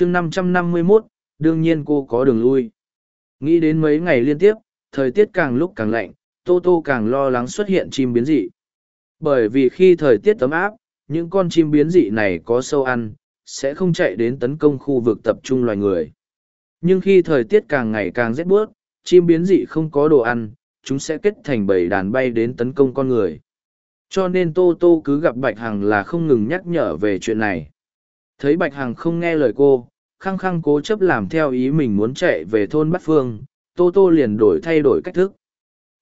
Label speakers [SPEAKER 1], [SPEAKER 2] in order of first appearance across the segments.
[SPEAKER 1] chương năm trăm năm mươi mốt, đương nhiên cô có đường lui. Nghĩ đến mấy ngày liên tiếp, thời tiết càng lúc càng lạnh, tô tô càng lo lắng xuất hiện chim biến dị. Bởi vì khi thời tiết ấm áp, những con chim biến dị này có sâu ăn, sẽ không chạy đến tấn công khu vực tập trung loài người. Nhưng khi thời tiết càng ngày càng rét bướt chim biến dị không có đồ ăn, chúng sẽ kết thành bầy đàn bay đến tấn công con người. Cho nên tô tô cứ gặp bạch hằng là không ngừng nhắc nhở về chuyện này. Thấy bạch hằng không nghe lời cô khăng khăng cố chấp làm theo ý mình muốn chạy về thôn bát phương, tô tô liền đổi thay đổi cách thức.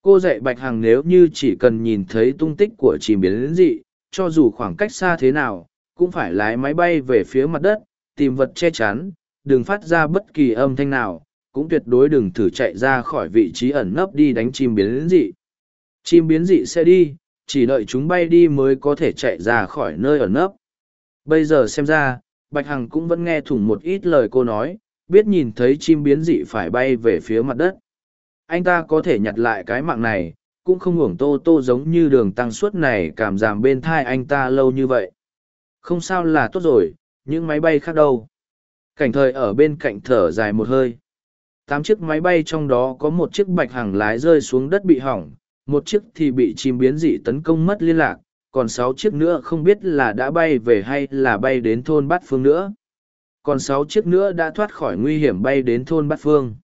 [SPEAKER 1] Cô dạy bạch hằng nếu như chỉ cần nhìn thấy tung tích của chim biến dị, cho dù khoảng cách xa thế nào, cũng phải lái máy bay về phía mặt đất, tìm vật che chắn, đừng phát ra bất kỳ âm thanh nào, cũng tuyệt đối đừng thử chạy ra khỏi vị trí ẩn nấp đi đánh chim biến dị. Chim biến dị sẽ đi, chỉ đợi chúng bay đi mới có thể chạy ra khỏi nơi ẩn nấp. Bây giờ xem ra bạch hằng cũng vẫn nghe thủng một ít lời cô nói, biết nhìn thấy chim biến dị phải bay về phía mặt đất. Anh ta có thể nhặt lại cái mạng này, cũng không hưởng tô tô giống như đường tăng suốt này cảm giảm bên thai anh ta lâu như vậy. Không sao là tốt rồi, những máy bay khác đâu. Cảnh thời ở bên cạnh thở dài một hơi. Tám chiếc máy bay trong đó có một chiếc bạch hàng lái rơi xuống đất bị hỏng, một chiếc thì bị chim biến dị tấn công mất liên lạc còn sáu chiếc nữa không biết là đã bay về hay là bay đến thôn bát phương nữa. Còn sáu chiếc nữa đã thoát khỏi nguy hiểm bay đến thôn bát phương.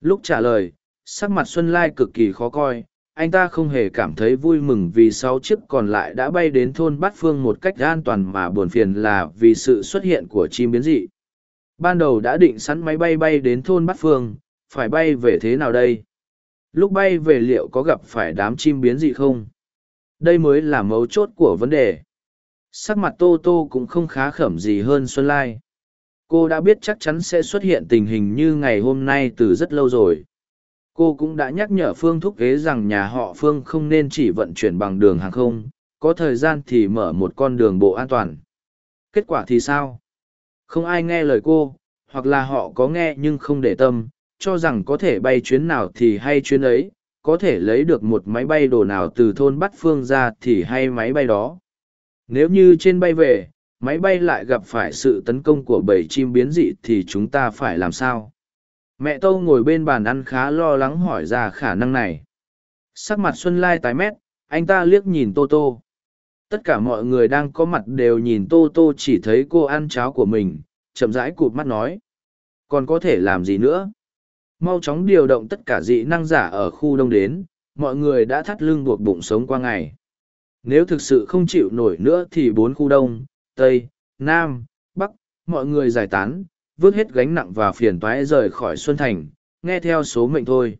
[SPEAKER 1] Lúc trả lời, sắc mặt xuân lai cực kỳ khó coi. Anh ta không hề cảm thấy vui mừng vì sáu chiếc còn lại đã bay đến thôn bát phương một cách an toàn mà buồn phiền là vì sự xuất hiện của chim biến dị. Ban đầu đã định sẵn máy bay bay đến thôn bát phương, phải bay về thế nào đây? Lúc bay về liệu có gặp phải đám chim biến dị không? Đây mới là mấu chốt của vấn đề. Sắc mặt tô tô cũng không khá khẩm gì hơn xuân lai. Cô đã biết chắc chắn sẽ xuất hiện tình hình như ngày hôm nay từ rất lâu rồi. Cô cũng đã nhắc nhở phương thúc ghế rằng nhà họ phương không nên chỉ vận chuyển bằng đường hàng không, có thời gian thì mở một con đường bộ an toàn. Kết quả thì sao? Không ai nghe lời cô, hoặc là họ có nghe nhưng không để tâm, cho rằng có thể bay chuyến nào thì hay chuyến ấy có thể lấy được một máy bay đồ nào từ thôn bắt phương ra thì hay máy bay đó. Nếu như trên bay về, máy bay lại gặp phải sự tấn công của bầy chim biến dị thì chúng ta phải làm sao? Mẹ tâu ngồi bên bàn ăn khá lo lắng hỏi ra khả năng này. Sắc mặt xuân lai tái mét, anh ta liếc nhìn tô tô. Tất cả mọi người đang có mặt đều nhìn tô tô chỉ thấy cô ăn cháo của mình, chậm rãi cụt mắt nói. Còn có thể làm gì nữa? Mau chóng điều động tất cả dị năng giả ở khu đông đến, mọi người đã thắt lưng buộc bụng sống qua ngày. Nếu thực sự không chịu nổi nữa thì bốn khu đông, tây, nam, bắc, mọi người giải tán, vứt hết gánh nặng và phiền toái rời khỏi xuân thành, nghe theo số mệnh thôi.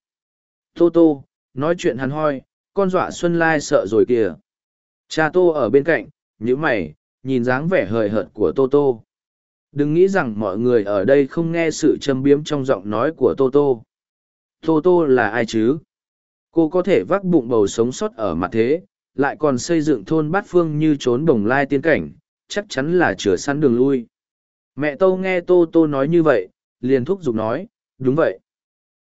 [SPEAKER 1] Tô tô, nói chuyện hắn hoi, con dọa xuân lai sợ rồi kìa. Cha tô ở bên cạnh nhữ mày, nhìn dáng vẻ hời hợt của tô tô đừng nghĩ rằng mọi người ở đây không nghe sự châm biếm trong giọng nói của tô tô. Tô tô là ai chứ? Cô có thể vác bụng bầu sống sót ở mặt thế, lại còn xây dựng thôn bát phương như trốn đồng lai tiên cảnh, chắc chắn là chửa săn đường lui. Mẹ tô nghe tô tô nói như vậy, liền thúc giục nói, đúng vậy.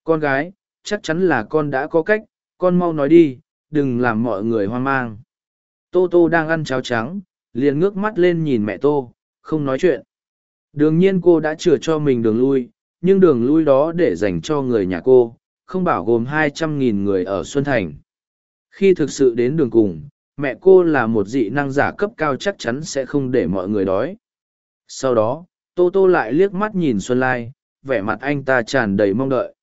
[SPEAKER 1] Con gái, chắc chắn là con đã có cách, con mau nói đi, đừng làm mọi người hoang mang. Tô tô đang ăn cháo trắng, liền ngước mắt lên nhìn mẹ tô, không nói chuyện đương nhiên cô đã chừa cho mình đường lui, nhưng đường lui đó để dành cho người nhà cô, không bảo gồm hai trăm nghìn người ở xuân thành. Khi thực sự đến đường cùng, mẹ cô là một dị năng giả cấp cao chắc chắn sẽ không để mọi người đói. Sau đó, tô tô lại liếc mắt nhìn xuân lai, vẻ mặt anh ta tràn đầy mong đợi.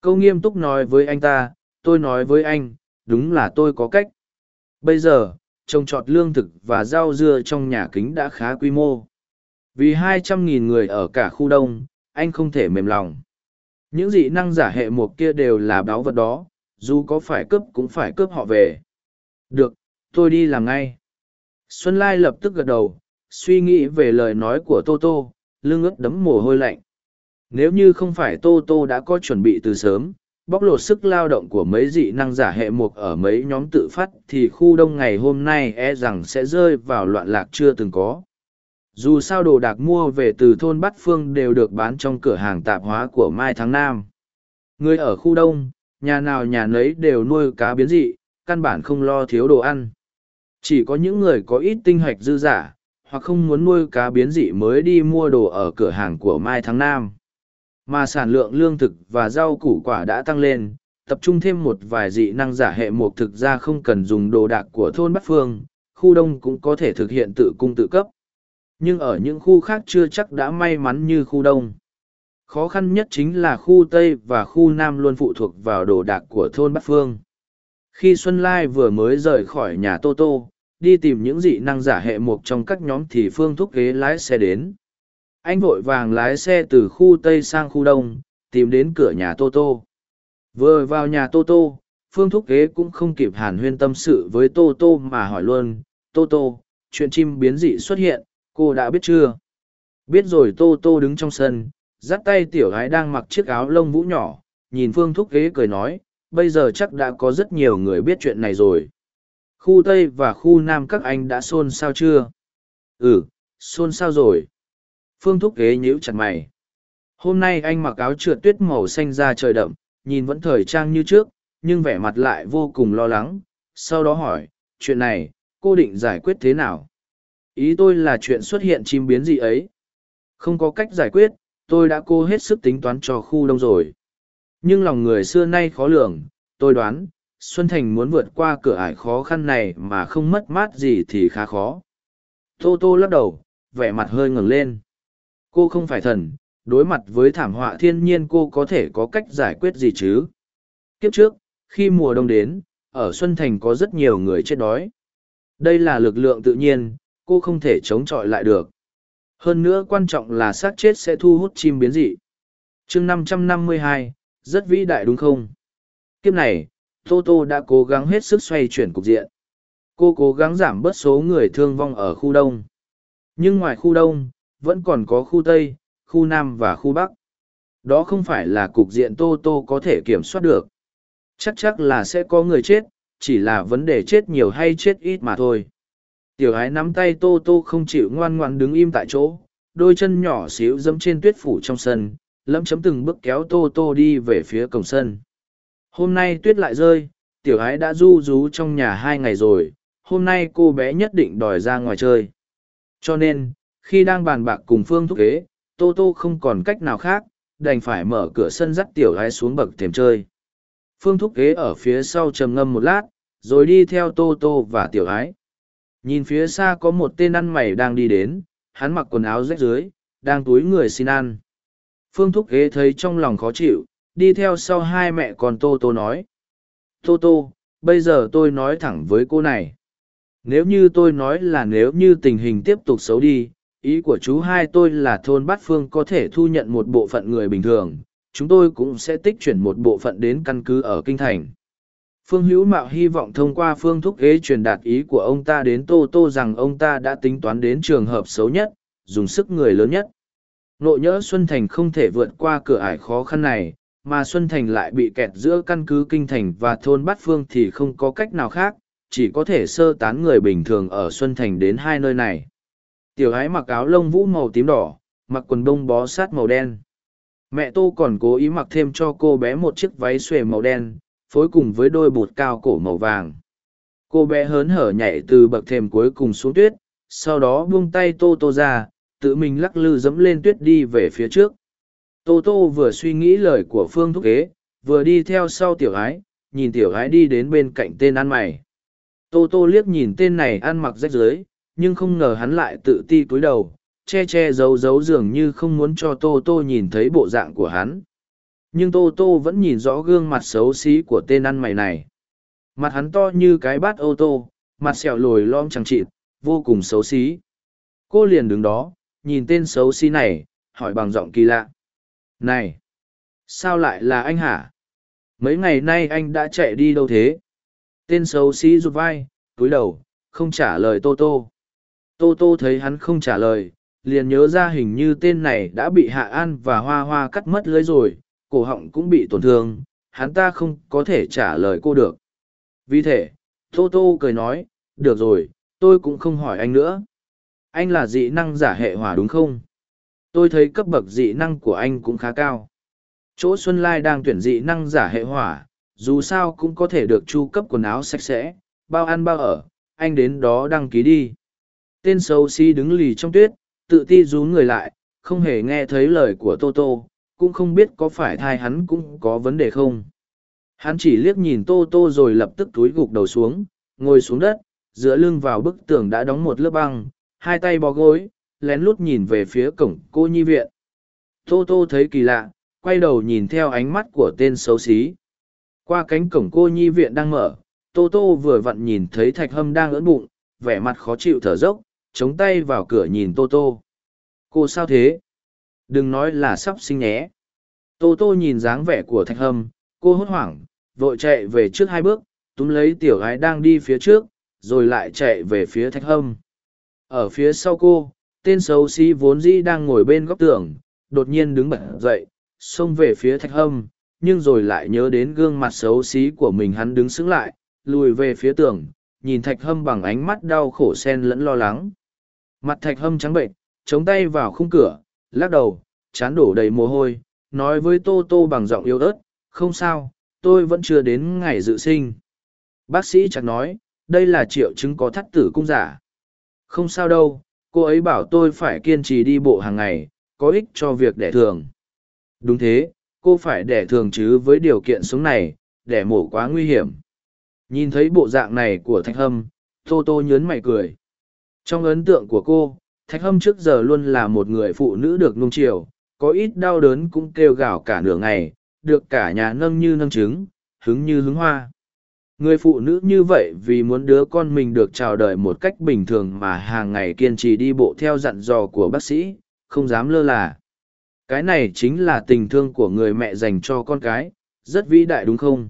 [SPEAKER 1] Câu nghiêm túc nói với anh ta, tôi nói với anh, đúng là tôi có cách. Bây giờ, trồng trọt lương thực và rau dưa trong nhà kính đã khá quy mô vì hai trăm nghìn người ở cả khu đông, anh không thể mềm lòng. Những dị năng giả hệ một kia đều là báu vật đó, dù có phải cướp cũng phải cướp họ về. Được, tôi đi làm ngay. Xuân lai lập tức gật đầu, suy nghĩ về lời nói của tô tô, lưng ướt đấm mồ hôi lạnh. Nếu như không phải tô tô đã có chuẩn bị từ sớm, bóc lột sức lao động của mấy dị năng giả hệ mục ở mấy nhóm tự phát thì khu đông ngày hôm nay e rằng sẽ rơi vào loạn lạc chưa từng có dù sao đồ đạc mua về từ thôn bát phương đều được bán trong cửa hàng tạp hóa của mai tháng nam người ở khu đông nhà nào nhà nấy đều nuôi cá biến dị căn bản không lo thiếu đồ ăn chỉ có những người có ít tinh hạch dư giả hoặc không muốn nuôi cá biến dị mới đi mua đồ ở cửa hàng của Mai Tháng Nam. Mà sản lượng lương thực và rau củ quả đã tăng lên, tập trung thêm một vài dị năng giả hệ mục thực ra không cần dùng đồ đạc của thôn Bắc Phương, khu đông cũng có thể thực hiện tự cung tự cấp. Nhưng ở những khu khác chưa chắc đã may mắn như khu đông. Khó khăn nhất chính là khu Tây và khu Nam luôn phụ thuộc vào đồ đạc của thôn Bắc Phương. Khi Xuân Lai vừa mới rời khỏi nhà Tô Tô, đi tìm những dị năng giả hệ mục trong các nhóm thì Phương thúc ghế lái xe đến. Anh vội vàng lái xe từ khu Tây sang khu Đông, tìm đến cửa nhà Tô Tô. Vừa vào nhà Tô Tô, Phương thúc ghế cũng không kịp hàn huyên tâm sự với Tô Tô mà hỏi luôn, Tô Tô, chuyện chim biến dị xuất hiện, cô đã biết chưa? Biết rồi Tô Tô đứng trong sân, dắt tay tiểu gái đang mặc chiếc áo lông vũ nhỏ, nhìn Phương thúc ghế cười nói, bây giờ chắc đã có rất nhiều người biết chuyện này rồi. Khu Tây và khu Nam các anh đã xôn xao chưa? Ừ, xôn xao rồi. Phương thúc ghế nhíu chặt mày. Hôm nay anh mặc áo trượt tuyết màu xanh ra trời đậm, nhìn vẫn thời trang như trước, nhưng vẻ mặt lại vô cùng lo lắng. Sau đó hỏi, chuyện này, cô định giải quyết thế nào? Ý tôi là chuyện xuất hiện chim biến gì ấy. Không có cách giải quyết, tôi đã cố hết sức tính toán cho khu đông rồi. Nhưng lòng người xưa nay khó lường, tôi đoán, Xuân Thành muốn vượt qua cửa ải khó khăn này mà không mất mát gì thì khá khó. Tô Tô lắc đầu, vẻ mặt hơi ngẩng lên. Cô không phải thần, đối mặt với thảm họa thiên nhiên cô có thể có cách giải quyết gì chứ? Kiếp trước, khi mùa đông đến, ở Xuân Thành có rất nhiều người chết đói. Đây là lực lượng tự nhiên, cô không thể chống chọi lại được. Hơn nữa quan trọng là xác chết sẽ thu hút chim biến dị. chương 552, rất vĩ đại đúng không? Kiếp này, Tô Tô đã cố gắng hết sức xoay chuyển cục diện. Cô cố gắng giảm bớt số người thương vong ở khu đông. Nhưng ngoài khu đông, vẫn còn có khu tây, khu nam và khu bắc. Đó không phải là cục diện Tô Tô có thể kiểm soát được. Chắc chắc là sẽ có người chết, chỉ là vấn đề chết nhiều hay chết ít mà thôi. Tiểu ái nắm tay Tô Tô không chịu ngoan ngoan đứng im tại chỗ, đôi chân nhỏ xíu dẫm trên tuyết phủ trong sân, lẫm chấm từng bước kéo Tô Tô đi về phía cổng sân. Hôm nay tuyết lại rơi, tiểu ái đã du rú trong nhà hai ngày rồi, hôm nay cô bé nhất định đòi ra ngoài chơi. Cho nên, khi đang bàn bạc cùng Phương Thúc Kế, Tô Tô không còn cách nào khác, đành phải mở cửa sân dắt tiểu ái xuống bậc thềm chơi. Phương Thúc Kế ở phía sau trầm ngâm một lát, rồi đi theo Tô Tô và tiểu ái. Nhìn phía xa có một tên ăn mày đang đi đến, hắn mặc quần áo rách dưới, đang túi người xin ăn. Phương Thúc Kế thấy trong lòng khó chịu, đi theo sau hai mẹ con Tô Tô nói. Tô Tô, bây giờ tôi nói thẳng với cô này. Nếu như tôi nói là nếu như tình hình tiếp tục xấu đi, ý của chú hai tôi là thôn bát phương có thể thu nhận một bộ phận người bình thường, chúng tôi cũng sẽ tích chuyển một bộ phận đến căn cứ ở Kinh Thành. Phương Hữu Mạo hy vọng thông qua phương thúc ghế truyền đạt ý của ông ta đến Tô Tô rằng ông ta đã tính toán đến trường hợp xấu nhất, dùng sức người lớn nhất. Nộ nhỡ Xuân Thành không thể vượt qua cửa ải khó khăn này, mà Xuân Thành lại bị kẹt giữa căn cứ Kinh Thành và thôn Bát Phương thì không có cách nào khác, chỉ có thể sơ tán người bình thường ở Xuân Thành đến hai nơi này. Tiểu ái mặc áo lông vũ màu tím đỏ, mặc quần bông bó sát màu đen. Mẹ Tô còn cố ý mặc thêm cho cô bé một chiếc váy xuề màu đen, phối cùng với đôi bột cao cổ màu vàng. Cô bé hớn hở nhảy từ bậc thềm cuối cùng xuống tuyết, sau đó buông tay Tô Tô ra, tự mình lắc lư dẫm lên tuyết đi về phía trước. Tô Tô vừa suy nghĩ lời của Phương Thúc Kế, vừa đi theo sau tiểu ái, nhìn tiểu ái đi đến bên cạnh tên ăn mày. Tô Tô liếc nhìn tên này ăn mặc rách rưới, nhưng không ngờ hắn lại tự ti cúi đầu, che che giấu giấu dường như không muốn cho Tô Tô nhìn thấy bộ dạng của hắn. Nhưng Tô Tô vẫn nhìn rõ gương mặt xấu xí của tên ăn mày này. Mặt hắn to như cái bát ô tô, mặt sẹo lồi lom chẳng chịt, vô cùng xấu xí. Cô liền đứng đó, nhìn tên xấu xí này, hỏi bằng giọng kỳ lạ. Này! Sao lại là anh hả? Mấy ngày nay anh đã chạy đi đâu thế? Tên xấu xí rụt vai, túi đầu, không trả lời Tô Tô. Tô Tô thấy hắn không trả lời, liền nhớ ra hình như tên này đã bị Hạ An và Hoa Hoa cắt mất lưới rồi, cổ họng cũng bị tổn thương, hắn ta không có thể trả lời cô được. Vì thế, Tô Tô cười nói, được rồi, tôi cũng không hỏi anh nữa. Anh là dị năng giả hệ hỏa đúng không? tôi thấy cấp bậc dị năng của anh cũng khá cao chỗ xuân lai đang tuyển dị năng giả hệ hỏa dù sao cũng có thể được chu cấp quần áo sạch sẽ bao ăn bao ở anh đến đó đăng ký đi tên xấu xí đứng lì trong tuyết tự ti rú người lại không hề nghe thấy lời của tô tô cũng không biết có phải thai hắn cũng có vấn đề không. Hắn chỉ liếc nhìn tô tô rồi lập tức túi gục đầu xuống, ngồi xuống đất, dựa lưng vào bức tường đã đóng một lớp băng, hai tay bó gối, lén lút nhìn về phía cổng cô nhi viện. Tô tô thấy kỳ lạ, quay đầu nhìn theo ánh mắt của tên xấu xí. Qua cánh cổng cô nhi viện đang mở, tô tô vừa vặn nhìn thấy thạch hâm đang ưỡn bụng, vẻ mặt khó chịu thở dốc, chống tay vào cửa nhìn tô tô. Cô sao thế? Đừng nói là sắp sinh nhé. Tô tô nhìn dáng vẻ của thạch hâm, cô hốt hoảng, vội chạy về trước hai bước, túm lấy tiểu gái đang đi phía trước, rồi lại chạy về phía thạch hâm. Ở phía sau cô, tên xấu xí vốn dĩ đang ngồi bên góc tường, đột nhiên đứng bật dậy, xông về phía thạch hâm, nhưng rồi lại nhớ đến gương mặt xấu xí của mình hắn đứng sững lại, lùi về phía tường, nhìn thạch hâm bằng ánh mắt đau khổ sen lẫn lo lắng. Mặt thạch hâm trắng bệnh chống tay vào khung cửa lắc đầu, chán đổ đầy mồ hôi, nói với tô tô bằng giọng yếu ớt, không sao, tôi vẫn chưa đến ngày dự sinh. Bác sĩ chắc nói, đây là triệu chứng có thắt tử cung giả. Không sao đâu, cô ấy bảo tôi phải kiên trì đi bộ hàng ngày, có ích cho việc đẻ thường. Đúng thế, cô phải đẻ thường chứ với điều kiện sống này, đẻ mổ quá nguy hiểm. Nhìn thấy bộ dạng này của thạch hâm, tô tô nhớn mày cười. Trong ấn tượng của cô thạch hâm trước giờ luôn là một người phụ nữ được nung chiều, có ít đau đớn cũng kêu gào cả nửa ngày, được cả nhà nâng như nâng trứng, hứng như hứng hoa. Người phụ nữ như vậy vì muốn đứa con mình được chào đời một cách bình thường mà hàng ngày kiên trì đi bộ theo dặn dò của bác sĩ, không dám lơ là. Cái này chính là tình thương của người mẹ dành cho con cái, rất vĩ đại đúng không?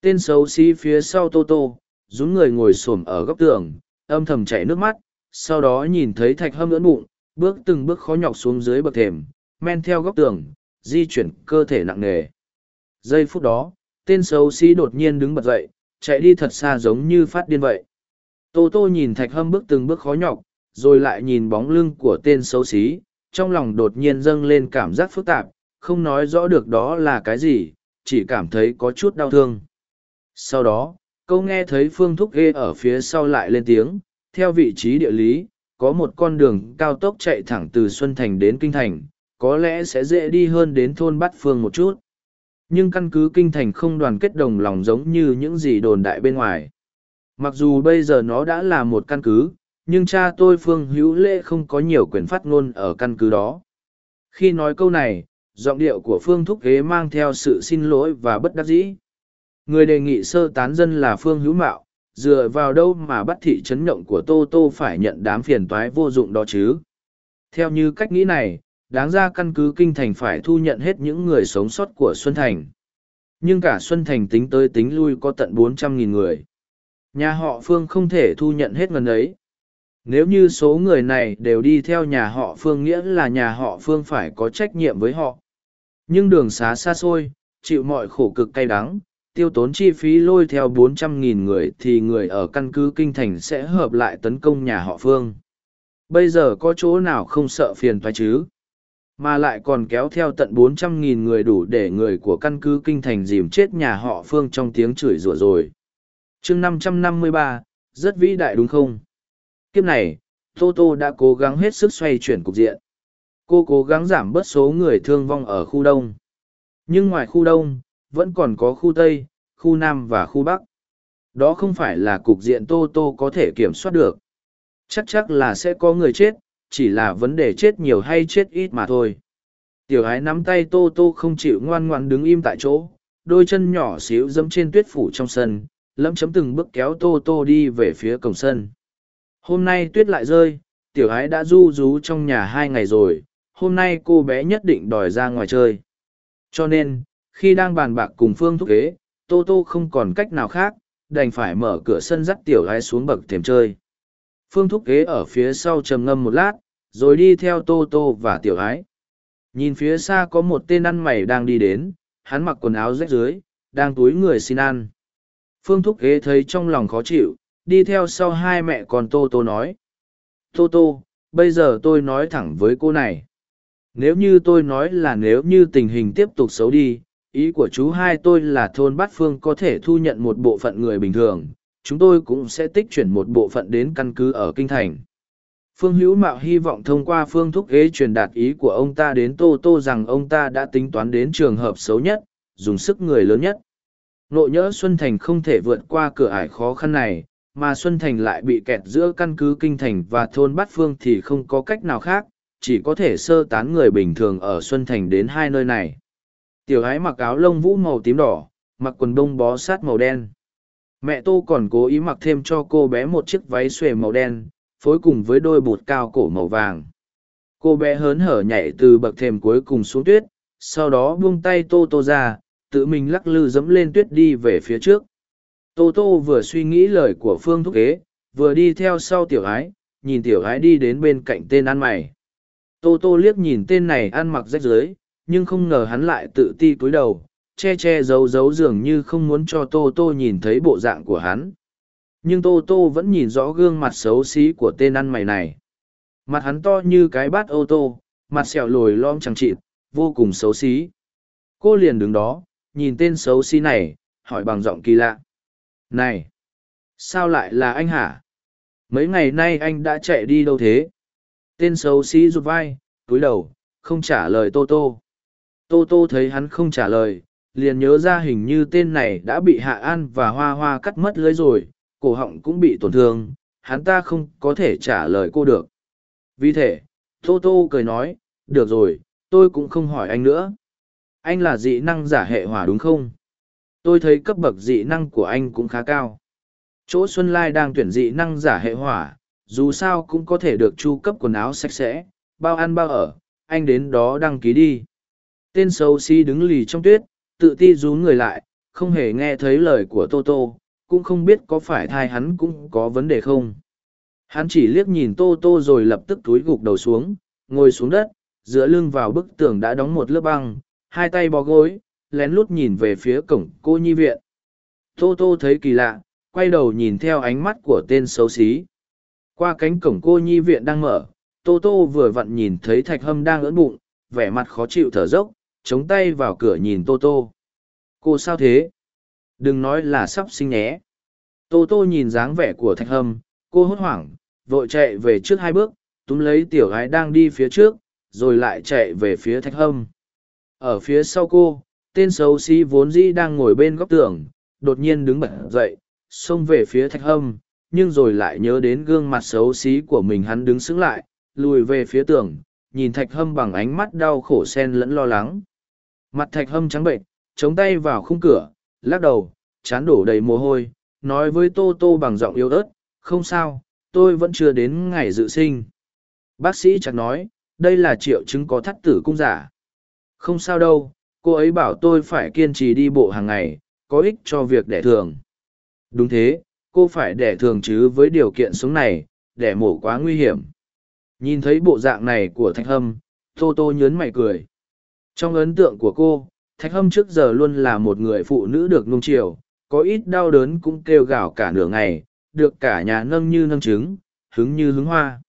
[SPEAKER 1] Tên xấu xí phía sau tô tô dúng người ngồi s ổ m ở góc tường, âm thầm chảy nước mắt sau đó nhìn thấy thạch hâm ưỡn bụng, bước từng bước khó nhọc xuống dưới bậc thềm, men theo góc tường, di chuyển cơ thể nặng nề. Giây phút đó, tên xấu xí đột nhiên đứng bật dậy, chạy đi thật xa giống như phát điên vậy. Tô tô nhìn thạch hâm bước từng bước khó nhọc, rồi lại nhìn bóng lưng của tên xấu xí, trong lòng đột nhiên dâng lên cảm giác phức tạp, không nói rõ được đó là cái gì, chỉ cảm thấy có chút đau thương. Sau đó, câu nghe thấy phương thúc ghê ở phía sau lại lên tiếng theo vị trí địa lý, có một con đường cao tốc chạy thẳng từ xuân thành đến kinh thành, có lẽ sẽ dễ đi hơn đến thôn bát phương một chút. Nhưng căn cứ kinh thành không đoàn kết đồng lòng giống như những gì đồn đại bên ngoài. Mặc dù bây giờ nó đã là một căn cứ, nhưng cha tôi phương hữu lễ không có nhiều quyền phát ngôn ở căn cứ đó. Khi nói câu này, giọng điệu của phương thúc ghế mang theo sự xin lỗi và bất đắc dĩ. Người đề nghị sơ tán dân là phương hữu mạo dựa vào đâu mà bắt thị trấn nhộng của tô tô phải nhận đám phiền toái vô dụng đó chứ? Theo như cách nghĩ này, đáng ra căn cứ kinh thành phải thu nhận hết những người sống sót của xuân thành. Nhưng cả xuân thành tính tới tính lui có tận bốn trăm nghìn người. Nhà họ phương không thể thu nhận hết ngần ấy. Nếu như số người này đều đi theo nhà họ phương nghĩa là nhà họ phương phải có trách nhiệm với họ. Nhưng đường xá xa xôi, chịu mọi khổ cực cay đắng tiêu tốn chi phí lôi theo bốn trăm nghìn người thì người ở căn cứ kinh thành sẽ hợp lại tấn công nhà họ phương. Bây giờ có chỗ nào không sợ phiền toái chứ? Mà lại còn kéo theo tận bốn trăm nghìn người đủ để người của căn cứ kinh thành dìm chết nhà họ phương trong tiếng chửi rủa rồi. Chương năm trăm năm mươi ba, rất vĩ đại đúng không? Kiếp này tô tô đã cố gắng hết sức xoay chuyển cục diện. Cô cố gắng giảm bớt số người thương vong ở khu đông. Nhưng ngoài khu đông vẫn còn có khu tây, khu nam và khu bắc. Đó không phải là cục diện tô tô có thể kiểm soát được. Chắc chắc là sẽ có người chết, chỉ là vấn đề chết nhiều hay chết ít mà thôi. Tiểu ái nắm tay tô tô không chịu ngoan ngoan đứng im tại chỗ, đôi chân nhỏ xíu dẫm trên tuyết phủ trong sân lẫm chấm từng bước kéo tô tô đi về phía cổng sân. Hôm nay tuyết lại rơi, tiểu ái đã du rú trong nhà hai ngày rồi, hôm nay cô bé nhất định đòi ra ngoài chơi. Cho nên khi đang bàn bạc cùng phương thúc kế tô tô không còn cách nào khác, đành phải mở cửa sân dắt tiểu gái xuống bậc thềm chơi. Phương thúc kế ở phía sau trầm ngâm một lát, rồi đi theo tô tô và tiểu gái. nhìn phía xa có một tên ăn mày đang đi đến, hắn mặc quần áo rách dưới đang túi người xin ăn. Phương thúc kế thấy trong lòng khó chịu, đi theo sau hai mẹ con tô tô nói. Tô tô, bây giờ tôi nói thẳng với cô này. Nếu như tôi nói là nếu như tình hình tiếp tục xấu đi ý của chú hai tôi là thôn bát phương có thể thu nhận một bộ phận người bình thường chúng tôi cũng sẽ tích chuyển một bộ phận đến căn cứ ở kinh thành Phương Hữu Mạo hy vọng thông qua phương thúc ghế truyền đạt ý của ông ta đến Tô Tô rằng ông ta đã tính toán đến trường hợp xấu nhất, dùng sức người lớn nhất. Nộ nhỡ Xuân Thành không thể vượt qua cửa ải khó khăn này, mà Xuân Thành lại bị kẹt giữa căn cứ Kinh Thành và thôn Bát Phương thì không có cách nào khác, chỉ có thể sơ tán người bình thường ở Xuân Thành đến hai nơi này. Tiểu ái mặc áo lông vũ màu tím đỏ, mặc quần bông bó sát màu đen. Mẹ Tô còn cố ý mặc thêm cho cô bé một chiếc váy xuề màu đen, phối cùng với đôi bột cao cổ màu vàng. Cô bé hớn hở nhảy từ bậc thềm cuối cùng xuống tuyết, sau đó buông tay Tô Tô ra, tự mình lắc lư dẫm lên tuyết đi về phía trước. Tô Tô vừa suy nghĩ lời của Phương Thúc Kế, vừa đi theo sau tiểu ái, nhìn tiểu ái đi đến bên cạnh tên ăn mày. Tô Tô liếc nhìn tên này ăn mặc rách rưới, nhưng không ngờ hắn lại tự ti cúi đầu, che che giấu giấu dường như không muốn cho Tô Tô nhìn thấy bộ dạng của hắn. Nhưng Tô Tô vẫn nhìn rõ gương mặt xấu xí của tên ăn mày này. Mặt hắn to như cái bát ô tô, mặt sẹo lồi lom chẳng chịt, vô cùng xấu xí. Cô liền đứng đó, nhìn tên xấu xí này, hỏi bằng giọng kỳ lạ. Này! Sao lại là anh hả? Mấy ngày nay anh đã chạy đi đâu thế? Tên xấu xí rụt vai, túi đầu, không trả lời Tô Tô. Tô Tô thấy hắn không trả lời, liền nhớ ra hình như tên này đã bị Hạ An và Hoa Hoa cắt mất lưới rồi, cổ họng cũng bị tổn thương, hắn ta không có thể trả lời cô được. Vì thế, Tô Tô cười nói, được rồi, tôi cũng không hỏi anh nữa. Anh là dị năng giả hệ hỏa đúng không? Tôi thấy cấp bậc dị năng của anh cũng khá cao. Chỗ Xuân Lai đang tuyển dị năng giả hệ hỏa, dù sao cũng có thể được chu cấp quần áo sạch sẽ, bao ăn bao ở, anh đến đó đăng ký đi. Tên xấu xí đứng lì trong tuyết, tự ti rú người lại, không hề nghe thấy lời của Tô Tô, cũng không biết có phải thai hắn cũng có vấn đề không. Hắn chỉ liếc nhìn Tô Tô rồi lập tức túi gục đầu xuống, ngồi xuống đất, dựa lưng vào bức tường đã đóng một lớp băng, hai tay bò gối, lén lút nhìn về phía cổng cô nhi viện. Tô Tô thấy kỳ lạ, quay đầu nhìn theo ánh mắt của tên xấu xí. Qua cánh cổng cô nhi viện đang mở, Tô Tô vừa vặn nhìn thấy Thạch Hâm đang ưỡn bụng, vẻ mặt khó chịu thở dốc, chống tay vào cửa nhìn Tô Tô. Cô sao thế? Đừng nói là sắp sinh nhé. Tô Tô nhìn dáng vẻ của Thạch Hâm, cô hốt hoảng, vội chạy về trước hai bước, túm lấy tiểu gái đang đi phía trước, rồi lại chạy về phía Thạch Hâm. Ở phía sau cô, tên xấu xí vốn dĩ đang ngồi bên góc tường, đột nhiên đứng bật dậy, xông về phía Thạch Hâm, nhưng rồi lại nhớ đến gương mặt xấu xí của mình hắn đứng sững lại, lùi về phía tường, nhìn Thạch Hâm bằng ánh mắt đau khổ sen lẫn lo lắng. Mặt Thạch Hâm trắng bệnh, chống tay vào khung cửa, lắc đầu, chán đổ đầy mồ hôi, nói với Tô Tô bằng giọng yếu ớt, không sao, tôi vẫn chưa đến ngày dự sinh. Bác sĩ chặt nói, đây là triệu chứng có thắt tử cung giả. Không sao đâu, cô ấy bảo tôi phải kiên trì đi bộ hàng ngày, có ích cho việc đẻ thường. Đúng thế, cô phải đẻ thường chứ với điều kiện sống này, đẻ mổ quá nguy hiểm. Nhìn thấy bộ dạng này của Thạch Hâm, Tô Tô nhớn mày cười. Trong ấn tượng của cô, Thạch Hâm trước giờ luôn là một người phụ nữ được nung chiều, có ít đau đớn cũng kêu gào cả nửa ngày, được cả nhà nâng như nâng trứng, hứng như hứng hoa.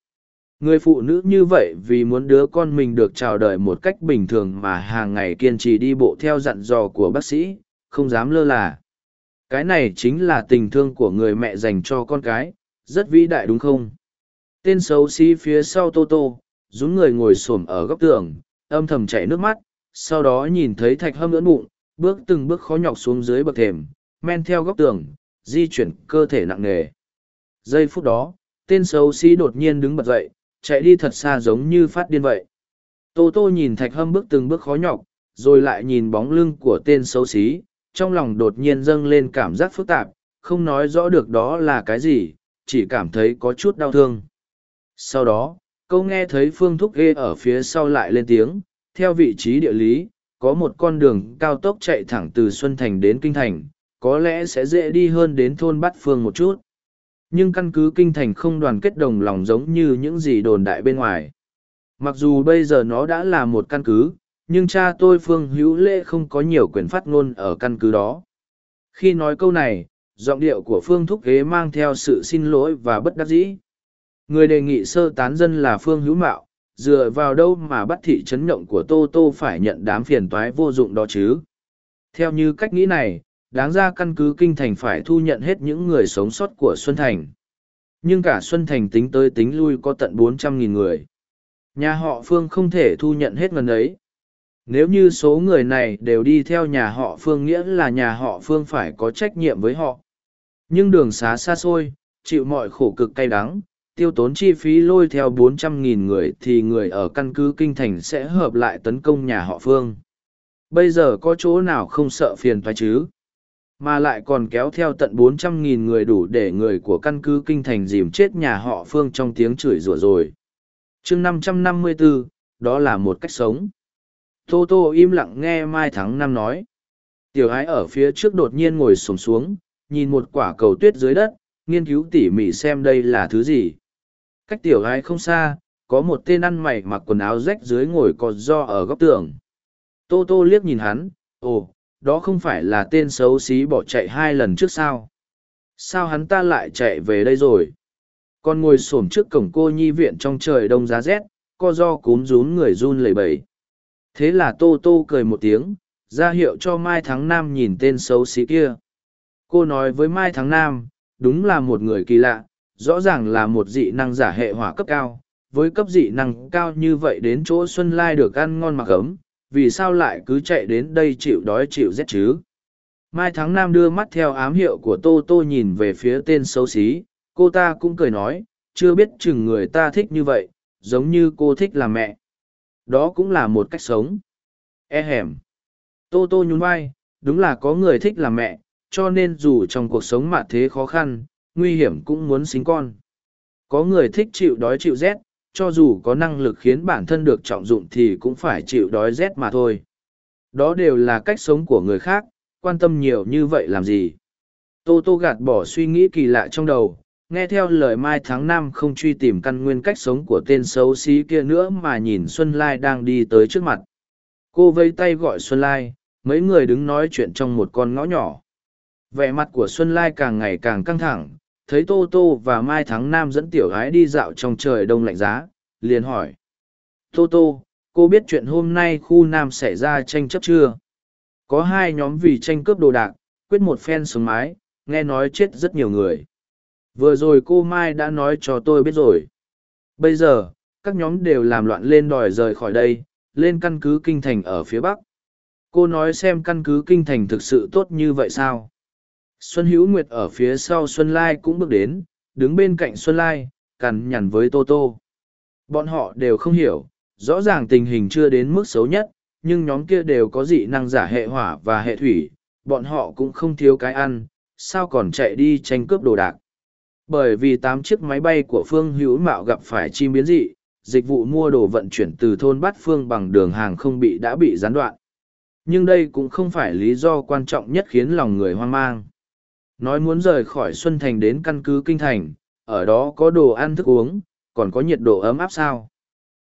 [SPEAKER 1] Người phụ nữ như vậy vì muốn đứa con mình được chào đời một cách bình thường mà hàng ngày kiên trì đi bộ theo dặn dò của bác sĩ, không dám lơ là. Cái này chính là tình thương của người mẹ dành cho con cái, rất vĩ đại đúng không? Tên xấu xí phía sau Tô Tô, dũng người ngồi xổm ở góc tường, âm thầm chảy nước mắt, sau đó nhìn thấy thạch hâm ưỡn bụng, bước từng bước khó nhọc xuống dưới bậc thềm, men theo góc tường, di chuyển cơ thể nặng nề. Giây phút đó, tên xấu xí đột nhiên đứng bật dậy, chạy đi thật xa giống như phát điên vậy. Tô Tô nhìn thạch hâm bước từng bước khó nhọc, rồi lại nhìn bóng lưng của tên xấu xí, trong lòng đột nhiên dâng lên cảm giác phức tạp, không nói rõ được đó là cái gì, chỉ cảm thấy có chút đau thương. Sau đó, câu nghe thấy Phương Thúc Ghê ở phía sau lại lên tiếng, theo vị trí địa lý, có một con đường cao tốc chạy thẳng từ Xuân Thành đến Kinh Thành, có lẽ sẽ dễ đi hơn đến thôn Bát Phương một chút. Nhưng căn cứ Kinh Thành không đoàn kết đồng lòng giống như những gì đồn đại bên ngoài. Mặc dù bây giờ nó đã là một căn cứ, nhưng cha tôi Phương Hữu Lễ không có nhiều quyền phát ngôn ở căn cứ đó. Khi nói câu này, giọng điệu của Phương Thúc Ghế mang theo sự xin lỗi và bất đắc dĩ. Người đề nghị sơ tán dân là Phương Hữu Mạo, dựa vào đâu mà bắt thị trấn nhộng của Tô Tô phải nhận đám phiền toái vô dụng đó chứ? Theo như cách nghĩ này, đáng ra căn cứ kinh thành phải thu nhận hết những người sống sót của Xuân Thành. nhưng cả Xuân Thành tính tới tính lui có tận bốn trăm nghìn người. Nhà họ Phương không thể thu nhận hết ngần ấy. Nếu như số người này đều đi theo nhà họ Phương nghĩa là nhà họ Phương phải có trách nhiệm với họ. Nhưng đường xá xa xôi, chịu mọi khổ cực cay đắng, tiêu tốn chi phí lôi theo bốn trăm nghìn người thì người ở căn cứ kinh thành sẽ hợp lại tấn công nhà họ Phương. Bây giờ có chỗ nào không sợ phiền toái chứ? Mà lại còn kéo theo tận bốn trăm nghìn người đủ để người của căn cứ kinh thành dìm chết nhà họ Phương trong tiếng chửi rủa rồi. chương năm trăm năm mươi 554, đó là một cách sống. Tô Tô im lặng nghe Mai Thắng Năm nói. Tiểu ái ở phía trước đột nhiên ngồi sổm xuống, nhìn một quả cầu tuyết dưới đất, nghiên cứu tỉ mỉ xem đây là thứ gì. Cách tiểu gái không xa, có một tên ăn mày mặc quần áo rách dưới ngồi cọt do ở góc tường. Tô Tô liếc nhìn hắn, ồ, đó không phải là tên xấu xí bỏ chạy hai lần trước sao? Sao hắn ta lại chạy về đây rồi? Còn ngồi xổm trước cổng cô nhi viện trong trời đông giá rét, co do cúm rún người run lẩy bẩy. Thế là Tô Tô cười một tiếng, ra hiệu cho Mai Thắng Nam nhìn tên xấu xí kia. Cô nói với Mai Thắng Nam, đúng là một người kỳ lạ, rõ ràng là một dị năng giả hệ hỏa cấp cao. Với cấp dị năng cao như vậy đến chỗ Xuân Lai được ăn ngon mặc ấm, vì sao lại cứ chạy đến đây chịu đói chịu rét chứ? Mai Thắng Nam đưa mắt theo ám hiệu của Tô Tô nhìn về phía tên xấu xí, cô ta cũng cười nói, chưa biết chừng người ta thích như vậy, giống như cô thích làm mẹ. Đó cũng là một cách sống. E hẻm. Tô Tô nhún vai, đúng là có người thích làm mẹ, cho nên dù trong cuộc sống mà thế khó khăn, nguy hiểm cũng muốn sinh con. Có người thích chịu đói chịu rét, cho dù có năng lực khiến bản thân được trọng dụng thì cũng phải chịu đói rét mà thôi. Đó đều là cách sống của người khác, quan tâm nhiều như vậy làm gì. Tô Tô gạt bỏ suy nghĩ kỳ lạ trong đầu, nghe theo lời Mai tháng năm không truy tìm căn nguyên cách sống của tên xấu xí kia nữa mà nhìn Xuân Lai đang đi tới trước mặt. Cô vây tay gọi Xuân Lai, mấy người đứng nói chuyện trong một con ngõ nhỏ. Vẻ mặt của Xuân Lai càng ngày càng căng thẳng, thấy Tô Tô và Mai Thắng Nam dẫn tiểu gái đi dạo trong trời đông lạnh giá, liền hỏi. Tô Tô, cô biết chuyện hôm nay khu Nam xảy ra tranh chấp chưa? Có hai nhóm vì tranh cướp đồ đạc, quyết một phen xuống mái, nghe nói chết rất nhiều người. Vừa rồi cô Mai đã nói cho tôi biết rồi. Bây giờ, các nhóm đều làm loạn lên đòi rời khỏi đây, lên căn cứ kinh thành ở phía Bắc. Cô nói xem căn cứ kinh thành thực sự tốt như vậy sao? Xuân Hữu Nguyệt ở phía sau Xuân Lai cũng bước đến, đứng bên cạnh Xuân Lai, cằn nhằn với Tô Tô. Bọn họ đều không hiểu, rõ ràng tình hình chưa đến mức xấu nhất, nhưng nhóm kia đều có dị năng giả hệ hỏa và hệ thủy, bọn họ cũng không thiếu cái ăn, sao còn chạy đi tranh cướp đồ đạc. Bởi vì tám chiếc máy bay của Phương Hữu Mạo gặp phải chim biến dị, dịch vụ mua đồ vận chuyển từ thôn Bát Phương bằng đường hàng không bị đã bị gián đoạn. Nhưng đây cũng không phải lý do quan trọng nhất khiến lòng người hoang mang. Nói muốn rời khỏi Xuân Thành đến căn cứ Kinh Thành, ở đó có đồ ăn thức uống, còn có nhiệt độ ấm áp sao.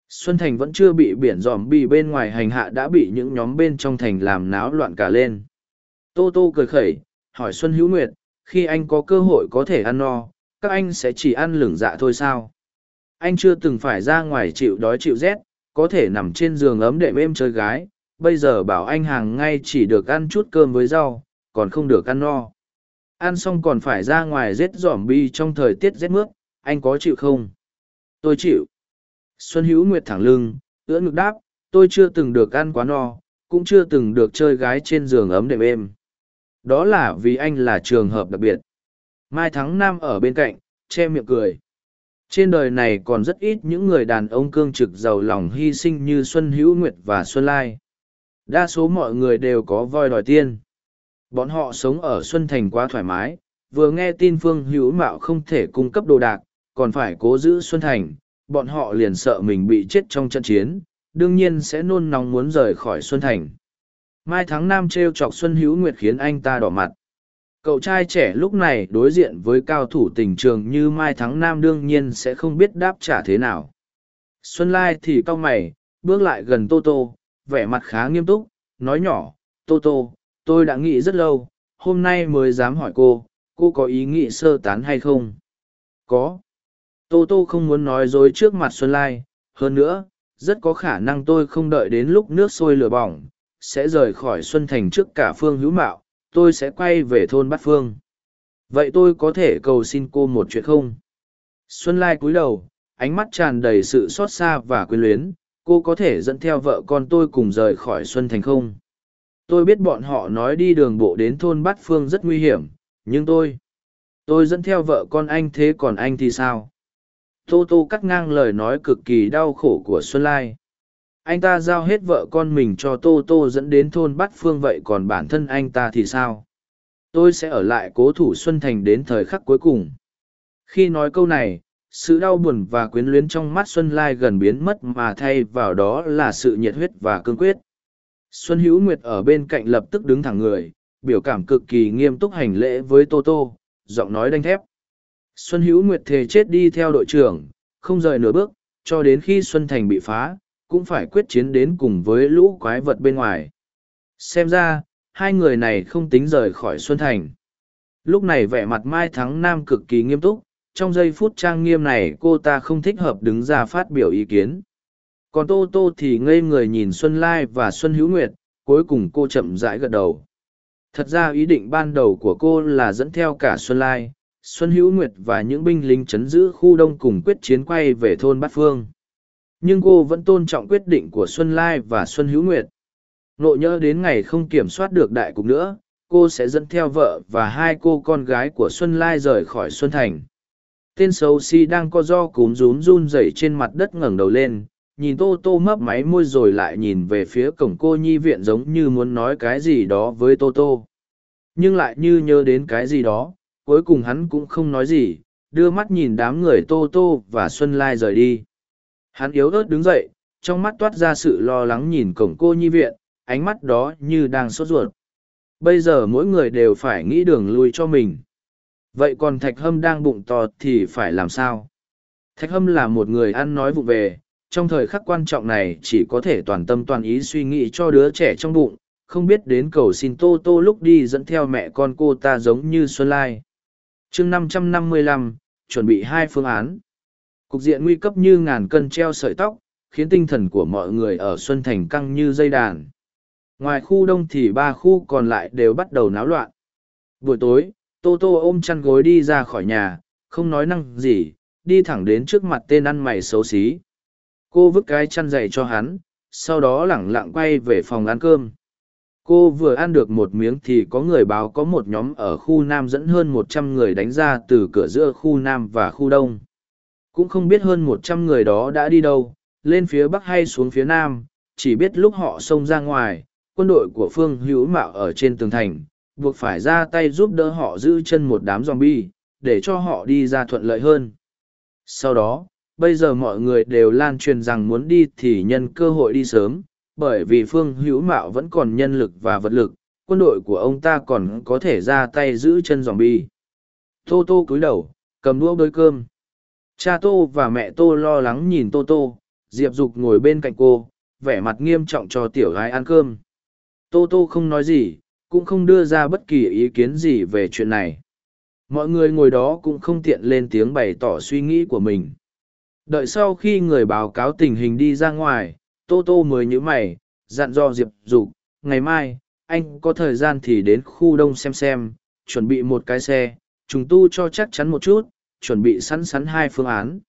[SPEAKER 1] Xuân Thành vẫn chưa bị biển dòm bị bên ngoài hành hạ đã bị những nhóm bên trong thành làm náo loạn cả lên. Tô Tô cười khẩy, hỏi Xuân Hữu Nguyệt, khi anh có cơ hội có thể ăn no, các anh sẽ chỉ ăn lửng dạ thôi sao? Anh chưa từng phải ra ngoài chịu đói chịu rét, có thể nằm trên giường ấm đệm êm chơi gái, bây giờ bảo anh hàng ngay chỉ được ăn chút cơm với rau, còn không được ăn no. Ăn xong còn phải ra ngoài rết giỏm bi trong thời tiết rét mướt, anh có chịu không? Tôi chịu. Xuân Hữu Nguyệt thẳng lưng, ưỡn ngực đáp, tôi chưa từng được ăn quá no, cũng chưa từng được chơi gái trên giường ấm đệm êm. Đó là vì anh là trường hợp đặc biệt. Mai Thắng Nam ở bên cạnh, che miệng cười. Trên đời này còn rất ít những người đàn ông cương trực giàu lòng hy sinh như Xuân Hữu Nguyệt và Xuân Lai. Đa số mọi người đều có voi đòi tiên. Bọn họ sống ở Xuân Thành quá thoải mái, vừa nghe tin Phương Hữu Mạo không thể cung cấp đồ đạc, còn phải cố giữ Xuân Thành, bọn họ liền sợ mình bị chết trong trận chiến, đương nhiên sẽ nôn nóng muốn rời khỏi Xuân Thành. Mai tháng Nam trêu chọc Xuân Hữu Nguyệt khiến anh ta đỏ mặt. Cậu trai trẻ lúc này đối diện với cao thủ tình trường như Mai Thắng Nam đương nhiên sẽ không biết đáp trả thế nào. Xuân Lai thì cau mày, bước lại gần Tô Tô, vẻ mặt khá nghiêm túc, nói nhỏ, Tô Tô, tôi đã nghĩ rất lâu, hôm nay mới dám hỏi cô, cô có ý nghĩ sơ tán hay không? Có. Tô Tô không muốn nói dối trước mặt Xuân Lai, hơn nữa, rất có khả năng tôi không đợi đến lúc nước sôi lửa bỏng, sẽ rời khỏi Xuân Thành trước cả Phương Hữu Mạo, tôi sẽ quay về thôn Bát Phương. Vậy tôi có thể cầu xin cô một chuyện không? Xuân Lai cúi đầu, ánh mắt tràn đầy sự xót xa và quyến luyến, cô có thể dẫn theo vợ con tôi cùng rời khỏi Xuân Thành không? Tôi biết bọn họ nói đi đường bộ đến thôn Bát Phương rất nguy hiểm, nhưng tôi... Tôi dẫn theo vợ con anh thế còn anh thì sao? Tô Tô cắt ngang lời nói cực kỳ đau khổ của Xuân Lai. Anh ta giao hết vợ con mình cho Tô Tô dẫn đến thôn Bát Phương vậy còn bản thân anh ta thì sao? Tôi sẽ ở lại cố thủ Xuân Thành đến thời khắc cuối cùng. Khi nói câu này, sự đau buồn và quyến luyến trong mắt Xuân Lai gần biến mất mà thay vào đó là sự nhiệt huyết và cương quyết. Xuân Hữu Nguyệt ở bên cạnh lập tức đứng thẳng người, biểu cảm cực kỳ nghiêm túc hành lễ với Tô Tô, giọng nói đanh thép. Xuân Hữu Nguyệt thề chết đi theo đội trưởng, không rời nửa bước, cho đến khi Xuân Thành bị phá, cũng phải quyết chiến đến cùng với lũ quái vật bên ngoài. Xem ra, hai người này không tính rời khỏi Xuân Thành. Lúc này vẻ mặt Mai Thắng Nam cực kỳ nghiêm túc, trong giây phút trang nghiêm này cô ta không thích hợp đứng ra phát biểu ý kiến. Còn Tô Tô thì ngây người nhìn Xuân Lai và Xuân Hữu Nguyệt, cuối cùng cô chậm rãi gật đầu. Thật ra ý định ban đầu của cô là dẫn theo cả Xuân Lai, Xuân Hữu Nguyệt và những binh lính chấn giữ khu đông cùng quyết chiến quay về thôn Bát Phương. Nhưng cô vẫn tôn trọng quyết định của Xuân Lai và Xuân Hữu Nguyệt. Nộ nhớ đến ngày không kiểm soát được đại cục nữa, cô sẽ dẫn theo vợ và hai cô con gái của Xuân Lai rời khỏi Xuân Thành. Tên xấu Si đang co do cúm rún run rẩy trên mặt đất ngẩng đầu lên, nhìn tô tô mấp máy môi rồi lại nhìn về phía cổng cô nhi viện giống như muốn nói cái gì đó với tô tô. Nhưng lại như nhớ đến cái gì đó, cuối cùng hắn cũng không nói gì, đưa mắt nhìn đám người tô tô và xuân lai rời đi. Hắn yếu ớt đứng dậy, trong mắt toát ra sự lo lắng nhìn cổng cô nhi viện, ánh mắt đó như đang sốt ruột. Bây giờ mỗi người đều phải nghĩ đường lui cho mình. Vậy còn thạch hâm đang bụng to thì phải làm sao? Thạch hâm là một người ăn nói vụ về trong thời khắc quan trọng này chỉ có thể toàn tâm toàn ý suy nghĩ cho đứa trẻ trong bụng, không biết đến cầu xin Tô Tô lúc đi dẫn theo mẹ con cô ta giống như Xuân Lai. chương năm trăm năm mươi lăm chuẩn bị hai phương án. Cục diện nguy cấp như ngàn cân treo sợi tóc, khiến tinh thần của mọi người ở Xuân Thành căng như dây đàn. Ngoài khu đông thì ba khu còn lại đều bắt đầu náo loạn. Buổi tối, Tô Tô ôm chăn gối đi ra khỏi nhà, không nói năng gì, đi thẳng đến trước mặt tên ăn mày xấu xí cô vứt cái chăn dậy cho hắn, sau đó lẳng lặng quay về phòng ăn cơm. Cô vừa ăn được một miếng thì có người báo có một nhóm ở khu nam dẫn hơn một trăm người đánh ra từ cửa giữa khu nam và khu đông. Cũng không biết hơn một trăm người đó đã đi đâu, lên phía bắc hay xuống phía nam, chỉ biết lúc họ xông ra ngoài, quân đội của phương hữu mạo ở trên tường thành, buộc phải ra tay giúp đỡ họ giữ chân một đám z o m bi e để cho họ đi ra thuận lợi hơn. Sau đó bây giờ mọi người đều lan truyền rằng muốn đi thì nhân cơ hội đi sớm, bởi vì phương hữu mạo vẫn còn nhân lực và vật lực, quân đội của ông ta còn có thể ra tay giữ chân dòm bi tô tô cúi đầu, cầm đũa bới cơm. Cha tô và mẹ tô lo lắng nhìn tô tô, diệp dục ngồi bên cạnh cô, vẻ mặt nghiêm trọng cho tiểu gái ăn cơm. Tô tô không nói gì, cũng không đưa ra bất kỳ ý kiến gì về chuyện này. Mọi người ngồi đó cũng không tiện lên tiếng bày tỏ suy nghĩ của mình đợi sau khi người báo cáo tình hình đi ra ngoài, tô tô mới nhữ mày, dặn dò diệp dục, ngày mai, anh có thời gian thì đến khu đông xem xem, chuẩn bị một cái xe, trùng tu cho chắc chắn một chút, chuẩn bị sẵn sẵn hai phương án.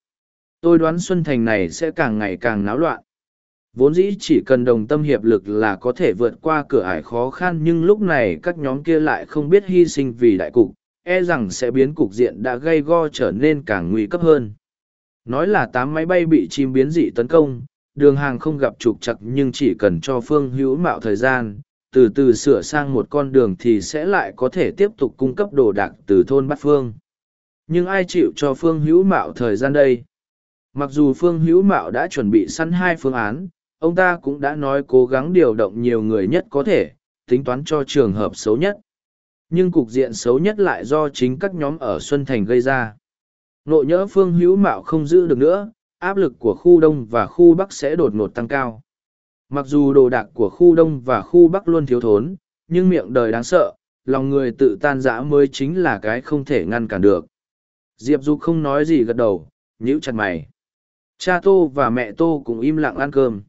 [SPEAKER 1] Tôi đoán xuân thành này sẽ càng ngày càng náo loạn. Vốn dĩ chỉ cần đồng tâm hiệp lực là có thể vượt qua cửa ải khó khăn, nhưng lúc này các nhóm kia lại không biết hy sinh vì đại cục e rằng sẽ biến cục diện đã gây go trở nên càng nguy cấp hơn. Nói là tám máy bay bị chim biến dị tấn công, đường hàng không gặp trục chặt nhưng chỉ cần cho phương hữu mạo thời gian, từ từ sửa sang một con đường thì sẽ lại có thể tiếp tục cung cấp đồ đạc từ thôn bát phương. Nhưng ai chịu cho phương hữu mạo thời gian đây? Mặc dù phương hữu mạo đã chuẩn bị sẵn hai phương án, ông ta cũng đã nói cố gắng điều động nhiều người nhất có thể, tính toán cho trường hợp xấu nhất. Nhưng cục diện xấu nhất lại do chính các nhóm ở Xuân Thành gây ra nội nhỡ phương hữu mạo không giữ được nữa, áp lực của khu đông và khu bắc sẽ đột ngột tăng cao. Mặc dù đồ đạc của khu đông và khu bắc luôn thiếu thốn, nhưng miệng đời đáng sợ, lòng người tự tan rã mới chính là cái không thể ngăn cản được. Diệp Dục không nói gì gật đầu, nhíu chặt mày. Cha Tô và mẹ Tô cũng im lặng ăn cơm.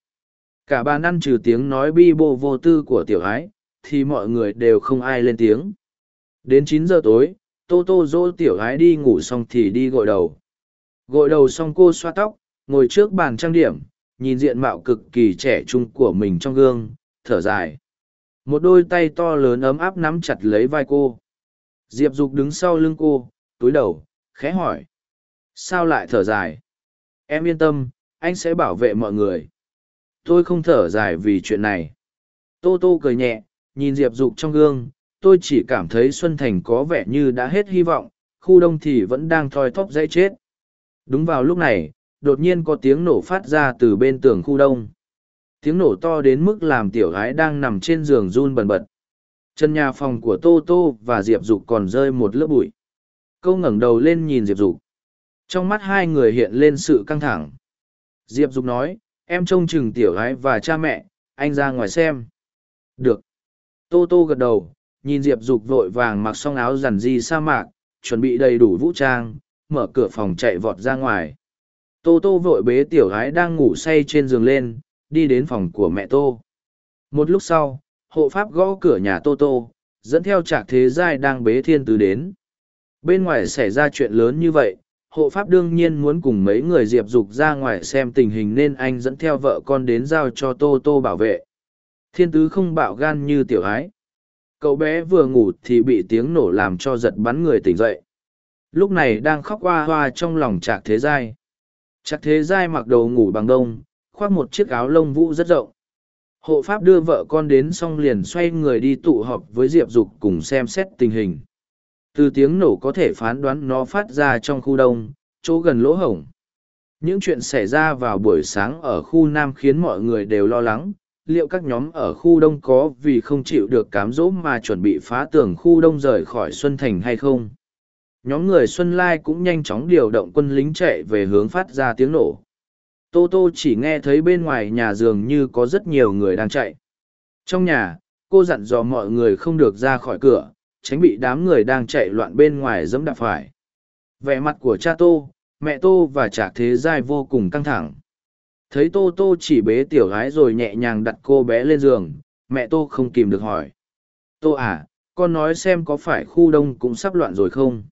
[SPEAKER 1] Cả bàn ăn trừ tiếng nói bi bô vô tư của tiểu ái, thì mọi người đều không ai lên tiếng. Đến chín giờ tối, tô tô dỗ tiểu gái đi ngủ xong thì đi gội đầu Gội đầu xong cô xoa tóc, ngồi trước bàn trang điểm, nhìn diện mạo cực kỳ trẻ trung của mình trong gương, thở dài. Một đôi tay to lớn ấm áp nắm chặt lấy vai cô. Diệp Dục đứng sau lưng cô, túi đầu, khẽ hỏi. Sao lại thở dài? Em yên tâm, anh sẽ bảo vệ mọi người. Tôi không thở dài vì chuyện này. Tô Tô cười nhẹ, nhìn Diệp Dục trong gương, tôi chỉ cảm thấy Xuân Thành có vẻ như đã hết hy vọng, khu đông thì vẫn đang thoi thóp dãy chết. Đúng vào lúc này, đột nhiên có tiếng nổ phát ra từ bên tường khu đông. Tiếng nổ to đến mức làm tiểu gái đang nằm trên giường run bần bật. Chân nhà phòng của Tô Tô và Diệp Dục còn rơi một lớp bụi. Câu ngẩng đầu lên nhìn Diệp Dục. Trong mắt hai người hiện lên sự căng thẳng. Diệp Dục nói, em trông chừng tiểu gái và cha mẹ, anh ra ngoài xem. Được. Tô Tô gật đầu, nhìn Diệp Dục vội vàng mặc xong áo rằn di sa mạc, chuẩn bị đầy đủ vũ trang, mở cửa phòng chạy vọt ra ngoài. Tô Tô vội bế tiểu gái đang ngủ say trên giường lên, đi đến phòng của mẹ Tô. Một lúc sau, hộ pháp gõ cửa nhà Tô Tô, dẫn theo trạc thế giai đang bế thiên tứ đến. Bên ngoài xảy ra chuyện lớn như vậy, hộ pháp đương nhiên muốn cùng mấy người diệp dục ra ngoài xem tình hình nên anh dẫn theo vợ con đến giao cho Tô Tô bảo vệ. Thiên tứ không bạo gan như tiểu ái. Cậu bé vừa ngủ thì bị tiếng nổ làm cho giật bắn người tỉnh dậy. Lúc này đang khóc hoa hoa trong lòng trạc thế giai. Trạc thế giai mặc đồ ngủ bằng đông, khoác một chiếc áo lông vũ rất rộng. Hộ pháp đưa vợ con đến xong liền xoay người đi tụ họp với Diệp Dục cùng xem xét tình hình. Từ tiếng nổ có thể phán đoán nó phát ra trong khu đông, chỗ gần lỗ hổng. Những chuyện xảy ra vào buổi sáng ở khu Nam khiến mọi người đều lo lắng, liệu các nhóm ở khu đông có vì không chịu được cám dỗ mà chuẩn bị phá tường khu đông rời khỏi Xuân Thành hay không? Nhóm người Xuân Lai cũng nhanh chóng điều động quân lính chạy về hướng phát ra tiếng nổ. Tô Tô chỉ nghe thấy bên ngoài nhà dường như có rất nhiều người đang chạy. Trong nhà, cô dặn dò mọi người không được ra khỏi cửa, tránh bị đám người đang chạy loạn bên ngoài dẫm đạp phải. Vẻ mặt của cha Tô, mẹ Tô và Trạc Thế Giai vô cùng căng thẳng. Thấy Tô Tô chỉ bế tiểu gái rồi nhẹ nhàng đặt cô bé lên giường, mẹ Tô không kìm được hỏi. Tô à, con nói xem có phải khu đông cũng sắp loạn rồi không?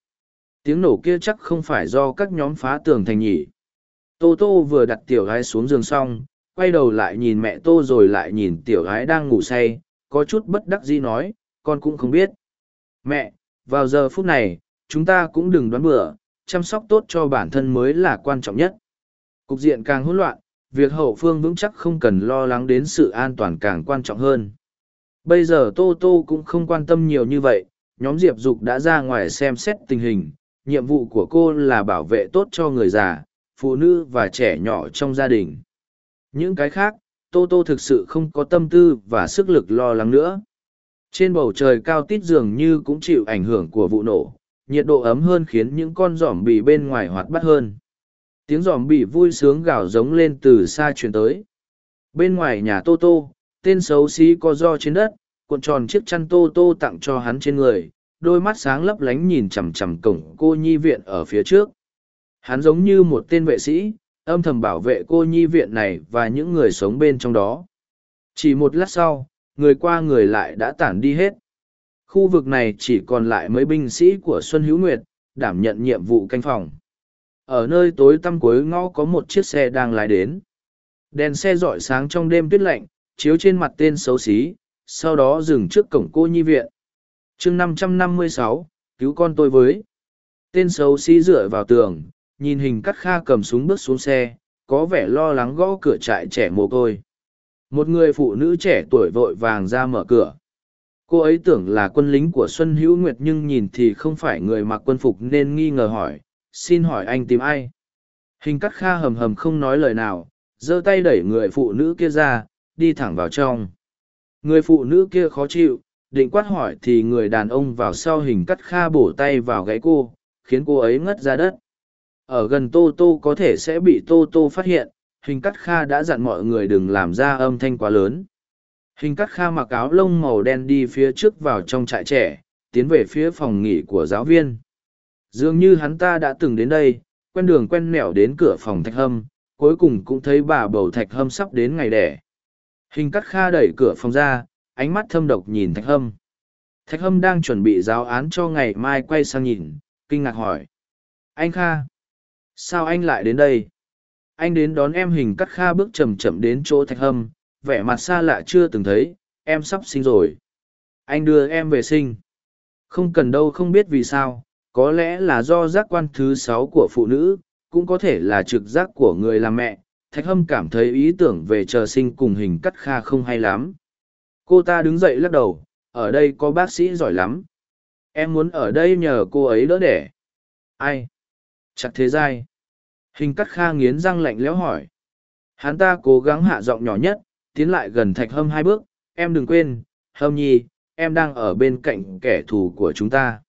[SPEAKER 1] Tiếng nổ kia chắc không phải do các nhóm phá tường thành nhỉ. Tô Tô vừa đặt tiểu gái xuống giường xong, quay đầu lại nhìn mẹ Tô rồi lại nhìn tiểu gái đang ngủ say, có chút bất đắc dĩ nói, con cũng không biết. Mẹ, vào giờ phút này, chúng ta cũng đừng đoán bừa, chăm sóc tốt cho bản thân mới là quan trọng nhất. Cục diện càng hỗn loạn, việc hậu phương vững chắc không cần lo lắng đến sự an toàn càng quan trọng hơn. Bây giờ Tô Tô cũng không quan tâm nhiều như vậy, nhóm Diệp Dục đã ra ngoài xem xét tình hình, nhiệm vụ của cô là bảo vệ tốt cho người già, phụ nữ và trẻ nhỏ trong gia đình. Những cái khác, Tô Tô thực sự không có tâm tư và sức lực lo lắng nữa. Trên bầu trời cao tít dường như cũng chịu ảnh hưởng của vụ nổ, nhiệt độ ấm hơn khiến những con giỏm bì bên ngoài hoạt bát hơn. Tiếng giỏm bị vui sướng gào giống lên từ xa truyền tới. Bên ngoài nhà Tô Tô, tên xấu xí co do trên đất, cuộn tròn chiếc chăn Tô Tô tặng cho hắn trên người, đôi mắt sáng lấp lánh nhìn chằm chằm cổng cô nhi viện ở phía trước. Hắn giống như một tên vệ sĩ, âm thầm bảo vệ cô nhi viện này và những người sống bên trong đó. Chỉ một lát sau, người qua người lại đã tản đi hết. Khu vực này chỉ còn lại mấy binh sĩ của Xuân Hữu Nguyệt, đảm nhận nhiệm vụ canh phòng. Ở nơi tối tăm cuối ngõ có một chiếc xe đang lái đến. Đèn xe rọi sáng trong đêm tuyết lạnh, chiếu trên mặt tên xấu xí, sau đó dừng trước cổng cô nhi viện. chương 556, cứu con tôi với. Tên xấu xí dựa vào tường, nhìn hình cắt kha cầm súng bước xuống xe, có vẻ lo lắng gõ cửa trại trẻ mồ côi. Một người phụ nữ trẻ tuổi vội vàng ra mở cửa. Cô ấy tưởng là quân lính của Xuân Hữu Nguyệt nhưng nhìn thì không phải người mặc quân phục nên nghi ngờ hỏi, xin hỏi anh tìm ai? Hình cắt kha hầm hầm không nói lời nào, giơ tay đẩy người phụ nữ kia ra, đi thẳng vào trong. Người phụ nữ kia khó chịu, định quát hỏi thì người đàn ông vào sau hình cắt kha bổ tay vào gáy cô, khiến cô ấy ngất ra đất. Ở gần Tô Tô có thể sẽ bị Tô Tô phát hiện, hình cắt kha đã dặn mọi người đừng làm ra âm thanh quá lớn. Hình cắt kha mặc áo lông màu đen đi phía trước vào trong trại trẻ, tiến về phía phòng nghỉ của giáo viên. Dường như hắn ta đã từng đến đây, quen đường quen nẻo đến cửa phòng thạch hâm, cuối cùng cũng thấy bà bầu thạch hâm sắp đến ngày đẻ. Hình cắt kha đẩy cửa phòng ra, ánh mắt thâm độc nhìn thạch hâm. Thạch hâm đang chuẩn bị giáo án cho ngày mai quay sang nhìn, kinh ngạc hỏi. Anh Kha, sao anh lại đến đây anh đến đón em hình cắt kha bước chậm chậm đến chỗ thạch hâm vẻ mặt xa lạ chưa từng thấy em sắp sinh rồi anh đưa em về sinh không cần đâu không biết vì sao có lẽ là do giác quan thứ sáu của phụ nữ, cũng có thể là trực giác của người làm mẹ. Thạch hâm cảm thấy ý tưởng về chờ sinh cùng hình cắt kha không hay lắm. Cô ta đứng dậy lắc đầu, ở đây có bác sĩ giỏi lắm. Em muốn ở đây nhờ cô ấy đỡ đẻ. Ai? Chặt thế giai hình cắt kha nghiến răng lạnh lẽo hỏi. Hắn ta cố gắng hạ giọng nhỏ nhất, tiến lại gần thạch hâm hai bước. Em đừng quên, hâm nhi, em đang ở bên cạnh kẻ thù của chúng ta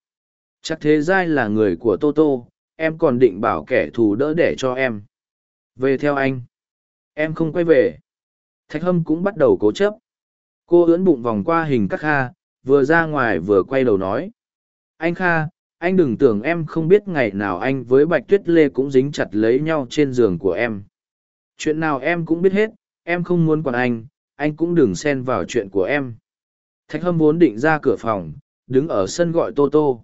[SPEAKER 1] chắc thế giai là người của tô tô em còn định bảo kẻ thù đỡ để cho em. Về theo anh. Em không quay về. Thạch hâm cũng bắt đầu cố chấp. Cô ưỡn bụng vòng qua hình các kha, vừa ra ngoài vừa quay đầu nói. Anh kha, anh đừng tưởng em không biết ngày nào anh với bạch tuyết lê cũng dính chặt lấy nhau trên giường của em. Chuyện nào em cũng biết hết, em không muốn còn anh anh cũng đừng xen vào chuyện của em. Thạch hâm vốn định ra cửa phòng, đứng ở sân gọi tô tô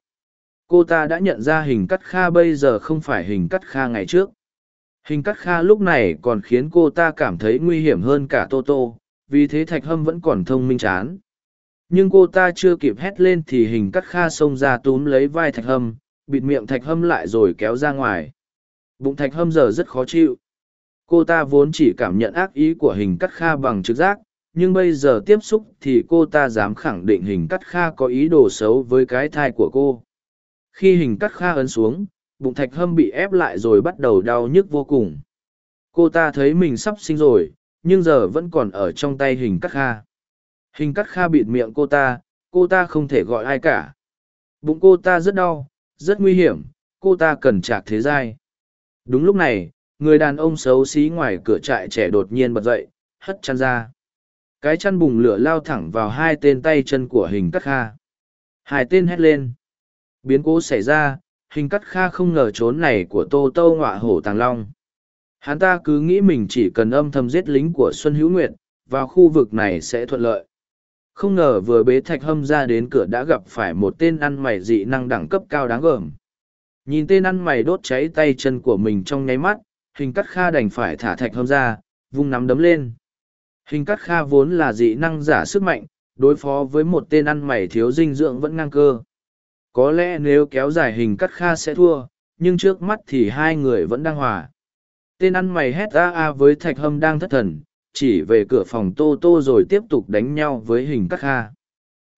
[SPEAKER 1] cô ta đã nhận ra hình cắt kha bây giờ không phải hình cắt kha ngày trước. Hình cắt kha lúc này còn khiến cô ta cảm thấy nguy hiểm hơn cả tô tô, vì thế thạch hâm vẫn còn thông minh chán. Nhưng cô ta chưa kịp hét lên thì hình cắt kha xông ra túm lấy vai thạch hâm, bịt miệng thạch hâm lại rồi kéo ra ngoài. Bụng thạch hâm giờ rất khó chịu. Cô ta vốn chỉ cảm nhận ác ý của hình cắt kha bằng trực giác, nhưng bây giờ tiếp xúc thì cô ta dám khẳng định hình cắt kha có ý đồ xấu với cái thai của cô khi hình cắt kha ấn xuống, bụng thạch hâm bị ép lại rồi bắt đầu đau nhức vô cùng. Cô ta thấy mình sắp sinh rồi, nhưng giờ vẫn còn ở trong tay hình cắt kha. Hình cắt kha bịt miệng cô ta cô ta không thể gọi ai cả. Bụng cô ta rất đau, rất nguy hiểm, cô ta cần chạc thế giai. Đúng lúc này, người đàn ông xấu xí ngoài cửa trại trẻ đột nhiên bật dậy, hất chăn ra. Cái chăn bùng lửa lao thẳng vào hai tên tay chân của hình cắt kha. Hai tên hét lên biến cố xảy ra, hình cắt kha không ngờ trốn này của tô tâu ngọa hổ tàng long. Hắn ta cứ nghĩ mình chỉ cần âm thầm giết lính của xuân hữu nguyệt, vào khu vực này sẽ thuận lợi. Không ngờ vừa bế thạch hâm ra đến cửa đã gặp phải một tên ăn mày dị năng đẳng cấp cao đáng gờm. Nhìn tên ăn mày đốt cháy tay chân của mình trong nháy mắt, hình cắt kha đành phải thả thạch hâm ra, vung nắm đấm lên. Hình cắt kha vốn là dị năng giả sức mạnh, đối phó với một tên ăn mày thiếu dinh dưỡng vẫn ngang cơ có lẽ nếu kéo dài hình cắt kha sẽ thua, nhưng trước mắt thì hai người vẫn đang hòa. Tên ăn mày hét a a với thạch hâm đang thất thần, chỉ về cửa phòng tô tô rồi tiếp tục đánh nhau với hình cắt kha.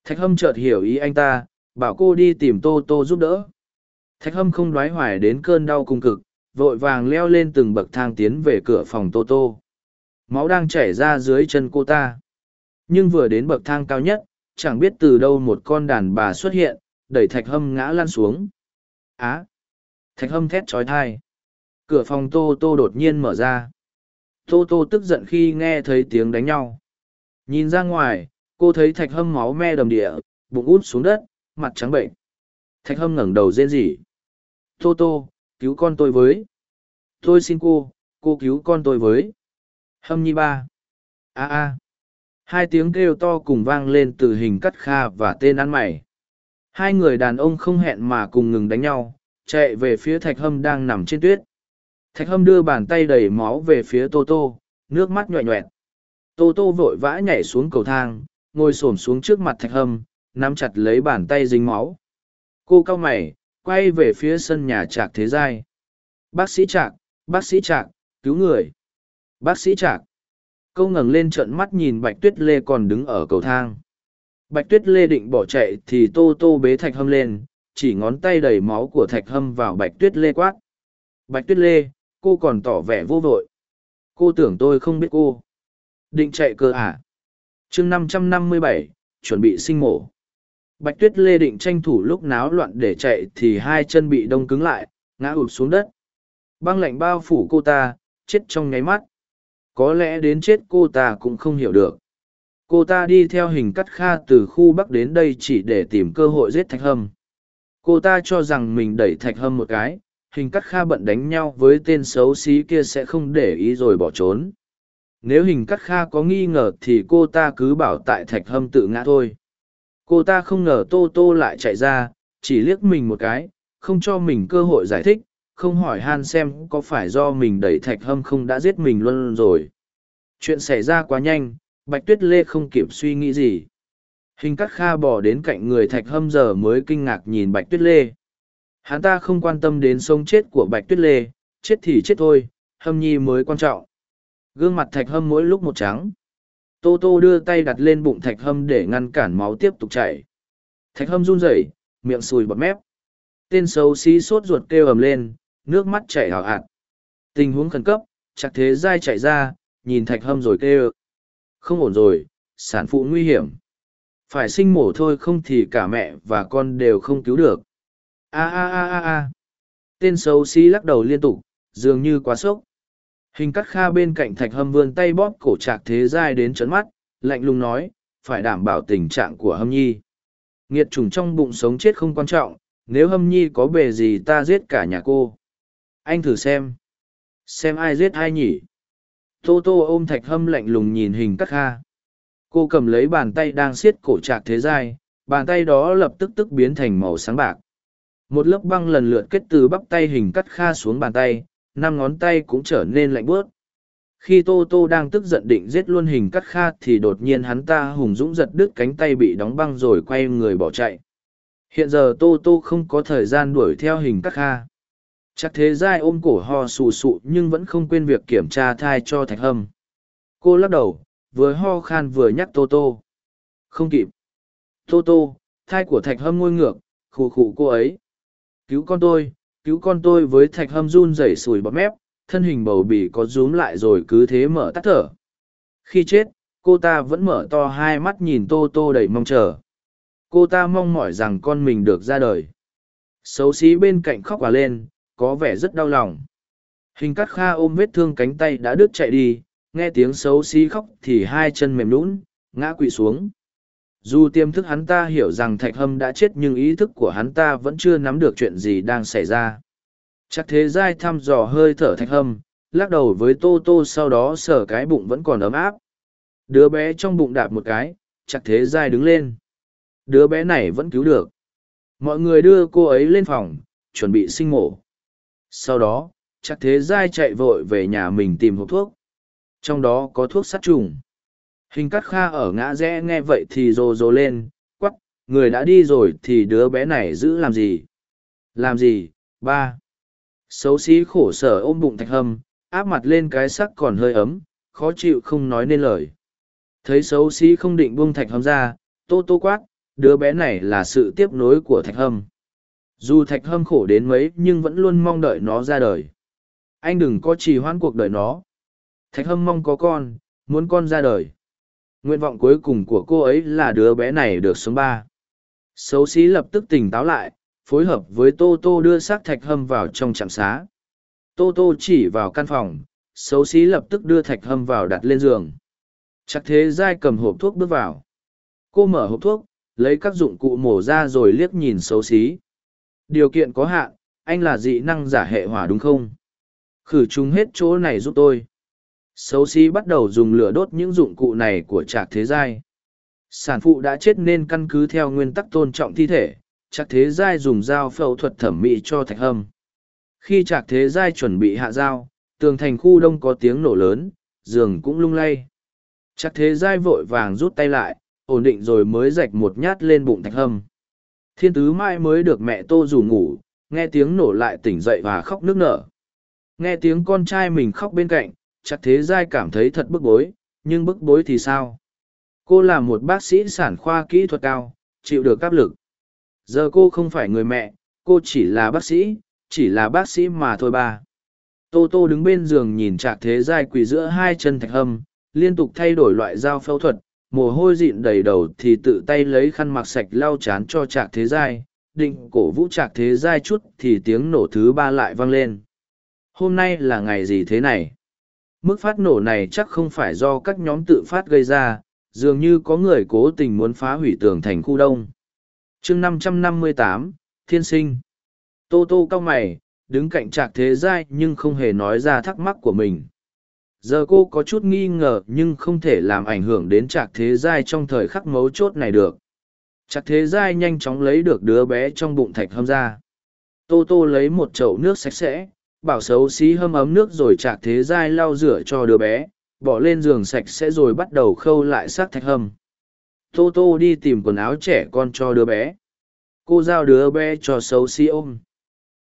[SPEAKER 1] Thạch hâm chợt hiểu ý anh ta, bảo cô đi tìm tô tô giúp đỡ. Thạch hâm không đoái hoài đến cơn đau cung cực, vội vàng leo lên từng bậc thang tiến về cửa phòng tô tô. Máu đang chảy ra dưới chân cô ta. Nhưng vừa đến bậc thang cao nhất, chẳng biết từ đâu một con đàn bà xuất hiện đẩy thạch hâm ngã lăn xuống. Á! Thạch hâm thét trói thai. Cửa phòng tô tô đột nhiên mở ra. Tô tô tức giận khi nghe thấy tiếng đánh nhau. Nhìn ra ngoài, cô thấy thạch hâm máu me đầm địa, bụng út xuống đất, mặt trắng bệnh. Thạch hâm ngẩng đầu rên rỉ. Tô tô, cứu con tôi với. Tôi xin cô cô cứu con tôi với. Hâm nhi ba. A a. Hai tiếng kêu to cùng vang lên từ hình cắt kha và tên ăn mày hai người đàn ông không hẹn mà cùng ngừng đánh nhau, chạy về phía thạch hâm đang nằm trên tuyết. Thạch hâm đưa bàn tay đầy máu về phía tô tô, nước mắt nhoẹ nhòe. tô tô vội vã nhảy xuống cầu thang, ngồi s ổ m xuống trước mặt thạch hâm, nắm chặt lấy bàn tay dính máu. Cô cau mày, quay về phía sân nhà trạc thế giai. Bác sĩ trạc, bác sĩ trạc, cứu người. Bác sĩ trạc. Câu ngẩng lên trợn mắt nhìn bạch tuyết lê còn đứng ở cầu thang bạch tuyết lê định bỏ chạy thì tô tô bế thạch hâm lên, chỉ ngón tay đầy máu của thạch hâm vào bạch tuyết lê quát. Bạch tuyết lê, cô còn tỏ vẻ vô vội. Cô tưởng tôi không biết cô. Định chạy cơ à? chương năm trăm năm mươi bảy, chuẩn bị sinh mổ. Bạch tuyết lê định tranh thủ lúc náo loạn để chạy thì hai chân bị đông cứng lại, ngã ụp xuống đất. Băng lạnh bao phủ cô ta, chết trong nháy mắt. Có lẽ đến chết cô ta cũng không hiểu được cô ta đi theo hình cắt kha từ khu bắc đến đây chỉ để tìm cơ hội giết thạch hâm. Cô ta cho rằng mình đẩy thạch hâm một cái, hình cắt kha bận đánh nhau với tên xấu xí kia sẽ không để ý rồi bỏ trốn. Nếu hình cắt kha có nghi ngờ thì cô ta cứ bảo tại thạch hâm tự ngã thôi. Cô ta không ngờ tô tô lại chạy ra, chỉ liếc mình một cái, không cho mình cơ hội giải thích, không hỏi han xem có phải do mình đẩy thạch hâm không đã giết mình luôn rồi. Chuyện xảy ra quá nhanh bạch tuyết lê không kịp suy nghĩ gì. Hình cắt kha bỏ đến cạnh người thạch hâm giờ mới kinh ngạc nhìn bạch tuyết lê. Hắn ta không quan tâm đến sống chết của bạch tuyết lê, chết thì chết thôi, hâm nhi mới quan trọng. Gương mặt thạch hâm mỗi lúc một trắng. Tô tô đưa tay đặt lên bụng thạch hâm để ngăn cản máu tiếp tục chảy. Thạch hâm run rẩy, miệng sùi bọt mép. Tên xấu xí sốt ruột kêu ầm lên, nước mắt chảy hào hạt. Tình huống khẩn cấp, chặt thế dai chạy ra, nhìn thạch hâm rồi kêu không ổn rồi, sản phụ nguy hiểm. Phải sinh mổ thôi không thì cả mẹ và con đều không cứu được. A a a a a. Tên xấu xí lắc đầu liên tục, dường như quá sốc. Hình cắt kha bên cạnh thạch hâm vươn tay bóp cổ trạc thế giai đến trấn mắt, lạnh lùng nói, phải đảm bảo tình trạng của hâm nhi. Nghiệt trùng trong bụng sống chết không quan trọng, nếu hâm nhi có bề gì ta giết cả nhà cô. Anh thử xem. Xem ai giết ai nhỉ? Tô tô ôm thạch hâm lạnh lùng nhìn hình cắt kha. Cô cầm lấy bàn tay đang siết cổ trạc thế giai, bàn tay đó lập tức tức biến thành màu sáng bạc. Một lớp băng lần lượt kết từ bắp tay hình cắt kha xuống bàn tay, năm ngón tay cũng trở nên lạnh bớt khi tô tô đang tức giận định giết luôn hình cắt kha thì đột nhiên hắn ta hùng dũng giật đứt cánh tay bị đóng băng rồi quay người bỏ chạy. Hiện giờ tô tô không có thời gian đuổi theo hình cắt kha chắc thế giai ôm cổ ho sù sụ nhưng vẫn không quên việc kiểm tra thai cho thạch hâm. Cô lắc đầu, vừa ho khan vừa nhắc tô tô. Không kịp. Tô tô, thai của thạch hâm ngôi ngược, khù khụ cô ấy. Cứu con tôi, cứu con tôi với thạch hâm run rẩy sùi bọt mép, thân hình bầu bì có rúm lại rồi cứ thế mở tắt thở. Khi chết, cô ta vẫn mở to hai mắt nhìn tô tô đầy mong chờ. Cô ta mong mỏi rằng con mình được ra đời. Xấu xí bên cạnh khóc quả lên có vẻ rất đau lòng. Hình cắt kha ôm vết thương cánh tay đã đứt chạy đi, nghe tiếng xấu xí khóc thì hai chân mềm lún ngã quỵ xuống. Dù tiềm thức hắn ta hiểu rằng thạch hâm đã chết nhưng ý thức của hắn ta vẫn chưa nắm được chuyện gì đang xảy ra. Chắc thế giai thăm dò hơi thở thạch hâm, lắc đầu với tô tô sau đó sờ cái bụng vẫn còn ấm áp. Đứa bé trong bụng đạp một cái, chắc thế giai đứng lên. Đứa bé này vẫn cứu được. Mọi người đưa cô ấy lên phòng, chuẩn bị sinh mổ sau đó, chắc thế giai chạy vội về nhà mình tìm hộp thuốc. Trong đó có thuốc sát trùng. Hình cắt kha ở ngã rẽ nghe vậy thì rồ rồ lên quắp người đã đi rồi thì đứa bé này giữ làm gì? Làm gì? Ba. Xấu xí khổ sở ôm bụng thạch hâm, áp mặt lên cái sắc còn hơi ấm, khó chịu không nói nên lời. Thấy xấu xí không định buông thạch hâm ra, tô tô quát, đứa bé này là sự tiếp nối của thạch hâm dù thạch hâm khổ đến mấy nhưng vẫn luôn mong đợi nó ra đời. Anh đừng có trì hoãn cuộc đời nó. Thạch hâm mong có con, muốn con ra đời. Nguyện vọng cuối cùng của cô ấy là đứa bé này được sống ba. Xấu xí lập tức tỉnh táo lại, phối hợp với tô tô đưa xác thạch hâm vào trong trạm xá. Tô tô chỉ vào căn phòng, xấu xí lập tức đưa thạch hâm vào đặt lên giường. Chắc thế giai cầm hộp thuốc bước vào. Cô mở hộp thuốc, lấy các dụng cụ mổ ra rồi liếc nhìn xấu xí điều kiện có hạn, anh là dị năng giả hệ hỏa đúng không? Khử trùng hết chỗ này giúp tôi. Xấu xí bắt đầu dùng lửa đốt những dụng cụ này của trạc thế giai. Sản phụ đã chết nên căn cứ theo nguyên tắc tôn trọng thi thể, trạc thế giai dùng dao phẫu thuật thẩm mỹ cho thạch hâm. Khi trạc thế giai chuẩn bị hạ dao, tường thành khu đông có tiếng nổ lớn, giường cũng lung lay. Trạc thế giai vội vàng rút tay lại, ổn định rồi mới rạch một nhát lên bụng thạch hâm thiên tứ Mai mới được mẹ tô rủ ngủ, nghe tiếng nổ lại tỉnh dậy và khóc nức nở. Nghe tiếng con trai mình khóc bên cạnh, chắc thế giai cảm thấy thật bức bối, nhưng bức bối thì sao? Cô là một bác sĩ sản khoa kỹ thuật cao, chịu được áp lực. Giờ cô không phải người mẹ, cô chỉ là bác sĩ, chỉ là bác sĩ mà thôi ba. Tô tô đứng bên giường nhìn trạc thế giai quỳ giữa hai chân thạch hâm, liên tục thay đổi loại dao phẫu thuật mồ hôi dịn đầy đầu thì tự tay lấy khăn mặc sạch lau chán cho trạc thế giai, định cổ vũ trạc thế giai chút thì tiếng nổ thứ ba lại vang lên. Hôm nay là ngày gì thế này? Mức phát nổ này chắc không phải do các nhóm tự phát gây ra, dường như có người cố tình muốn phá hủy tường thành khu đông. Chương năm trăm năm mươi tám, thiên sinh. Tô tô cau mày, đứng cạnh trạc thế giai nhưng không hề nói ra thắc mắc của mình giờ cô có chút nghi ngờ nhưng không thể làm ảnh hưởng đến trạc thế giai trong thời khắc mấu chốt này được. Trạc thế giai nhanh chóng lấy được đứa bé trong bụng thạch hâm ra. Tô tô lấy một chậu nước sạch sẽ, bảo xấu xí hâm ấm nước rồi trạc thế giai lau rửa cho đứa bé, bỏ lên giường sạch sẽ rồi bắt đầu khâu lại xác thạch hâm. Tô tô đi tìm quần áo trẻ con cho đứa bé. Cô giao đứa bé cho xấu xí ôm.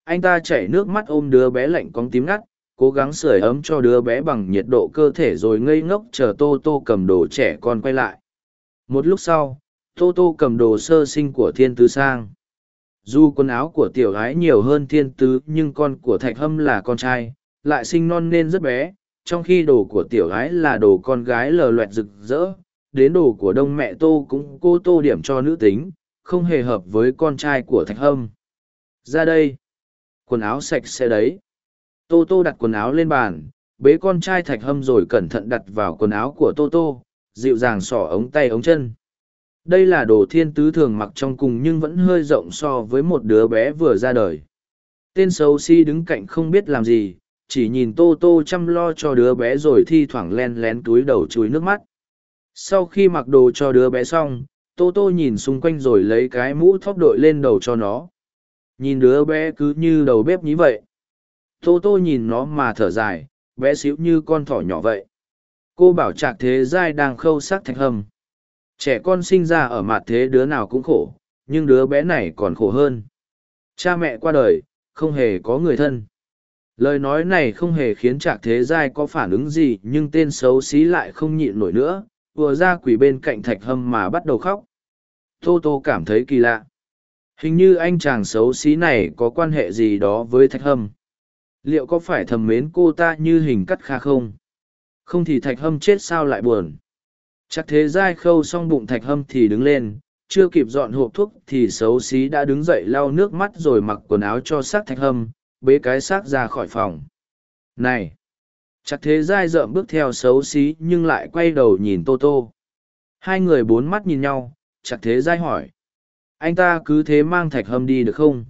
[SPEAKER 1] Anh ta chảy nước mắt ôm đứa bé lạnh cóng tím ngắt cố gắng sưởi ấm cho đứa bé bằng nhiệt độ cơ thể rồi ngây ngốc chờ tô tô cầm đồ trẻ con quay lại. Một lúc sau, tô tô cầm đồ sơ sinh của thiên tứ sang. Dù quần áo của tiểu gái nhiều hơn thiên tứ, nhưng con của thạch hâm là con trai, lại sinh non nên rất bé. Trong khi đồ của tiểu gái là đồ con gái lờ loẹt rực rỡ, đến đồ của đông mẹ tô cũng cô tô điểm cho nữ tính, không hề hợp với con trai của thạch hâm. Ra đây. Quần áo sạch sẽ đấy tô tô đặt quần áo lên bàn, bế con trai thạch hâm rồi cẩn thận đặt vào quần áo của tô tô, dịu dàng xỏ ống tay ống chân. Đây là đồ thiên tứ thường mặc trong cùng nhưng vẫn hơi rộng so với một đứa bé vừa ra đời. Tên xấu si đứng cạnh không biết làm gì, chỉ nhìn tô tô chăm lo cho đứa bé rồi thi thoảng len lén túi đầu chuối nước mắt. Sau khi mặc đồ cho đứa bé xong, tô tô nhìn xung quanh rồi lấy cái mũ thóc đội lên đầu cho nó. Nhìn đứa bé cứ như đầu bếp nhí vậy tô tô nhìn nó mà thở dài, bé xíu như con thỏ nhỏ vậy. Cô bảo trạc thế giai đang khâu xác thạch hầm. Trẻ con sinh ra ở mặt thế đứa nào cũng khổ, nhưng đứa bé này còn khổ hơn. Cha mẹ qua đời, không hề có người thân. Lời nói này không hề khiến trạc thế giai có phản ứng gì, nhưng tên xấu xí lại không nhịn nổi nữa, vừa ra quỷ bên cạnh thạch hâm mà bắt đầu khóc. Tô tô cảm thấy kỳ lạ. Hình như anh chàng xấu xí này có quan hệ gì đó với thạch hâm liệu có phải thầm mến cô ta như hình cắt kha không? Không thì thạch hâm chết sao lại buồn? Chắc thế giai khâu xong bụng thạch hâm thì đứng lên, chưa kịp dọn hộp thuốc thì xấu xí đã đứng dậy lau nước mắt rồi mặc quần áo cho xác thạch hâm, bế cái xác ra khỏi phòng. Này! Chắc thế giai rợm bước theo xấu xí nhưng lại quay đầu nhìn tô tô. Hai người bốn mắt nhìn nhau, chắc thế giai hỏi. Anh ta cứ thế mang thạch hâm đi được không?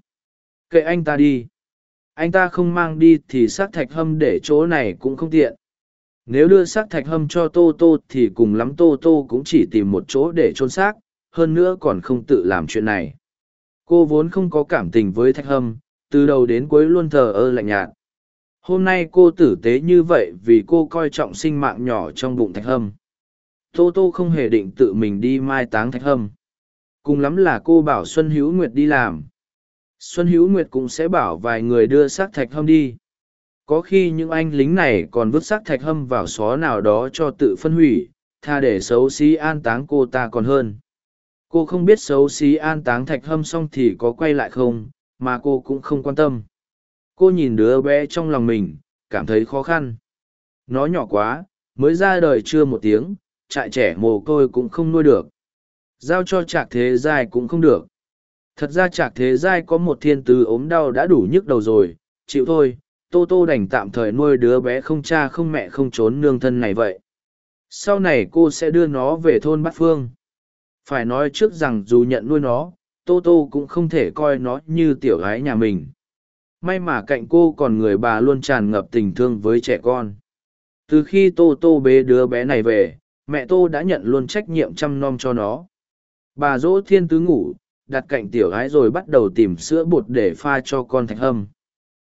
[SPEAKER 1] Kệ anh ta đi anh ta không mang đi thì xác thạch hâm để chỗ này cũng không tiện. Nếu đưa xác thạch hâm cho tô tô thì cùng lắm tô tô cũng chỉ tìm một chỗ để chôn xác, hơn nữa còn không tự làm chuyện này. Cô vốn không có cảm tình với thạch hâm, từ đầu đến cuối luôn thờ ơ lạnh nhạt. Hôm nay cô tử tế như vậy vì cô coi trọng sinh mạng nhỏ trong bụng thạch hâm. Tô tô không hề định tự mình đi mai táng thạch hâm. Cùng lắm là cô bảo xuân hữu nguyệt đi làm xuân hữu nguyệt cũng sẽ bảo vài người đưa xác thạch hâm đi. Có khi những anh lính này còn vứt xác thạch hâm vào xó nào đó cho tự phân hủy, tha để xấu xí an táng cô ta còn hơn. Cô không biết xấu xí an táng thạch hâm xong thì có quay lại không, mà cô cũng không quan tâm. Cô nhìn đứa bé trong lòng mình, cảm thấy khó khăn. Nó nhỏ quá, mới ra đời chưa một tiếng, trại trẻ mồ côi cũng không nuôi được. Giao cho trạc thế giai cũng không được thật ra chạc thế giai có một thiên tứ ốm đau đã đủ nhức đầu rồi. Chịu thôi, tô tô đành tạm thời nuôi đứa bé không cha không mẹ không trốn nương thân này vậy. Sau này cô sẽ đưa nó về thôn bát phương. Phải nói trước rằng dù nhận nuôi nó, tô tô cũng không thể coi nó như tiểu gái nhà mình. May mà cạnh cô còn người bà luôn tràn ngập tình thương với trẻ con. Từ khi tô tô bế đứa bé này về, mẹ tô đã nhận luôn trách nhiệm chăm nom cho nó. Bà dỗ thiên tứ ngủ đặt cạnh tiểu gái rồi bắt đầu tìm sữa bột để pha cho con thạch hâm.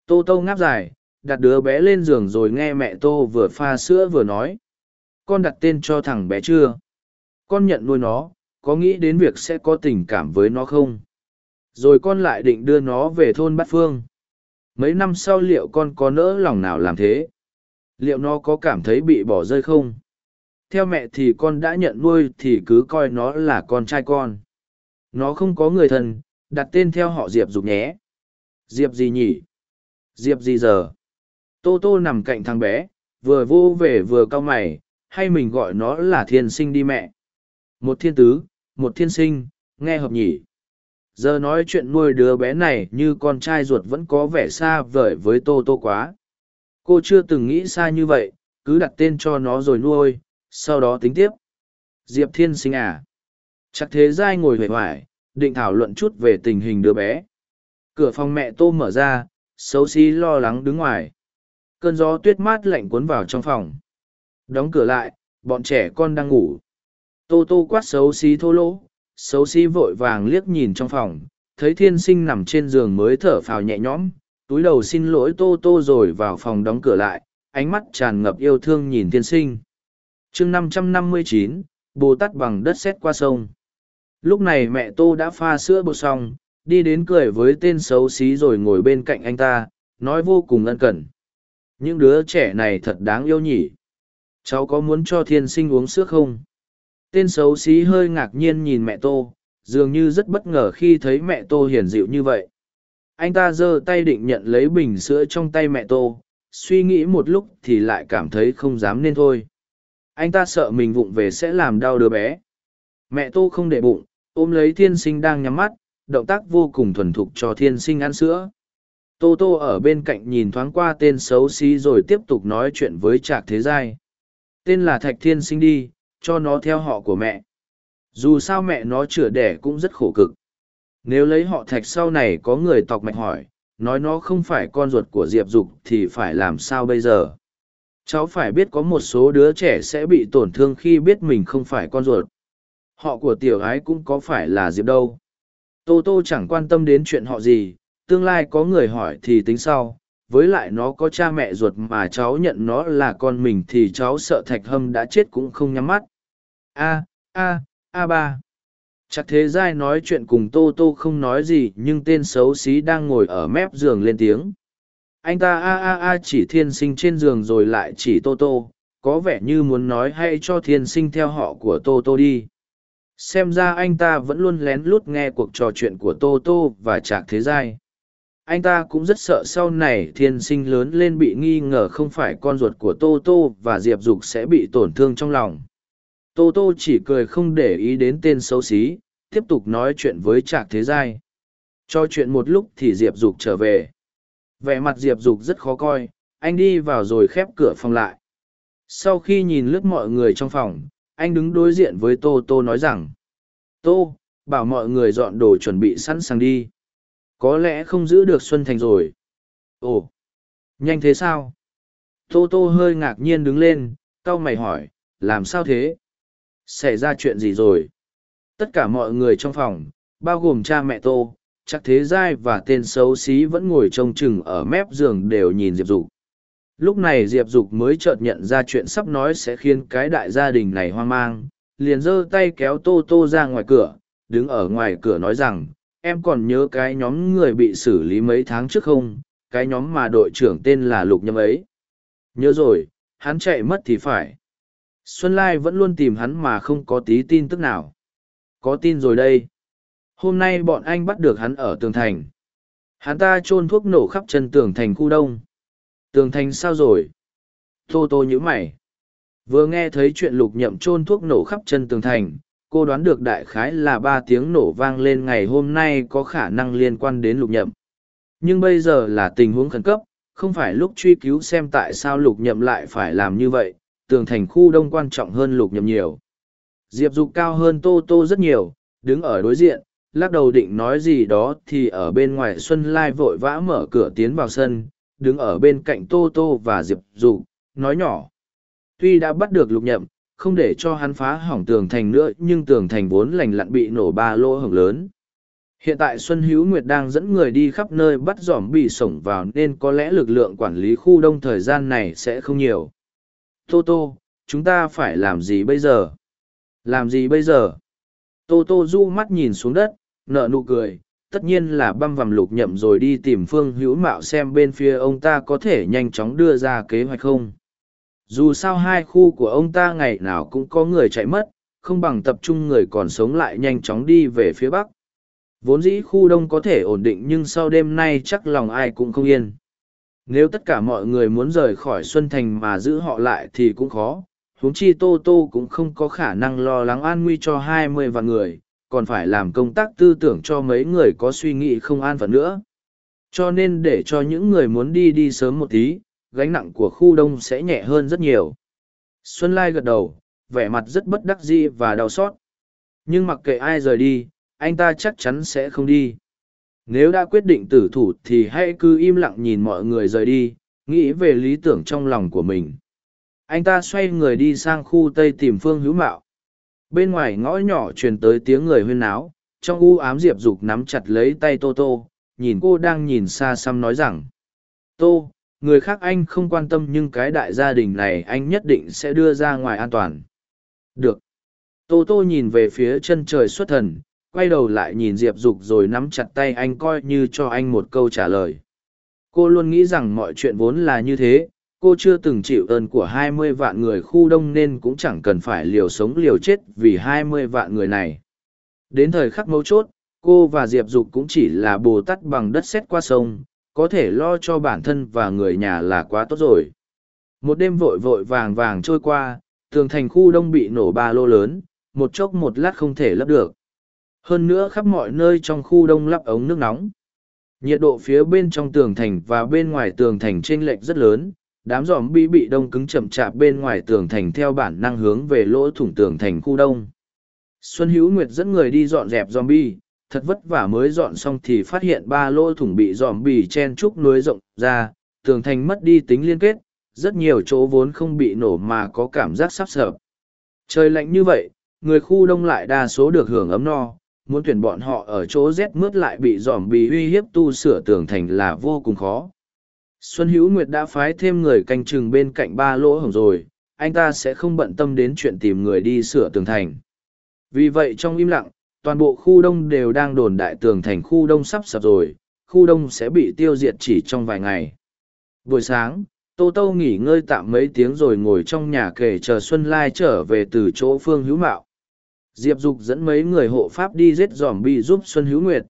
[SPEAKER 1] Tô tô ngáp dài, đặt đứa bé lên giường rồi nghe mẹ tô vừa pha sữa vừa nói. Con đặt tên cho thằng bé chưa? Con nhận nuôi nó, có nghĩ đến việc sẽ có tình cảm với nó không? Rồi con lại định đưa nó về thôn bát phương. Mấy năm sau liệu con có nỡ lòng nào làm thế? Liệu nó có cảm thấy bị bỏ rơi không? Theo mẹ thì con đã nhận nuôi thì cứ coi nó là con trai con nó không có người thân, đặt tên theo họ diệp dục nhé. Diệp gì nhỉ? Diệp gì giờ? Tô tô nằm cạnh thằng bé, vừa vô về vừa cau mày, hay mình gọi nó là thiên sinh đi mẹ. Một thiên tứ, một thiên sinh, nghe hợp nhỉ? Giờ nói chuyện nuôi đứa bé này như con trai ruột vẫn có vẻ xa vời với tô tô quá. Cô chưa từng nghĩ xa như vậy, cứ đặt tên cho nó rồi nuôi, sau đó tính tiếp. Diệp thiên sinh à? Chắc thế giai ngồi huệ hoài định thảo luận chút về tình hình đứa bé cửa phòng mẹ tô mở ra xấu xí lo lắng đứng ngoài cơn gió tuyết mát lạnh cuốn vào trong phòng đóng cửa lại bọn trẻ con đang ngủ tô tô quát xấu xí thô lỗ xấu xí vội vàng liếc nhìn trong phòng thấy thiên sinh nằm trên giường mới thở phào nhẹ nhõm, túi đầu xin lỗi tô tô rồi vào phòng đóng cửa lại, ánh mắt tràn ngập yêu thương nhìn thiên sinh. chương năm trăm năm mươi chín Bồ Tát bằng đất xét qua sông. Lúc này mẹ tô đã pha sữa bột xong, đi đến cười với tên xấu xí rồi ngồi bên cạnh anh ta, nói vô cùng ân cần. Những đứa trẻ này thật đáng yêu nhỉ. Cháu có muốn cho thiên sinh uống sữa không? Tên xấu xí hơi ngạc nhiên nhìn mẹ tô, dường như rất bất ngờ khi thấy mẹ tô hiền dịu như vậy. Anh ta giơ tay định nhận lấy bình sữa trong tay mẹ tô, suy nghĩ một lúc thì lại cảm thấy không dám nên thôi. Anh ta sợ mình vụng về sẽ làm đau đứa bé. Mẹ tô không để bụng, ôm lấy thiên sinh đang nhắm mắt, động tác vô cùng thuần thục cho thiên sinh ăn sữa. Tô tô ở bên cạnh nhìn thoáng qua tên xấu xí rồi tiếp tục nói chuyện với trạc thế giai. Tên là Thạch Thiên sinh đi, cho nó theo họ của mẹ. Dù sao mẹ nó chữa đẻ cũng rất khổ cực. Nếu lấy họ Thạch sau này có người tọc mạch hỏi, nói nó không phải con ruột của Diệp Dục thì phải làm sao bây giờ? Cháu phải biết có một số đứa trẻ sẽ bị tổn thương khi biết mình không phải con ruột. Họ của tiểu ái cũng có phải là Diệp đâu. Tô Tô chẳng quan tâm đến chuyện họ gì, tương lai có người hỏi thì tính sau. Với lại nó có cha mẹ ruột mà cháu nhận nó là con mình thì cháu sợ thạch hâm đã chết cũng không nhắm mắt. A, a, a ba. Chắc thế giai nói chuyện cùng Tô Tô không nói gì nhưng tên xấu xí đang ngồi ở mép giường lên tiếng. Anh ta a a a chỉ thiên sinh trên giường rồi lại chỉ Tô Tô, có vẻ như muốn nói hay cho thiên sinh theo họ của Tô Tô đi xem ra anh ta vẫn luôn lén lút nghe cuộc trò chuyện của tô tô và trạc thế giai. Anh ta cũng rất sợ sau này thiên sinh lớn lên bị nghi ngờ không phải con ruột của tô tô và diệp dục sẽ bị tổn thương trong lòng. Tô tô chỉ cười không để ý đến tên xấu xí, tiếp tục nói chuyện với trạc thế giai. Cho chuyện một lúc thì diệp dục trở về. Vẻ mặt diệp dục rất khó coi, anh đi vào rồi khép cửa phòng lại. Sau khi nhìn lướt mọi người trong phòng anh đứng đối diện với tô tô nói rằng, tô, bảo mọi người dọn đồ chuẩn bị sẵn sàng đi. Có lẽ không giữ được xuân thành rồi. Ồ, nhanh thế sao? Tô tô hơi ngạc nhiên đứng lên c a o mày hỏi, làm sao thế? Xảy ra chuyện gì rồi? Tất cả mọi người trong phòng, bao gồm cha mẹ tô, chắc thế giai và tên xấu xí vẫn ngồi trông chừng ở mép giường đều nhìn diệp dục. Lúc này Diệp Dục mới chợt nhận ra chuyện sắp nói sẽ khiến cái đại gia đình này hoang mang, liền giơ tay kéo Tô Tô ra ngoài cửa, đứng ở ngoài cửa nói rằng, em còn nhớ cái nhóm người bị xử lý mấy tháng trước không, cái nhóm mà đội trưởng tên là Lục Nhâm ấy. Nhớ rồi, hắn chạy mất thì phải. Xuân Lai vẫn luôn tìm hắn mà không có tí tin tức nào. Có tin rồi đây. Hôm nay bọn anh bắt được hắn ở tường thành. Hắn ta chôn thuốc nổ khắp chân tường thành khu đông Tường thành sao rồi? Tô tô nhíu mày. Vừa nghe thấy chuyện lục nhậm trôn thuốc nổ khắp chân tường thành, cô đoán được đại khái là ba tiếng nổ vang lên ngày hôm nay có khả năng liên quan đến lục nhậm. Nhưng bây giờ là tình huống khẩn cấp, không phải lúc truy cứu xem tại sao lục nhậm lại phải làm như vậy, tường thành khu đông quan trọng hơn lục nhậm nhiều. Diệp Dục cao hơn Tô Tô rất nhiều, đứng ở đối diện, lắc đầu định nói gì đó thì ở bên ngoài Xuân Lai vội vã mở cửa tiến vào sân, đứng ở bên cạnh tô tô và diệp Dù, nói nhỏ. Tuy đã bắt được lục nhậm không để cho hắn phá hỏng tường thành nữa nhưng tường thành vốn lành lặn bị nổ ba lỗ hổng lớn. Hiện tại xuân hữu nguyệt đang dẫn người đi khắp nơi bắt dòm bị sổng vào nên có lẽ lực lượng quản lý khu đông thời gian này sẽ không nhiều. Tô tô chúng ta phải làm gì bây giờ? Làm gì bây giờ? Tô tô du mắt nhìn xuống đất nợ nụ cười tất nhiên là băm vằm lục nhậm rồi đi tìm phương hữu mạo xem bên phía ông ta có thể nhanh chóng đưa ra kế hoạch không. Dù sao hai khu của ông ta ngày nào cũng có người chạy mất, không bằng tập trung người còn sống lại nhanh chóng đi về phía bắc. Vốn dĩ khu đông có thể ổn định nhưng sau đêm nay chắc lòng ai cũng không yên. Nếu tất cả mọi người muốn rời khỏi xuân thành mà giữ họ lại thì cũng khó, huống chi tô tô cũng không có khả năng lo lắng an nguy cho hai mươi vạn người còn phải làm công tác tư tưởng cho mấy người có suy nghĩ không an phận nữa. Cho nên để cho những người muốn đi đi sớm một tí, gánh nặng của khu đông sẽ nhẹ hơn rất nhiều. Xuân Lai gật đầu, vẻ mặt rất bất đắc dĩ và đau xót. Nhưng mặc kệ ai rời đi, anh ta chắc chắn sẽ không đi. Nếu đã quyết định tử thủ thì hãy cứ im lặng nhìn mọi người rời đi, nghĩ về lý tưởng trong lòng của mình. Anh ta xoay người đi sang khu Tây tìm Phương Hữu Mạo, Bên ngoài ngõ nhỏ truyền tới tiếng người huyên náo, trong u ám diệp dục nắm chặt lấy tay tô tô nhìn cô đang nhìn xa xăm nói rằng tô người khác anh không quan tâm nhưng cái đại gia đình này anh nhất định sẽ đưa ra ngoài an toàn. Được. Tô tô nhìn về phía chân trời xuất thần quay đầu lại nhìn diệp dục rồi nắm chặt tay anh coi như cho anh một câu trả lời. Cô luôn nghĩ rằng mọi chuyện vốn là như thế cô chưa từng chịu ơn của hai mươi vạn người khu đông nên cũng chẳng cần phải liều sống liều chết vì hai mươi vạn người này. Đến thời khắc mấu chốt, cô và diệp dục cũng chỉ là bồ tát bằng đất sét qua sông, có thể lo cho bản thân và người nhà là quá tốt rồi. Một đêm vội vội vàng vàng trôi qua, tường thành khu đông bị nổ ba lô lớn, một chốc một lát không thể lấp được. Hơn nữa khắp mọi nơi trong khu đông lắp ống nước nóng. Nhiệt độ phía bên trong tường thành và bên ngoài tường thành chênh lệch rất lớn đám giòm bi bị đông cứng chậm chạp bên ngoài tường thành theo bản năng hướng về lỗ thủng tường thành khu đông xuân hữu nguyệt dẫn người đi dọn dẹp giòm bi thật vất vả mới dọn xong thì phát hiện ba lỗ thủng bị giòm bì chen trúc nối rộng ra, tường thành mất đi tính liên kết, rất nhiều chỗ vốn không bị nổ mà có cảm giác sắp sợp trời lạnh như vậy, người khu đông lại đa số được hưởng ấm no, muốn tuyển bọn họ ở chỗ rét mướt lại bị dòm bì uy hiếp tu sửa tường thành là vô cùng khó. Xuân Hữu Nguyệt đã phái thêm người canh chừng bên cạnh ba lỗ hổng rồi, anh ta sẽ không bận tâm đến chuyện tìm người đi sửa tường thành. Vì vậy trong im lặng, toàn bộ khu đông đều đang đồn đại tường thành khu đông sắp sập rồi, khu đông sẽ bị tiêu diệt chỉ trong vài ngày. Buổi sáng, Tô Tô nghỉ ngơi tạm mấy tiếng rồi ngồi trong nhà kể chờ Xuân Lai trở về từ chỗ Phương Hữu Mạo. Diệp Dục dẫn mấy người hộ pháp đi giết giòm bi giúp Xuân Hữu Nguyệt.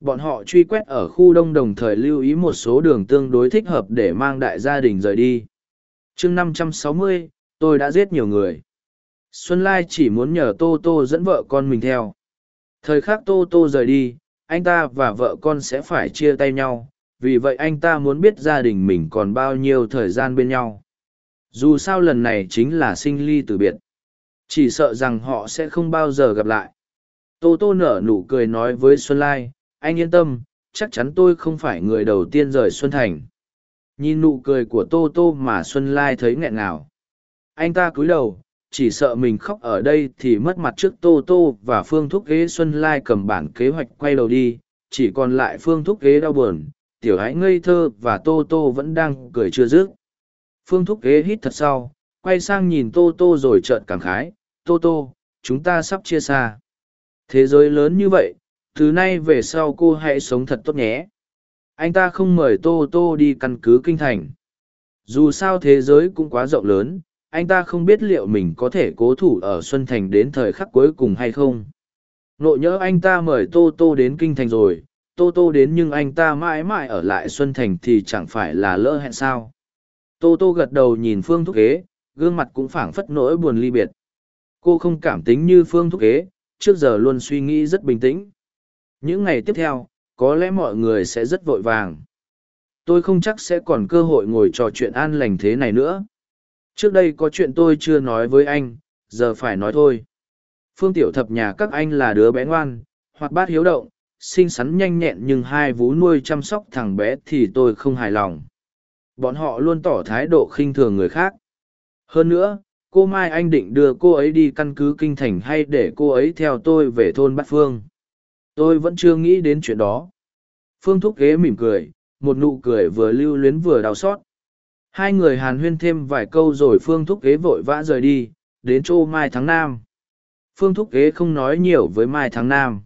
[SPEAKER 1] Bọn họ truy quét ở khu đông đồng thời lưu ý một số đường tương đối thích hợp để mang đại gia đình rời đi. chương năm trăm sáu mươi, tôi đã giết nhiều người. Xuân Lai chỉ muốn nhờ Tô Tô dẫn vợ con mình theo. Thời khắc Tô Tô rời đi, anh ta và vợ con sẽ phải chia tay nhau, vì vậy anh ta muốn biết gia đình mình còn bao nhiêu thời gian bên nhau. Dù sao lần này chính là sinh ly từ biệt chỉ sợ rằng họ sẽ không bao giờ gặp lại tô tô nở nụ cười nói với xuân lai anh yên tâm, chắc chắn tôi không phải người đầu tiên rời xuân thành. Nhìn nụ cười của tô tô mà xuân lai thấy nghẹn ngào. Anh ta cúi đầu, chỉ sợ mình khóc ở đây thì mất mặt trước tô tô và phương thúc ghế xuân lai cầm bản kế hoạch quay đầu đi, chỉ còn lại phương thúc ghế đau buồn, tiểu hãy ngây thơ và tô tô vẫn đang cười chưa dứt. Phương thúc ghế hít thật sau quay sang nhìn tô tô rồi trợn cảm khái, tô tô, chúng ta sắp chia xa. Thế giới lớn như vậy từ nay về sau cô hãy sống thật tốt nhé. Anh ta không mời tô tô đi căn cứ kinh thành. Dù sao thế giới cũng quá rộng lớn anh ta không biết liệu mình có thể cố thủ ở xuân thành đến thời khắc cuối cùng hay không. Nội nhỡ anh ta mời tô tô đến kinh thành rồi tô tô đến nhưng anh ta mãi mãi ở lại xuân thành thì chẳng phải là lỡ hẹn sao. Tô tô gật đầu nhìn phương thúc kế gương mặt cũng phảng phất nỗi buồn ly biệt. Cô không cảm tính như Phương Thúc Kế, trước giờ luôn suy nghĩ rất bình tĩnh. Những ngày tiếp theo, có lẽ mọi người sẽ rất vội vàng. Tôi không chắc sẽ còn cơ hội ngồi trò chuyện an lành thế này nữa. Trước đây có chuyện tôi chưa nói với anh, giờ phải nói thôi. Phương Tiểu Thập nhà các anh là đứa bé ngoan, hoạt bát hiếu động, xinh xắn nhanh nhẹn nhưng hai vú nuôi chăm sóc thằng bé thì tôi không hài lòng. Bọn họ luôn tỏ thái độ khinh thường người khác. Hơn nữa, cô mai anh định đưa cô ấy đi căn cứ kinh thành hay để cô ấy theo tôi về thôn bát phương tôi vẫn chưa nghĩ đến chuyện đó. Phương thúc ghế mỉm cười, một nụ cười vừa lưu luyến vừa đau xót. Hai người hàn huyên thêm vài câu rồi phương thúc ghế vội vã rời đi, đến chỗ mai tháng nam. Phương thúc ghế không nói nhiều với mai tháng nam.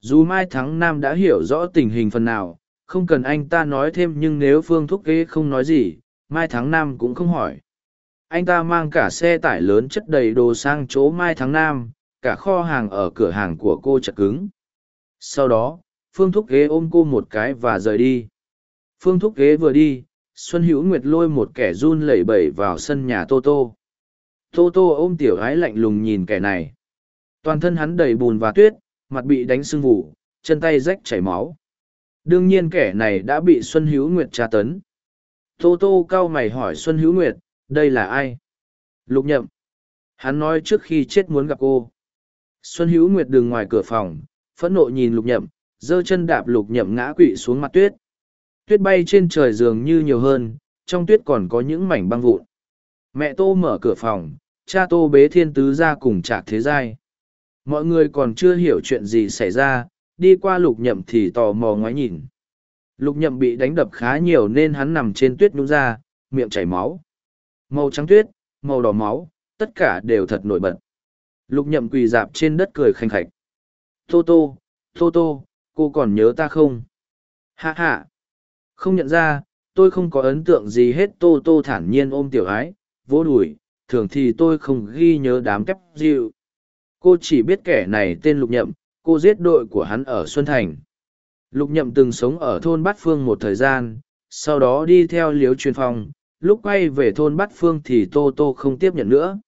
[SPEAKER 1] Dù mai tháng nam đã hiểu rõ tình hình phần nào, không cần anh ta nói thêm nhưng nếu phương thúc ghế không nói gì, mai tháng nam cũng không hỏi. Anh ta mang cả xe tải lớn chất đầy đồ sang chỗ mai tháng nam, cả kho hàng ở cửa hàng của cô chật cứng sau đó phương thúc ghế ôm cô một cái và rời đi. Phương thúc ghế vừa đi xuân hữu nguyệt lôi một kẻ run lẩy bẩy vào sân nhà tô tô. Tô tô ôm tiểu gái lạnh lùng nhìn kẻ này. Toàn thân hắn đầy bùn và tuyết mặt bị đánh sưng vù, chân tay rách chảy máu. Đương nhiên kẻ này đã bị xuân hữu nguyệt tra tấn. Tô tô cau mày hỏi xuân hữu nguyệt đây là ai? Lục nhậm. Hắn nói trước khi chết muốn gặp cô. Xuân hữu nguyệt đường ngoài cửa phòng phẫn nộ nhìn lục nhậm, giơ chân đạp lục nhậm ngã quỵ xuống mặt tuyết. Tuyết bay trên trời dường như nhiều hơn, trong tuyết còn có những mảnh băng vụn. Mẹ tô mở cửa phòng, cha tô bế thiên tứ ra cùng trạc thế giai. Mọi người còn chưa hiểu chuyện gì xảy ra, đi qua lục nhậm thì tò mò ngoái nhìn. Lục nhậm bị đánh đập khá nhiều nên hắn nằm trên tuyết nhúng ra, miệng chảy máu. Màu trắng tuyết, màu đỏ máu, tất cả đều thật nổi bật. Lục nhậm quỳ dạp trên đất cười khanh khạch tô tô tô tô, cô còn nhớ ta không? Hạ hạ. Không nhận ra, tôi không có ấn tượng gì hết, tô tô thản nhiên ôm tiểu ái, vỗ đùi, thường thì tôi không ghi nhớ đám kép dịu. Cô chỉ biết kẻ này tên lục nhậm, cô giết đội của hắn ở xuân thành. Lục nhậm từng sống ở thôn bát phương một thời gian, sau đó đi theo liếu truyền phong, lúc quay về thôn bát phương thì tô tô không tiếp nhận nữa.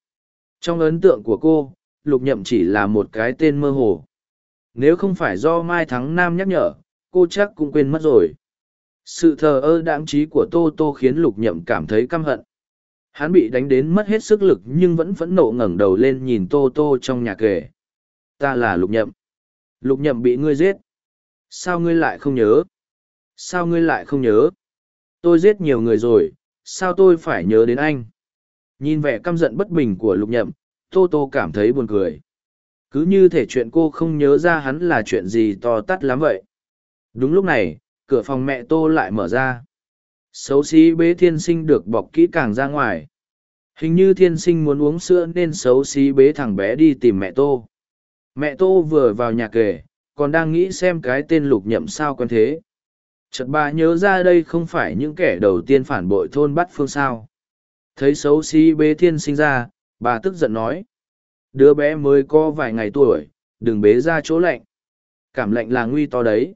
[SPEAKER 1] Trong ấn tượng của cô, lục nhậm chỉ là một cái tên mơ hồ nếu không phải do mai thắng nam nhắc nhở, cô chắc cũng quên mất rồi. Sự thờ ơ đáng trí của tô tô khiến lục nhậm cảm thấy căm hận. Hắn bị đánh đến mất hết sức lực nhưng vẫn phẫn nộ ngẩng đầu lên nhìn tô tô trong nhà kề ta là lục nhậm. Lục nhậm bị ngươi giết. Sao ngươi lại không nhớ? Sao ngươi lại không nhớ? Tôi giết nhiều người rồi, sao tôi phải nhớ đến anh? Nhìn vẻ căm giận bất bình của lục nhậm, tô tô cảm thấy buồn cười cứ như thể chuyện cô không nhớ ra hắn là chuyện gì to tát lắm vậy. Đúng lúc này, cửa phòng mẹ tô lại mở ra. Xấu xí bế thiên sinh được bọc kỹ càng ra ngoài. Hình như thiên sinh muốn uống sữa nên xấu xí bế thằng bé đi tìm mẹ tô. Mẹ tô vừa vào nhà kề còn đang nghĩ xem cái tên lục nhậm sao quen thế. Chợt bà nhớ ra đây không phải những kẻ đầu tiên phản bội thôn bắt phương sao. Thấy xấu xí bế thiên sinh ra, bà tức giận nói đứa bé mới có vài ngày tuổi, đừng bế ra chỗ lạnh. Cảm lạnh là nguy to đấy.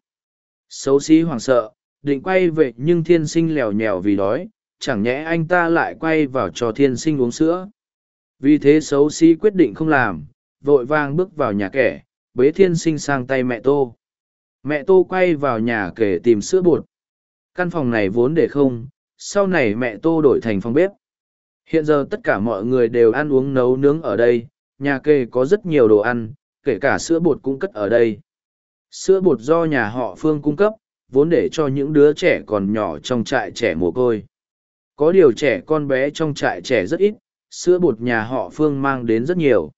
[SPEAKER 1] Xấu xí hoảng sợ, định quay về nhưng thiên sinh lèo nhèo vì đói, chẳng nhẽ anh ta lại quay vào cho thiên sinh uống sữa. Vì thế xấu xí quyết định không làm, vội vang bước vào nhà kẻ, bế thiên sinh sang tay mẹ tô. Mẹ tô quay vào nhà kể tìm sữa bột. Căn phòng này vốn để không, sau này mẹ tô đổi thành phòng bếp. Hiện giờ tất cả mọi người đều ăn uống nấu nướng ở đây nhà kề có rất nhiều đồ ăn, kể cả sữa bột cũng cất ở đây. Sữa bột do nhà họ phương cung cấp, vốn để cho những đứa trẻ còn nhỏ trong trại trẻ mồ côi. Có điều trẻ con bé trong trại trẻ rất ít, sữa bột nhà họ phương mang đến rất nhiều.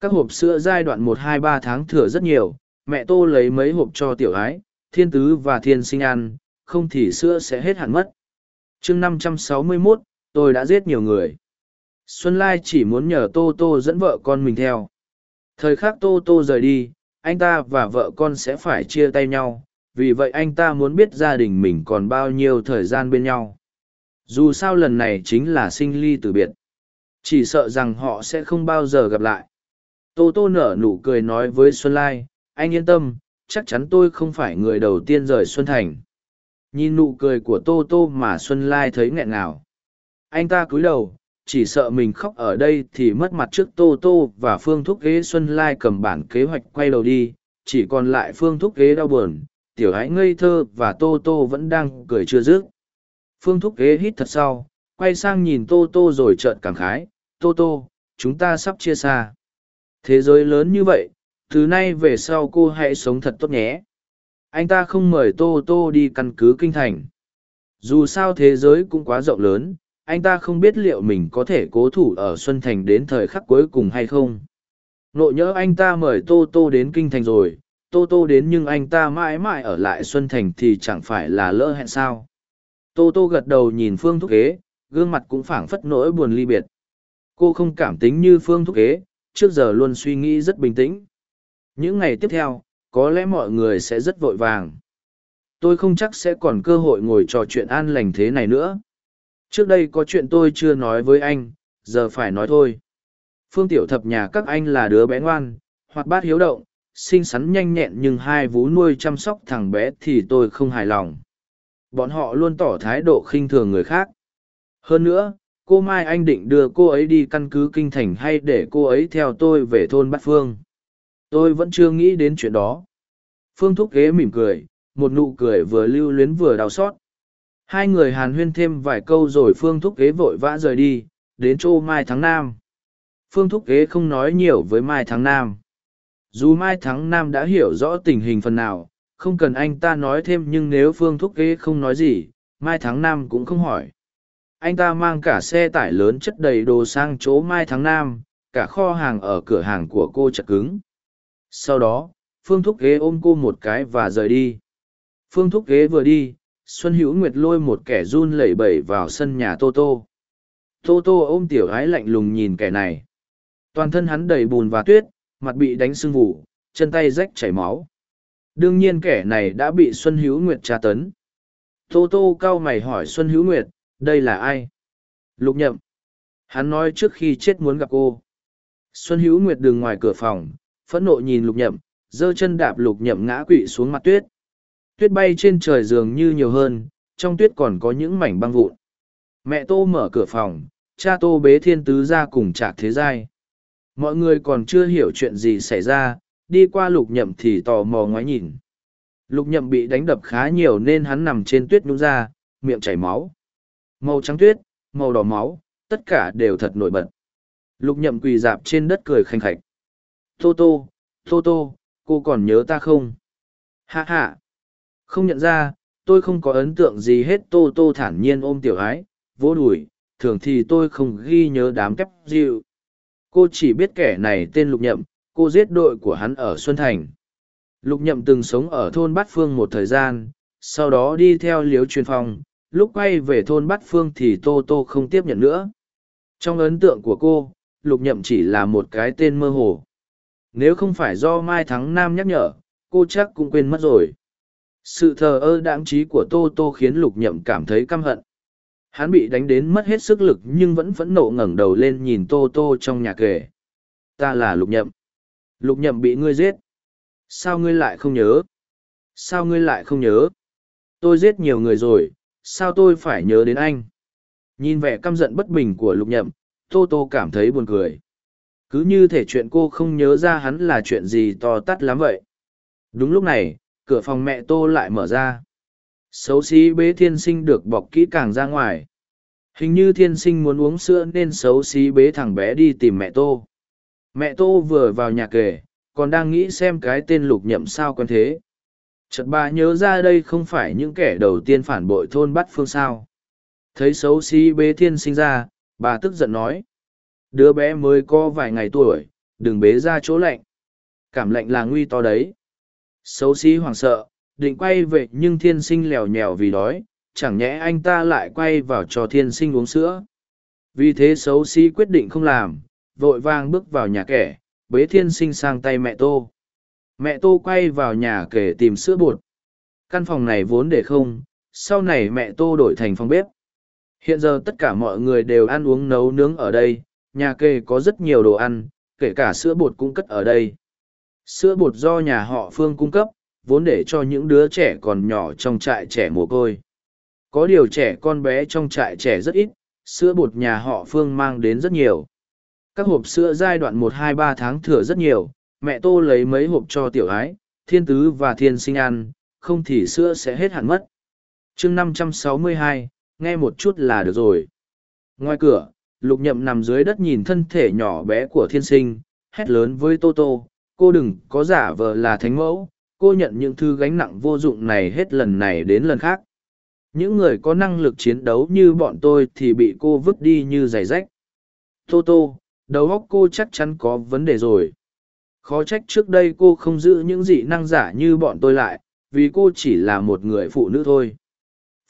[SPEAKER 1] Các hộp sữa giai đoạn một, hai, ba tháng thừa rất nhiều, mẹ tô lấy mấy hộp cho tiểu ái, thiên tứ và thiên sinh ăn, không thì sữa sẽ hết hẳn mất. Chương năm trăm sáu mươi mốt, tôi đã giết nhiều người xuân lai chỉ muốn nhờ tô tô dẫn vợ con mình theo. Thời khắc tô tô rời đi, anh ta và vợ con sẽ phải chia tay nhau, vì vậy anh ta muốn biết gia đình mình còn bao nhiêu thời gian bên nhau. Dù sao lần này chính là sinh ly từ biệt. Chỉ sợ rằng họ sẽ không bao giờ gặp lại. Tô tô nở nụ cười nói với xuân lai, anh yên tâm, chắc chắn tôi không phải người đầu tiên rời xuân thành. Nhìn nụ cười của tô tô mà xuân lai thấy nghẹn ngào. Anh ta cúi đầu chỉ sợ mình khóc ở đây thì mất mặt trước tô tô và phương thúc ghế xuân lai cầm bản kế hoạch quay đầu đi, chỉ còn lại phương thúc ghế đau buồn, tiểu ái ngây thơ và tô tô vẫn đang cười chưa dứt. Phương thúc ghế hít thật sau quay sang nhìn tô tô rồi trợn cảm khái, tô tô, chúng ta sắp chia xa. Thế giới lớn như vậy, từ nay về sau cô hãy sống thật tốt nhé. Anh ta không mời tô tô đi căn cứ kinh thành. Dù sao thế giới cũng quá rộng lớn anh ta không biết liệu mình có thể cố thủ ở xuân thành đến thời khắc cuối cùng hay không. Nộ nhỡ anh ta mời tô tô đến kinh thành rồi, tô tô đến nhưng anh ta mãi mãi ở lại xuân thành thì chẳng phải là lỡ hẹn sao. Tô tô gật đầu nhìn phương thúc kế gương mặt cũng phảng phất nỗi buồn ly biệt. Cô không cảm tính như phương thúc kế trước giờ luôn suy nghĩ rất bình tĩnh. Những ngày tiếp theo, có lẽ mọi người sẽ rất vội vàng. Tôi không chắc sẽ còn cơ hội ngồi trò chuyện an lành thế này nữa trước đây có chuyện tôi chưa nói với anh, giờ phải nói thôi. Phương tiểu thập nhà các anh là đứa bé ngoan hoặc bát hiếu động, xinh xắn nhanh nhẹn nhưng hai vú nuôi chăm sóc thằng bé thì tôi không hài lòng. Bọn họ luôn tỏ thái độ khinh thường người khác. Hơn nữa, cô mai anh định đưa cô ấy đi căn cứ kinh thành hay để cô ấy theo tôi về thôn bát phương. Tôi vẫn chưa nghĩ đến chuyện đó. Phương thúc ghế mỉm cười, một nụ cười vừa lưu luyến vừa đau xót hai người hàn huyên thêm vài câu rồi phương thúc Kế vội vã rời đi, đến chỗ mai Thắng nam. Phương thúc Kế không nói nhiều với mai Thắng nam. Dù mai Thắng nam đã hiểu rõ tình hình phần nào, không cần anh ta nói thêm nhưng nếu phương thúc Kế không nói gì, mai Thắng nam cũng không hỏi. Anh ta mang cả xe tải lớn chất đầy đồ sang chỗ mai Thắng nam, cả kho hàng ở cửa hàng của cô chật cứng. Sau đó, phương thúc Kế ôm cô một cái và rời đi. Phương thúc Kế vừa đi xuân hữu nguyệt lôi một kẻ run lẩy bẩy vào sân nhà tô tô. Tô tô ôm tiểu gái lạnh lùng nhìn kẻ này. Toàn thân hắn đầy bùn và tuyết, mặt bị đánh sưng vụ chân tay rách chảy máu. Đương nhiên kẻ này đã bị xuân hữu nguyệt tra tấn. Tô tô cau mày hỏi xuân hữu nguyệt, đây là ai? Lục nhậm. Hắn nói trước khi chết muốn gặp cô. Xuân hữu nguyệt đừng ngoài cửa phòng, phẫn nộ nhìn lục nhậm, giơ chân đạp lục nhậm ngã quỵ xuống mặt tuyết tuyết bay trên trời dường như nhiều hơn, trong tuyết còn có những mảnh băng vụn. Mẹ tô mở cửa phòng, cha tô bế thiên tứ ra cùng trạc thế giai. Mọi người còn chưa hiểu chuyện gì xảy ra, đi qua lục nhậm thì tò mò ngoái nhìn. Lục nhậm bị đánh đập khá nhiều nên hắn nằm trên tuyết nhũ ra, miệng chảy máu. Màu trắng tuyết, màu đỏ máu, tất cả đều thật nổi bật. Lục nhậm quỳ dạp trên đất cười khanh khạch tô tô tô tô, cô còn nhớ ta không? Hạ hạ không nhận ra, tôi không có ấn tượng gì hết, tô tô thản nhiên ôm tiểu ái vỗ đùi, thường thì tôi không ghi nhớ đám kép dịu cô chỉ biết kẻ này tên lục nhậm, cô giết đội của hắn ở xuân thành. Lục nhậm từng sống ở thôn bát phương một thời gian, sau đó đi theo liếu truyền phong, lúc quay về thôn bát phương thì tô tô không tiếp nhận nữa. Trong ấn tượng của cô, lục nhậm chỉ là một cái tên mơ hồ. Nếu không phải do mai thắng nam nhắc nhở, cô chắc cũng quên mất rồi sự thờ ơ đáng trí của tô tô khiến lục nhậm cảm thấy căm hận. Hắn bị đánh đến mất hết sức lực nhưng vẫn phẫn nộ ngẩng đầu lên nhìn tô tô trong nhà kề ta là lục nhậm. Lục nhậm bị ngươi giết. Sao ngươi lại không nhớ? Sao ngươi lại không nhớ? Tôi giết nhiều người rồi, sao tôi phải nhớ đến anh? Nhìn vẻ căm giận bất bình của lục nhậm, tô tô cảm thấy buồn cười. Cứ như thể chuyện cô không nhớ ra hắn là chuyện gì to tát lắm vậy. Đúng lúc này cửa phòng mẹ tô lại mở ra. Xấu xí bế thiên sinh được bọc kỹ càng ra ngoài. Hình như thiên sinh muốn uống sữa nên xấu xí bế thằng bé đi tìm mẹ tô. Mẹ tô vừa vào nhà kề còn đang nghĩ xem cái tên lục nhậm sao quen thế. Chợt bà nhớ ra đây không phải những kẻ đầu tiên phản bội thôn bắt phương sao. Thấy xấu xí bế thiên sinh ra, bà tức giận nói. Đứa bé mới có vài ngày tuổi, đừng bế ra chỗ lạnh. Cảm lạnh là nguy to đấy xấu xí hoảng sợ, định quay về nhưng thiên sinh lèo nhèo vì đói, chẳng nhẽ anh ta lại quay vào cho thiên sinh uống sữa. Vì thế xấu xí quyết định không làm, vội vang bước vào nhà kẻ, bế thiên sinh sang tay mẹ tô. Mẹ tô quay vào nhà kể tìm sữa bột. Căn phòng này vốn để không, sau này mẹ tô đổi thành phòng bếp. Hiện giờ tất cả mọi người đều ăn uống nấu nướng ở đây, nhà kê có rất nhiều đồ ăn, kể cả sữa bột cũng cất ở đây sữa bột do nhà họ phương cung cấp, vốn để cho những đứa trẻ còn nhỏ trong trại trẻ mồ côi. Có điều trẻ con bé trong trại trẻ rất ít, sữa bột nhà họ phương mang đến rất nhiều. Các hộp sữa giai đoạn một, hai, ba tháng thừa rất nhiều, mẹ tô lấy mấy hộp cho tiểu ái, thiên tứ và thiên sinh ăn, không thì sữa sẽ hết hẳn mất. Chương năm trăm sáu mươi hai, nghe một chút là được rồi. Ngoài cửa, lục nhậm nằm dưới đất nhìn thân thể nhỏ bé của thiên sinh, hét lớn với tô tô cô đừng có giả vờ là thánh mẫu, cô nhận những thứ gánh nặng vô dụng này hết lần này đến lần khác. Những người có năng lực chiến đấu như bọn tôi thì bị cô vứt đi như giày rách. Tô tô, đầu óc cô chắc chắn có vấn đề rồi. Khó trách trước đây cô không giữ những dị năng giả như bọn tôi lại, vì cô chỉ là một người phụ nữ thôi.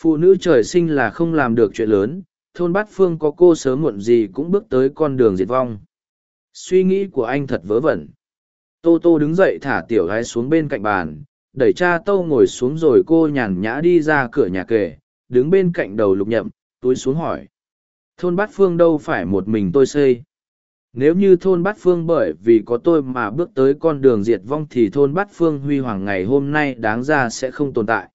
[SPEAKER 1] Phụ nữ trời sinh là không làm được chuyện lớn, thôn bát phương có cô sớm muộn gì cũng bước tới con đường diệt vong. Suy nghĩ của anh thật vớ vẩn tô tô đứng dậy thả tiểu gái xuống bên cạnh bàn, đẩy cha tô ngồi xuống rồi cô nhàn nhã đi ra cửa nhà kề, đứng bên cạnh đầu lục nhậm, túi xuống hỏi. Thôn bát phương đâu phải một mình tôi xây? Nếu như thôn bát phương bởi vì có tôi mà bước tới con đường diệt vong thì thôn bát phương huy hoàng ngày hôm nay đáng ra sẽ không tồn tại.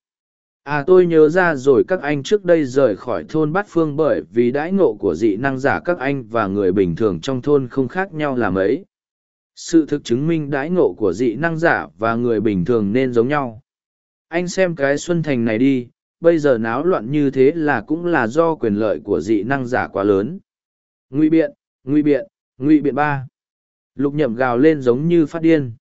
[SPEAKER 1] À tôi nhớ ra rồi các anh trước đây rời khỏi thôn bát phương bởi vì đãi ngộ của dị năng giả các anh và người bình thường trong thôn không khác nhau là mấy sự thực chứng minh đãi ngộ của dị năng giả và người bình thường nên giống nhau. Anh xem cái xuân thành này đi, bây giờ náo loạn như thế là cũng là do quyền lợi của dị năng giả quá lớn. Ngụy biện Ngụy biện ngụy biện ba. Lục nhậm gào lên giống như phát điên.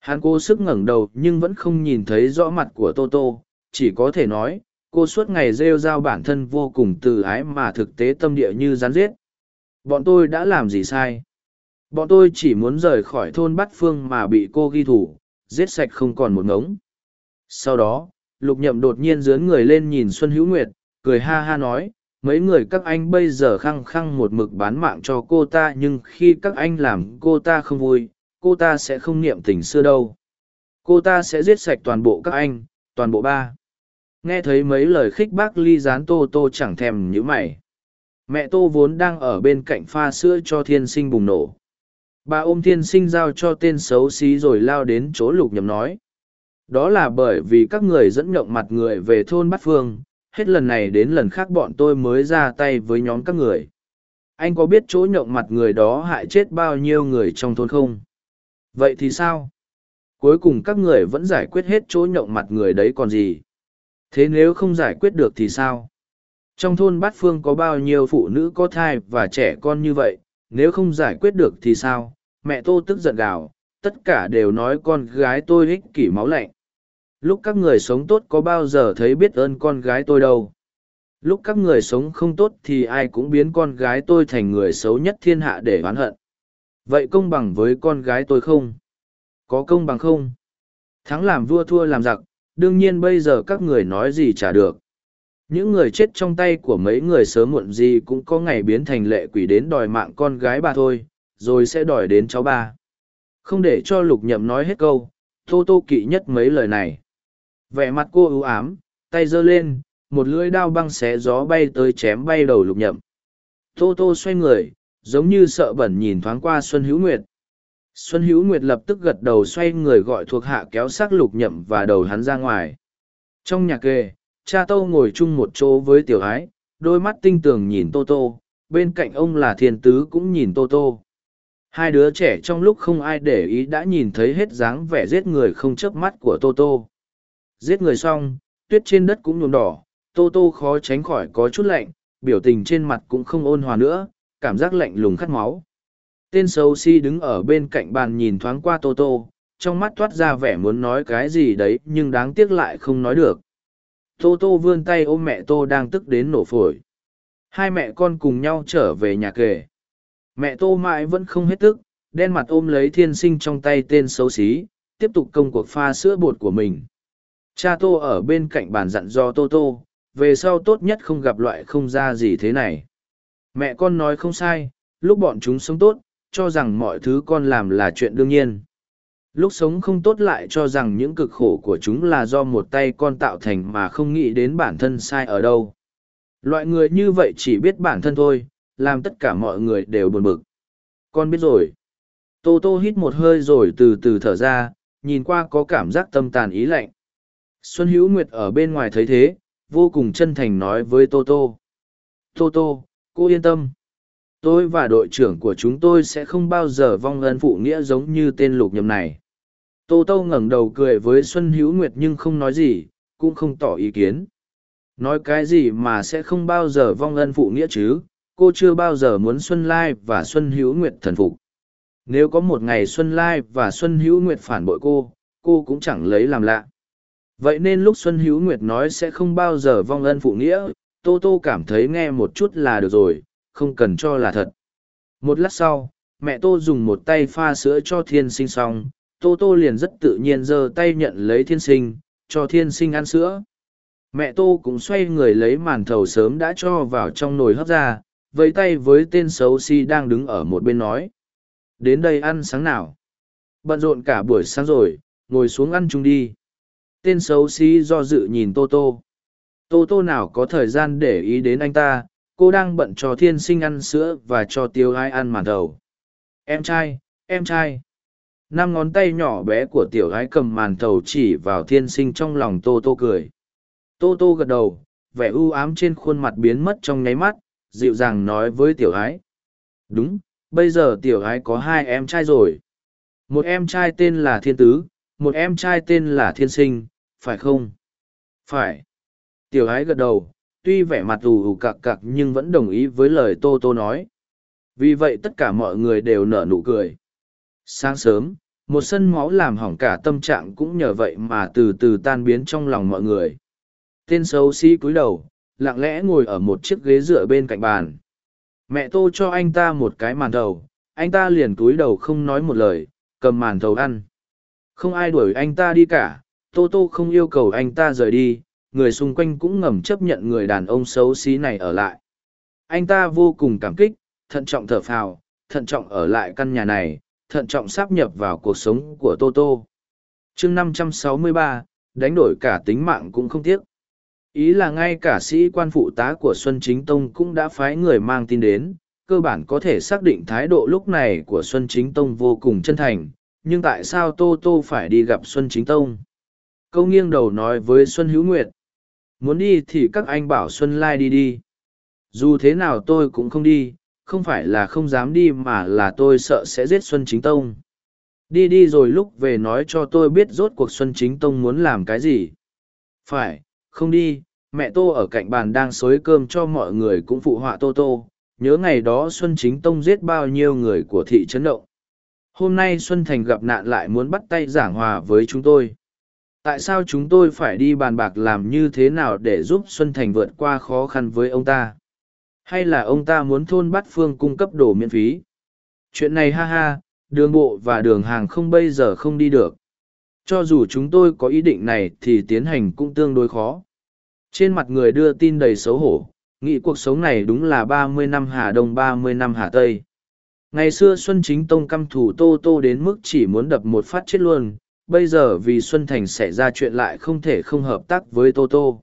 [SPEAKER 1] Hắn cố sức ngẩng đầu nhưng vẫn không nhìn thấy rõ mặt của tô tô, chỉ có thể nói, cô suốt ngày rêu r a o bản thân vô cùng từ ái mà thực tế tâm địa như rán giết. Bọn tôi đã làm gì sai? Bọn tôi chỉ muốn rời khỏi thôn Bát Phương mà bị cô ghi thủ, giết sạch không còn một ngống. Sau đó, lục nhậm đột nhiên dướn người lên nhìn Xuân Hữu Nguyệt, cười ha ha nói, mấy người các anh bây giờ khăng khăng một mực bán mạng cho cô ta nhưng khi các anh làm cô ta không vui, cô ta sẽ không niệm tình xưa đâu. Cô ta sẽ giết sạch toàn bộ các anh, toàn bộ ba. Nghe thấy mấy lời khích bác ly Dán tô tô chẳng thèm nhữ mày. Mẹ tô vốn đang ở bên cạnh pha sữa cho thiên sinh bùng nổ. Bà ôm thiên sinh giao cho tên xấu xí rồi lao đến chỗ lục nhầm nói. Đó là bởi vì các người dẫn nhộng mặt người về thôn Bát Phương, hết lần này đến lần khác bọn tôi mới ra tay với nhóm các người. Anh có biết chỗ nhộng mặt người đó hại chết bao nhiêu người trong thôn không? Vậy thì sao? Cuối cùng các người vẫn giải quyết hết chỗ nhộng mặt người đấy còn gì? Thế nếu không giải quyết được thì sao? Trong thôn Bát Phương có bao nhiêu phụ nữ có thai và trẻ con như vậy, nếu không giải quyết được thì sao? Mẹ Tô tức giận gào, tất cả đều nói con gái tôi ích kỷ máu lạnh. Lúc các người sống tốt có bao giờ thấy biết ơn con gái tôi đâu. Lúc các người sống không tốt thì ai cũng biến con gái tôi thành người xấu nhất thiên hạ để oán hận. Vậy công bằng với con gái tôi không? Có công bằng không? Thắng làm vua thua làm giặc, đương nhiên bây giờ các người nói gì trả được. Những người chết trong tay của mấy người sớm muộn gì cũng có ngày biến thành lệ quỷ đến đòi mạng con gái bà thôi, rồi sẽ đòi đến cháu ba. Không để cho lục nhậm nói hết câu, tô tô kỵ nhất mấy lời này. Vẻ mặt cô ưu ám, tay giơ lên, một lưỡi đao băng xé gió bay tới chém bay đầu lục nhậm. Tô tô xoay người, giống như sợ bẩn nhìn thoáng qua Xuân Hữu Nguyệt. Xuân Hữu Nguyệt lập tức gật đầu xoay người gọi thuộc hạ kéo xác lục nhậm và đầu hắn ra ngoài. Trong nhà kề, cha tô ngồi chung một chỗ với tiểu ái, đôi mắt tinh tường nhìn tô tô, bên cạnh ông là thiên tứ cũng nhìn tô tô. Hai đứa trẻ trong lúc không ai để ý đã nhìn thấy hết dáng vẻ giết người không chớp mắt của tô tô. Giết người xong, tuyết trên đất cũng nhuộm đỏ, tô tô khó tránh khỏi có chút lạnh, biểu tình trên mặt cũng không ôn hòa nữa, cảm giác lạnh lùng khát máu. Tên xấu si đứng ở bên cạnh bàn nhìn thoáng qua tô tô, trong mắt toát ra vẻ muốn nói cái gì đấy nhưng đáng tiếc lại không nói được. Tô tô vươn tay ôm mẹ tô đang tức đến nổ phổi. Hai mẹ con cùng nhau trở về nhà kề. Mẹ tô mãi vẫn không hết tức, đen mặt ôm lấy thiên sinh trong tay tên xấu xí, tiếp tục công cuộc pha sữa bột của mình. Cha tô ở bên cạnh bàn dặn do tô tô, về sau tốt nhất không gặp loại không ra gì thế này. Mẹ con nói không sai, lúc bọn chúng sống tốt, cho rằng mọi thứ con làm là chuyện đương nhiên. Lúc sống không tốt lại cho rằng những cực khổ của chúng là do một tay con tạo thành mà không nghĩ đến bản thân sai ở đâu. Loại người như vậy chỉ biết bản thân thôi, làm tất cả mọi người đều buồn bực. Con biết rồi. Tô Tô hít một hơi rồi từ từ thở ra, nhìn qua có cảm giác tâm tàn ý lạnh. Xuân Hữu Nguyệt ở bên ngoài thấy thế, vô cùng chân thành nói với Tô Tô. Tô Tô, cô yên tâm. Tôi và đội trưởng của chúng tôi sẽ không bao giờ vong ân phụ nghĩa giống như tên lục nhầm này. Tô Tô ngẩng đầu cười với Xuân Hữu Nguyệt nhưng không nói gì, cũng không tỏ ý kiến. Nói cái gì mà sẽ không bao giờ vong ân phụ nghĩa chứ, cô chưa bao giờ muốn Xuân Lai và Xuân Hữu Nguyệt thần phục. Nếu có một ngày Xuân Lai và Xuân Hữu Nguyệt phản bội cô, cô cũng chẳng lấy làm lạ. Vậy nên lúc Xuân Hữu Nguyệt nói sẽ không bao giờ vong ân phụ nghĩa, Tô Tô cảm thấy nghe một chút là được rồi, không cần cho là thật. Một lát sau, mẹ Tô dùng một tay pha sữa cho thiên sinh xong, Tô Tô liền rất tự nhiên giơ tay nhận lấy thiên sinh, cho thiên sinh ăn sữa. Mẹ Tô cũng xoay người lấy màn thầu sớm đã cho vào trong nồi hấp ra, vẫy tay với tên xấu si đang đứng ở một bên nói. Đến đây ăn sáng nào. Bận rộn cả buổi sáng rồi, ngồi xuống ăn chung đi. Tên xấu xí do dự nhìn tô tô. Tô tô nào có thời gian để ý đến anh ta? Cô đang bận cho thiên sinh ăn sữa và cho tiêu ai ăn màn thầu em trai em trai. Năm ngón tay nhỏ bé của tiểu gái cầm màn thầu chỉ vào thiên sinh trong lòng tô tô cười. Tô tô gật đầu vẻ u ám trên khuôn mặt biến mất trong nháy mắt dịu dàng nói với tiểu Ái: đúng, bây giờ tiểu Ái có hai em trai rồi. Một em trai tên là thiên tứ, một em trai tên là thiên sinh, phải không? Phải. Tiểu ái gật đầu, tuy vẻ mặt ù ù cặc cặc nhưng vẫn đồng ý với lời tô tô nói. Vì vậy tất cả mọi người đều nở nụ cười. Sáng sớm, một sân máu làm hỏng cả tâm trạng cũng nhờ vậy mà từ từ tan biến trong lòng mọi người. Tên xấu xí cúi đầu lặng lẽ ngồi ở một chiếc ghế dựa bên cạnh bàn. Mẹ tô cho anh ta một cái màn đầu anh ta liền túi đầu không nói một lời cầm màn thầu ăn. Không ai đuổi anh ta đi cả tô tô không yêu cầu anh ta rời đi người xung quanh cũng ngầm chấp nhận người đàn ông xấu xí này ở lại. Anh ta vô cùng cảm kích thận trọng thở phào thận trọng ở lại căn nhà này thận trọng sáp nhập vào cuộc sống của tô tô. Chương 563, đánh đổi cả tính mạng cũng không tiếc ý là ngay cả sĩ quan phụ tá của xuân chính tông cũng đã phái người mang tin đến, cơ bản có thể xác định thái độ lúc này của xuân chính tông vô cùng chân thành, nhưng tại sao tô tô phải đi gặp xuân chính tông? Câu nghiêng đầu nói với xuân hữu nguyệt. Muốn đi thì các anh bảo xuân lai đi đi. Dù thế nào tôi cũng không đi, không phải là không dám đi mà là tôi sợ sẽ giết xuân chính tông. Đi đi rồi lúc về nói cho tôi biết rốt cuộc xuân chính tông muốn làm cái gì. Phải không đi, mẹ tô ở cạnh bàn đang xối cơm cho mọi người cũng phụ họa tô tô, nhớ ngày đó xuân chính tông giết bao nhiêu người của thị trấn động. Hôm nay xuân thành gặp nạn lại muốn bắt tay giảng hòa với chúng tôi. Tại sao chúng tôi phải đi bàn bạc làm như thế nào để giúp xuân thành vượt qua khó khăn với ông ta? Hay là ông ta muốn thôn Bát phương cung cấp đồ miễn phí? Chuyện này ha ha, đường bộ và đường hàng không bây giờ không đi được cho dù chúng tôi có ý định này thì tiến hành cũng tương đối khó. Trên mặt người đưa tin đầy xấu hổ, nghĩ cuộc sống này đúng là ba mươi năm hà đông, ba mươi năm hà tây. Ngày xưa xuân chính tông căm thủ tô tô đến mức chỉ muốn đập một phát chết luôn, bây giờ vì xuân thành xảy ra chuyện lại không thể không hợp tác với tô tô.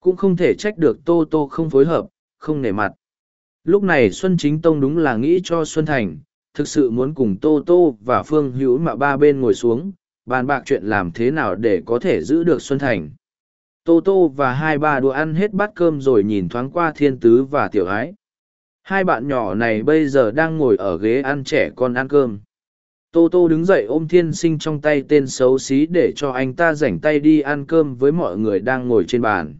[SPEAKER 1] Cũng không thể trách được tô tô không phối hợp, không nể mặt. Lúc này xuân chính tông đúng là nghĩ cho xuân thành, thực sự muốn cùng tô tô và phương hữu mạ ba bên ngồi xuống bàn bạc chuyện làm thế nào để có thể giữ được xuân thành. Tô tô và hai ba đùa ăn hết bát cơm rồi nhìn thoáng qua thiên tứ và tiểu ái. Hai bạn nhỏ này bây giờ đang ngồi ở ghế ăn trẻ con ăn cơm. Tô tô đứng dậy ôm thiên sinh trong tay tên xấu xí để cho anh ta rảnh tay đi ăn cơm với mọi người đang ngồi trên bàn.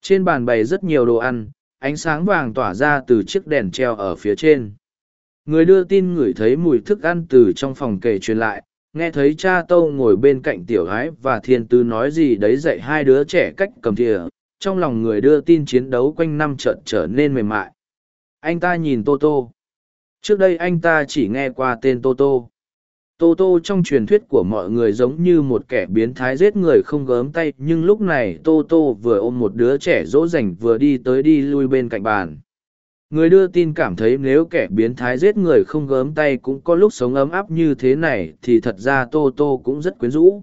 [SPEAKER 1] Trên bàn bày rất nhiều đồ ăn, ánh sáng vàng tỏa ra từ chiếc đèn treo ở phía trên. Người đưa tin ngửi thấy mùi thức ăn từ trong phòng kể truyền lại nghe thấy cha tâu ngồi bên cạnh tiểu gái và thiên tư nói gì đấy dạy hai đứa trẻ cách cầm thìa, trong lòng người đưa tin chiến đấu quanh năm trận trở nên mềm mại. Anh ta nhìn tô tô. Trước đây anh ta chỉ nghe qua tên tô tô. Tô tô trong truyền thuyết của mọi người giống như một kẻ biến thái giết người không gớm tay, nhưng lúc này tô tô vừa ôm một đứa trẻ dỗ dành vừa đi tới đi lui bên cạnh bàn người đưa tin cảm thấy nếu kẻ biến thái giết người không gớm tay cũng có lúc sống ấm áp như thế này thì thật ra tô tô cũng rất quyến rũ.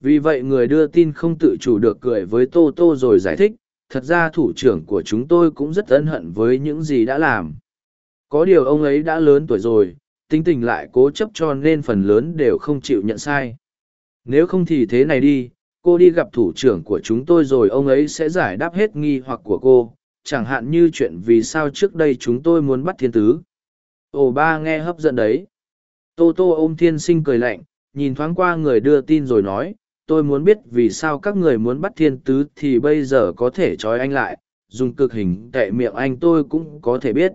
[SPEAKER 1] Vì vậy người đưa tin không tự chủ được cười với tô tô rồi giải thích, thật ra thủ trưởng của chúng tôi cũng rất ân hận với những gì đã làm. Có điều ông ấy đã lớn tuổi rồi, tính tình lại cố chấp cho nên phần lớn đều không chịu nhận sai. Nếu không thì thế này đi, cô đi gặp thủ trưởng của chúng tôi rồi ông ấy sẽ giải đáp hết nghi hoặc của cô chẳng hạn như chuyện vì sao trước đây chúng tôi muốn bắt thiên tứ. Ồ, ba nghe hấp dẫn đấy. Tô tô ôm thiên sinh cười lạnh, nhìn thoáng qua người đưa tin rồi nói, tôi muốn biết vì sao các người muốn bắt thiên tứ thì bây giờ có thể trói anh lại, dùng cực hình tệ miệng anh tôi cũng có thể biết.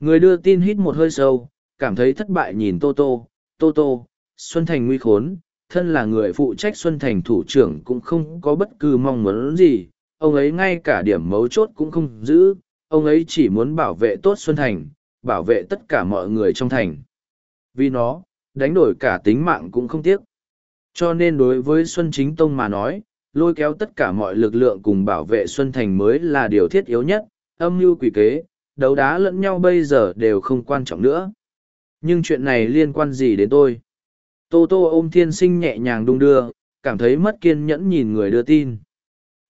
[SPEAKER 1] Người đưa tin hít một hơi sâu, cảm thấy thất bại nhìn tô tô. Tô tô, xuân thành nguy khốn, thân là người phụ trách xuân thành thủ trưởng cũng không có bất cứ mong muốn gì ông ấy ngay cả điểm mấu chốt cũng không giữ. Ông ấy chỉ muốn bảo vệ tốt xuân thành, bảo vệ tất cả mọi người trong thành. Vì nó, đánh đổi cả tính mạng cũng không tiếc. Cho nên đối với xuân chính tông mà nói, lôi kéo tất cả mọi lực lượng cùng bảo vệ xuân thành mới là điều thiết yếu nhất. Âm mưu quỷ kế, đấu đá lẫn nhau bây giờ đều không quan trọng nữa. Nhưng chuyện này liên quan gì đến tôi? Tô tô ôm thiên sinh nhẹ nhàng đung đưa, cảm thấy mất kiên nhẫn nhìn người đưa tin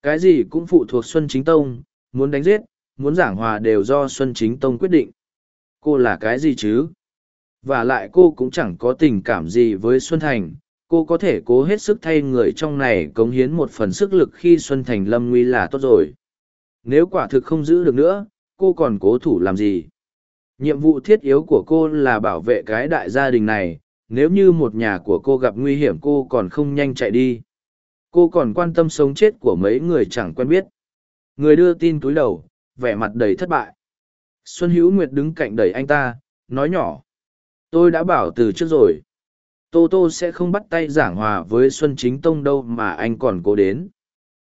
[SPEAKER 1] cái gì cũng phụ thuộc xuân chính tông, muốn đánh giết, muốn giảng hòa đều do xuân chính tông quyết định. Cô là cái gì chứ? Và lại cô cũng chẳng có tình cảm gì với xuân thành, cô có thể cố hết sức thay người trong này cống hiến một phần sức lực khi xuân thành lâm nguy là tốt rồi. Nếu quả thực không giữ được nữa, cô còn cố thủ làm gì? Nhiệm vụ thiết yếu của cô là bảo vệ cái đại gia đình này, nếu như một nhà của cô gặp nguy hiểm cô còn không nhanh chạy đi cô còn quan tâm sống chết của mấy người chẳng quen biết. Người đưa tin túi đầu vẻ mặt đầy thất bại. Xuân hữu nguyệt đứng cạnh đẩy anh ta nói nhỏ tôi đã bảo từ trước rồi. Tô tô sẽ không bắt tay giảng hòa với xuân chính tông đâu mà anh còn cố đến.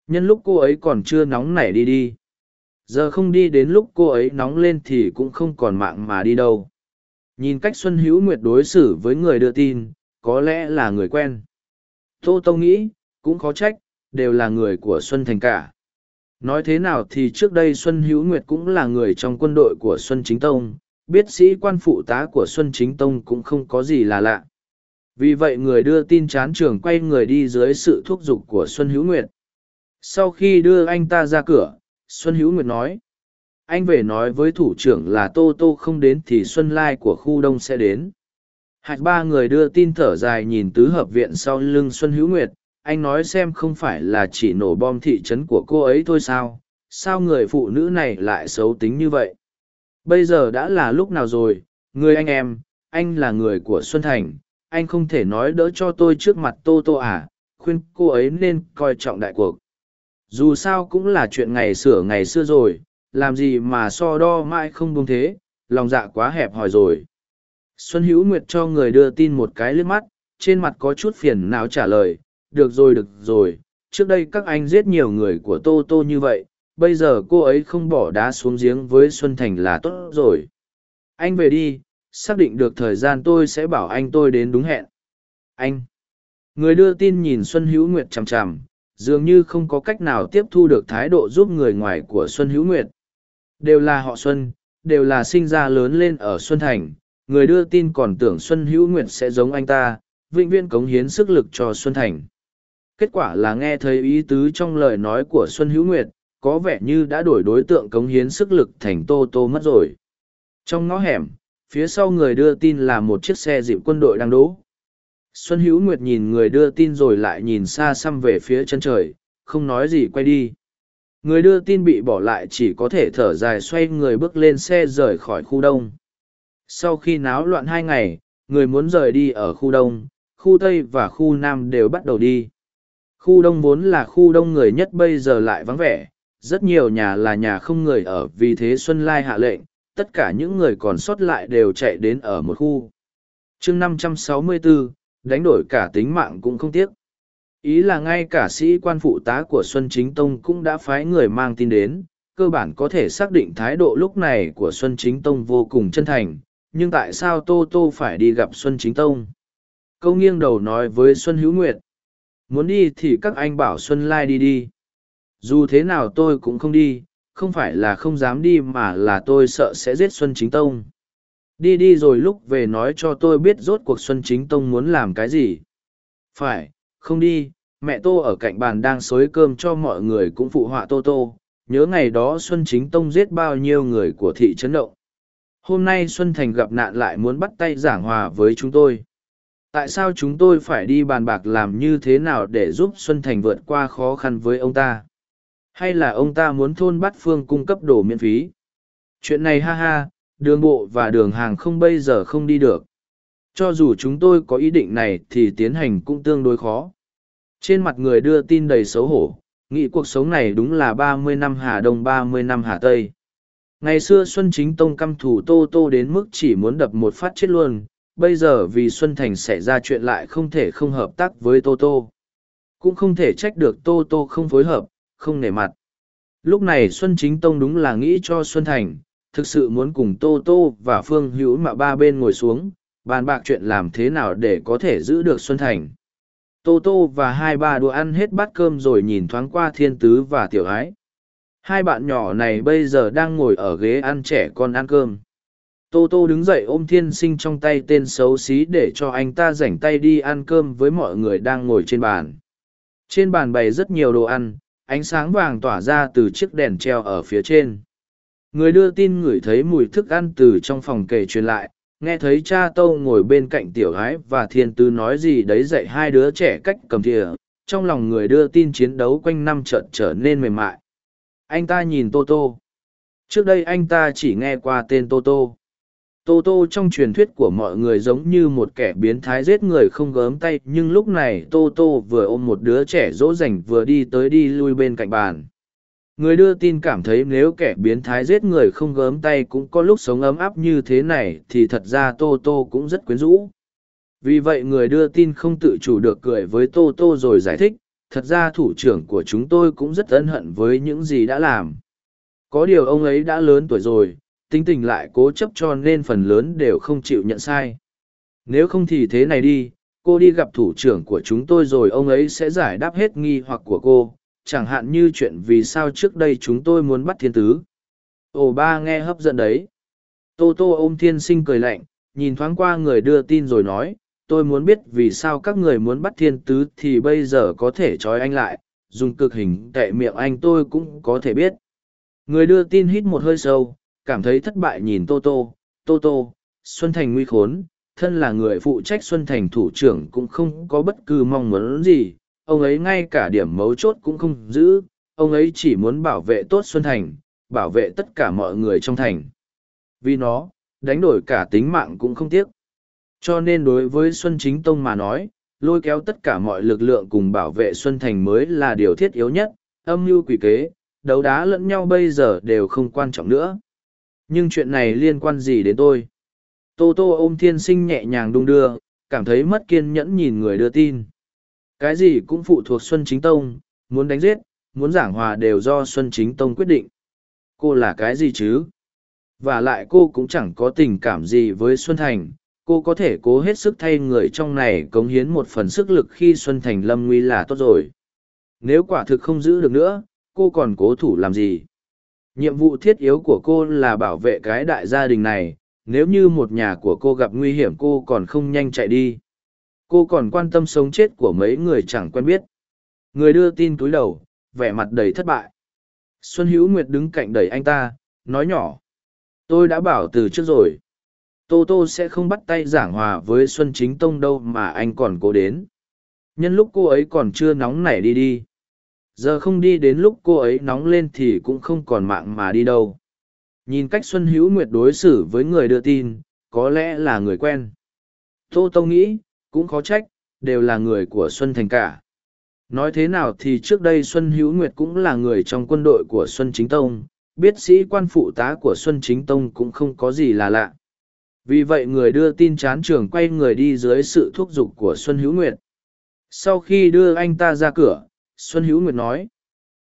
[SPEAKER 1] Nhân lúc cô ấy còn chưa nóng nảy đi đi. Giờ không đi đến lúc cô ấy nóng lên thì cũng không còn mạng mà đi đâu. Nhìn cách Xuân Hữu Nguyệt đối xử với người đưa tin, có lẽ là người quen. Tô Tô nghĩ, cũng khó trách, đều là người của Xuân Thành cả. Nói thế nào thì trước đây Xuân Hữu Nguyệt cũng là người trong quân đội của Xuân Chính Tông, biết sĩ quan phụ tá của Xuân Chính Tông cũng không có gì là lạ. Vì vậy người đưa tin chán trường quay người đi dưới sự thúc giục của Xuân Hữu Nguyệt. Sau khi đưa anh ta ra cửa, Xuân Hữu Nguyệt nói, anh về nói với thủ trưởng là Tô Tô không đến thì Xuân Lai của khu đông sẽ đến. Hạch ba người đưa tin thở dài nhìn tứ hợp viện sau lưng Xuân Hữu Nguyệt, anh nói xem không phải là chỉ nổ bom thị trấn của cô ấy thôi sao, sao người phụ nữ này lại xấu tính như vậy? Bây giờ đã là lúc nào rồi, người anh em, anh là người của Xuân Thành, anh không thể nói đỡ cho tôi trước mặt Tô Tô à, khuyên cô ấy nên coi trọng đại cuộc. Dù sao cũng là chuyện ngày sửa ngày xưa rồi, làm gì mà so đo mãi không đúng thế, lòng dạ quá hẹp hòi rồi. Xuân Hữu Nguyệt cho người đưa tin một cái liếc mắt, trên mặt có chút phiền não trả lời, được rồi được rồi, trước đây các anh giết nhiều người của Tô Tô như vậy, bây giờ cô ấy không bỏ đá xuống giếng với Xuân Thành là tốt rồi. Anh về đi, xác định được thời gian tôi sẽ bảo anh tôi đến đúng hẹn. Anh. Người đưa tin nhìn Xuân Hữu Nguyệt chằm chằm, dường như không có cách nào tiếp thu được thái độ giúp người ngoài của Xuân Hữu Nguyệt. Đều là họ Xuân, đều là sinh ra lớn lên ở Xuân Thành, người đưa tin còn tưởng Xuân Hữu Nguyệt sẽ giống anh ta, vĩnh viễn cống hiến sức lực cho Xuân Thành. Kết quả là nghe thấy ý tứ trong lời nói của Xuân Hữu Nguyệt, có vẻ như đã đổi đối tượng cống hiến sức lực thành Tô Tô mất rồi. Trong ngõ hẻm, phía sau người đưa tin là một chiếc xe dịp quân đội đang đỗ. Xuân Hữu Nguyệt nhìn người đưa tin rồi lại nhìn xa xăm về phía chân trời, không nói gì quay đi. Người đưa tin bị bỏ lại chỉ có thể thở dài xoay người bước lên xe rời khỏi khu đông. Sau khi náo loạn hai ngày, người muốn rời đi ở khu đông, khu tây và khu nam đều bắt đầu đi. Khu đông vốn là khu đông người nhất bây giờ lại vắng vẻ, rất nhiều nhà là nhà không người ở vì thế Xuân Lai hạ lệnh, tất cả những người còn sót lại đều chạy đến ở một khu. chương 564, đánh đổi cả tính mạng cũng không tiếc. Ý là ngay cả sĩ quan phụ tá của Xuân Chính Tông cũng đã phái người mang tin đến, cơ bản có thể xác định thái độ lúc này của Xuân Chính Tông vô cùng chân thành, nhưng tại sao Tô Tô phải đi gặp Xuân Chính Tông? Câu nghiêng đầu nói với Xuân Hữu Nguyệt. Muốn đi thì các anh bảo Xuân Lai đi đi. Dù thế nào tôi cũng không đi, không phải là không dám đi mà là tôi sợ sẽ giết Xuân Chính Tông. Đi đi rồi lúc về nói cho tôi biết rốt cuộc Xuân Chính Tông muốn làm cái gì. Phải, không đi, mẹ Tô ở cạnh bàn đang xối cơm cho mọi người cũng phụ họa Tô Tô, nhớ ngày đó Xuân Chính Tông giết bao nhiêu người của thị trấn động. Hôm nay Xuân Thành gặp nạn lại muốn bắt tay giảng hòa với chúng tôi. Tại sao chúng tôi phải đi bàn bạc làm như thế nào để giúp Xuân Thành vượt qua khó khăn với ông ta? Hay là ông ta muốn thôn Bát phương cung cấp đồ miễn phí? Chuyện này ha ha, đường bộ và đường hàng không bây giờ không đi được. Cho dù chúng tôi có ý định này thì tiến hành cũng tương đối khó. Trên mặt người đưa tin đầy xấu hổ, nghĩ cuộc sống này đúng là ba mươi năm Hà Đông ba mươi năm Hà Tây. Ngày xưa Xuân Chính Tông căm thủ Tô Tô đến mức chỉ muốn đập một phát chết luôn, bây giờ vì Xuân Thành xảy ra chuyện lại không thể không hợp tác với Tô Tô. Cũng không thể trách được Tô Tô không phối hợp, không nể mặt. Lúc này Xuân Chính Tông đúng là nghĩ cho Xuân Thành, thực sự muốn cùng Tô Tô và Phương Hữu mà ba bên ngồi xuống, bàn bạc chuyện làm thế nào để có thể giữ được Xuân Thành. Tô Tô và hai ba đùa ăn hết bát cơm rồi nhìn thoáng qua thiên tứ và tiểu ái. Hai bạn nhỏ này bây giờ đang ngồi ở ghế ăn trẻ con ăn cơm. Tô Tô đứng dậy ôm thiên sinh trong tay tên xấu xí để cho anh ta rảnh tay đi ăn cơm với mọi người đang ngồi trên bàn. Trên bàn bày rất nhiều đồ ăn, ánh sáng vàng tỏa ra từ chiếc đèn treo ở phía trên. Người đưa tin ngửi thấy mùi thức ăn từ trong phòng kề truyền lại, nghe thấy cha tâu ngồi bên cạnh tiểu gái và thiên tư nói gì đấy dạy hai đứa trẻ cách cầm thìa, trong lòng người đưa tin chiến đấu quanh năm trận trở nên mềm mại. Anh ta nhìn Tô Tô. Trước đây anh ta chỉ nghe qua tên Tô Tô. Tô Tô trong truyền thuyết của mọi người giống như một kẻ biến thái giết người không gớm tay nhưng lúc này Tô Tô vừa ôm một đứa trẻ dỗ dành vừa đi tới đi lui bên cạnh bàn. Người đưa tin cảm thấy nếu kẻ biến thái giết người không gớm tay cũng có lúc sống ấm áp như thế này thì thật ra Tô Tô cũng rất quyến rũ. Vì vậy người đưa tin không tự chủ được cười với Tô Tô rồi giải thích, thật ra thủ trưởng của chúng tôi cũng rất ân hận với những gì đã làm. Có điều ông ấy đã lớn tuổi rồi, tính tình lại cố chấp cho nên phần lớn đều không chịu nhận sai. Nếu không thì thế này đi, cô đi gặp thủ trưởng của chúng tôi rồi ông ấy sẽ giải đáp hết nghi hoặc của cô, chẳng hạn như chuyện vì sao trước đây chúng tôi muốn bắt thiên tứ. Ồ ba nghe hấp dẫn đấy. Tô Tô ôm thiên sinh cười lạnh, nhìn thoáng qua người đưa tin rồi nói, tôi muốn biết vì sao các người muốn bắt thiên tứ thì bây giờ có thể trói anh lại, dùng cực hình tệ miệng anh tôi cũng có thể biết. Người đưa tin hít một hơi sâu, cảm thấy thất bại nhìn Tô Tô, Tô Tô, Xuân Thành nguy khốn, thân là người phụ trách Xuân Thành thủ trưởng cũng không có bất cứ mong muốn gì, ông ấy ngay cả điểm mấu chốt cũng không giữ, ông ấy chỉ muốn bảo vệ tốt Xuân Thành, bảo vệ tất cả mọi người trong thành. Vì nó, đánh đổi cả tính mạng cũng không tiếc. Cho nên đối với Xuân Chính Tông mà nói, lôi kéo tất cả mọi lực lượng cùng bảo vệ Xuân Thành mới là điều thiết yếu nhất, âm mưu quỷ kế, đấu đá lẫn nhau bây giờ đều không quan trọng nữa. Nhưng chuyện này liên quan gì đến tôi? Tô Tô ôm thiên sinh nhẹ nhàng đung đưa, cảm thấy mất kiên nhẫn nhìn người đưa tin. Cái gì cũng phụ thuộc Xuân Chính Tông, muốn đánh giết, muốn giảng hòa đều do Xuân Chính Tông quyết định. Cô là cái gì chứ? Và lại cô cũng chẳng có tình cảm gì với Xuân Thành, cô có thể cố hết sức thay người trong này cống hiến một phần sức lực khi Xuân Thành lâm nguy là tốt rồi. Nếu quả thực không giữ được nữa, cô còn cố thủ làm gì? Nhiệm vụ thiết yếu của cô là bảo vệ cái đại gia đình này, nếu như một nhà của cô gặp nguy hiểm cô còn không nhanh chạy đi. Cô còn quan tâm sống chết của mấy người chẳng quen biết. Người đưa tin túi đầu, vẻ mặt đầy thất bại. Xuân Hữu Nguyệt đứng cạnh đẩy anh ta, nói nhỏ. Tôi đã bảo từ trước rồi. Tô Tô sẽ không bắt tay giảng hòa với Xuân Chính Tông đâu mà anh còn cố đến. Nhân lúc cô ấy còn chưa nóng nảy đi đi. Giờ không đi đến lúc cô ấy nóng lên thì cũng không còn mạng mà đi đâu. Nhìn cách Xuân Hữu Nguyệt đối xử với người đưa tin, có lẽ là người quen. Tô Tô nghĩ, cũng khó trách, đều là người của Xuân Thành cả. Nói thế nào thì trước đây Xuân Hữu Nguyệt cũng là người trong quân đội của Xuân Chính Tông, biết sĩ quan phụ tá của Xuân Chính Tông cũng không có gì là lạ. Vì vậy người đưa tin chán trường quay người đi dưới sự thúc giục của Xuân Hữu Nguyệt. Sau khi đưa anh ta ra cửa, Xuân Hữu Nguyệt nói,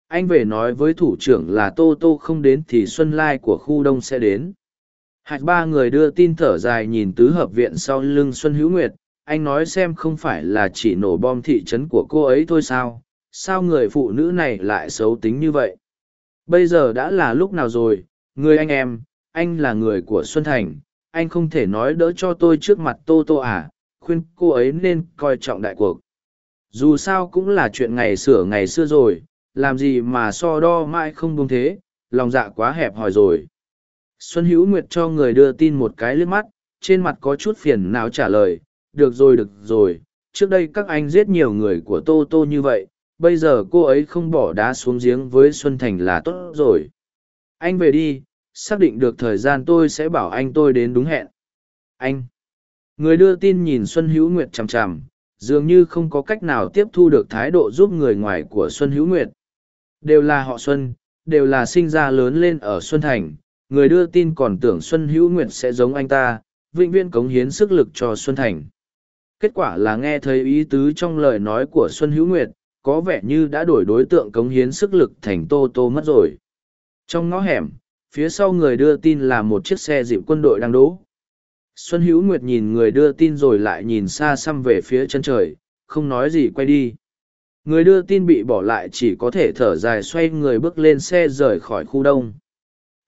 [SPEAKER 1] anh về nói với thủ trưởng là Tô Tô không đến thì Xuân Lai của khu đông sẽ đến. Hạch ba người đưa tin thở dài nhìn tứ hợp viện sau lưng Xuân Hữu Nguyệt, anh nói xem không phải là chỉ nổ bom thị trấn của cô ấy thôi sao, sao người phụ nữ này lại xấu tính như vậy? Bây giờ đã là lúc nào rồi, người anh em, anh là người của Xuân Thành, anh không thể nói đỡ cho tôi trước mặt Tô Tô à, khuyên cô ấy nên coi trọng đại cuộc. Dù sao cũng là chuyện ngày sửa ngày xưa rồi, làm gì mà so đo mãi không đúng thế, lòng dạ quá hẹp hòi rồi. Xuân Hữu Nguyệt cho người đưa tin một cái liếc mắt, trên mặt có chút phiền não trả lời, được rồi được rồi, trước đây các anh giết nhiều người của Tô Tô như vậy, bây giờ cô ấy không bỏ đá xuống giếng với Xuân Thành là tốt rồi. Anh về đi, xác định được thời gian tôi sẽ bảo anh tôi đến đúng hẹn. Anh. Người đưa tin nhìn Xuân Hữu Nguyệt chằm chằm, dường như không có cách nào tiếp thu được thái độ giúp người ngoài của Xuân Hữu Nguyệt. Đều là họ Xuân, đều là sinh ra lớn lên ở Xuân Thành, người đưa tin còn tưởng Xuân Hữu Nguyệt sẽ giống anh ta, vĩnh viễn cống hiến sức lực cho Xuân Thành. Kết quả là nghe thấy ý tứ trong lời nói của Xuân Hữu Nguyệt, có vẻ như đã đổi đối tượng cống hiến sức lực thành Tô Tô mất rồi. Trong ngõ hẻm, phía sau người đưa tin là một chiếc xe dịp quân đội đang đỗ. Xuân Hữu Nguyệt nhìn người đưa tin rồi lại nhìn xa xăm về phía chân trời, không nói gì quay đi. Người đưa tin bị bỏ lại chỉ có thể thở dài xoay người bước lên xe rời khỏi khu đông.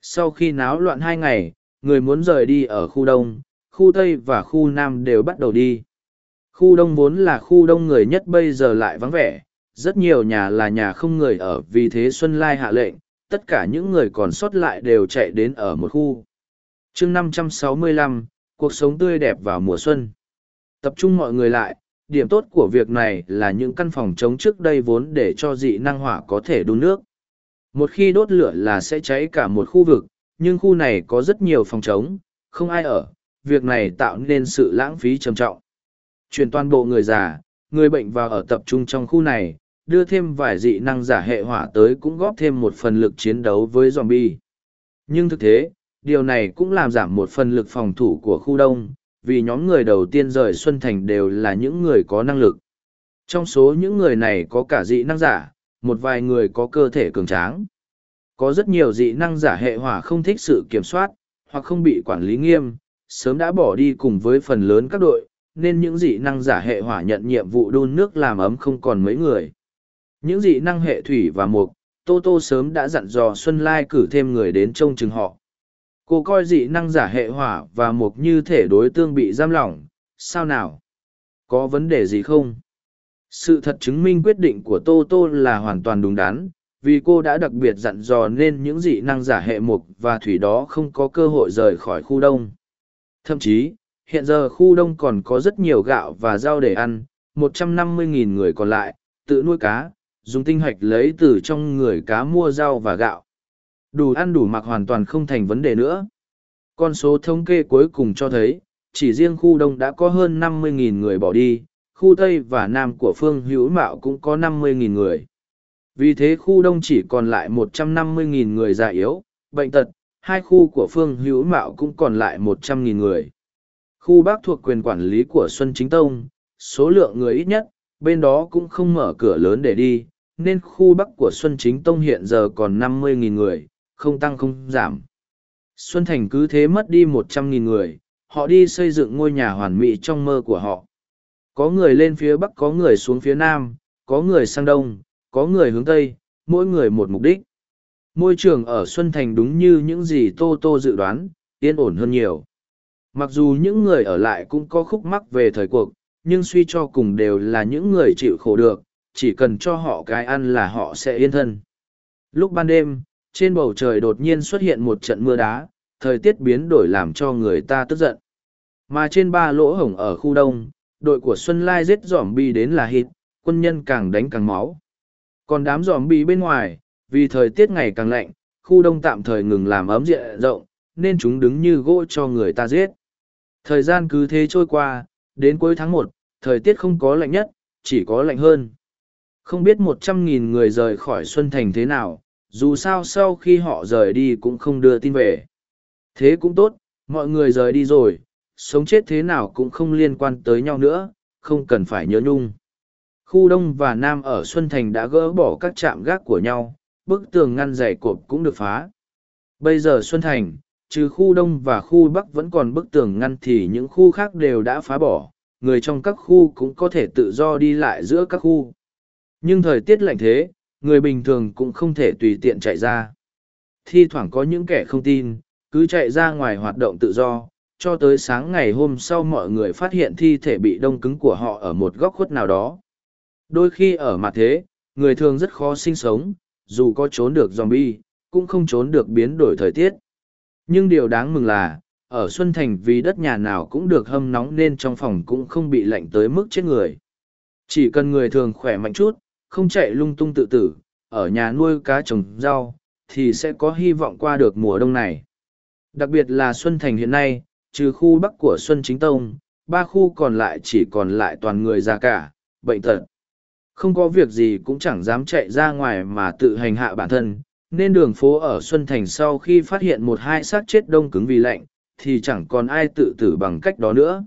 [SPEAKER 1] Sau khi náo loạn hai ngày, người muốn rời đi ở khu đông, khu tây và khu nam đều bắt đầu đi. Khu đông vốn là khu đông người nhất bây giờ lại vắng vẻ, rất nhiều nhà là nhà không người ở vì thế Xuân Lai hạ lệnh, tất cả những người còn sót lại đều chạy đến ở một khu. chương 565, cuộc sống tươi đẹp vào mùa xuân. Tập trung mọi người lại, điểm tốt của việc này là những căn phòng chống trước đây vốn để cho dị năng hỏa có thể đun nước. Một khi đốt lửa là sẽ cháy cả một khu vực, nhưng khu này có rất nhiều phòng chống, không ai ở, việc này tạo nên sự lãng phí trầm trọng. Chuyển toàn bộ người già, người bệnh vào ở tập trung trong khu này, đưa thêm vài dị năng giả hệ hỏa tới cũng góp thêm một phần lực chiến đấu với zombie. Nhưng thực tế, điều này cũng làm giảm một phần lực phòng thủ của khu đông, vì nhóm người đầu tiên rời Xuân Thành đều là những người có năng lực. Trong số những người này có cả dị năng giả, một vài người có cơ thể cường tráng. Có rất nhiều dị năng giả hệ hỏa không thích sự kiểm soát, hoặc không bị quản lý nghiêm, sớm đã bỏ đi cùng với phần lớn các đội, nên những dị năng giả hệ hỏa nhận nhiệm vụ đun nước làm ấm không còn mấy người. Những dị năng hệ thủy và mục, Tô Tô sớm đã dặn dò Xuân Lai cử thêm người đến trông chừng họ. Cô coi dị năng giả hệ hỏa và mục như thể đối tương bị giam lỏng, sao nào? Có vấn đề gì không? Sự thật chứng minh quyết định của Tô Tô là hoàn toàn đúng đắn, vì cô đã đặc biệt dặn dò nên những dị năng giả hệ mục và thủy đó không có cơ hội rời khỏi khu đông. Thậm chí, hiện giờ khu đông còn có rất nhiều gạo và rau để ăn, 150.000 người còn lại, tự nuôi cá, dùng tinh hoạch lấy từ trong người cá mua rau và gạo. Đủ ăn đủ mặc hoàn toàn không thành vấn đề nữa. Con số thống kê cuối cùng cho thấy, chỉ riêng khu đông đã có hơn 50.000 người bỏ đi, khu tây và nam của phương hữu mạo cũng có 50.000 người. Vì thế khu đông chỉ còn lại 150.000 người già yếu, bệnh tật, hai khu của phương hữu mạo cũng còn lại 100.000 người. Khu Bắc thuộc quyền quản lý của Xuân Chính Tông, số lượng người ít nhất, bên đó cũng không mở cửa lớn để đi, nên khu Bắc của Xuân Chính Tông hiện giờ còn 50.000 người, không tăng không giảm. Xuân Thành cứ thế mất đi 100.000 người, họ đi xây dựng ngôi nhà hoàn mỹ trong mơ của họ. Có người lên phía Bắc có người xuống phía Nam, có người sang Đông, có người hướng Tây, mỗi người một mục đích. Môi trường ở Xuân Thành đúng như những gì Tô Tô dự đoán, yên ổn hơn nhiều. Mặc dù những người ở lại cũng có khúc mắc về thời cuộc, nhưng suy cho cùng đều là những người chịu khổ được, chỉ cần cho họ cái ăn là họ sẽ yên thân. Lúc ban đêm, trên bầu trời đột nhiên xuất hiện một trận mưa đá, thời tiết biến đổi làm cho người ta tức giận. Mà trên ba lỗ hổng ở khu đông, đội của Xuân Lai giết giỏm bi đến là hít, quân nhân càng đánh càng máu. Còn đám giỏm bi bên ngoài, vì thời tiết ngày càng lạnh, khu đông tạm thời ngừng làm ấm diện rộng, nên chúng đứng như gỗ cho người ta giết. Thời gian cứ thế trôi qua, đến cuối tháng một, thời tiết không có lạnh nhất, chỉ có lạnh hơn. Không biết một trăm nghìn người rời khỏi Xuân Thành thế nào, dù sao sau khi họ rời đi cũng không đưa tin về. Thế cũng tốt, mọi người rời đi rồi, sống chết thế nào cũng không liên quan tới nhau nữa, không cần phải nhớ nhung. Khu Đông và Nam ở Xuân Thành đã gỡ bỏ các trạm gác của nhau, bức tường ngăn dày cộp cũng được phá. Bây giờ Xuân Thành, trừ khu Đông và khu Bắc vẫn còn bức tường ngăn thì những khu khác đều đã phá bỏ, người trong các khu cũng có thể tự do đi lại giữa các khu. Nhưng thời tiết lạnh thế, người bình thường cũng không thể tùy tiện chạy ra. Thi thoảng có những kẻ không tin, cứ chạy ra ngoài hoạt động tự do, cho tới sáng ngày hôm sau mọi người phát hiện thi thể bị đông cứng của họ ở một góc khuất nào đó. Đôi khi ở mặt thế, người thường rất khó sinh sống, dù có trốn được zombie, cũng không trốn được biến đổi thời tiết. Nhưng điều đáng mừng là, ở Xuân Thành vì đất nhà nào cũng được hâm nóng nên trong phòng cũng không bị lạnh tới mức chết người. Chỉ cần người thường khỏe mạnh chút, không chạy lung tung tự tử, ở nhà nuôi cá trồng rau, thì sẽ có hy vọng qua được mùa đông này. Đặc biệt là Xuân Thành hiện nay, trừ khu bắc của Xuân Chính Tông, ba khu còn lại chỉ còn lại toàn người già cả, bệnh tật. Không có việc gì cũng chẳng dám chạy ra ngoài mà tự hành hạ bản thân, nên đường phố ở Xuân Thành sau khi phát hiện một hai xác chết đông cứng vì lạnh, thì chẳng còn ai tự tử bằng cách đó nữa.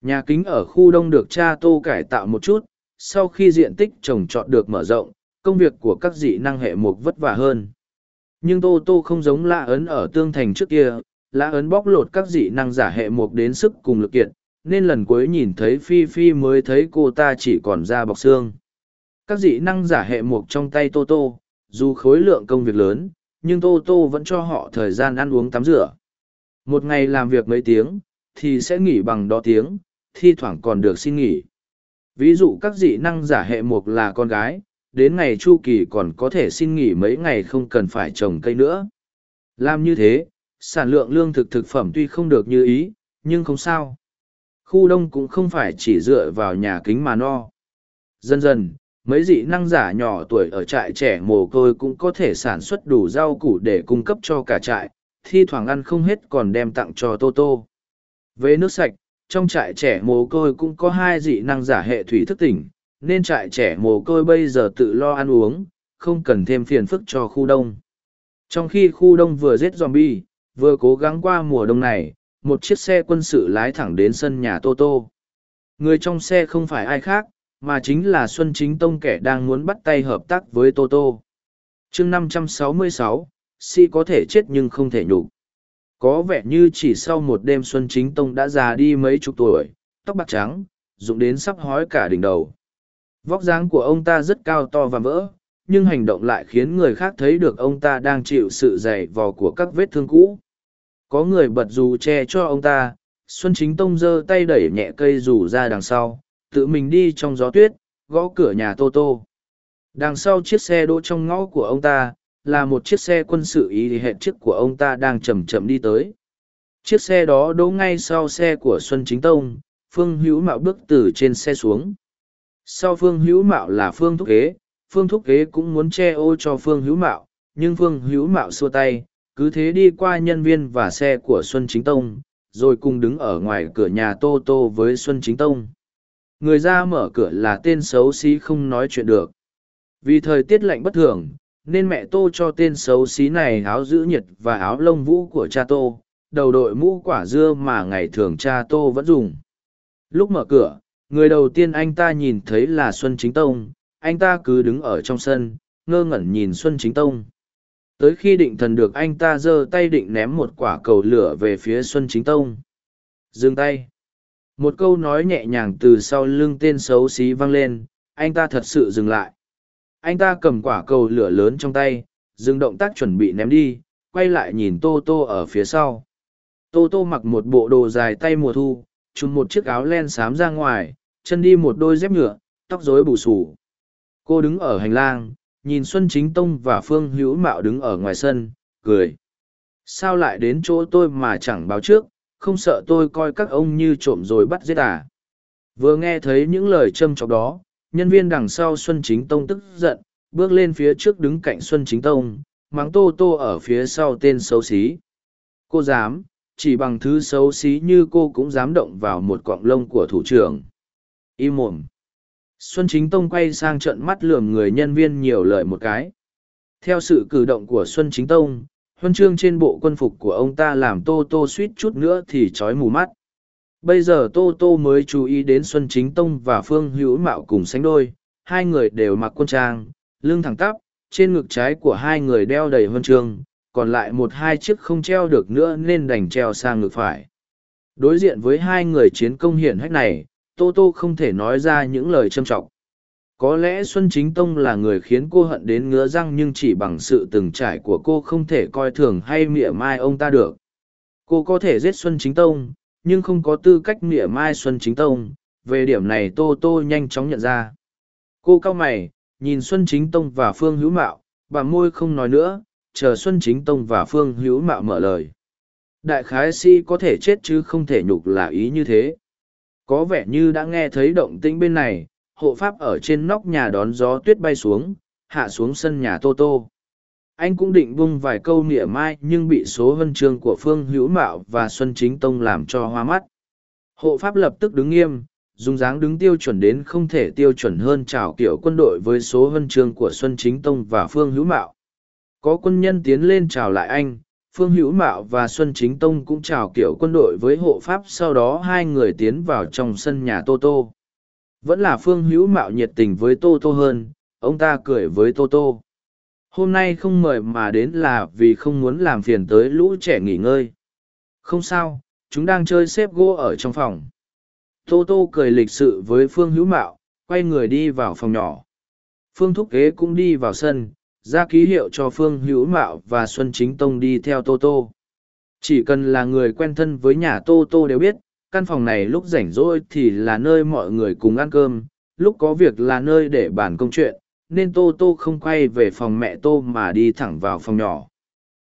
[SPEAKER 1] Nhà kính ở khu đông được cha tô cải tạo một chút, sau khi diện tích trồng trọt được mở rộng, công việc của các dị năng hệ mục vất vả hơn. Nhưng Tô Tô không giống lã ấn ở tương thành trước kia, lã ấn bóc lột các dị năng giả hệ mục đến sức cùng lực kiện, nên lần cuối nhìn thấy Phi Phi mới thấy cô ta chỉ còn da bọc xương. Các dị năng giả hệ mục trong tay Tô Tô, dù khối lượng công việc lớn, nhưng Tô Tô vẫn cho họ thời gian ăn uống tắm rửa. Một ngày làm việc mấy tiếng, thì sẽ nghỉ bằng đó tiếng, thi thoảng còn được xin nghỉ. Ví dụ các dị năng giả hệ mục là con gái, đến ngày chu kỳ còn có thể xin nghỉ mấy ngày không cần phải trồng cây nữa. Làm như thế, sản lượng lương thực thực phẩm tuy không được như ý, nhưng không sao. Khu đông cũng không phải chỉ dựa vào nhà kính mà no. Dần dần, mấy dị năng giả nhỏ tuổi ở trại trẻ mồ côi cũng có thể sản xuất đủ rau củ để cung cấp cho cả trại, thi thoảng ăn không hết còn đem tặng cho Tô Tô. Về nước sạch, trong trại trẻ mồ côi cũng có hai dị năng giả hệ thủy thức tỉnh, nên trại trẻ mồ côi bây giờ tự lo ăn uống, không cần thêm phiền phức cho khu đông. Trong khi khu đông vừa giết zombie, vừa cố gắng qua mùa đông này, một chiếc xe quân sự lái thẳng đến sân nhà Tô Tô. Người trong xe không phải ai khác, mà chính là Xuân Chính Tông kẻ đang muốn bắt tay hợp tác với Tô Tô. chương 566, si có thể chết nhưng không thể nhục có vẻ như chỉ sau một đêm xuân chính tông đã già đi mấy chục tuổi, tóc bạc trắng rụng đến sắp hói cả đỉnh đầu. Vóc dáng của ông ta rất cao to và vỡ nhưng hành động lại khiến người khác thấy được ông ta đang chịu sự dày vò của các vết thương cũ. Có người bật dù che cho ông ta, xuân chính tông giơ tay đẩy nhẹ cây dù ra đằng sau, tự mình đi trong gió tuyết, gõ cửa nhà tô tô. Đằng sau chiếc xe đỗ trong ngõ của ông ta là một chiếc xe quân sự ý hệ chiếc của ông ta đang chầm chậm đi tới. Chiếc xe đó đỗ ngay sau xe của xuân chính tông, phương hữu mạo bước từ trên xe xuống. Sau phương hữu mạo là phương thúc kế phương thúc kế cũng muốn che ô cho phương hữu mạo, nhưng phương hữu mạo xua tay, cứ thế đi qua nhân viên và xe của xuân chính tông, rồi cùng đứng ở ngoài cửa nhà tô tô với xuân chính tông. Người ra mở cửa là tên xấu xí không nói chuyện được. Vì thời tiết lạnh bất thường nên mẹ tô cho tên xấu xí này áo giữ nhiệt và áo lông vũ của cha tô, đầu đội mũ quả dưa mà ngày thường cha tô vẫn dùng. Lúc mở cửa, người đầu tiên anh ta nhìn thấy là xuân chính tông, anh ta cứ đứng ở trong sân, ngơ ngẩn nhìn xuân chính tông. Tới khi định thần được anh ta giơ tay định ném một quả cầu lửa về phía xuân chính tông. Dừng tay. Một câu nói nhẹ nhàng từ sau lưng tên xấu xí vang lên, anh ta thật sự dừng lại anh ta cầm quả cầu lửa lớn trong tay, dừng động tác chuẩn bị ném đi, quay lại nhìn tô tô ở phía sau. Tô tô mặc một bộ đồ dài tay mùa thu, trùm một chiếc áo len xám ra ngoài, chân đi một đôi dép nhựa tóc rối bù sù cô đứng ở hành lang, nhìn xuân chính tông và phương hữu mạo đứng ở ngoài sân, cười. Sao lại đến chỗ tôi mà chẳng báo trước, không sợ tôi coi các ông như trộm rồi bắt giết à? Vừa nghe thấy những lời châm chọc đó nhân viên đằng sau xuân chính tông tức giận, bước lên phía trước đứng cạnh xuân chính tông, mắng tô tô ở phía sau tên xấu xí. Cô dám, chỉ bằng thứ xấu xí như cô cũng dám động vào một cọng lông của thủ trưởng. Im mồm. Xuân chính tông quay sang trận mắt lườm người nhân viên nhiều lời một cái. Theo sự cử động của xuân chính tông, huân chương trên bộ quân phục của ông ta làm tô tô suýt chút nữa thì trói mù mắt bây giờ tô tô mới chú ý đến xuân chính tông và phương hữu mạo cùng sánh đôi, hai người đều mặc quân trang, lưng thẳng tắp, trên ngực trái của hai người đeo đầy huân chương, còn lại một hai chiếc không treo được nữa nên đành treo sang ngực phải. Đối diện với hai người chiến công hiển hách này, tô tô không thể nói ra những lời trâm trọng. Có lẽ xuân chính tông là người khiến cô hận đến ngứa răng nhưng chỉ bằng sự từng trải của cô không thể coi thường hay mỉa mai ông ta được. Cô có thể giết xuân chính tông nhưng không có tư cách mỉa mai xuân chính tông, về điểm này tô tô nhanh chóng nhận ra. Cô cao mày, nhìn xuân chính tông và phương hữu mạo, bà môi không nói nữa, chờ xuân chính tông và phương hữu mạo mở lời. Đại khái si có thể chết chứ không thể nhục là ý như thế. Có vẻ như đã nghe thấy động tĩnh bên này, hộ pháp ở trên nóc nhà đón gió tuyết bay xuống, hạ xuống sân nhà tô tô anh cũng định bung vài câu nỉa mai nhưng bị số huân chương của phương hữu mạo và xuân chính tông làm cho hoa mắt. Hộ pháp lập tức đứng nghiêm, dùng dáng đứng tiêu chuẩn đến không thể tiêu chuẩn hơn trào kiểu quân đội với số huân chương của xuân chính tông và phương hữu mạo. Có quân nhân tiến lên chào lại anh, phương hữu mạo và xuân chính tông cũng chào kiểu quân đội với hộ pháp, sau đó hai người tiến vào trong sân nhà tô tô. Vẫn là phương hữu mạo nhiệt tình với tô tô hơn, ông ta cười với tô tô hôm nay không mời mà đến là vì không muốn làm phiền tới lũ trẻ nghỉ ngơi. Không sao, chúng đang chơi xếp gỗ ở trong phòng. Tô tô cười lịch sự với phương hữu mạo, quay người đi vào phòng nhỏ. Phương thúc kế cũng đi vào sân, ra ký hiệu cho phương hữu mạo và xuân chính tông đi theo tô tô. Chỉ cần là người quen thân với nhà tô tô đều biết, căn phòng này lúc rảnh rỗi thì là nơi mọi người cùng ăn cơm, lúc có việc là nơi để bàn công chuyện nên tô tô không quay về phòng mẹ tô mà đi thẳng vào phòng nhỏ.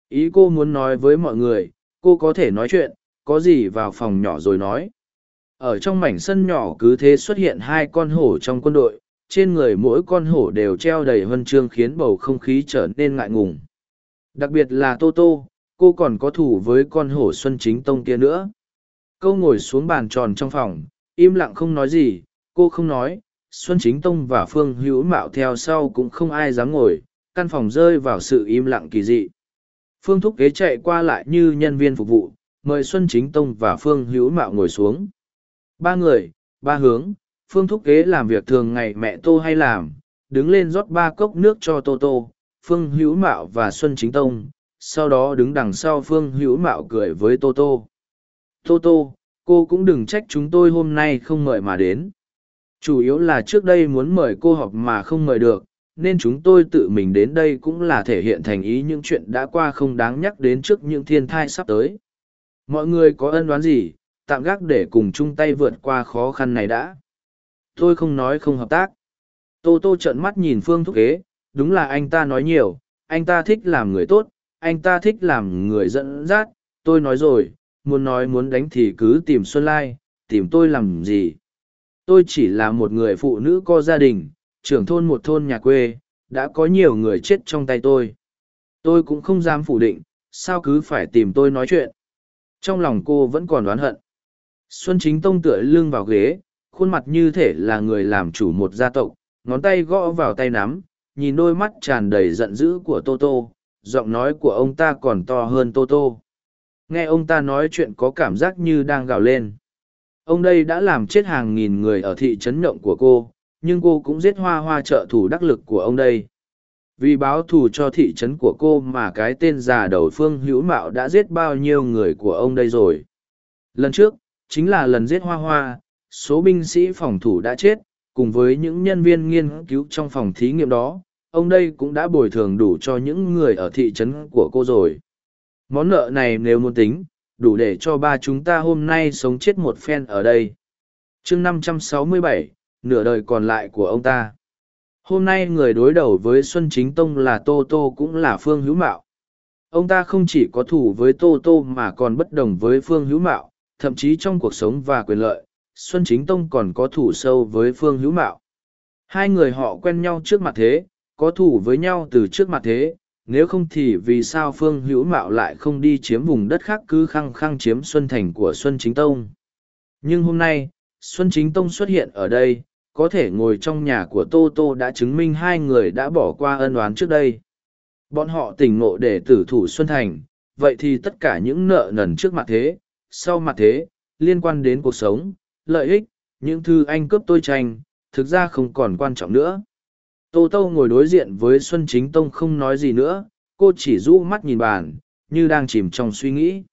[SPEAKER 1] Ý cô muốn nói với mọi người, cô có thể nói chuyện, có gì vào phòng nhỏ rồi nói. Ở trong mảnh sân nhỏ cứ thế xuất hiện hai con hổ trong quân đội, trên người mỗi con hổ đều treo đầy huân chương khiến bầu không khí trở nên ngại ngùng. Đặc biệt là tô tô, cô còn có thủ với con hổ xuân chính tông kia nữa. Câu ngồi xuống bàn tròn trong phòng, im lặng không nói gì, cô không nói xuân chính tông và phương hữu mạo theo sau cũng không ai dám ngồi, căn phòng rơi vào sự im lặng kỳ dị. Phương thúc kế chạy qua lại như nhân viên phục vụ, mời xuân chính tông và phương hữu mạo ngồi xuống. Ba người, ba hướng, phương thúc kế làm việc thường ngày mẹ tô hay làm, đứng lên rót ba cốc nước cho tô tô, phương hữu mạo và xuân chính tông, sau đó đứng đằng sau phương hữu mạo cười với tô tô. Tô tô, cô cũng đừng trách chúng tôi hôm nay không mời mà đến chủ yếu là trước đây muốn mời cô họp mà không mời được, nên chúng tôi tự mình đến đây cũng là thể hiện thành ý những chuyện đã qua không đáng nhắc đến trước những thiên thai sắp tới. Mọi người có ân đoán gì, tạm gác để cùng chung tay vượt qua khó khăn này đã. Tôi không nói không hợp tác. Tô tô trợn mắt nhìn phương thúc kế đúng là anh ta nói nhiều, anh ta thích làm người tốt, anh ta thích làm người dẫn dắt. Tôi nói rồi, muốn nói muốn đánh thì cứ tìm xuân lai, tìm tôi làm gì? Tôi chỉ là một người phụ nữ có gia đình, trưởng thôn một thôn nhà quê, đã có nhiều người chết trong tay tôi. Tôi cũng không dám phủ định, sao cứ phải tìm tôi nói chuyện. Trong lòng cô vẫn còn oán hận. Xuân chính tông tựa lưng vào ghế, khuôn mặt như thể là người làm chủ một gia tộc, ngón tay gõ vào tay nắm, nhìn đôi mắt tràn đầy giận dữ của tô tô, giọng nói của ông ta còn to hơn tô tô. Nghe ông ta nói chuyện có cảm giác như đang gào lên ông đây đã làm chết hàng nghìn người ở thị trấn nhộng của cô, nhưng cô cũng giết hoa hoa trợ thủ đắc lực của ông đây. Vì báo thù cho thị trấn của cô mà cái tên già đầu phương hữu mạo đã giết bao nhiêu người của ông đây rồi. Lần trước, chính là lần giết hoa hoa, số binh sĩ phòng thủ đã chết, cùng với những nhân viên nghiên cứu trong phòng thí nghiệm đó, ông đây cũng đã bồi thường đủ cho những người ở thị trấn của cô rồi. Món nợ này nếu muốn tính đủ để cho ba chúng ta hôm nay sống chết một phen ở đây. Chương năm trăm sáu mươi bảy, nửa đời còn lại của ông ta. Hôm nay người đối đầu với xuân chính tông là tô tô cũng là phương hữu mạo. Ông ta không chỉ có thủ với tô tô mà còn bất đồng với phương hữu mạo, thậm chí trong cuộc sống và quyền lợi, xuân chính tông còn có thủ sâu với phương hữu mạo. Hai người họ quen nhau trước mặt thế, có thủ với nhau từ trước mặt thế nếu không thì vì sao phương hữu mạo lại không đi chiếm vùng đất khác cứ khăng khăng chiếm xuân thành của xuân chính tông? Nhưng hôm nay, xuân chính tông xuất hiện ở đây, có thể ngồi trong nhà của tô tô đã chứng minh hai người đã bỏ qua ân oán trước đây. Bọn họ tỉnh ngộ để tử thủ xuân thành, vậy thì tất cả những nợ nần trước mặt thế, sau mặt thế, liên quan đến cuộc sống, lợi ích, những thư anh cướp tôi tranh, thực ra không còn quan trọng nữa tô tô ngồi đối diện với xuân chính tông không nói gì nữa, cô chỉ rũ mắt nhìn bàn, như đang chìm trong suy nghĩ.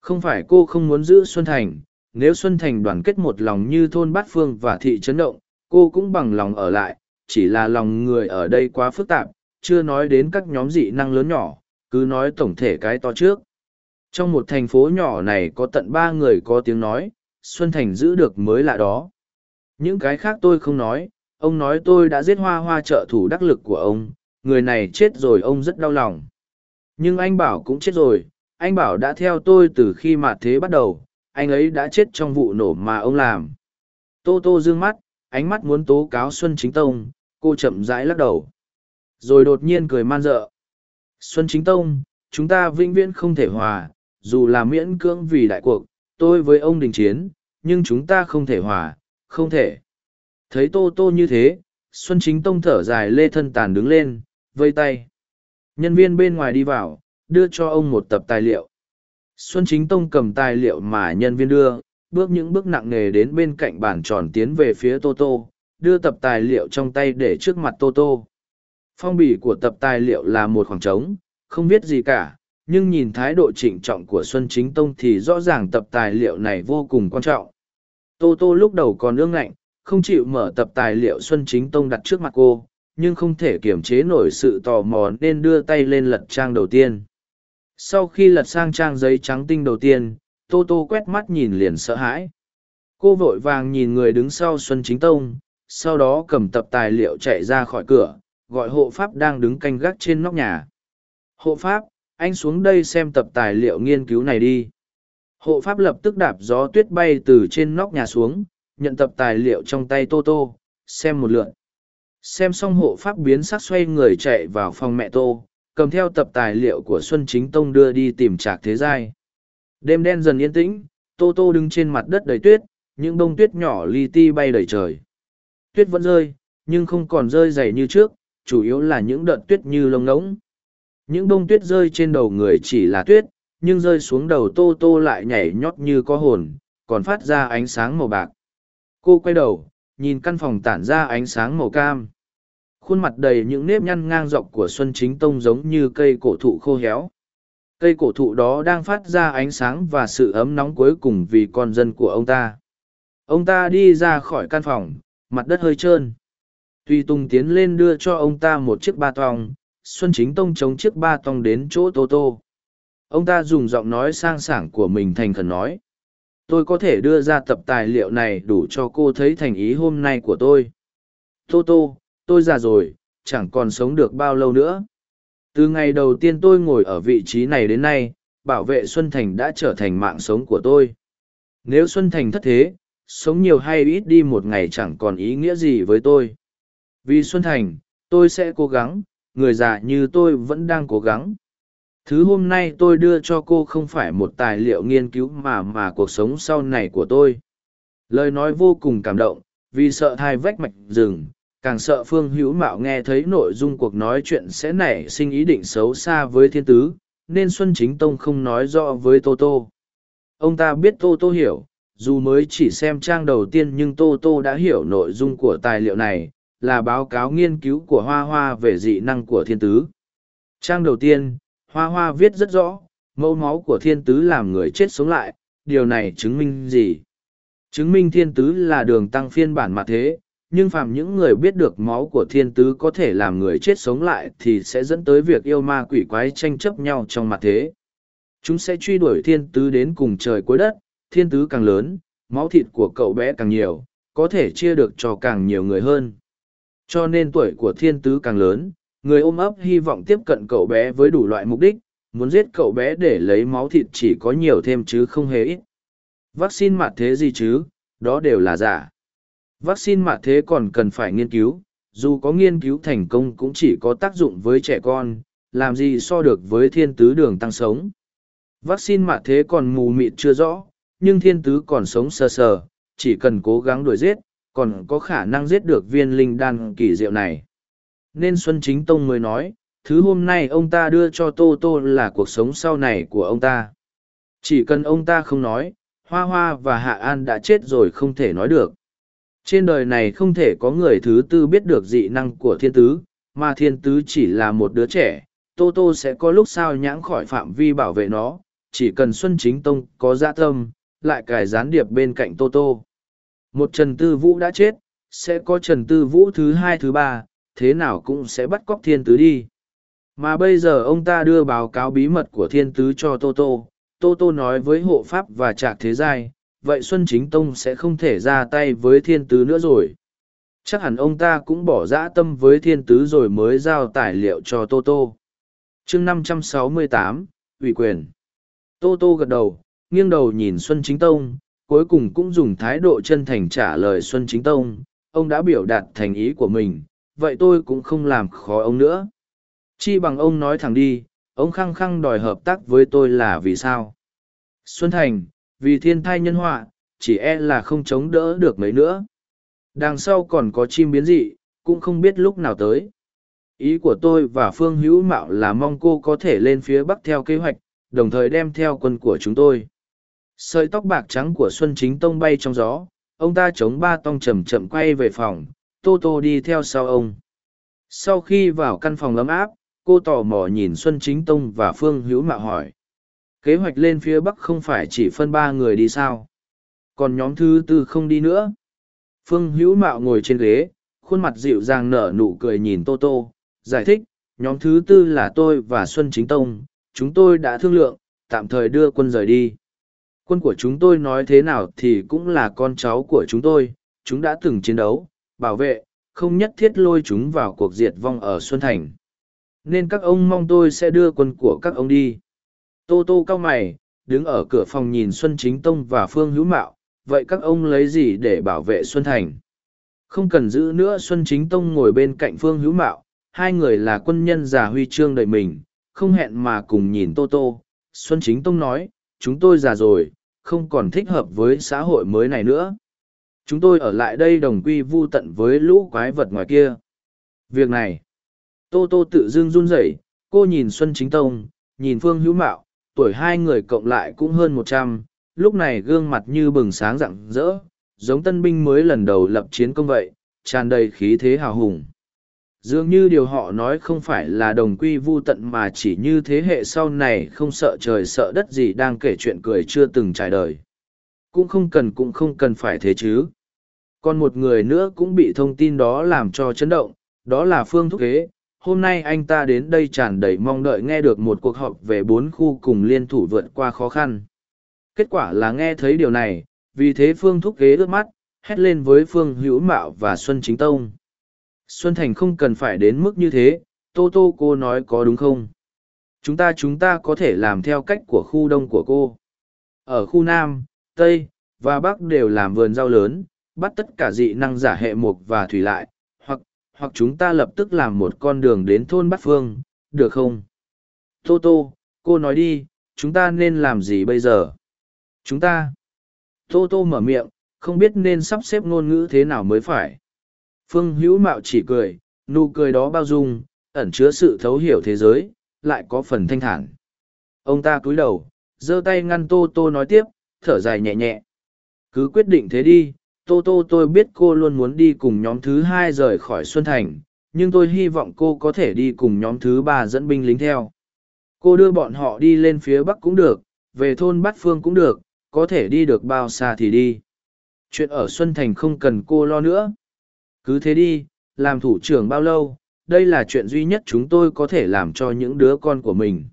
[SPEAKER 1] Không phải cô không muốn giữ xuân thành, nếu xuân thành đoàn kết một lòng như thôn bát phương và thị trấn động, cô cũng bằng lòng ở lại, chỉ là lòng người ở đây quá phức tạp, chưa nói đến các nhóm dị năng lớn nhỏ, cứ nói tổng thể cái to trước. Trong một thành phố nhỏ này có tận ba người có tiếng nói, xuân thành giữ được mới lạ đó. Những cái khác tôi không nói ông nói tôi đã giết hoa hoa trợ thủ đắc lực của ông, người này chết rồi ông rất đau lòng. Nhưng anh bảo cũng chết rồi, anh bảo đã theo tôi từ khi mạt thế bắt đầu, anh ấy đã chết trong vụ nổ mà ông làm. Tô tô d ư ơ n g mắt, ánh mắt muốn tố cáo xuân chính tông, cô chậm rãi lắc đầu. Rồi đột nhiên cười man dợ. Xuân chính tông, chúng ta vĩnh viễn không thể hòa, dù là miễn cưỡng vì đại cuộc, tôi với ông đình chiến, nhưng chúng ta không thể hòa, không thể thấy tô tô như thế xuân chính tông thở dài lê thân tàn đứng lên vây tay nhân viên bên ngoài đi vào đưa cho ông một tập tài liệu Xuân Chính Tông cầm tài liệu mà nhân viên đưa, bước những bước nặng nề đến bên cạnh bàn tròn tiến về phía Tô Tô, đưa tập tài liệu trong tay để trước mặt Tô Tô. Phong bì của tập tài liệu là một khoảng trống, không biết gì cả, nhưng nhìn thái độ trịnh trọng của Xuân Chính Tông thì rõ ràng tập tài liệu này vô cùng quan trọng. Tô Tô lúc đầu còn ương ngạnh, không chịu mở tập tài liệu Xuân Chính Tông đặt trước mặt cô, nhưng không thể kiềm chế nổi sự tò mò nên đưa tay lên lật trang đầu tiên. Sau khi lật sang trang giấy trắng tinh đầu tiên tô tô quét mắt nhìn liền sợ hãi. Cô vội vàng nhìn người đứng sau xuân chính tông sau đó cầm tập tài liệu chạy ra khỏi cửa gọi hộ pháp đang đứng canh gác trên nóc nhà. Hộ pháp anh xuống đây xem tập tài liệu nghiên cứu này đi. Hộ pháp lập tức đạp gió tuyết bay từ trên nóc nhà xuống nhận tập tài liệu trong tay tô tô xem một lượn xem xong hộ pháp biến sắc xoay người chạy vào phòng mẹ tô cầm theo tập tài liệu của Xuân Chính Tông đưa đi tìm Trạc Thế Giai. Đêm đen dần yên tĩnh, Tô Tô đứng trên mặt đất đầy tuyết, những bông tuyết nhỏ li ti bay đầy trời. Tuyết vẫn rơi, nhưng không còn rơi dày như trước, chủ yếu là những đợt tuyết như lông ngỗng. Những bông tuyết rơi trên đầu người chỉ là tuyết, nhưng rơi xuống đầu Tô Tô lại nhảy nhót như có hồn, còn phát ra ánh sáng màu bạc. Cô quay đầu, nhìn căn phòng tản ra ánh sáng màu cam khuôn mặt đầy những nếp nhăn ngang dọc của xuân chính tông giống như cây cổ thụ khô héo Cây cổ thụ đó đang phát ra ánh sáng và sự ấm nóng cuối cùng vì con dân của ông ta. Ông ta đi ra khỏi căn phòng, mặt đất hơi trơn. tuy Tùng tiến lên đưa cho ông ta một chiếc ba tong, Xuân Chính Tông chống chiếc ba tong đến chỗ Tô Tô. Ông ta dùng giọng nói sang sảng của mình thành khẩn nói. Tôi có thể đưa ra tập tài liệu này đủ cho cô thấy thành ý hôm nay của tôi. Tô Tô, tôi già rồi, chẳng còn sống được bao lâu nữa. Từ ngày đầu tiên tôi ngồi ở vị trí này đến nay, bảo vệ Xuân Thành đã trở thành mạng sống của tôi. Nếu Xuân Thành thất thế, sống nhiều hay ít đi một ngày chẳng còn ý nghĩa gì với tôi. Vì Xuân Thành, tôi sẽ cố gắng, người già như tôi vẫn đang cố gắng. Thứ hôm nay tôi đưa cho cô không phải một tài liệu nghiên cứu mà mà cuộc sống sau này của tôi. Lời nói vô cùng cảm động, vì sợ thai vách mạch rừng, càng sợ Phương Hữu Mạo nghe thấy nội dung cuộc nói chuyện sẽ nảy sinh ý định xấu xa với thiên tứ, nên Xuân Chính Tông không nói rõ với Tô Tô. Ông ta biết Tô Tô hiểu, dù mới chỉ xem trang đầu tiên nhưng Tô Tô đã hiểu nội dung của tài liệu này, là báo cáo nghiên cứu của Hoa Hoa về dị năng của thiên tứ. Trang đầu tiên, Hoa Hoa viết rất rõ, mẫu máu của thiên tứ làm người chết sống lại, điều này chứng minh gì? Chứng minh thiên tứ là đường tăng phiên bản mặt thế, nhưng phàm những người biết được máu của thiên tứ có thể làm người chết sống lại thì sẽ dẫn tới việc yêu ma quỷ quái tranh chấp nhau trong mặt thế. Chúng sẽ truy đuổi thiên tứ đến cùng trời cuối đất, thiên tứ càng lớn, máu thịt của cậu bé càng nhiều, có thể chia được cho càng nhiều người hơn. Cho nên tuổi của thiên tứ càng lớn, người ôm ấp hy vọng tiếp cận cậu bé với đủ loại mục đích, muốn giết cậu bé để lấy máu thịt chỉ có nhiều thêm chứ không hề ít. Vaccine mạ thế gì chứ, đó đều là giả. Vaccine mạ thế còn cần phải nghiên cứu, dù có nghiên cứu thành công cũng chỉ có tác dụng với trẻ con, làm gì so được với thiên tứ đường tăng sống. Vaccine mạ thế còn mù mịt chưa rõ, nhưng thiên tứ còn sống sờ sờ, chỉ cần cố gắng đuổi giết, còn có khả năng giết được viên linh đan kỳ diệu này. Nên Xuân Chính Tông mới nói, thứ hôm nay ông ta đưa cho Tô Tô là cuộc sống sau này của ông ta. Chỉ cần ông ta không nói, Hoa Hoa và Hạ An đã chết rồi không thể nói được. Trên đời này không thể có người thứ tư biết được dị năng của thiên tứ, mà thiên tứ chỉ là một đứa trẻ, Tô Tô sẽ có lúc sao nhãng khỏi phạm vi bảo vệ nó, chỉ cần Xuân Chính Tông có dạ tâm, lại cài gián điệp bên cạnh Tô Tô. Một Trần Tư Vũ đã chết, sẽ có Trần Tư Vũ thứ hai thứ ba, thế nào cũng sẽ bắt cóc thiên tứ đi. Mà bây giờ ông ta đưa báo cáo bí mật của thiên tứ cho Tô Tô, Tô Tô nói với hộ pháp và trạc thế giai, vậy Xuân Chính Tông sẽ không thể ra tay với thiên tứ nữa rồi. Chắc hẳn ông ta cũng bỏ dã tâm với thiên tứ rồi mới giao tài liệu cho Tô Tô. chương 568, ủy quyền. Tô Tô gật đầu, nghiêng đầu nhìn Xuân Chính Tông, cuối cùng cũng dùng thái độ chân thành trả lời Xuân Chính Tông, ông đã biểu đạt thành ý của mình, vậy tôi cũng không làm khó ông nữa. Chi bằng ông nói thẳng đi, ông khăng khăng đòi hợp tác với tôi là vì sao? Xuân Thành, vì thiên thai nhân họa, chỉ e là không chống đỡ được mấy nữa. Đằng sau còn có chim biến dị, cũng không biết lúc nào tới. Ý của tôi và Phương Hữu Mạo là mong cô có thể lên phía Bắc theo kế hoạch, đồng thời đem theo quân của chúng tôi. Sợi tóc bạc trắng của Xuân Chính Tông bay trong gió, ông ta chống ba tông chậm chậm quay về phòng, Tô Tô đi theo sau ông. Sau khi vào căn phòng ấm áp, cô tò mò nhìn Xuân Chính Tông và Phương Hữu Mạo hỏi. Kế hoạch lên phía Bắc không phải chỉ phân ba người đi sao? Còn nhóm thứ tư không đi nữa. Phương Hữu Mạo ngồi trên ghế, khuôn mặt dịu dàng nở nụ cười nhìn Tô Tô, giải thích, nhóm thứ tư là tôi và Xuân Chính Tông, chúng tôi đã thương lượng, tạm thời đưa quân rời đi. Quân của chúng tôi nói thế nào thì cũng là con cháu của chúng tôi, chúng đã từng chiến đấu, bảo vệ, không nhất thiết lôi chúng vào cuộc diệt vong ở Xuân Thành. Nên các ông mong tôi sẽ đưa quân của các ông đi. Tô tô cao mày, đứng ở cửa phòng nhìn Xuân Chính Tông và Phương Hữu Mạo, vậy các ông lấy gì để bảo vệ Xuân Thành? Không cần giữ nữa Xuân Chính Tông ngồi bên cạnh Phương Hữu Mạo, hai người là quân nhân già huy chương đời mình, không hẹn mà cùng nhìn Tô Tô. Xuân Chính Tông nói, chúng tôi già rồi, không còn thích hợp với xã hội mới này nữa. Chúng tôi ở lại đây đồng quy vu tận với lũ quái vật ngoài kia. Việc này, Tô Tô tự dưng run rẩy, cô nhìn Xuân Chính Tông, nhìn Phương Hữu Mạo, tuổi hai người cộng lại cũng hơn một trăm, lúc này gương mặt như bừng sáng rạng rỡ, giống tân binh mới lần đầu lập chiến công vậy, tràn đầy khí thế hào hùng. dường như điều họ nói không phải là đồng quy vu tận mà chỉ như thế hệ sau này không sợ trời sợ đất gì đang kể chuyện cười chưa từng trải đời cũng không cần cũng không cần phải thế chứ. Còn một người nữa cũng bị thông tin đó làm cho chấn động, đó là phương thúc kế. Hôm nay anh ta đến đây tràn đầy mong đợi nghe được một cuộc họp về bốn khu cùng liên thủ vượt qua khó khăn. Kết quả là nghe thấy điều này, vì thế phương thúc kế ướt mắt, hét lên với phương hữu mạo và xuân chính tông. Xuân thành không cần phải đến mức như thế, tô tô cô nói có đúng không? Chúng ta chúng ta có thể làm theo cách của khu đông của cô. Ở khu nam tây và bắc đều làm vườn rau lớn, bắt tất cả dị năng giả hệ mục và thủy lại, hoặc hoặc chúng ta lập tức làm một con đường đến thôn bát phương, được không? Tô tô, cô nói đi, chúng ta nên làm gì bây giờ? Chúng ta. Tô tô mở miệng, không biết nên sắp xếp ngôn ngữ thế nào mới phải. Phương hữu mạo chỉ cười, nụ cười đó bao dung, ẩn chứa sự thấu hiểu thế giới, lại có phần thanh thản. Ông ta cúi đầu, giơ tay ngăn tô tô nói tiếp thở dài nhẹ nhẹ. Cứ quyết định thế đi, tô tô tôi biết cô luôn muốn đi cùng nhóm thứ hai rời khỏi xuân thành, nhưng tôi hy vọng cô có thể đi cùng nhóm thứ ba dẫn binh lính theo. Cô đưa bọn họ đi lên phía bắc cũng được, về thôn bát phương cũng được, có thể đi được bao xa thì đi. Chuyện ở xuân thành không cần cô lo nữa. Cứ thế đi, làm thủ trưởng bao lâu, đây là chuyện duy nhất chúng tôi có thể làm cho những đứa con của mình.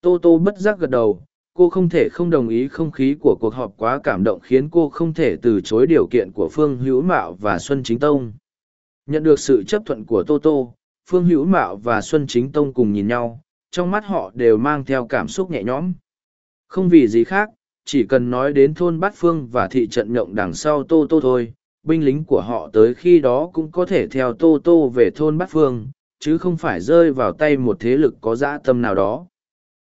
[SPEAKER 1] Tô tô bất giác gật đầu cô không thể không đồng ý không khí của cuộc họp quá cảm động khiến cô không thể từ chối điều kiện của phương hữu mạo và xuân chính tông. Nhận được sự chấp thuận của tô tô, phương hữu mạo và xuân chính tông cùng nhìn nhau, trong mắt họ đều mang theo cảm xúc nhẹ nhõm. Không vì gì khác, chỉ cần nói đến thôn bát phương và thị trận nhộng đằng sau tô tô thôi, binh lính của họ tới khi đó cũng có thể theo tô tô về thôn bát phương, chứ không phải rơi vào tay một thế lực có dã tâm nào đó.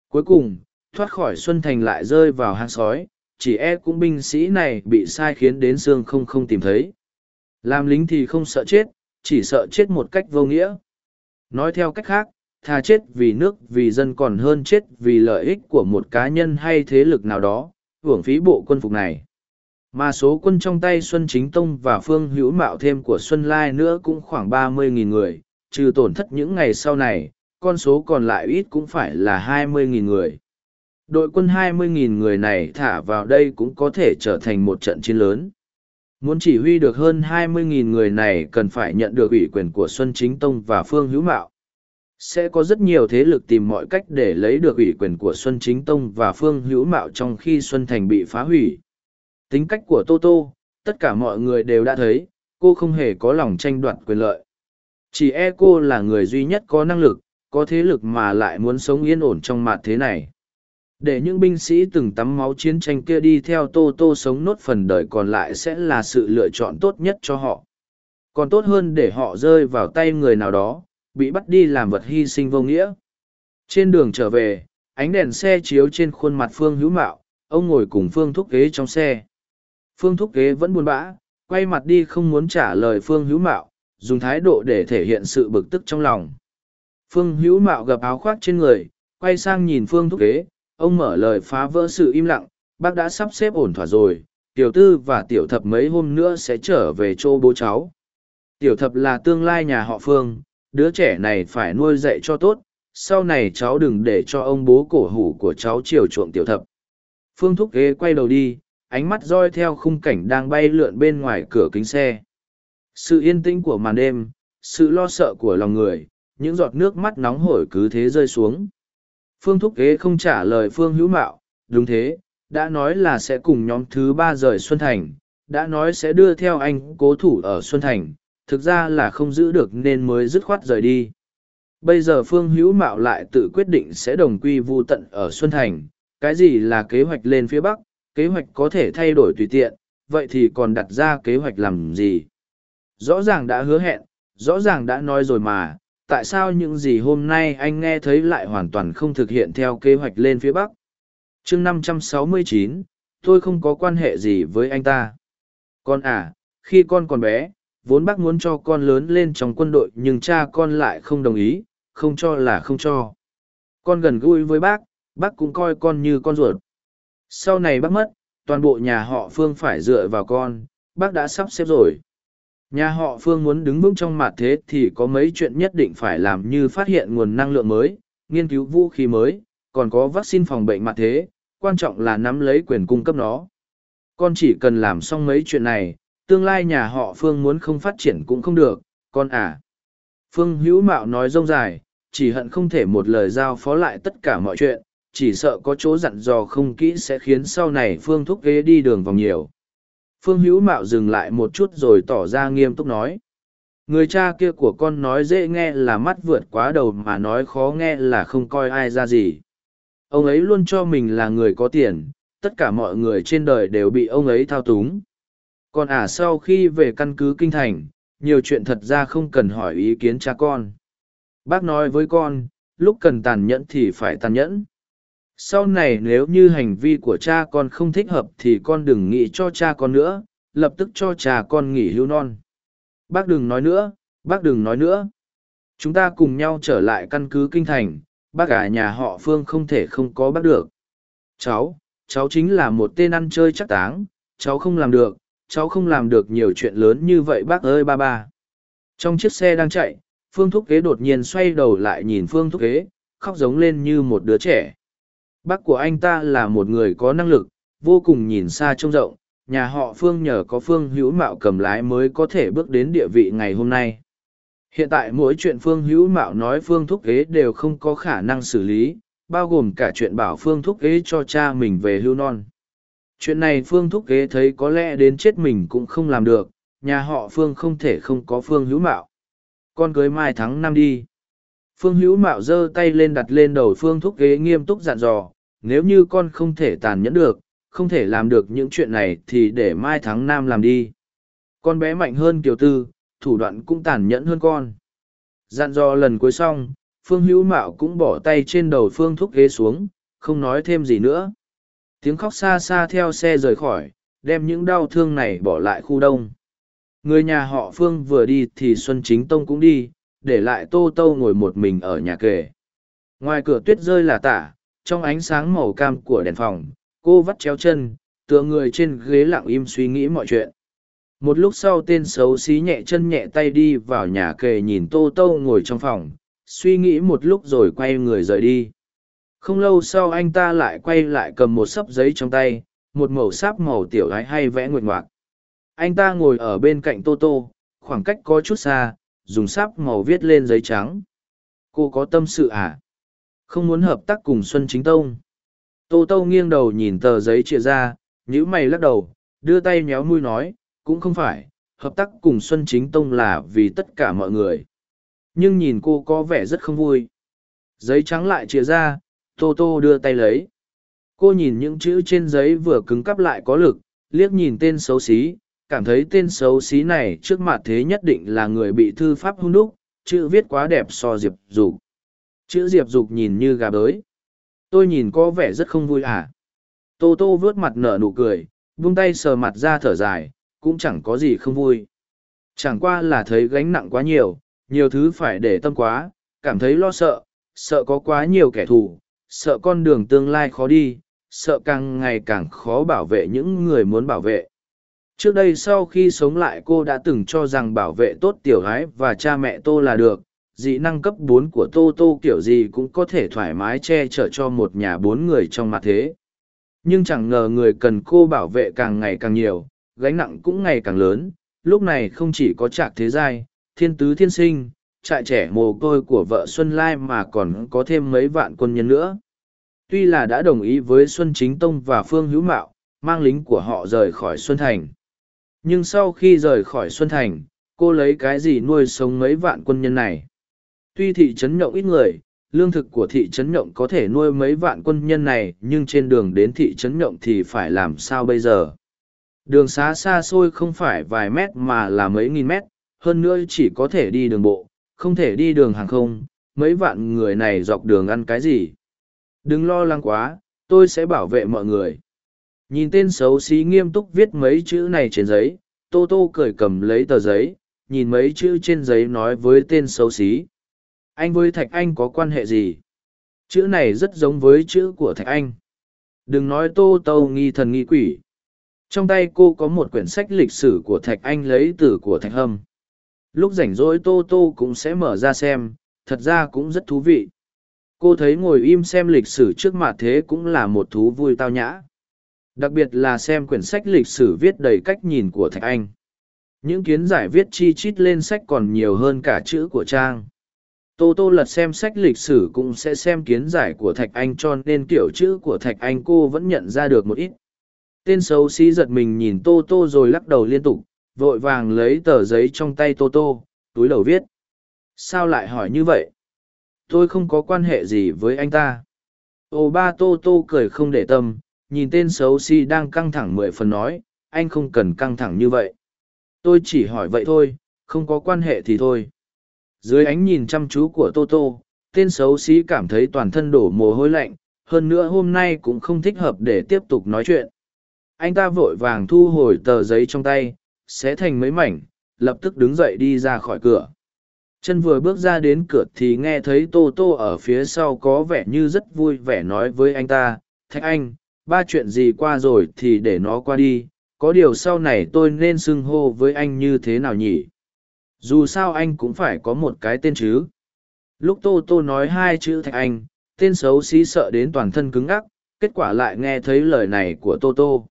[SPEAKER 1] Cuối cùng thoát khỏi xuân thành lại rơi vào hang sói, chỉ e cũng binh sĩ này bị sai khiến đến xương không không tìm thấy. Làm lính thì không sợ chết, chỉ sợ chết một cách vô nghĩa. Nói theo cách khác thà chết vì nước, vì dân còn hơn chết vì lợi ích của một cá nhân hay thế lực nào đó, hưởng phí bộ quân phục này. Mà số quân trong tay xuân chính tông và phương hữu mạo thêm của xuân lai nữa cũng khoảng ba mươi nghìn người, trừ tổn thất những ngày sau này, con số còn lại ít cũng phải là hai mươi nghìn người đội quân 20.000 người này thả vào đây cũng có thể trở thành một trận chiến lớn. Muốn chỉ huy được hơn 20.000 người này cần phải nhận được ủy quyền của Xuân Chính Tông và Phương Hữu Mạo. Sẽ có rất nhiều thế lực tìm mọi cách để lấy được ủy quyền của Xuân Chính Tông và Phương Hữu Mạo trong khi Xuân Thành bị phá hủy. Tính cách của Tô Tô, tất cả mọi người đều đã thấy, cô không hề có lòng tranh đoạt quyền lợi. Chỉ e cô là người duy nhất có năng lực, có thế lực mà lại muốn sống yên ổn trong mặt thế này để những binh sĩ từng tắm máu chiến tranh kia đi theo tô tô sống nốt phần đời còn lại sẽ là sự lựa chọn tốt nhất cho họ. Còn tốt hơn để họ rơi vào tay người nào đó, bị bắt đi làm vật hy sinh vô nghĩa. Trên đường trở về, ánh đèn xe chiếu trên khuôn mặt phương hữu mạo, ông ngồi cùng phương thúc kế trong xe. Phương thúc kế vẫn buồn bã, quay mặt đi không muốn trả lời phương hữu mạo, dùng thái độ để thể hiện sự bực tức trong lòng. Phương hữu mạo gập áo khoác trên người, quay sang nhìn phương thúc kế ông mở lời phá vỡ sự im lặng, bác đã sắp xếp ổn thỏa rồi, tiểu tư và tiểu thập mấy hôm nữa sẽ trở về chỗ bố cháu. Tiểu thập là tương lai nhà họ Phương, đứa trẻ này phải nuôi dạy cho tốt, sau này cháu đừng để cho ông bố cổ hủ của cháu chiều chuộng tiểu thập. Phương thúc ghế quay đầu đi, ánh mắt roi theo khung cảnh đang bay lượn bên ngoài cửa kính xe. Sự yên tĩnh của màn đêm, sự lo sợ của lòng người, những giọt nước mắt nóng hổi cứ thế rơi xuống. Phương Thúc Kế không trả lời Phương Hữu Mạo, đúng thế, đã nói là sẽ cùng nhóm thứ ba rời Xuân Thành, đã nói sẽ đưa theo anh cố thủ ở Xuân Thành, thực ra là không giữ được nên mới dứt khoát rời đi. Bây giờ Phương Hữu Mạo lại tự quyết định sẽ đồng quy vu tận ở Xuân Thành, cái gì là kế hoạch lên phía Bắc, kế hoạch có thể thay đổi tùy tiện, vậy thì còn đặt ra kế hoạch làm gì? Rõ ràng đã hứa hẹn, rõ ràng đã nói rồi mà, tại sao những gì hôm nay anh nghe thấy lại hoàn toàn không thực hiện theo kế hoạch lên phía bắc? Chương 569, tôi không có quan hệ gì với anh ta. Con à khi con còn bé vốn bác muốn cho con lớn lên trong quân đội nhưng cha con lại không đồng ý không cho là không cho. Con gần gũi với bác bác cũng coi con như con ruột. Sau này bác mất toàn bộ nhà họ phương phải dựa vào con bác đã sắp xếp rồi. Nhà họ Phương muốn đứng vững trong mặt thế thì có mấy chuyện nhất định phải làm như phát hiện nguồn năng lượng mới, nghiên cứu vũ khí mới, còn có vaccine phòng bệnh mặt thế, quan trọng là nắm lấy quyền cung cấp nó. Con chỉ cần làm xong mấy chuyện này, tương lai nhà họ Phương muốn không phát triển cũng không được, con à. Phương Hữu Mạo nói rông dài, chỉ hận không thể một lời giao phó lại tất cả mọi chuyện, chỉ sợ có chỗ dặn dò không kỹ sẽ khiến sau này Phương thúc ghế đi đường vòng nhiều. Phương Hữu Mạo dừng lại một chút rồi tỏ ra nghiêm túc nói. Người cha kia của con nói dễ nghe là mắt vượt quá đầu mà nói khó nghe là không coi ai ra gì. Ông ấy luôn cho mình là người có tiền, tất cả mọi người trên đời đều bị ông ấy thao túng. Còn à sau khi về căn cứ kinh thành, nhiều chuyện thật ra không cần hỏi ý kiến cha con. Bác nói với con, lúc cần tàn nhẫn thì phải tàn nhẫn. Sau này nếu như hành vi của cha con không thích hợp thì con đừng nghĩ cho cha con nữa, lập tức cho cha con nghỉ hưu non. Bác đừng nói nữa, bác đừng nói nữa. Chúng ta cùng nhau trở lại căn cứ kinh thành, bác cả nhà họ Phương không thể không có bác được. Cháu, cháu chính là một tên ăn chơi chắc táng, cháu không làm được, cháu không làm được nhiều chuyện lớn như vậy bác ơi ba ba. Trong chiếc xe đang chạy, Phương Thúc Kế đột nhiên xoay đầu lại nhìn Phương Thúc Kế, khóc giống lên như một đứa trẻ. Bác của anh ta là một người có năng lực, vô cùng nhìn xa trông rộng, nhà họ Phương nhờ có Phương Hữu Mạo cầm lái mới có thể bước đến địa vị ngày hôm nay. Hiện tại mỗi chuyện Phương Hữu Mạo nói Phương Thúc Kế đều không có khả năng xử lý, bao gồm cả chuyện bảo Phương Thúc Kế cho cha mình về hưu non. Chuyện này Phương Thúc Kế thấy có lẽ đến chết mình cũng không làm được, nhà họ Phương không thể không có Phương Hữu Mạo. Con cưới mai tháng năm đi. Phương Hữu Mạo giơ tay lên đặt lên đầu Phương Thúc ghế nghiêm túc dặn dò, nếu như con không thể tàn nhẫn được, không thể làm được những chuyện này thì để mai Thắng Nam làm đi. Con bé mạnh hơn Kiều Tư, thủ đoạn cũng tàn nhẫn hơn con. Dặn dò lần cuối xong, Phương Hữu Mạo cũng bỏ tay trên đầu Phương Thúc ghế xuống, không nói thêm gì nữa. Tiếng khóc xa xa theo xe rời khỏi, đem những đau thương này bỏ lại khu đông. Người nhà họ Phương vừa đi thì Xuân Chính Tông cũng đi, để lại Tô Tô ngồi một mình ở nhà kề. Ngoài cửa tuyết rơi là tả, trong ánh sáng màu cam của đèn phòng, cô vắt chéo chân, tựa người trên ghế lặng im suy nghĩ mọi chuyện. Một lúc sau tên xấu xí nhẹ chân nhẹ tay đi vào nhà kề nhìn tô tô ngồi trong phòng suy nghĩ một lúc rồi quay người rời đi. Không lâu sau anh ta lại quay lại cầm một sấp giấy trong tay một màu sáp màu tiểu gái hay vẽ nguệch ngoạc. Anh ta ngồi ở bên cạnh tô tô khoảng cách có chút xa dùng sáp màu viết lên giấy trắng cô có tâm sự à không muốn hợp tác cùng xuân chính tông tô tô nghiêng đầu nhìn tờ giấy chia ra nhữ mày lắc đầu đưa tay méo mui nói cũng không phải, hợp tác cùng Xuân Chính Tông là vì tất cả mọi người. Nhưng nhìn cô có vẻ rất không vui. Giấy trắng lại chia ra, Tô Tô đưa tay lấy. Cô nhìn những chữ trên giấy vừa cứng cắp lại có lực, liếc nhìn tên xấu xí, cảm thấy tên xấu xí này trước mặt thế nhất định là người bị thư pháp hung đúc, chữ viết quá đẹp so Diệp Dục. Chữ Diệp Dục nhìn như gà bới. Tôi nhìn có vẻ rất không vui à. Tô Tô vớt mặt nở nụ cười, vung tay sờ mặt ra thở dài, cũng chẳng có gì không vui. Chẳng qua là thấy gánh nặng quá nhiều, nhiều thứ phải để tâm quá, cảm thấy lo sợ, sợ có quá nhiều kẻ thù, sợ con đường tương lai khó đi, sợ càng ngày càng khó bảo vệ những người muốn bảo vệ. Trước đây sau khi sống lại cô đã từng cho rằng bảo vệ tốt tiểu gái và cha mẹ tô là được, dị năng cấp bốn của tô tô kiểu gì cũng có thể thoải mái che chở cho một nhà bốn người trong mặt thế. Nhưng chẳng ngờ người cần cô bảo vệ càng ngày càng nhiều, gánh nặng cũng ngày càng lớn, lúc này không chỉ có trạc thế giai, thiên tứ thiên sinh, trại trẻ mồ côi của vợ Xuân Lai mà còn có thêm mấy vạn quân nhân nữa. Tuy là đã đồng ý với Xuân Chính Tông và Phương Hữu Mạo, mang lính của họ rời khỏi Xuân Thành. Nhưng sau khi rời khỏi Xuân Thành, cô lấy cái gì nuôi sống mấy vạn quân nhân này? Tuy thị trấn nhộng ít người, lương thực của thị trấn nhộng có thể nuôi mấy vạn quân nhân này, nhưng trên đường đến thị trấn nhộng thì phải làm sao bây giờ? Đường xá xa xôi không phải vài mét mà là mấy nghìn mét, hơn nữa chỉ có thể đi đường bộ, không thể đi đường hàng không, mấy vạn người này dọc đường ăn cái gì. Đừng lo lắng quá, tôi sẽ bảo vệ mọi người. Nhìn tên xấu xí nghiêm túc viết mấy chữ này trên giấy, Tô Tô cởi cầm lấy tờ giấy, nhìn mấy chữ trên giấy nói với tên xấu xí. Anh với Thạch Anh có quan hệ gì? Chữ này rất giống với chữ của Thạch Anh. Đừng nói Tô Tô nghi thần nghi quỷ trong tay cô có một quyển sách lịch sử của thạch anh lấy từ của thạch hâm lúc rảnh rỗi tô tô cũng sẽ mở ra xem thật ra cũng rất thú vị cô thấy ngồi im xem lịch sử trước mặt thế cũng là một thú vui tao nhã đặc biệt là xem quyển sách lịch sử viết đầy cách nhìn của thạch anh. Những kiến giải viết chi chít lên sách còn nhiều hơn cả chữ của trang. Tô tô lật xem sách lịch sử cũng sẽ xem kiến giải của thạch anh cho nên kiểu chữ của thạch anh cô vẫn nhận ra được một ít. Tên xấu xí giật mình nhìn tô tô rồi lắc đầu liên tục, vội vàng lấy tờ giấy trong tay tô tô, túi đầu viết. Sao lại hỏi như vậy? Tôi không có quan hệ gì với anh ta. Ồ ba tô tô cười không để tâm nhìn tên xấu xí đang căng thẳng mười phần nói, anh không cần căng thẳng như vậy. Tôi chỉ hỏi vậy thôi, không có quan hệ thì thôi. Dưới ánh nhìn chăm chú của tô tô tên xấu xí cảm thấy toàn thân đổ mồ hôi lạnh, hơn nữa hôm nay cũng không thích hợp để tiếp tục nói chuyện. Anh ta vội vàng thu hồi tờ giấy trong tay, xé thành mấy mảnh, lập tức đứng dậy đi ra khỏi cửa. Chân vừa bước ra đến cửa thì nghe thấy tô tô ở phía sau có vẻ như rất vui vẻ nói với anh ta, thạch anh ba chuyện gì qua rồi thì để nó qua đi, có điều sau này tôi nên xưng hô với anh như thế nào nhỉ? Dù sao anh cũng phải có một cái tên chứ. Lúc tô tô nói hai chữ thạch anh, tên xấu xí sợ đến toàn thân cứng ngắc, kết quả lại nghe thấy lời này của tô tô.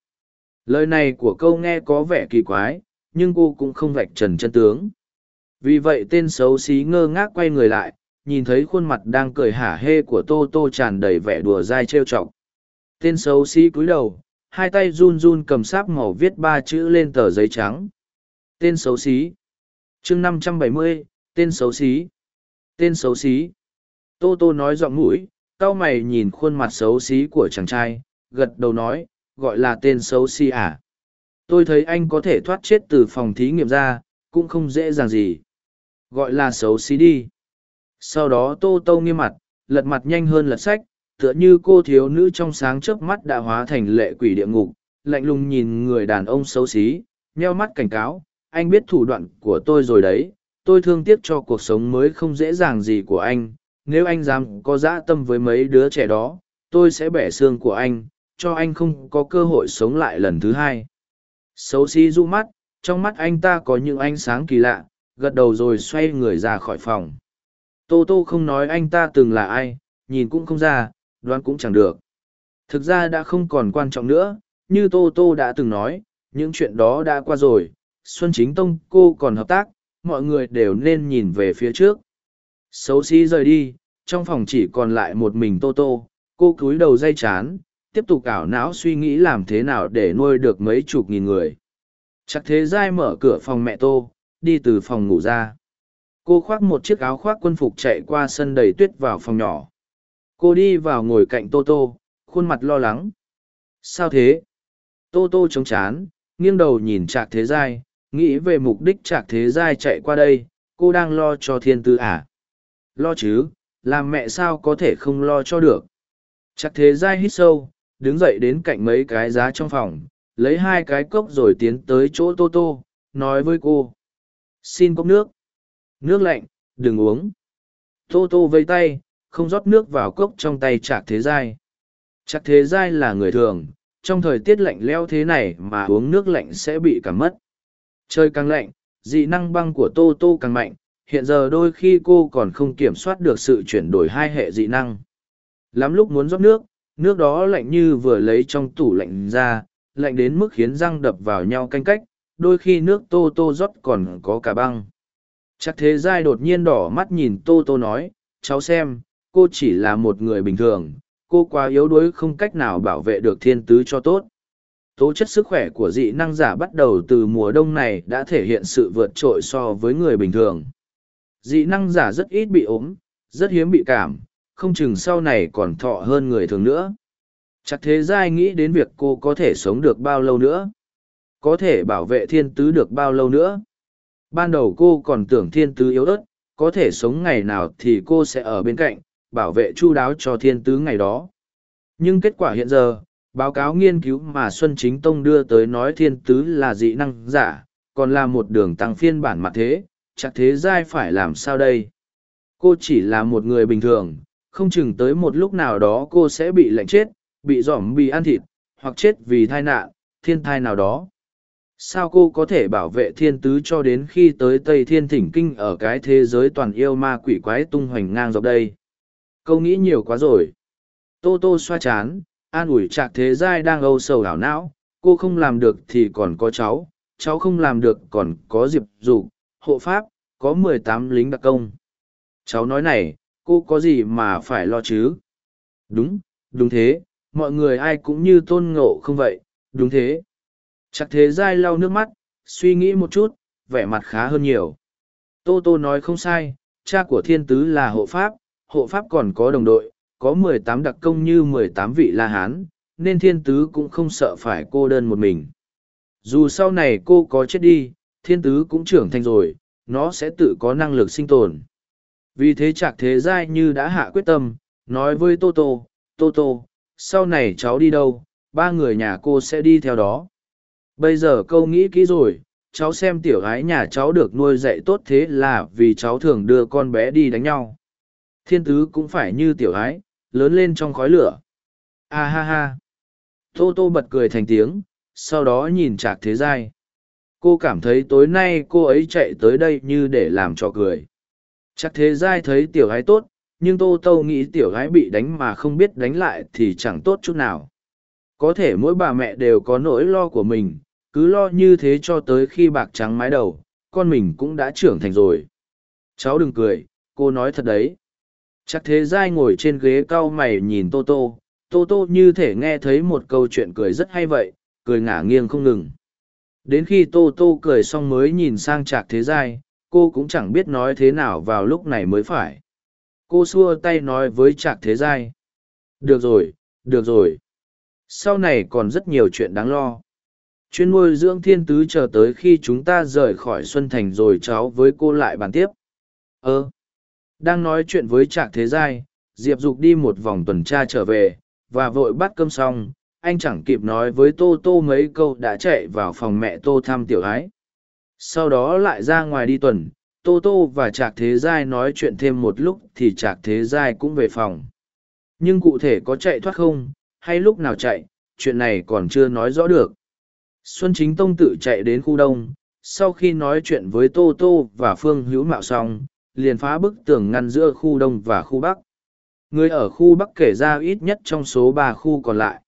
[SPEAKER 1] Lời này của câu nghe có vẻ kỳ quái, nhưng cô cũng không vạch trần chân tướng. Vì vậy tên xấu xí ngơ ngác quay người lại, nhìn thấy khuôn mặt đang cười hả hê của tô tô tràn đầy vẻ đùa dai trêu chọc tên xấu xí cúi đầu, hai tay run run cầm sáp màu viết ba chữ lên tờ giấy trắng. Tên xấu xí. Chương năm trăm bảy mươi, tên xấu xí. Tên xấu xí. Tô tô nói giọng mũi c a o mày nhìn khuôn mặt xấu xí của chàng trai, gật đầu nói, gọi là tên xấu xí à. Tôi thấy anh có thể thoát chết từ phòng thí nghiệm ra, cũng không dễ dàng gì. Gọi là xấu xí đi. Sau đó tô tô nghiêm mặt, lật mặt nhanh hơn lật sách tựa như cô thiếu nữ trong sáng trước mắt đã hóa thành lệ quỷ địa ngục, lạnh lùng nhìn người đàn ông xấu xí, nheo mắt cảnh cáo, anh biết thủ đoạn của tôi rồi đấy, tôi thương tiếc cho cuộc sống mới không dễ dàng gì của anh, nếu anh dám có dã tâm với mấy đứa trẻ đó, tôi sẽ bẻ xương của anh, cho anh không có cơ hội sống lại lần thứ hai. Xấu xí du mắt, trong mắt anh ta có những ánh sáng kỳ lạ, gật đầu rồi xoay người ra khỏi phòng. Tô tô không nói anh ta từng là ai, nhìn cũng không ra đoán cũng chẳng được. Thực ra đã không còn quan trọng nữa, như tô tô đã từng nói, những chuyện đó đã qua rồi, xuân chính tông, cô còn hợp tác, mọi người đều nên nhìn về phía trước. Xấu xí rời đi, trong phòng chỉ còn lại một mình tô tô, cô cúi đầu dây chán, tiếp tục ảo não suy nghĩ làm thế nào để nuôi được mấy chục nghìn người. Chắc thế giai mở cửa phòng mẹ tô, đi từ phòng ngủ ra. Cô khoác một chiếc áo khoác quân phục chạy qua sân đầy tuyết vào phòng nhỏ cô đi vào ngồi cạnh tô tô, khuôn mặt lo lắng. Sao thế? Tô tô chống chán, nghiêng đầu nhìn trạc thế giai, nghĩ về mục đích trạc thế giai chạy qua đây, cô đang lo cho thiên tư à? lo chứ, làm mẹ sao có thể không lo cho được? Trạc thế giai hít sâu, đứng dậy đến cạnh mấy cái giá trong phòng, lấy hai cái cốc rồi tiến tới chỗ tô tô, nói với cô. Xin cốc nước. Nước lạnh, đừng uống. Tô tô vây tay không rót nước vào cốc trong tay trạc thế giai. Trạc thế giai là người thường, trong thời tiết lạnh leo thế này mà uống nước lạnh sẽ bị cảm mất. Trời càng lạnh, dị năng băng của tô tô càng mạnh, hiện giờ đôi khi cô còn không kiểm soát được sự chuyển đổi hai hệ dị năng. Lắm lúc muốn rót nước nước đó lạnh như vừa lấy trong tủ lạnh ra, lạnh đến mức khiến răng đập vào nhau canh cách, đôi khi nước tô tô rót còn có cả băng. Chắc thế giai đột nhiên đỏ mắt nhìn tô tô nói, cháu xem cô chỉ là một người bình thường, cô quá yếu đuối không cách nào bảo vệ được thiên tứ cho tốt. Tố chất sức khỏe của dị năng giả bắt đầu từ mùa đông này đã thể hiện sự vượt trội so với người bình thường. Dị năng giả rất ít bị ốm, rất hiếm bị cảm, không chừng sau này còn thọ hơn người thường nữa. Chắc thế giai nghĩ đến việc cô có thể sống được bao lâu nữa? Có thể bảo vệ thiên tứ được bao lâu nữa? Ban đầu cô còn tưởng thiên tứ yếu ớt, có thể sống ngày nào thì cô sẽ ở bên cạnh bảo vệ chu đáo cho thiên tứ ngày đó nhưng kết quả hiện giờ, báo cáo nghiên cứu mà xuân chính tông đưa tới nói thiên tứ là dị năng giả, còn là một đường tăng phiên bản mặt thế, chắc thế giai phải làm sao đây cô chỉ là một người bình thường, không chừng tới một lúc nào đó cô sẽ bị lạnh chết, bị giỏm bị ăn thịt, hoặc chết vì tai nạn, thiên thai nào đó. Sao cô có thể bảo vệ thiên tứ cho đến khi tới Tây Thiên Thỉnh Kinh ở cái thế giới toàn yêu ma quỷ quái tung hoành ngang dọc đây? Câu nghĩ nhiều quá rồi. Tô Tô xoa chán, an ủi trạc thế giai đang âu sầu đảo não, cô không làm được thì còn có cháu, cháu không làm được còn có diệp dục hộ pháp, có mười tám lính đặc công. Cháu nói này, cô có gì mà phải lo chứ? Đúng, đúng thế, mọi người ai cũng như tôn ngộ không vậy, đúng thế. Chắc thế dai lau nước mắt, suy nghĩ một chút, vẻ mặt khá hơn nhiều. Tô Tô nói không sai, cha của thiên tứ là hộ pháp, hộ pháp còn có đồng đội, có mười tám đặc công như mười tám vị La Hán, nên thiên tứ cũng không sợ phải cô đơn một mình. Dù sau này cô có chết đi, thiên tứ cũng trưởng thành rồi, nó sẽ tự có năng lực sinh tồn. Vì thế chạc thế giai như đã hạ quyết tâm, nói với Tô Tô, Tô Tô, sau này cháu đi đâu, ba người nhà cô sẽ đi theo đó. Bây giờ câu nghĩ kỹ rồi, cháu xem tiểu gái nhà cháu được nuôi dạy tốt thế là vì cháu thường đưa con bé đi đánh nhau. Thiên tứ cũng phải như tiểu gái, lớn lên trong khói lửa. A ha ha. Tô tô bật cười thành tiếng, sau đó nhìn chạc thế giai. Cô cảm thấy tối nay cô ấy chạy tới đây như để làm trò cười. Chắc thế giai thấy tiểu gái tốt, nhưng tô tô nghĩ tiểu gái bị đánh mà không biết đánh lại thì chẳng tốt chút nào. Có thể mỗi bà mẹ đều có nỗi lo của mình, cứ lo như thế cho tới khi bạc trắng mái đầu, con mình cũng đã trưởng thành rồi. Cháu đừng cười, cô nói thật đấy. Chắc thế giai ngồi trên ghế cau mày nhìn Tô Tô, Tô Tô như thể nghe thấy một câu chuyện cười rất hay vậy, cười ngả nghiêng không ngừng. Đến khi Tô Tô cười xong mới nhìn sang Trạc Thế Giai, cô cũng chẳng biết nói thế nào vào lúc này mới phải. Cô xua tay nói với Trạc Thế Giai. Được rồi, được rồi. Sau này còn rất nhiều chuyện đáng lo. Chuyên nuôi dưỡng thiên tứ chờ tới khi chúng ta rời khỏi Xuân Thành rồi cháu với cô lại bàn tiếp. Ơ. Đang nói chuyện với Trạc Thế Giai, Diệp Dục đi một vòng tuần tra trở về, và vội bắt cơm xong, anh chẳng kịp nói với Tô Tô mấy câu đã chạy vào phòng mẹ Tô thăm tiểu ái. Sau đó lại ra ngoài đi tuần, Tô Tô và Trạc Thế Giai nói chuyện thêm một lúc thì Trạc Thế Giai cũng về phòng. Nhưng cụ thể có chạy thoát không, hay lúc nào chạy, chuyện này còn chưa nói rõ được. Xuân Chính Tông tự chạy đến khu đông, sau khi nói chuyện với Tô Tô và Phương Hữu Mạo xong, liền phá bức tường ngăn giữa khu đông và khu bắc. Người ở khu bắc kể ra ít nhất trong số ba khu còn lại.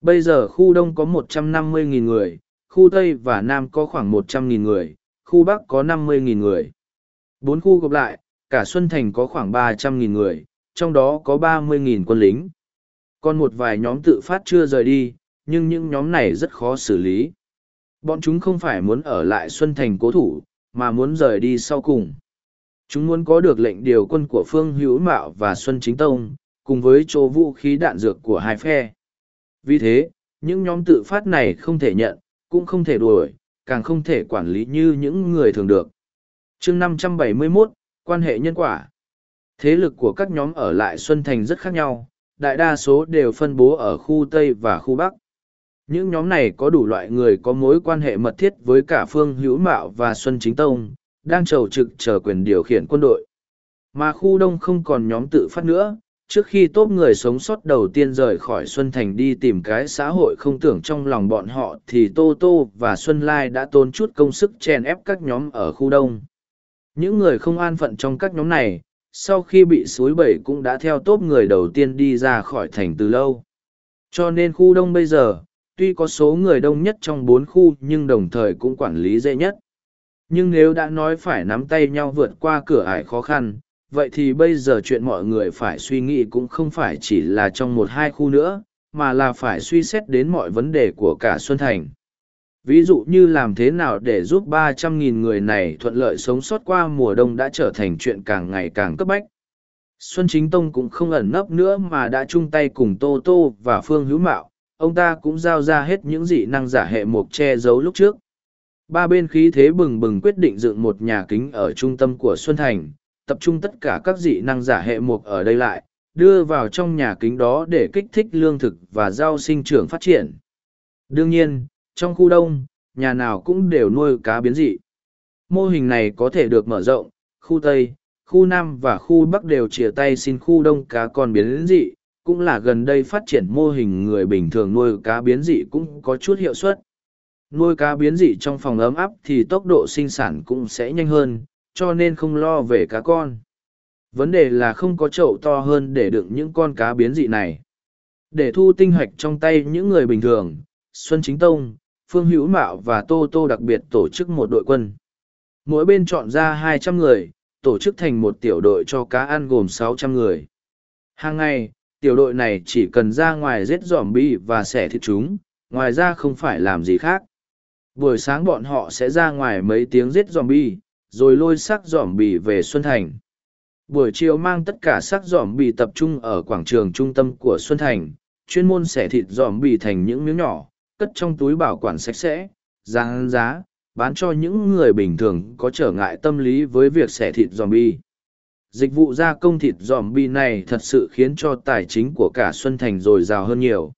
[SPEAKER 1] Bây giờ khu đông có 150.000 người, khu tây và nam có khoảng 100.000 người, khu bắc có 50.000 người. Bốn khu gộp lại, cả Xuân Thành có khoảng 300.000 người, trong đó có 30.000 quân lính. Còn một vài nhóm tự phát chưa rời đi, nhưng những nhóm này rất khó xử lý. Bọn chúng không phải muốn ở lại Xuân Thành cố thủ, mà muốn rời đi sau cùng. Chúng muốn có được lệnh điều quân của Phương Hữu Mạo và Xuân Chính Tông, cùng với chỗ vũ khí đạn dược của hai phe. Vì thế, những nhóm tự phát này không thể nhận, cũng không thể đuổi, càng không thể quản lý như những người thường được. chương 571, quan hệ nhân quả. Thế lực của các nhóm ở lại Xuân Thành rất khác nhau, đại đa số đều phân bố ở khu Tây và khu Bắc. Những nhóm này có đủ loại người có mối quan hệ mật thiết với cả Phương Hữu Mạo và Xuân Chính Tông, đang trầu trực chờ quyền điều khiển quân đội. Mà khu đông không còn nhóm tự phát nữa, trước khi tốt người sống sót đầu tiên rời khỏi Xuân Thành đi tìm cái xã hội không tưởng trong lòng bọn họ thì Tô Tô và Xuân Lai đã tốn chút công sức chèn ép các nhóm ở khu đông. Những người không an phận trong các nhóm này, sau khi bị suối bẩy cũng đã theo tốt người đầu tiên đi ra khỏi thành từ lâu. Cho nên khu đông bây giờ, tuy có số người đông nhất trong bốn khu nhưng đồng thời cũng quản lý dễ nhất. Nhưng nếu đã nói phải nắm tay nhau vượt qua cửa ải khó khăn, vậy thì bây giờ chuyện mọi người phải suy nghĩ cũng không phải chỉ là trong một hai khu nữa, mà là phải suy xét đến mọi vấn đề của cả Xuân Thành. Ví dụ như làm thế nào để giúp ba trăm nghìn người này thuận lợi sống sót qua mùa đông đã trở thành chuyện càng ngày càng cấp bách. Xuân Chính Tông cũng không ẩn nấp nữa mà đã chung tay cùng Tô Tô và Phương Hữu Mạo, ông ta cũng giao ra hết những dị năng giả hệ mộc che giấu lúc trước. Ba bên khí thế bừng bừng quyết định dựng một nhà kính ở trung tâm của Xuân Thành, tập trung tất cả các dị năng giả hệ mục ở đây lại, đưa vào trong nhà kính đó để kích thích lương thực và rau sinh trưởng phát triển. Đương nhiên, trong khu đông, nhà nào cũng đều nuôi cá biến dị. Mô hình này có thể được mở rộng, khu Tây, khu Nam và khu Bắc đều chia tay xin khu đông cá con biến dị, cũng là gần đây phát triển mô hình người bình thường nuôi cá biến dị cũng có chút hiệu suất. Nuôi cá biến dị trong phòng ấm áp thì tốc độ sinh sản cũng sẽ nhanh hơn, cho nên không lo về cá con. Vấn đề là không có chậu to hơn để đựng những con cá biến dị này. Để thu tinh hoạch trong tay những người bình thường, Xuân Chính Tông, Phương Hữu Mạo và Tô Tô đặc biệt tổ chức một đội quân. Mỗi bên chọn ra hai trăm người, tổ chức thành một tiểu đội cho cá ăn gồm sáu trăm người. Hàng ngày, tiểu đội này chỉ cần ra ngoài giết giỏm bi và xẻ thịt chúng, ngoài ra không phải làm gì khác. Buổi sáng bọn họ sẽ ra ngoài mấy tiếng giết dòm bi, rồi lôi xác dòm bì về Xuân Thành. Buổi chiều mang tất cả xác dòm bì tập trung ở quảng trường trung tâm của Xuân Thành, chuyên môn xẻ thịt dòm bì thành những miếng nhỏ, cất trong túi bảo quản sạch sẽ, giang giá, bán cho những người bình thường có trở ngại tâm lý với việc xẻ thịt zombie. Dịch vụ gia công thịt zombie này thật sự khiến cho tài chính của cả Xuân Thành dồi dào hơn nhiều.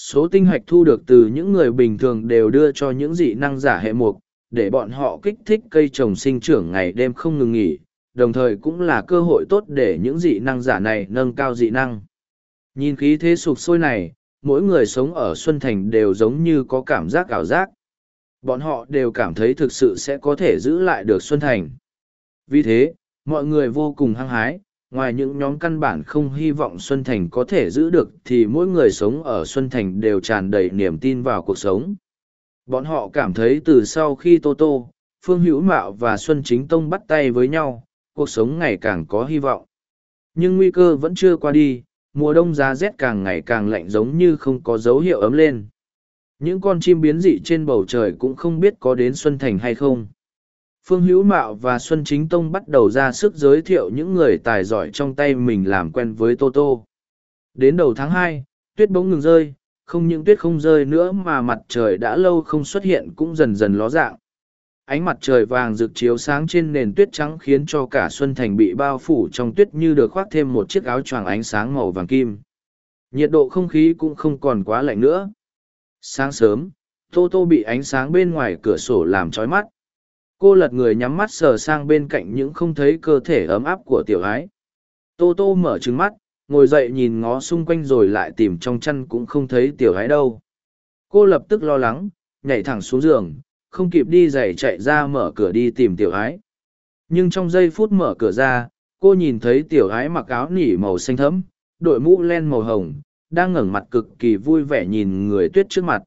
[SPEAKER 1] Số tinh hạch thu được từ những người bình thường đều đưa cho những dị năng giả hệ mục, để bọn họ kích thích cây trồng sinh trưởng ngày đêm không ngừng nghỉ, đồng thời cũng là cơ hội tốt để những dị năng giả này nâng cao dị năng. Nhìn khí thế sụp sôi này, mỗi người sống ở Xuân Thành đều giống như có cảm giác ảo giác. Bọn họ đều cảm thấy thực sự sẽ có thể giữ lại được Xuân Thành. Vì thế, mọi người vô cùng hăng hái, ngoài những nhóm căn bản không hy vọng Xuân Thành có thể giữ được thì mỗi người sống ở Xuân Thành đều tràn đầy niềm tin vào cuộc sống. Bọn họ cảm thấy từ sau khi Tô Tô, Phương Hữu Mạo và Xuân Chính Tông bắt tay với nhau, cuộc sống ngày càng có hy vọng. Nhưng nguy cơ vẫn chưa qua đi, mùa đông giá rét càng ngày càng lạnh giống như không có dấu hiệu ấm lên. Những con chim biến dị trên bầu trời cũng không biết có đến Xuân Thành hay không. Phương Hữu Mạo và Xuân Chính Tông bắt đầu ra sức giới thiệu những người tài giỏi trong tay mình làm quen với Tô Tô. Đến đầu tháng hai, tuyết bỗng ngừng rơi, không những tuyết không rơi nữa mà mặt trời đã lâu không xuất hiện cũng dần dần ló dạng. Ánh mặt trời vàng rực chiếu sáng trên nền tuyết trắng khiến cho cả Xuân Thành bị bao phủ trong tuyết như được khoác thêm một chiếc áo choàng ánh sáng màu vàng kim. Nhiệt độ không khí cũng không còn quá lạnh nữa. Sáng sớm, Tô Tô bị ánh sáng bên ngoài cửa sổ làm chói mắt. Cô lật người nhắm mắt sờ sang bên cạnh những không thấy cơ thể ấm áp của tiểu ái. Tô Tô mở trứng mắt, ngồi dậy nhìn ngó xung quanh rồi lại tìm trong chăn cũng không thấy tiểu ái đâu. Cô lập tức lo lắng, nhảy thẳng xuống giường, không kịp đi giày chạy ra mở cửa đi tìm tiểu ái. Nhưng trong giây phút mở cửa ra, cô nhìn thấy tiểu ái mặc áo nỉ màu xanh thẫm, đội mũ len màu hồng, đang ngẩng mặt cực kỳ vui vẻ nhìn người tuyết trước mặt.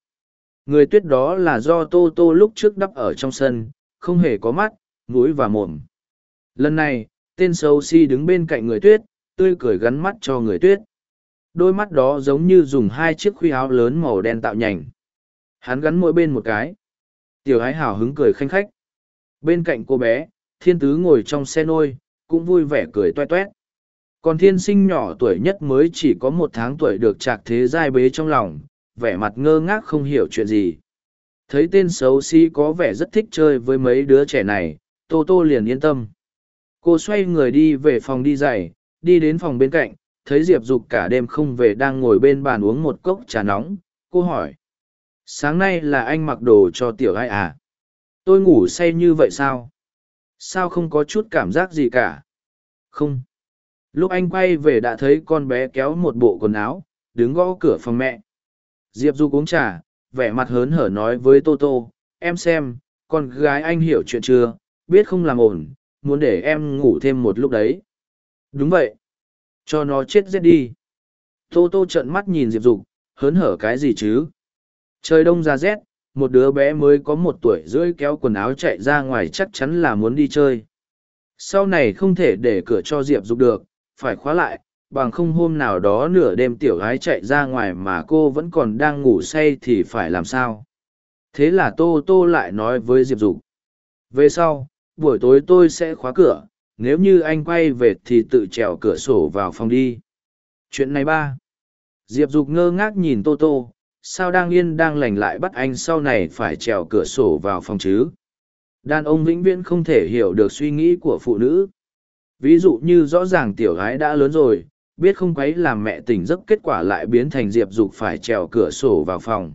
[SPEAKER 1] Người tuyết đó là do Tô Tô lúc trước đắp ở trong sân, không hề có mắt, mũi và mồm. Lần này, tên xấu si đứng bên cạnh người tuyết, tươi cười gắn mắt cho người tuyết. Đôi mắt đó giống như dùng hai chiếc khuy áo lớn màu đen tạo nhành. Hắn gắn mỗi bên một cái. Tiểu ái hào hứng cười khanh khách. Bên cạnh cô bé, thiên tứ ngồi trong xe nôi, cũng vui vẻ cười toe toét. Còn thiên sinh nhỏ tuổi nhất mới chỉ có một tháng tuổi được trạc thế giai bế trong lòng, vẻ mặt ngơ ngác không hiểu chuyện gì. Thấy tên xấu xí có vẻ rất thích chơi với mấy đứa trẻ này, Tô Tô liền yên tâm. Cô xoay người đi về phòng đi giày, đi đến phòng bên cạnh, thấy Diệp Dục cả đêm không về đang ngồi bên bàn uống một cốc trà nóng. Cô hỏi, sáng nay là anh mặc đồ cho tiểu ai à? Tôi ngủ say như vậy sao? Sao không có chút cảm giác gì cả? Không lúc anh quay về đã thấy con bé kéo một bộ quần áo đứng gõ cửa phòng mẹ diệp du uống trà vẻ mặt hớn hở nói với tô tô, em xem, con gái anh hiểu chuyện chưa? Biết không làm ổn, muốn để em ngủ thêm một lúc đấy. Đúng vậy. Cho nó chết rét đi. Tô tô trợn mắt nhìn diệp dục, hớn hở cái gì chứ? Trời đông ra rét, một đứa bé mới có một tuổi rưỡi kéo quần áo chạy ra ngoài chắc chắn là muốn đi chơi. Sau này không thể để cửa cho diệp dục được, phải khóa lại bằng không hôm nào đó nửa đêm tiểu gái chạy ra ngoài mà cô vẫn còn đang ngủ say thì phải làm sao? Thế là tô tô lại nói với diệp dục, về sau, buổi tối tôi sẽ khóa cửa, nếu như anh quay về thì tự trèo cửa sổ vào phòng đi. Chuyện này ba. Diệp dục ngơ ngác nhìn tô tô, sao đang yên đang lành lại bắt anh sau này phải trèo cửa sổ vào phòng chứ? Đàn ông vĩnh viễn không thể hiểu được suy nghĩ của phụ nữ. Ví dụ như rõ ràng tiểu gái đã lớn rồi biết không quấy làm mẹ tỉnh giấc kết quả lại biến thành diệp dục phải trèo cửa sổ vào phòng.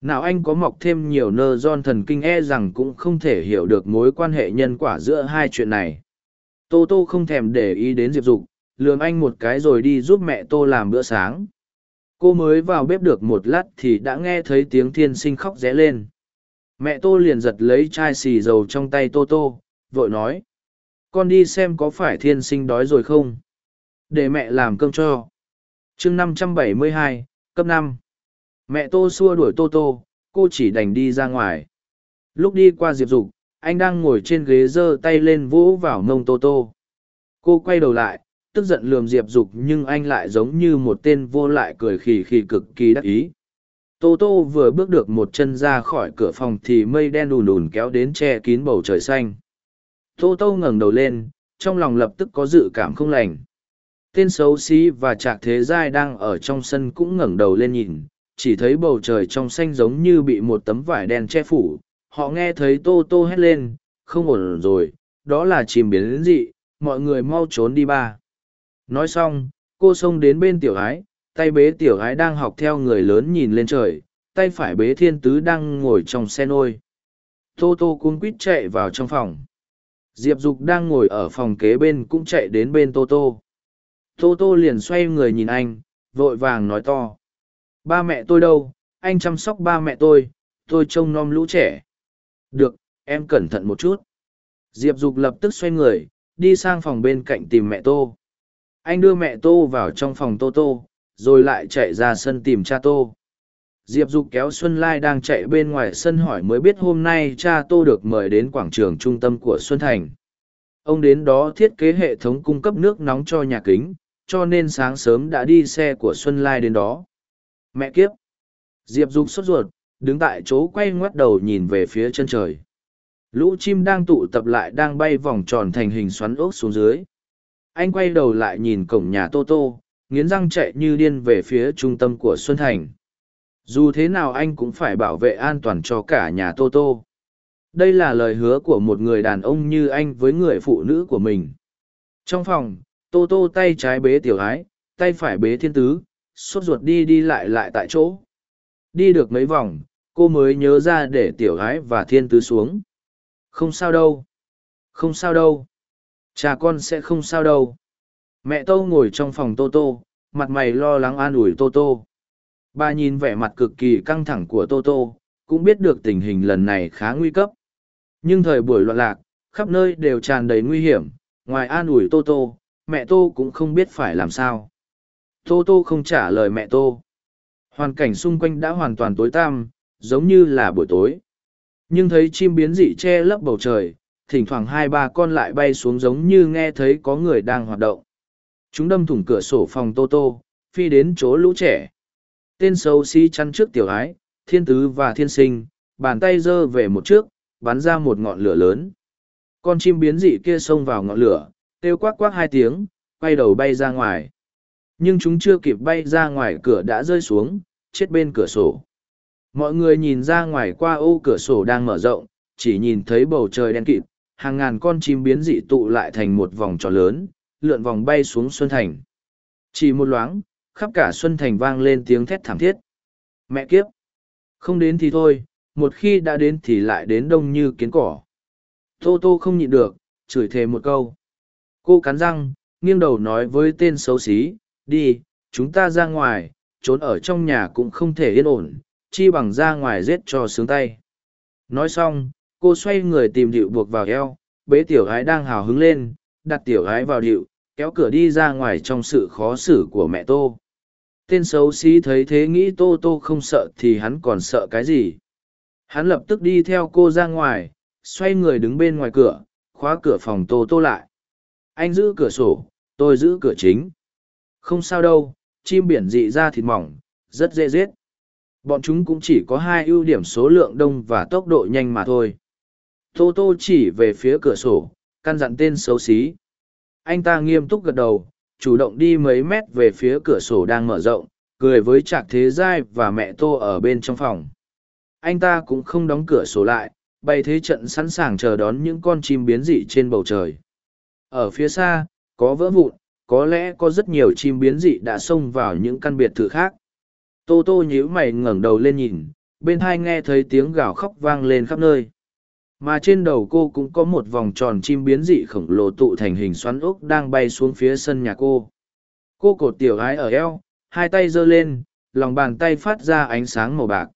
[SPEAKER 1] Nào anh có mọc thêm nhiều nơ don thần kinh e rằng cũng không thể hiểu được mối quan hệ nhân quả giữa hai chuyện này. Tô tô không thèm để ý đến diệp dục, lườm anh một cái rồi đi giúp mẹ tô làm bữa sáng. Cô mới vào bếp được một lát thì đã nghe thấy tiếng thiên sinh khóc rẽ lên. Mẹ tô liền giật lấy chai xì dầu trong tay tô tô, vội nói, con đi xem có phải thiên sinh đói rồi không? Để mẹ làm cơm cho. Chương năm trăm bảy mươi hai, cấp năm. Mẹ tô xua đuổi tô tô, cô chỉ đành đi ra ngoài. Lúc đi qua diệp dục, anh đang ngồi trên ghế giơ tay lên vỗ vào mông tô tô. Cô quay đầu lại, tức giận lườm diệp dục nhưng anh lại giống như một tên vô lại cười khì khì cực kỳ đắc ý. Tô tô vừa bước được một chân ra khỏi cửa phòng thì mây đen đùn đùn kéo đến che kín bầu trời xanh. Tô tô ngẩng đầu lên, trong lòng lập tức có dự cảm không lành tên xấu xí và trạc thế giai đang ở trong sân cũng ngẩng đầu lên nhìn, chỉ thấy bầu trời trong xanh giống như bị một tấm vải đen che phủ, họ nghe thấy tô tô hét lên, không ổn rồi, đó là chìm biến đến dị, mọi người mau trốn đi ba. Nói xong, cô xông đến bên tiểu ái, tay bế tiểu ái đang học theo người lớn nhìn lên trời, tay phải bế thiên tứ đang ngồi trong xe nôi. Tô tô cuống quít chạy vào trong phòng. Diệp dục đang ngồi ở phòng kế bên cũng chạy đến bên tô tô tô tô liền xoay người nhìn anh, vội vàng nói to. Ba mẹ tôi đâu? Anh chăm sóc ba mẹ tôi tôi trông nom lũ trẻ. Được, em cẩn thận một chút. Diệp dục lập tức xoay người, đi sang phòng bên cạnh tìm mẹ tô. Anh đưa mẹ tô vào trong phòng tô tô, rồi lại chạy ra sân tìm cha tô. Diệp dục kéo xuân lai đang chạy bên ngoài sân hỏi mới biết hôm nay cha tô được mời đến quảng trường trung tâm của xuân thành. Ông đến đó thiết kế hệ thống cung cấp nước nóng cho nhà kính cho nên sáng sớm đã đi xe của xuân lai đến đó. Mẹ kiếp! Diệp dục sốt ruột, đứng tại chỗ quay ngoắt đầu nhìn về phía chân trời. Lũ chim đang tụ tập lại đang bay vòng tròn thành hình xoắn ốc xuống dưới. Anh quay đầu lại nhìn cổng nhà tô tô, nghiến răng chạy như điên về phía trung tâm của xuân thành. Dù thế nào anh cũng phải bảo vệ an toàn cho cả nhà tô tô. Đây là lời hứa của một người đàn ông như anh với người phụ nữ của mình. Trong phòng tô tô tay trái bế tiểu ái, tay phải bế thiên tứ, sốt ruột đi đi lại lại tại chỗ. Đi được mấy vòng, cô mới nhớ ra để tiểu ái và thiên tứ xuống. Không sao đâu. Không sao đâu. Cha con sẽ không sao đâu. Mẹ tô ngồi trong phòng tô tô, mặt mày lo lắng an ủi tô tô. Bà nhìn vẻ mặt cực kỳ căng thẳng của tô tô, cũng biết được tình hình lần này khá nguy cấp. Nhưng thời buổi loạn lạc, khắp nơi đều tràn đầy nguy hiểm, ngoài an ủi tô tô mẹ tô cũng không biết phải làm sao. Tô tô không trả lời mẹ tô. Hoàn cảnh xung quanh đã hoàn toàn tối tăm, giống như là buổi tối. Nhưng thấy chim biến dị che lấp bầu trời, thỉnh thoảng hai ba con lại bay xuống giống như nghe thấy có người đang hoạt động. Chúng đâm thủng cửa sổ phòng tô tô, phi đến chỗ lũ trẻ. Tên sâu si chăn trước tiểu ái, thiên tứ và thiên sinh, bàn tay giơ về một trước, bắn ra một ngọn lửa lớn. Con chim biến dị kia xông vào ngọn lửa kêu quắc quắc hai tiếng, quay đầu bay ra ngoài. Nhưng chúng chưa kịp bay ra ngoài cửa đã rơi xuống, chết bên cửa sổ. Mọi người nhìn ra ngoài qua ô cửa sổ đang mở rộng, chỉ nhìn thấy bầu trời đen kịt, hàng ngàn con chim biến dị tụ lại thành một vòng tròn lớn, lượn vòng bay xuống xuân thành. Chỉ một loáng, khắp cả xuân thành vang lên tiếng thét thảm thiết. Mẹ kiếp! Không đến thì thôi, một khi đã đến thì lại đến đông như kiến cỏ. Tô tô không nhịn được, chửi thề một câu cô cắn răng, nghiêng đầu nói với tên xấu xí, đi, chúng ta ra ngoài, trốn ở trong nhà cũng không thể yên ổn, chi bằng ra ngoài giết cho sướng tay. Nói xong, cô xoay người tìm điệu buộc vào eo, bế tiểu gái đang hào hứng lên, đặt tiểu gái vào điệu, kéo cửa đi ra ngoài trong sự khó xử của mẹ tô. Tên xấu xí thấy thế nghĩ tô tô không sợ thì hắn còn sợ cái gì? Hắn lập tức đi theo cô ra ngoài, xoay người đứng bên ngoài cửa, khóa cửa phòng tô tô lại anh giữ cửa sổ, tôi giữ cửa chính. Không sao đâu, chim biển dị ra thịt mỏng, rất dễ giết. Bọn chúng cũng chỉ có hai ưu điểm số lượng đông và tốc độ nhanh mà thôi. Tô tô chỉ về phía cửa sổ, căn dặn tên xấu xí. Anh ta nghiêm túc gật đầu, chủ động đi mấy mét về phía cửa sổ đang mở rộng, cười với trạc thế giai và mẹ tô ở bên trong phòng. Anh ta cũng không đóng cửa sổ lại, bày thế trận sẵn sàng chờ đón những con chim biến dị trên bầu trời ở phía xa, có vỡ vụn, có lẽ có rất nhiều chim biến dị đã xông vào những căn biệt thự khác. Tô tô nhíu mày ngẩng đầu lên nhìn, bên hai nghe thấy tiếng gào khóc vang lên khắp nơi. Mà trên đầu cô cũng có một vòng tròn chim biến dị khổng lồ tụ thành hình xoắn ốc đang bay xuống phía sân nhà cô. Cô cột tiểu gái ở eo, hai tay giơ lên, lòng bàn tay phát ra ánh sáng màu bạc.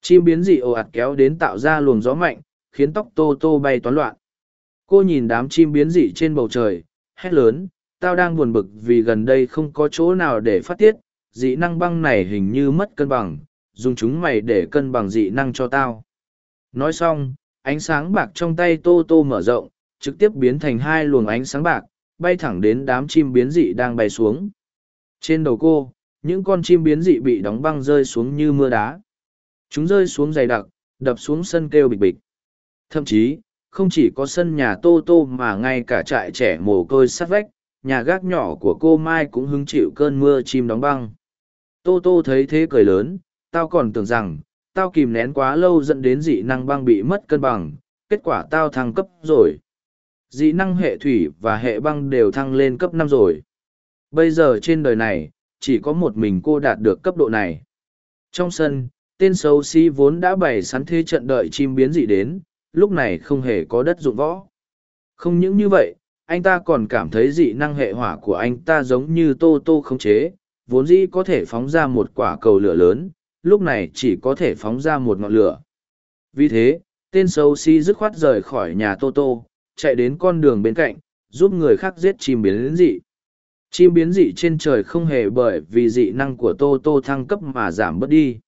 [SPEAKER 1] Chim biến dị ồ ạt kéo đến tạo ra luồng gió mạnh, khiến tóc tô tô bay toán loạn cô nhìn đám chim biến dị trên bầu trời, hét lớn, tao đang buồn bực vì gần đây không có chỗ nào để phát tiết, dị năng băng này hình như mất cân bằng, dùng chúng mày để cân bằng dị năng cho tao. Nói xong, ánh sáng bạc trong tay tô tô mở rộng, trực tiếp biến thành hai luồng ánh sáng bạc, bay thẳng đến đám chim biến dị đang bay xuống. Trên đầu cô, những con chim biến dị bị đóng băng rơi xuống như mưa đá. Chúng rơi xuống dày đặc, đập xuống sân kêu bịch bịch. Thậm chí không chỉ có sân nhà tô tô mà ngay cả trại trẻ mồ côi sát vách, nhà gác nhỏ của cô mai cũng hứng chịu cơn mưa chim đóng băng. Tô tô thấy thế cười lớn, tao còn tưởng rằng, tao kìm nén quá lâu dẫn đến dị năng băng bị mất cân bằng, kết quả tao thăng cấp rồi. Dị năng hệ thủy và hệ băng đều thăng lên cấp năm rồi. Bây giờ trên đời này, chỉ có một mình cô đạt được cấp độ này. Trong sân, tên xấu xí vốn đã bày sắn thế trận đợi chim biến dị đến lúc này không hề có đất dụng võ. Không những như vậy, anh ta còn cảm thấy dị năng hệ hỏa của anh ta giống như tô tô khống chế, vốn dĩ có thể phóng ra một quả cầu lửa lớn, lúc này chỉ có thể phóng ra một ngọn lửa. Vì thế, tên xấu xí dứt khoát rời khỏi nhà tô tô, chạy đến con đường bên cạnh, giúp người khác giết chim biến dị. Chim biến dị trên trời không hề bởi vì dị năng của tô tô thăng cấp mà giảm bớt đi.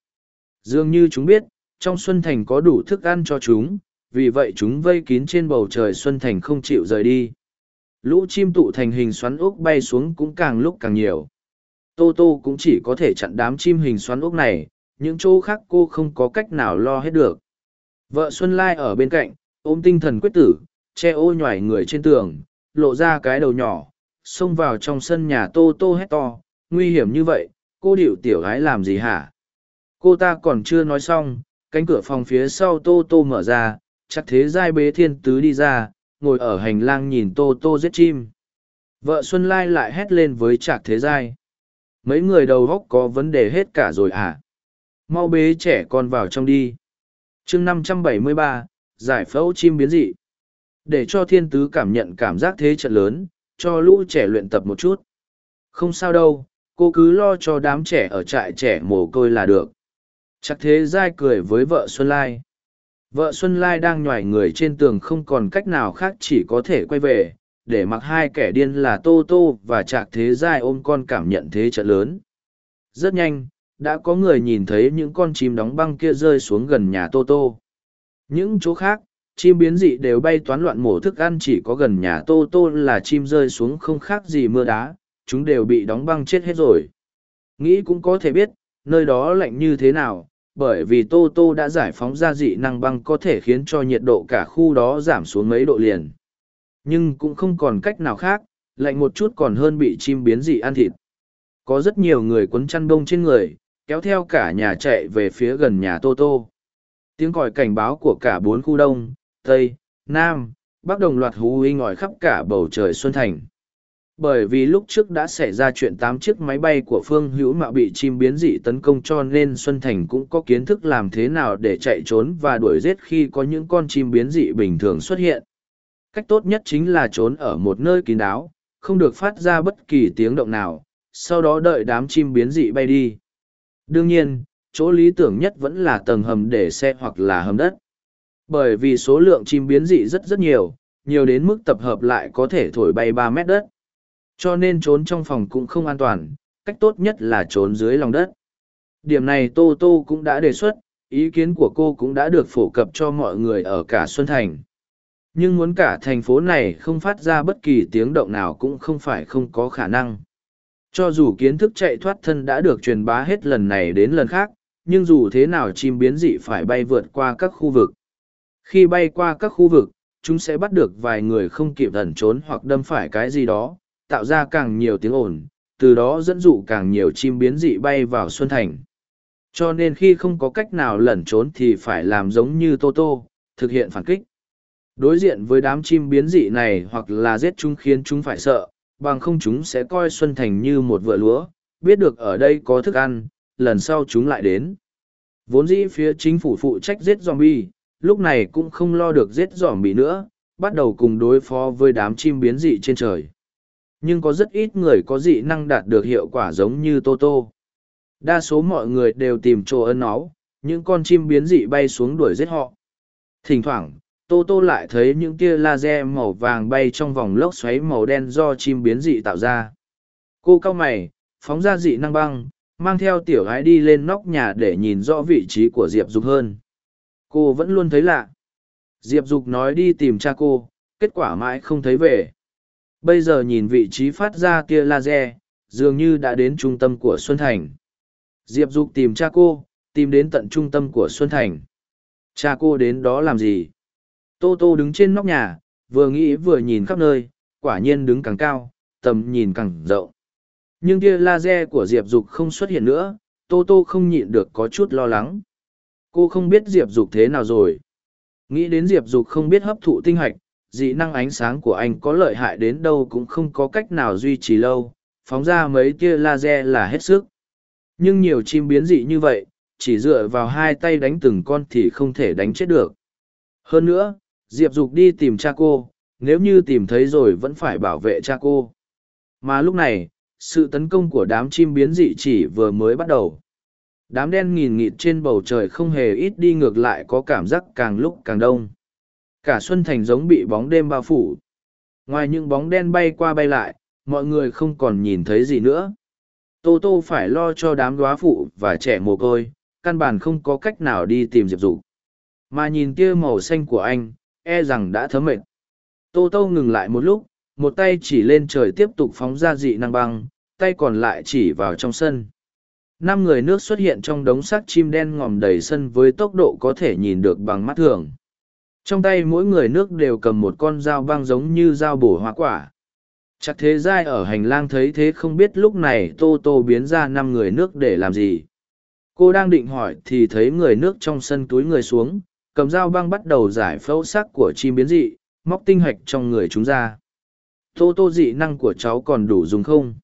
[SPEAKER 1] Dường như chúng biết, trong xuân thành có đủ thức ăn cho chúng vì vậy chúng vây kín trên bầu trời xuân thành không chịu rời đi. Lũ chim tụ thành hình xoắn ốc bay xuống cũng càng lúc càng nhiều. Tô tô cũng chỉ có thể chặn đám chim hình xoắn ốc này, những chỗ khác cô không có cách nào lo hết được. Vợ xuân lai ở bên cạnh, ôm tinh thần quyết tử, che ô nhoài người trên tường, lộ ra cái đầu nhỏ, xông vào trong sân nhà tô tô hét to, nguy hiểm như vậy, cô điệu tiểu gái làm gì hả? Cô ta còn chưa nói xong, cánh cửa phòng phía sau tô tô mở ra chắc thế giai bế thiên tứ đi ra, ngồi ở hành lang nhìn tô tô giết chim. Vợ xuân lai lại hét lên với trạc thế giai. Mấy người đầu góc có vấn đề hết cả rồi à? Mau bế trẻ con vào trong đi. Chương năm trăm bảy mươi ba, giải phẫu chim biến dị. Để cho thiên tứ cảm nhận cảm giác thế trận lớn, cho lũ trẻ luyện tập một chút. Không sao đâu, cô cứ lo cho đám trẻ ở trại trẻ mồ côi là được. Chắc thế giai cười với vợ xuân lai vợ xuân lai đang nhoài người trên tường không còn cách nào khác chỉ có thể quay về, để mặc hai kẻ điên là tô tô và trạc thế giai ôm con cảm nhận thế trận lớn. Rất nhanh, đã có người nhìn thấy những con chim đóng băng kia rơi xuống gần nhà tô tô. Những chỗ khác, chim biến dị đều bay toán loạn mổ thức ăn chỉ có gần nhà tô tô là chim rơi xuống không khác gì mưa đá, chúng đều bị đóng băng chết hết rồi. Nghĩ cũng có thể biết, nơi đó lạnh như thế nào bởi vì tô tô đã giải phóng ra dị năng băng có thể khiến cho nhiệt độ cả khu đó giảm xuống mấy độ liền. Nhưng cũng không còn cách nào khác, lạnh một chút còn hơn bị chim biến dị ăn thịt. Có rất nhiều người quấn chăn bông trên người, kéo theo cả nhà chạy về phía gần nhà tô tô. Tiếng còi cảnh báo của cả bốn khu đông, tây, nam, bắc đồng loạt hú uy ngòi khắp cả bầu trời xuân thành bởi vì lúc trước đã xảy ra chuyện tám chiếc máy bay của phương hữu mạo bị chim biến dị tấn công cho nên xuân thành cũng có kiến thức làm thế nào để chạy trốn và đuổi giết khi có những con chim biến dị bình thường xuất hiện. Cách tốt nhất chính là trốn ở một nơi kín đáo, không được phát ra bất kỳ tiếng động nào, sau đó đợi đám chim biến dị bay đi. Đương nhiên, chỗ lý tưởng nhất vẫn là tầng hầm để xe hoặc là hầm đất. Bởi vì số lượng chim biến dị rất rất nhiều nhiều đến mức tập hợp lại có thể thổi bay ba mét đất cho nên trốn trong phòng cũng không an toàn, cách tốt nhất là trốn dưới lòng đất. Điểm này Tô Tô cũng đã đề xuất, ý kiến của cô cũng đã được phổ cập cho mọi người ở cả Xuân Thành. Nhưng muốn cả thành phố này không phát ra bất kỳ tiếng động nào cũng không phải không có khả năng. Cho dù kiến thức chạy thoát thân đã được truyền bá hết lần này đến lần khác, nhưng dù thế nào chim biến dị phải bay vượt qua các khu vực. Khi bay qua các khu vực, chúng sẽ bắt được vài người không kịp ẩn trốn hoặc đâm phải cái gì đó, tạo ra càng nhiều tiếng ồn, từ đó dẫn dụ càng nhiều chim biến dị bay vào Xuân Thành. Cho nên khi không có cách nào lẩn trốn thì phải làm giống như Tô Tô, thực hiện phản kích. Đối diện với đám chim biến dị này hoặc là giết chúng khiến chúng phải sợ, bằng không chúng sẽ coi Xuân Thành như một vựa lúa, biết được ở đây có thức ăn, lần sau chúng lại đến. Vốn dĩ phía chính phủ phụ trách giết zombie, lúc này cũng không lo được giết zombie nữa, bắt đầu cùng đối phó với đám chim biến dị trên trời. Nhưng có rất ít người có dị năng đạt được hiệu quả giống như Toto. Đa số mọi người đều tìm chỗ ân náu, những con chim biến dị bay xuống đuổi giết họ. Thỉnh thoảng, Tô Tô lại thấy những tia laser màu vàng bay trong vòng lốc xoáy màu đen do chim biến dị tạo ra. Cô cau mày, phóng ra dị năng băng, mang theo tiểu gái đi lên nóc nhà để nhìn rõ vị trí của Diệp Dục hơn. Cô vẫn luôn thấy lạ. Diệp Dục nói đi tìm cha cô, kết quả mãi không thấy về. Bây giờ nhìn vị trí phát ra tia laser, dường như đã đến trung tâm của Xuân Thành. Diệp Dục tìm cha cô, tìm đến tận trung tâm của Xuân Thành. Cha cô đến đó làm gì? Tô Tô đứng trên nóc nhà, vừa nghĩ vừa nhìn khắp nơi, quả nhiên đứng càng cao, tầm nhìn càng rộng. Nhưng tia laser của Diệp Dục không xuất hiện nữa, Tô Tô không nhịn được có chút lo lắng. Cô không biết Diệp Dục thế nào rồi. Nghĩ đến Diệp Dục không biết hấp thụ tinh hạch, dị năng ánh sáng của anh có lợi hại đến đâu cũng không có cách nào duy trì lâu, phóng ra mấy tia laser là hết sức. Nhưng nhiều chim biến dị như vậy, chỉ dựa vào hai tay đánh từng con thì không thể đánh chết được. Hơn nữa, Diệp Dục đi tìm cha cô, nếu như tìm thấy rồi vẫn phải bảo vệ cha cô. Mà lúc này, sự tấn công của đám chim biến dị chỉ vừa mới bắt đầu. Đám đen nghìn nghịt trên bầu trời không hề ít đi ngược lại có cảm giác càng lúc càng đông. Cả Xuân Thành giống bị bóng đêm bao phủ. Ngoài những bóng đen bay qua bay lại, mọi người không còn nhìn thấy gì nữa. Tô Tô phải lo cho đám đoá phụ và trẻ mồ côi, căn bản không có cách nào đi tìm Diệp Dục. Mà nhìn tia màu xanh của anh, e rằng đã thấm mệt. Tô Tô ngừng lại một lúc, một tay chỉ lên trời tiếp tục phóng ra dị năng băng, tay còn lại chỉ vào trong sân. Năm người nước xuất hiện trong đống xác chim đen ngòm đầy sân với tốc độ có thể nhìn được bằng mắt thường. Trong tay mỗi người nước đều cầm một con dao băng giống như dao bổ hoa quả. Chắc thế giai ở hành lang thấy thế không biết lúc này Tô Tô biến ra năm người nước để làm gì. Cô đang định hỏi thì thấy người nước trong sân túi người xuống, cầm dao băng bắt đầu giải phẫu xác của chim biến dị, móc tinh hạch trong người chúng ra. Tô tô dị năng của cháu còn đủ dùng không?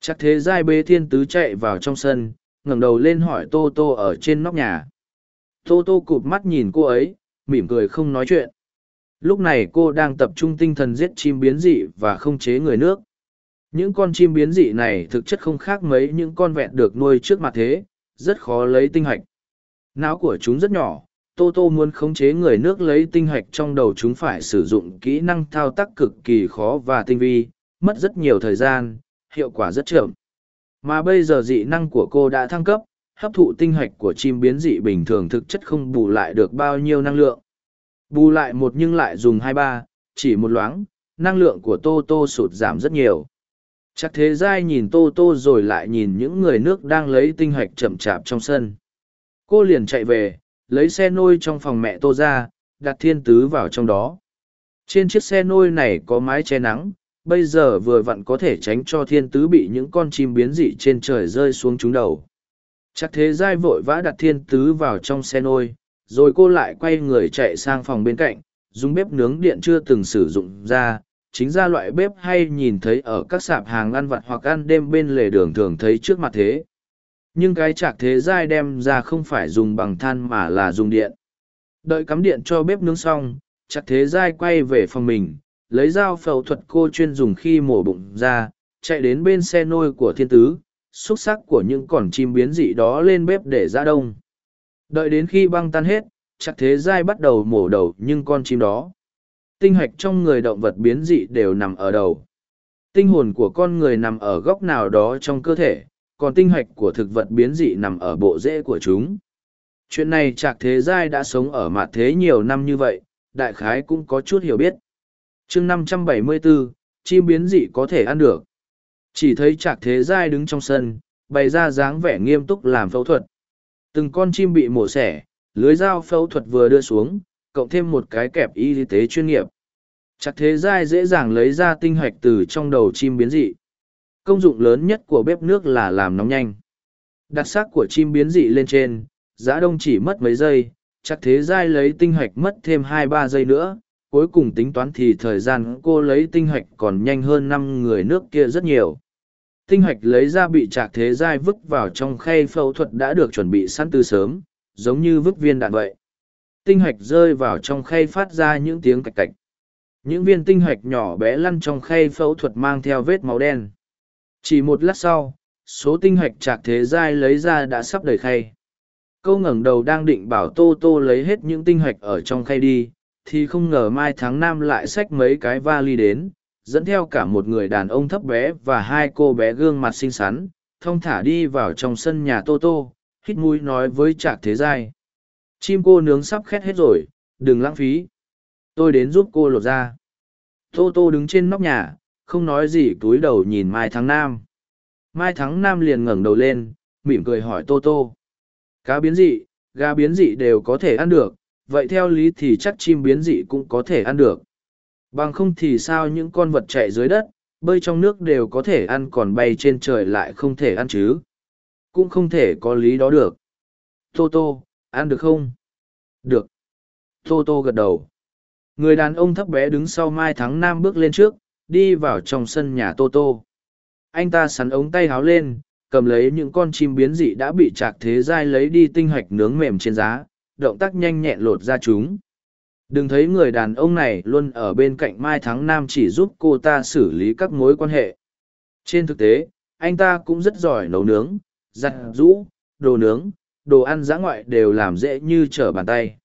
[SPEAKER 1] Chắc thế giai bê thiên tứ chạy vào trong sân, ngẩng đầu lên hỏi tô tô ở trên nóc nhà. Tô tô cụp mắt nhìn cô ấy, mỉm cười không nói chuyện. Lúc này cô đang tập trung tinh thần giết chim biến dị và không chế người nước. Những con chim biến dị này thực chất không khác mấy những con vẹn được nuôi trước mặt thế, rất khó lấy tinh hạch. Não của chúng rất nhỏ, Tô Tô muốn khống chế người nước lấy tinh hạch trong đầu chúng phải sử dụng kỹ năng thao tác cực kỳ khó và tinh vi, mất rất nhiều thời gian, hiệu quả rất chậm. Mà bây giờ dị năng của cô đã thăng cấp, hấp thụ tinh hạch của chim biến dị bình thường thực chất không bù lại được bao nhiêu năng lượng. Bù lại một nhưng lại dùng hai ba, chỉ một loáng, năng lượng của Tô Tô sụt giảm rất nhiều. Chắc thế giai nhìn Tô Tô rồi lại nhìn những người nước đang lấy tinh hạch chậm chạp trong sân. Cô liền chạy về, lấy xe nôi trong phòng mẹ Tô ra, đặt thiên tứ vào trong đó. Trên chiếc xe nôi này có mái che nắng, bây giờ vừa vặn có thể tránh cho thiên tứ bị những con chim biến dị trên trời rơi xuống trúng đầu. Chắc thế giai vội vã đặt thiên tứ vào trong xe nôi, rồi cô lại quay người chạy sang phòng bên cạnh, dùng bếp nướng điện chưa từng sử dụng ra, chính ra loại bếp hay nhìn thấy ở các sạp hàng ăn vặt hoặc ăn đêm bên lề đường thường thấy trước mặt thế. Nhưng cái chạc thế giai đem ra không phải dùng bằng than mà là dùng điện. Đợi cắm điện cho bếp nướng xong, chạc thế giai quay về phòng mình, lấy dao phẫu thuật cô chuyên dùng khi mổ bụng ra, chạy đến bên xe nôi của thiên tứ, xúc sắc của những con chim biến dị đó lên bếp để ra đông. Đợi đến khi băng tan hết, chắc thế giai bắt đầu mổ đầu nhưng con chim đó. Tinh hạch trong người động vật biến dị đều nằm ở đầu. Tinh hồn của con người nằm ở góc nào đó trong cơ thể, còn tinh hạch của thực vật biến dị nằm ở bộ rễ của chúng. Chuyện này Trạc Thế Giai đã sống ở mặt thế nhiều năm như vậy, đại khái cũng có chút hiểu biết. chương 574, chim biến dị có thể ăn được. Chỉ thấy Trạc Thế Giai đứng trong sân, bày ra dáng vẻ nghiêm túc làm phẫu thuật. Từng con chim bị mổ xẻ, lưới dao phẫu thuật vừa đưa xuống, cộng thêm một cái kẹp y tế chuyên nghiệp. Chắc thế giai dễ dàng lấy ra tinh hoạch từ trong đầu chim biến dị. Công dụng lớn nhất của bếp nước là làm nóng nhanh. Đặt xác của chim biến dị lên trên, giã đông chỉ mất mấy giây, chắc thế giai lấy tinh hoạch mất thêm hai ba giây nữa. Cuối cùng tính toán thì thời gian cô lấy tinh hoạch còn nhanh hơn năm người nước kia rất nhiều tinh hoạch lấy ra bị trạc thế giai vứt vào trong khay phẫu thuật đã được chuẩn bị sẵn từ sớm giống như vứt viên đạn vậy tinh hạch rơi vào trong khay phát ra những tiếng cạch cạch. Những viên tinh hạch nhỏ bé lăn trong khay phẫu thuật mang theo vết máu đen. Chỉ một lát sau, số tinh hạch trạc thế giai lấy ra đã sắp đầy khay. Câu ngẩng đầu đang định bảo Tô Tô lấy hết những tinh hạch ở trong khay đi, thì không ngờ Mai Tháng Nam lại xách mấy cái vali đến, dẫn theo cả một người đàn ông thấp bé và hai cô bé gương mặt xinh xắn, thông thả đi vào trong sân nhà Tô Tô, hít mũi nói với Trạc Thế Giai. Chim cô nướng sắp khét hết rồi, đừng lãng phí. Tôi đến giúp cô lột ra. Tô Tô đứng trên nóc nhà, không nói gì túi đầu nhìn Mai Thắng Nam. Mai Thắng Nam liền ngẩng đầu lên, mỉm cười hỏi Tô Tô. Cá biến dị, gà biến dị đều có thể ăn được, vậy theo lý thì chắc chim biến dị cũng có thể ăn được. Bằng không thì sao những con vật chạy dưới đất, bơi trong nước đều có thể ăn còn bay trên trời lại không thể ăn chứ. Cũng không thể có lý đó được. Tô Tô, ăn được không? Được. Tô Tô gật đầu. Người đàn ông thấp bé đứng sau Mai Thắng Nam bước lên trước, đi vào trong sân nhà Tô Tô. Anh ta sắn ống tay háo lên, cầm lấy những con chim biến dị đã bị chạc thế dai lấy đi tinh hoạch nướng mềm trên giá, động tác nhanh nhẹn lột ra chúng. Đừng thấy người đàn ông này luôn ở bên cạnh Mai Thắng Nam chỉ giúp cô ta xử lý các mối quan hệ. Trên thực tế, anh ta cũng rất giỏi nấu nướng, giặt rũ, đồ nướng, đồ ăn giã ngoại đều làm dễ như trở bàn tay.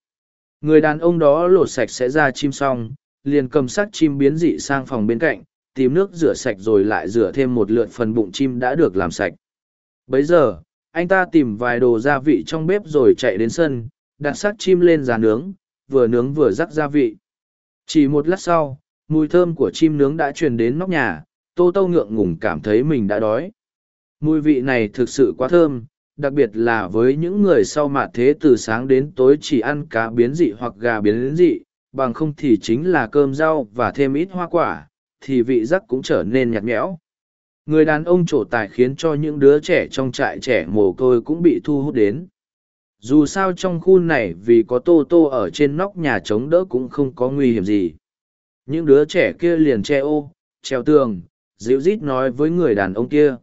[SPEAKER 1] Người đàn ông đó lột sạch sẽ ra chim xong, liền cầm xác chim biến dị sang phòng bên cạnh, tìm nước rửa sạch rồi lại rửa thêm một lượt phần bụng chim đã được làm sạch. Bấy giờ, anh ta tìm vài đồ gia vị trong bếp rồi chạy đến sân, đặt xác chim lên giá nướng, vừa nướng vừa rắc gia vị. Chỉ một lát sau, mùi thơm của chim nướng đã truyền đến nóc nhà, tô tô ngượng ngùng cảm thấy mình đã đói. Mùi vị này thực sự quá thơm, đặc biệt là với những người sau mạ thế từ sáng đến tối chỉ ăn cá biến dị hoặc gà biến dị, bằng không thì chính là cơm rau và thêm ít hoa quả, thì vị giác cũng trở nên nhạt nhẽo. Người đàn ông trổ tài khiến cho những đứa trẻ trong trại trẻ mồ côi cũng bị thu hút đến. Dù sao trong khu này vì có tô tô ở trên nóc nhà chống đỡ cũng không có nguy hiểm gì. Những đứa trẻ kia liền che ô, treo tường, dịu rít nói với người đàn ông kia.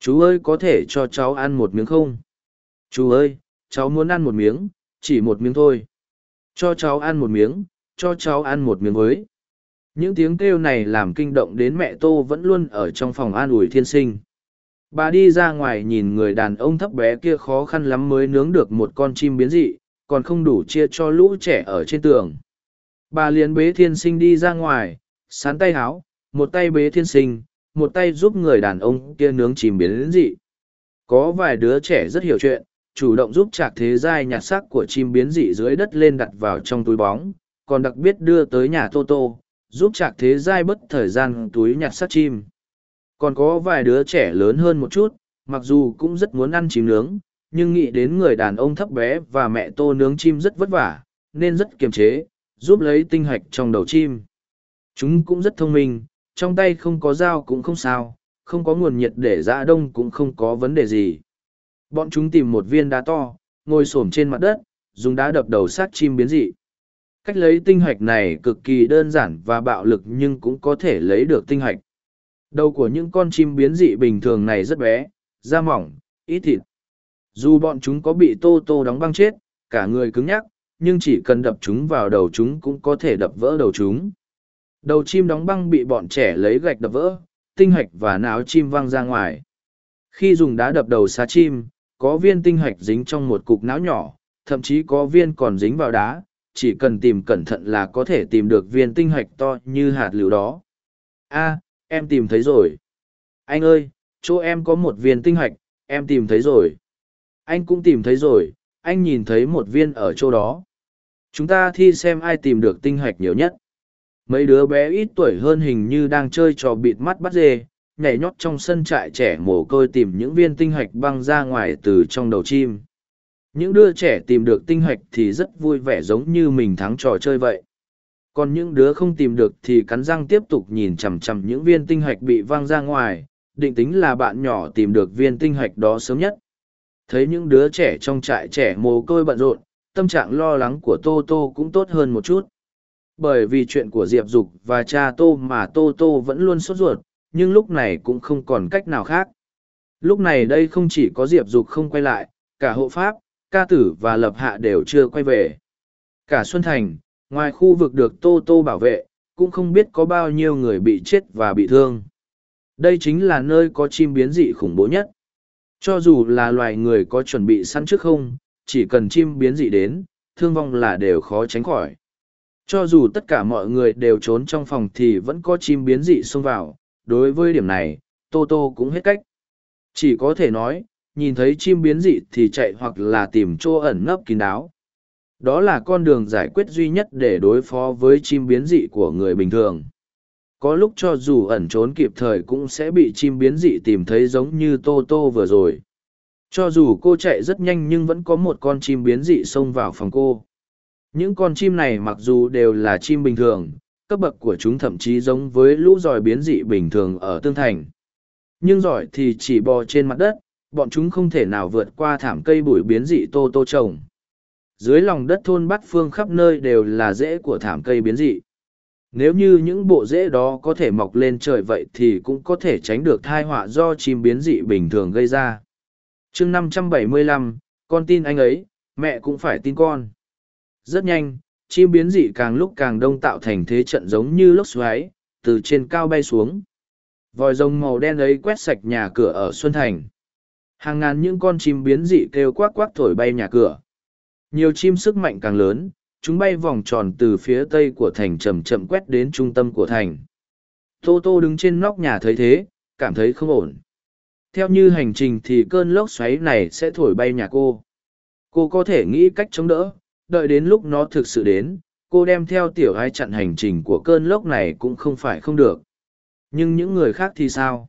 [SPEAKER 1] Chú ơi có thể cho cháu ăn một miếng không? Chú ơi, cháu muốn ăn một miếng, chỉ một miếng thôi. Cho cháu ăn một miếng, cho cháu ăn một miếng với. Những tiếng kêu này làm kinh động đến mẹ Tô vẫn luôn ở trong phòng an ủi thiên sinh. Bà đi ra ngoài nhìn người đàn ông thấp bé kia khó khăn lắm mới nướng được một con chim biến dị, còn không đủ chia cho lũ trẻ ở trên tường. Bà liền bế thiên sinh đi ra ngoài, sán tay háo, một tay bế thiên sinh, một tay giúp người đàn ông kia nướng chim biến dị. Có vài đứa trẻ rất hiểu chuyện, chủ động giúp chạc thế giai nhặt xác của chim biến dị dưới đất lên đặt vào trong túi bóng, còn đặc biệt đưa tới nhà Tô Tô, giúp chạc thế giai bất thời gian túi nhặt xác chim. Còn có vài đứa trẻ lớn hơn một chút, mặc dù cũng rất muốn ăn chim nướng, nhưng nghĩ đến người đàn ông thấp bé và mẹ tô nướng chim rất vất vả, nên rất kiềm chế, giúp lấy tinh hạch trong đầu chim. Chúng cũng rất thông minh, trong tay không có dao cũng không sao, không có nguồn nhiệt để ra đông cũng không có vấn đề gì. Bọn chúng tìm một viên đá to, ngồi xổm trên mặt đất, dùng đá đập đầu sát chim biến dị. Cách lấy tinh hạch này cực kỳ đơn giản và bạo lực nhưng cũng có thể lấy được tinh hạch. Đầu của những con chim biến dị bình thường này rất bé, da mỏng, ít thịt. Dù bọn chúng có bị tô tô đóng băng chết, cả người cứng nhắc, nhưng chỉ cần đập chúng vào đầu chúng cũng có thể đập vỡ đầu chúng. Đầu chim đóng băng bị bọn trẻ lấy gạch đập vỡ, tinh hạch và não chim văng ra ngoài. Khi dùng đá đập đầu xá chim, có viên tinh hạch dính trong một cục não nhỏ, thậm chí có viên còn dính vào đá, chỉ cần tìm cẩn thận là có thể tìm được viên tinh hạch to như hạt lựu đó. A, em tìm thấy rồi. Anh ơi, chỗ em có một viên tinh hạch, em tìm thấy rồi. Anh cũng tìm thấy rồi, anh nhìn thấy một viên ở chỗ đó. Chúng ta thi xem ai tìm được tinh hạch nhiều nhất. Mấy đứa bé ít tuổi hơn hình như đang chơi trò bịt mắt bắt dê, nhảy nhót trong sân trại trẻ mồ côi tìm những viên tinh hạch băng ra ngoài từ trong đầu chim. Những đứa trẻ tìm được tinh hạch thì rất vui vẻ giống như mình thắng trò chơi vậy. Còn những đứa không tìm được thì cắn răng tiếp tục nhìn chằm chằm những viên tinh hạch bị văng ra ngoài, định tính là bạn nhỏ tìm được viên tinh hạch đó sớm nhất. Thấy những đứa trẻ trong trại trẻ mồ côi bận rộn, tâm trạng lo lắng của Tô Tô cũng tốt hơn một chút. Bởi vì chuyện của Diệp Dục và cha Tô mà Tô Tô vẫn luôn sốt ruột, nhưng lúc này cũng không còn cách nào khác. Lúc này đây không chỉ có Diệp Dục không quay lại, cả hộ pháp, ca tử và lập hạ đều chưa quay về. Cả Xuân Thành, ngoài khu vực được Tô Tô bảo vệ, cũng không biết có bao nhiêu người bị chết và bị thương. Đây chính là nơi có chim biến dị khủng bố nhất. Cho dù là loài người có chuẩn bị sẵn trước không, chỉ cần chim biến dị đến, thương vong là đều khó tránh khỏi. Cho dù tất cả mọi người đều trốn trong phòng thì vẫn có chim biến dị xông vào, đối với điểm này, Tô Tô cũng hết cách. Chỉ có thể nói, nhìn thấy chim biến dị thì chạy hoặc là tìm chỗ ẩn nấp kín đáo. Đó là con đường giải quyết duy nhất để đối phó với chim biến dị của người bình thường. Có lúc cho dù ẩn trốn kịp thời cũng sẽ bị chim biến dị tìm thấy giống như Tô Tô vừa rồi. Cho dù cô chạy rất nhanh nhưng vẫn có một con chim biến dị xông vào phòng cô. Những con chim này mặc dù đều là chim bình thường, cấp bậc của chúng thậm chí giống với lũ giỏi biến dị bình thường ở tương thành. Nhưng giỏi thì chỉ bò trên mặt đất, bọn chúng không thể nào vượt qua thảm cây bụi biến dị tô tô trồng. Dưới lòng đất thôn Bát Phương khắp nơi đều là rễ của thảm cây biến dị. Nếu như những bộ rễ đó có thể mọc lên trời vậy thì cũng có thể tránh được thai họa do chim biến dị bình thường gây ra. chương 575, con tin anh ấy, mẹ cũng phải tin con. Rất nhanh, chim biến dị càng lúc càng đông tạo thành thế trận giống như lốc xoáy, từ trên cao bay xuống. Vòi rồng màu đen ấy quét sạch nhà cửa ở Xuân Thành. Hàng ngàn những con chim biến dị kêu quác quác thổi bay nhà cửa. Nhiều chim sức mạnh càng lớn, chúng bay vòng tròn từ phía tây của thành chậm chậm quét đến trung tâm của thành. Tô Tô đứng trên nóc nhà thấy thế, cảm thấy không ổn. Theo như hành trình thì cơn lốc xoáy này sẽ thổi bay nhà cô. Cô có thể nghĩ cách chống đỡ, đợi đến lúc nó thực sự đến, cô đem theo tiểu ai chặn hành trình của cơn lốc này cũng không phải không được. Nhưng những người khác thì sao?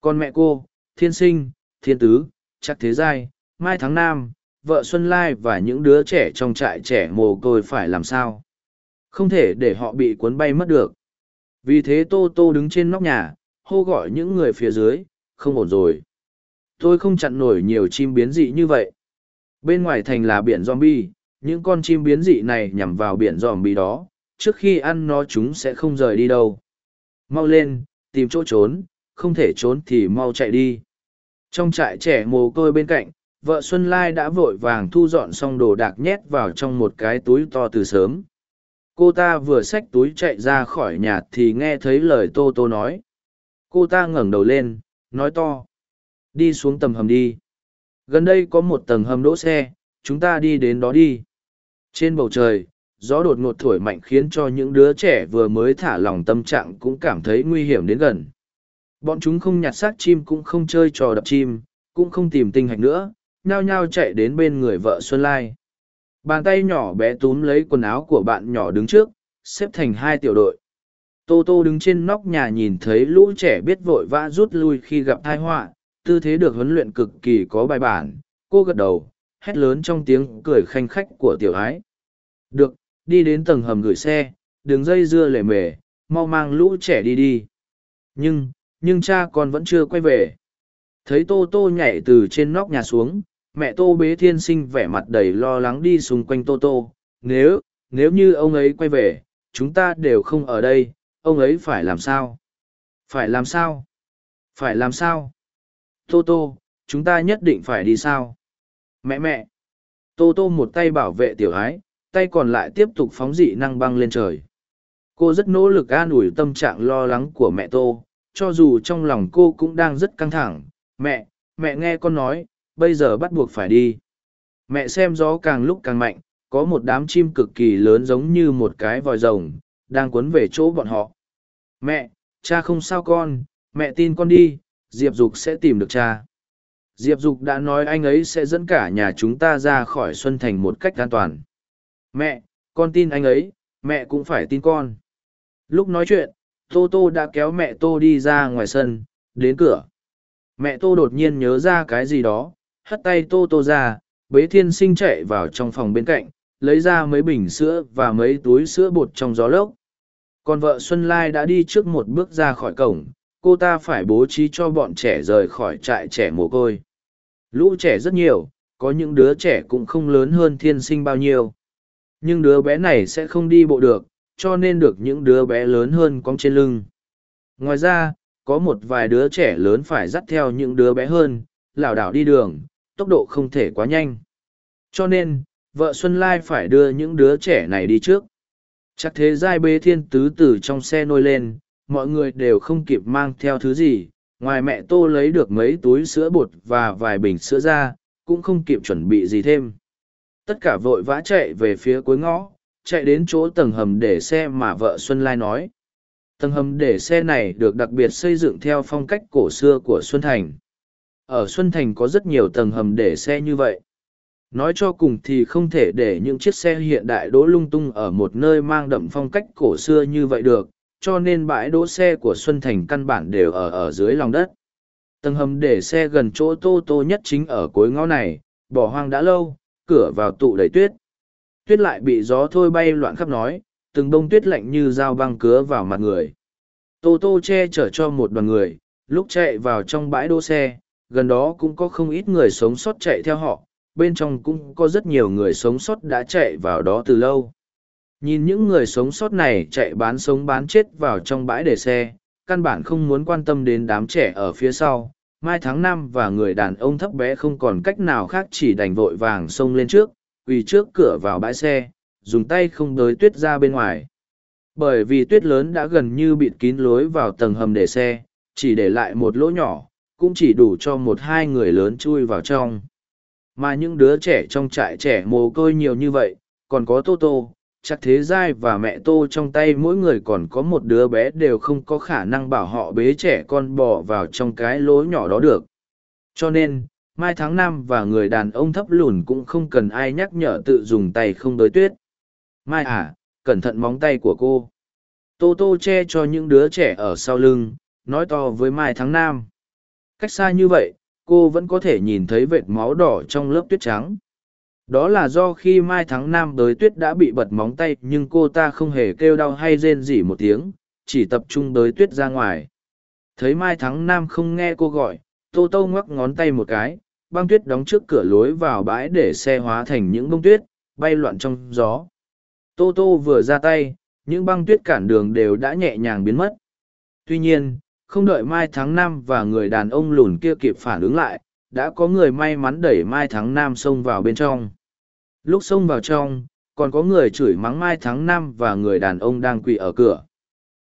[SPEAKER 1] Con mẹ cô, thiên sinh, thiên tứ, chắc thế giai, mai tháng nam, vợ Xuân Lai và những đứa trẻ trong trại trẻ mồ côi phải làm sao? Không thể để họ bị cuốn bay mất được. Vì thế Tô Tô đứng trên nóc nhà, hô gọi những người phía dưới, không ổn rồi. Tôi không chặn nổi nhiều chim biến dị như vậy. Bên ngoài thành là biển zombie, những con chim biến dị này nhằm vào biển zombie đó, trước khi ăn nó chúng sẽ không rời đi đâu. Mau lên, tìm chỗ trốn, không thể trốn thì mau chạy đi. Trong trại trẻ mồ côi bên cạnh, vợ Xuân Lai đã vội vàng thu dọn xong đồ đạc nhét vào trong một cái túi to từ sớm. Cô ta vừa xách túi chạy ra khỏi nhà thì nghe thấy lời Tô Tô nói. Cô ta ngẩng đầu lên, nói to. Đi xuống tầng hầm đi. Gần đây có một tầng hầm đỗ xe, chúng ta đi đến đó đi. Trên bầu trời, gió đột ngột thổi mạnh khiến cho những đứa trẻ vừa mới thả lòng tâm trạng cũng cảm thấy nguy hiểm đến gần. Bọn chúng không nhặt xác chim cũng không chơi trò đập chim, cũng không tìm tinh hạch nữa, nhao nhao chạy đến bên người vợ Xuân Lai. Bàn tay nhỏ bé túm lấy quần áo của bạn nhỏ đứng trước, xếp thành hai tiểu đội. Tô Tô đứng trên nóc nhà nhìn thấy lũ trẻ biết vội vã rút lui khi gặp tai họa, tư thế được huấn luyện cực kỳ có bài bản, cô gật đầu, hét lớn trong tiếng cười khanh khách của tiểu ái. Được, đi đến tầng hầm gửi xe, đường dây dưa lề mề, mau mang lũ trẻ đi đi. Nhưng, nhưng cha con vẫn chưa quay về. Thấy Tô Tô nhảy từ trên nóc nhà xuống, mẹ Tô bế thiên sinh vẻ mặt đầy lo lắng đi xung quanh Tô Tô. Nếu, nếu như ông ấy quay về, chúng ta đều không ở đây, ông ấy phải làm sao? Phải làm sao? Phải làm sao? Tô Tô, chúng ta nhất định phải đi sao? Mẹ mẹ! Tô Tô một tay bảo vệ tiểu ái, tay còn lại tiếp tục phóng dị năng băng lên trời. Cô rất nỗ lực an ủi tâm trạng lo lắng của mẹ Tô, cho dù trong lòng cô cũng đang rất căng thẳng. Mẹ, mẹ nghe con nói, bây giờ bắt buộc phải đi. Mẹ xem gió càng lúc càng mạnh, có một đám chim cực kỳ lớn giống như một cái vòi rồng, đang cuốn về chỗ bọn họ. Mẹ, cha không sao con, mẹ tin con đi, Diệp Dục sẽ tìm được cha. Diệp Dục đã nói anh ấy sẽ dẫn cả nhà chúng ta ra khỏi Xuân Thành một cách an toàn. Mẹ, con tin anh ấy, mẹ cũng phải tin con. Lúc nói chuyện, Tô Tô đã kéo mẹ Tô đi ra ngoài sân, đến cửa. Mẹ Tô đột nhiên nhớ ra cái gì đó, hất tay Tô Tô ra, bế thiên sinh chạy vào trong phòng bên cạnh, lấy ra mấy bình sữa và mấy túi sữa bột trong gió lốc. Còn vợ Xuân Lai đã đi trước một bước ra khỏi cổng, cô ta phải bố trí cho bọn trẻ rời khỏi trại trẻ mồ côi. Lũ trẻ rất nhiều, có những đứa trẻ cũng không lớn hơn thiên sinh bao nhiêu. Nhưng đứa bé này sẽ không đi bộ được, cho nên được những đứa bé lớn hơn cong trên lưng. Ngoài ra, có một vài đứa trẻ lớn phải dắt theo những đứa bé hơn, lảo đảo đi đường, tốc độ không thể quá nhanh. Cho nên, vợ Xuân Lai phải đưa những đứa trẻ này đi trước. Chắc thế giai bê thiên tứ từ trong xe nôi lên, mọi người đều không kịp mang theo thứ gì, ngoài mẹ tô lấy được mấy túi sữa bột và vài bình sữa ra, cũng không kịp chuẩn bị gì thêm. Tất cả vội vã chạy về phía cuối ngõ, chạy đến chỗ tầng hầm để xe mà vợ Xuân Lai nói. Tầng hầm để xe này được đặc biệt xây dựng theo phong cách cổ xưa của Xuân Thành. Ở Xuân Thành có rất nhiều tầng hầm để xe như vậy. Nói cho cùng thì không thể để những chiếc xe hiện đại đỗ lung tung ở một nơi mang đậm phong cách cổ xưa như vậy được, cho nên bãi đỗ xe của Xuân Thành căn bản đều ở ở dưới lòng đất. Tầng hầm để xe gần chỗ tô tô nhất chính ở cuối ngõ này, bỏ hoang đã lâu, cửa vào tụ đầy tuyết. Tuyết lại bị gió thôi bay loạn khắp nói, từng bông tuyết lạnh như dao băng cứa vào mặt người. Tô tô che chở cho một đoàn người, lúc chạy vào trong bãi đỗ xe, gần đó cũng có không ít người sống sót chạy theo họ, bên trong cũng có rất nhiều người sống sót đã chạy vào đó từ lâu. Nhìn những người sống sót này chạy bán sống bán chết vào trong bãi để xe, căn bản không muốn quan tâm đến đám trẻ ở phía sau. Mai tháng năm và người đàn ông thấp bé không còn cách nào khác chỉ đành vội vàng xông lên trước, quỳ trước cửa vào bãi xe, dùng tay không đới tuyết ra bên ngoài. Bởi vì tuyết lớn đã gần như bịt kín lối vào tầng hầm để xe, chỉ để lại một lỗ nhỏ, cũng chỉ đủ cho một hai người lớn chui vào trong. Mà những đứa trẻ trong trại trẻ mồ côi nhiều như vậy, còn có Tô Tô, chắc thế giai và mẹ Tô trong tay mỗi người còn có một đứa bé đều không có khả năng bảo họ bế trẻ con bỏ vào trong cái lỗ nhỏ đó được. Cho nên, mai tháng năm và người đàn ông thấp lùn cũng không cần ai nhắc nhở tự dùng tay không đới tuyết. Mai à, cẩn thận móng tay của cô. Tô Tô che cho những đứa trẻ ở sau lưng, nói to với Mai tháng năm. Cách xa như vậy, cô vẫn có thể nhìn thấy vệt máu đỏ trong lớp tuyết trắng. Đó là do khi mai tháng Nam tới tuyết đã bị bật móng tay nhưng cô ta không hề kêu đau hay rên rỉ một tiếng chỉ tập trung tới tuyết ra ngoài. Thấy mai tháng Nam không nghe cô gọi tô tô ngoắc ngón tay một cái băng tuyết đóng trước cửa lối vào bãi để xe hóa thành những bông tuyết bay loạn trong gió. Tô tô vừa ra tay những băng tuyết cản đường đều đã nhẹ nhàng biến mất. Tuy nhiên không đợi mai tháng năm và người đàn ông lùn kia kịp phản ứng lại, đã có người may mắn đẩy mai tháng năm xông vào bên trong. Lúc xông vào trong, còn có người chửi mắng mai tháng năm và người đàn ông đang quỳ ở cửa.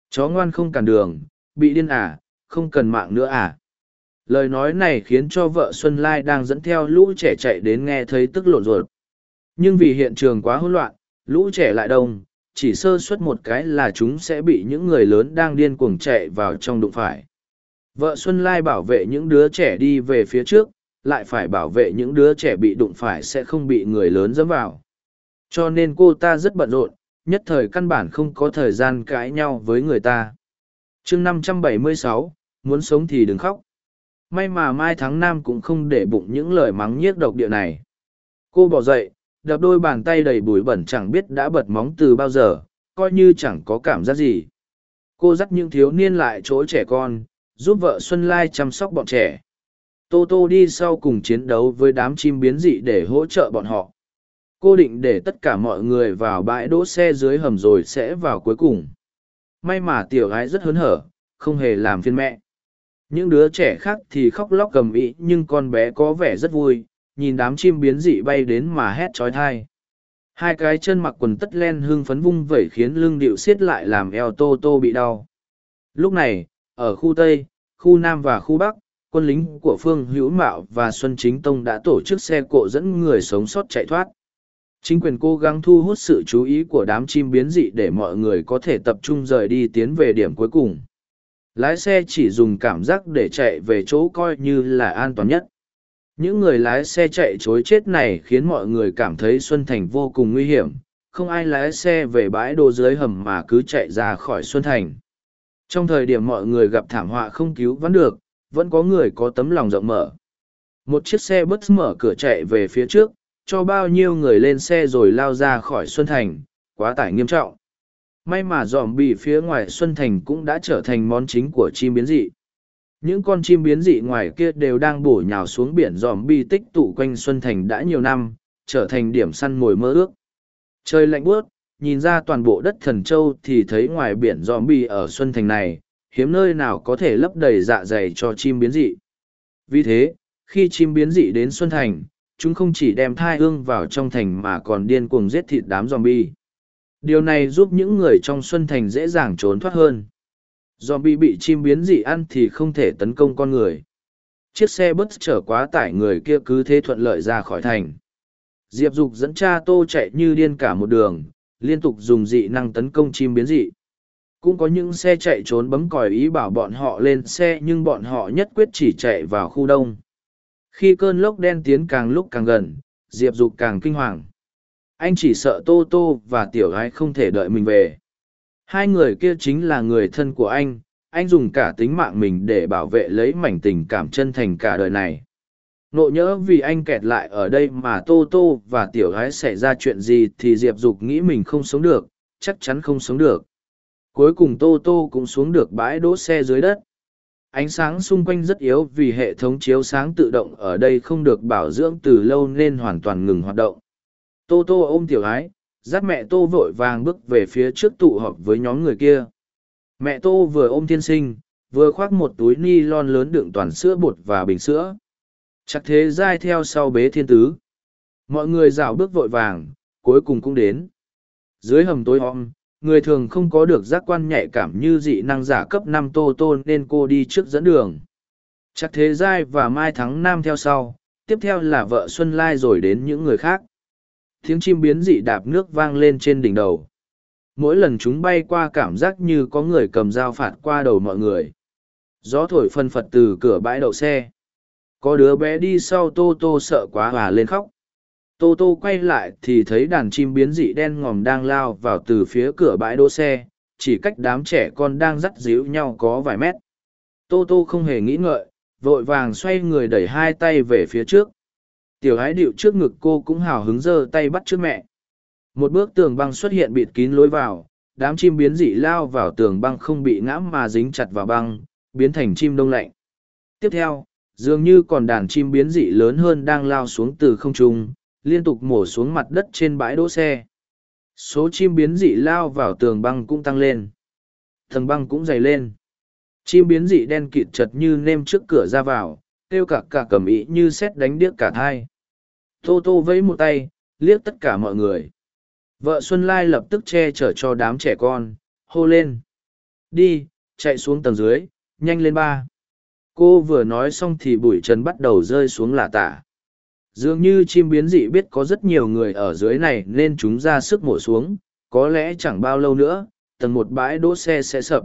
[SPEAKER 1] Chó ngoan không cản đường, bị điên à không cần mạng nữa à. Lời nói này khiến cho vợ xuân lai đang dẫn theo lũ trẻ chạy đến nghe thấy tức lộn ruột. Nhưng vì hiện trường quá hỗn loạn, lũ trẻ lại đông chỉ sơ suất một cái là chúng sẽ bị những người lớn đang điên cuồng chạy vào trong đụng phải. Vợ Xuân Lai bảo vệ những đứa trẻ đi về phía trước, lại phải bảo vệ những đứa trẻ bị đụng phải sẽ không bị người lớn dẫm vào. Cho nên cô ta rất bận rộn, nhất thời căn bản không có thời gian cãi nhau với người ta. chương 576, muốn sống thì đừng khóc. May mà Mai Tháng Nam cũng không để bụng những lời mắng nhiếc độc địa này. Cô bỏ dậy, đập đôi bàn tay đầy bụi bẩn chẳng biết đã bật móng từ bao giờ, coi như chẳng có cảm giác gì. Cô dắt những thiếu niên lại chỗ trẻ con, giúp vợ Xuân Lai chăm sóc bọn trẻ. Tô Tô đi sau cùng chiến đấu với đám chim biến dị để hỗ trợ bọn họ. Cô định để tất cả mọi người vào bãi đỗ xe dưới hầm rồi sẽ vào cuối cùng. May mà tiểu gái rất hớn hở, không hề làm phiên mẹ. Những đứa trẻ khác thì khóc lóc cầm ý nhưng con bé có vẻ rất vui, nhìn đám chim biến dị bay đến mà hét trói thai. Hai cái chân mặc quần tất len hưng phấn vung vẩy khiến lưng điệu xiết lại làm eo tô tô bị đau. Lúc này, ở khu Tây, khu Nam và khu Bắc, quân lính của Phương Hữu Mạo và Xuân Chính Tông đã tổ chức xe cộ dẫn người sống sót chạy thoát. Chính quyền cố gắng thu hút sự chú ý của đám chim biến dị để mọi người có thể tập trung rời đi tiến về điểm cuối cùng. Lái xe chỉ dùng cảm giác để chạy về chỗ coi như là an toàn nhất. Những người lái xe chạy chối chết này khiến mọi người cảm thấy Xuân Thành vô cùng nguy hiểm, không ai lái xe về bãi đô dưới hầm mà cứ chạy ra khỏi Xuân Thành. Trong thời điểm mọi người gặp thảm họa không cứu vẫn được, vẫn có người có tấm lòng rộng mở. Một chiếc xe bất mở cửa chạy về phía trước, cho bao nhiêu người lên xe rồi lao ra khỏi Xuân Thành, quá tải nghiêm trọng. May mà dòm bị phía ngoài Xuân Thành cũng đã trở thành món chính của chim biến dị. Những con chim biến dị ngoài kia đều đang bổ nhào xuống biển dòm bi tích tụ quanh Xuân Thành đã nhiều năm, trở thành điểm săn mồi mơ ước. Trời lạnh bước, nhìn ra toàn bộ đất thần châu thì thấy ngoài biển dòm bi ở Xuân Thành này, hiếm nơi nào có thể lấp đầy dạ dày cho chim biến dị. Vì thế, khi chim biến dị đến Xuân Thành, chúng không chỉ đem thai ương vào trong thành mà còn điên cuồng giết thịt đám zombie. Điều này giúp những người trong Xuân Thành dễ dàng trốn thoát hơn. Zombie bị chim biến dị ăn thì không thể tấn công con người. Chiếc xe bus chở quá tải người kia cứ thế thuận lợi ra khỏi thành. Diệp Dục dẫn cha Tô chạy như điên cả một đường, liên tục dùng dị năng tấn công chim biến dị. Cũng có những xe chạy trốn bấm còi ý bảo bọn họ lên xe nhưng bọn họ nhất quyết chỉ chạy vào khu đông. Khi cơn lốc đen tiến càng lúc càng gần, Diệp Dục càng kinh hoàng. Anh chỉ sợ Tô Tô và Tiểu Gái không thể đợi mình về. Hai người kia chính là người thân của anh, anh dùng cả tính mạng mình để bảo vệ lấy mảnh tình cảm chân thành cả đời này. Nộ nhớ vì anh kẹt lại ở đây mà Tô Tô và Tiểu Gái xảy ra chuyện gì thì Diệp Dục nghĩ mình không sống được, chắc chắn không sống được. Cuối cùng Tô Tô cũng xuống được bãi đỗ xe dưới đất ánh sáng xung quanh rất yếu vì hệ thống chiếu sáng tự động ở đây không được bảo dưỡng từ lâu nên hoàn toàn ngừng hoạt động tô tô ôm tiểu ái dắt mẹ tô vội vàng bước về phía trước tụ họp với nhóm người kia. Mẹ tô vừa ôm thiên sinh, vừa khoác một túi ni lon lớn đựng toàn sữa bột và bình sữa. Chắc thế dai theo sau bế thiên tứ. Mọi người rảo bước vội vàng, cuối cùng cũng đến. Dưới hầm tối om, người thường không có được giác quan nhạy cảm như dị năng giả cấp năm tô tô nên cô đi trước dẫn đường. Chắc thế giai và mai thắng nam theo sau, tiếp theo là vợ xuân lai rồi đến những người khác tiếng chim biến dị đạp nước vang lên trên đỉnh đầu. Mỗi lần chúng bay qua cảm giác như có người cầm dao phạt qua đầu mọi người. Gió thổi phân phật từ cửa bãi đậu xe. Có đứa bé đi sau tô tô sợ quá và lên khóc. Tô tô quay lại thì thấy đàn chim biến dị đen ngòm đang lao vào từ phía cửa bãi đỗ xe, chỉ cách đám trẻ con đang dắt díu nhau có vài mét. Tô tô không hề nghĩ ngợi, vội vàng xoay người đẩy hai tay về phía trước tiểu ái điệu trước ngực cô cũng hào hứng giơ tay bắt trước mẹ một bước tường băng xuất hiện bịt kín lối vào đám chim biến dị lao vào tường băng không bị ngã mà dính chặt vào băng biến thành chim đông lạnh tiếp theo dường như còn đàn chim biến dị lớn hơn đang lao xuống từ không trung liên tục mổ xuống mặt đất trên bãi đỗ xe. Số chim biến dị lao vào tường băng cũng tăng lên. Tầng băng cũng dày lên. Chim biến dị đen kịt chật như nêm trước cửa ra vào, kêu cả cả cầm ý như xét đánh điếc cả thai. Tô tô vẫy một tay, liếc tất cả mọi người. Vợ Xuân Lai lập tức che chở cho đám trẻ con, hô lên. Đi, chạy xuống tầng dưới, nhanh lên ba. Cô vừa nói xong thì bụi trần bắt đầu rơi xuống lạ tả dường như chim biến dị biết có rất nhiều người ở dưới này nên chúng ra sức mổ xuống có lẽ chẳng bao lâu nữa tầng một bãi đỗ xe sẽ sập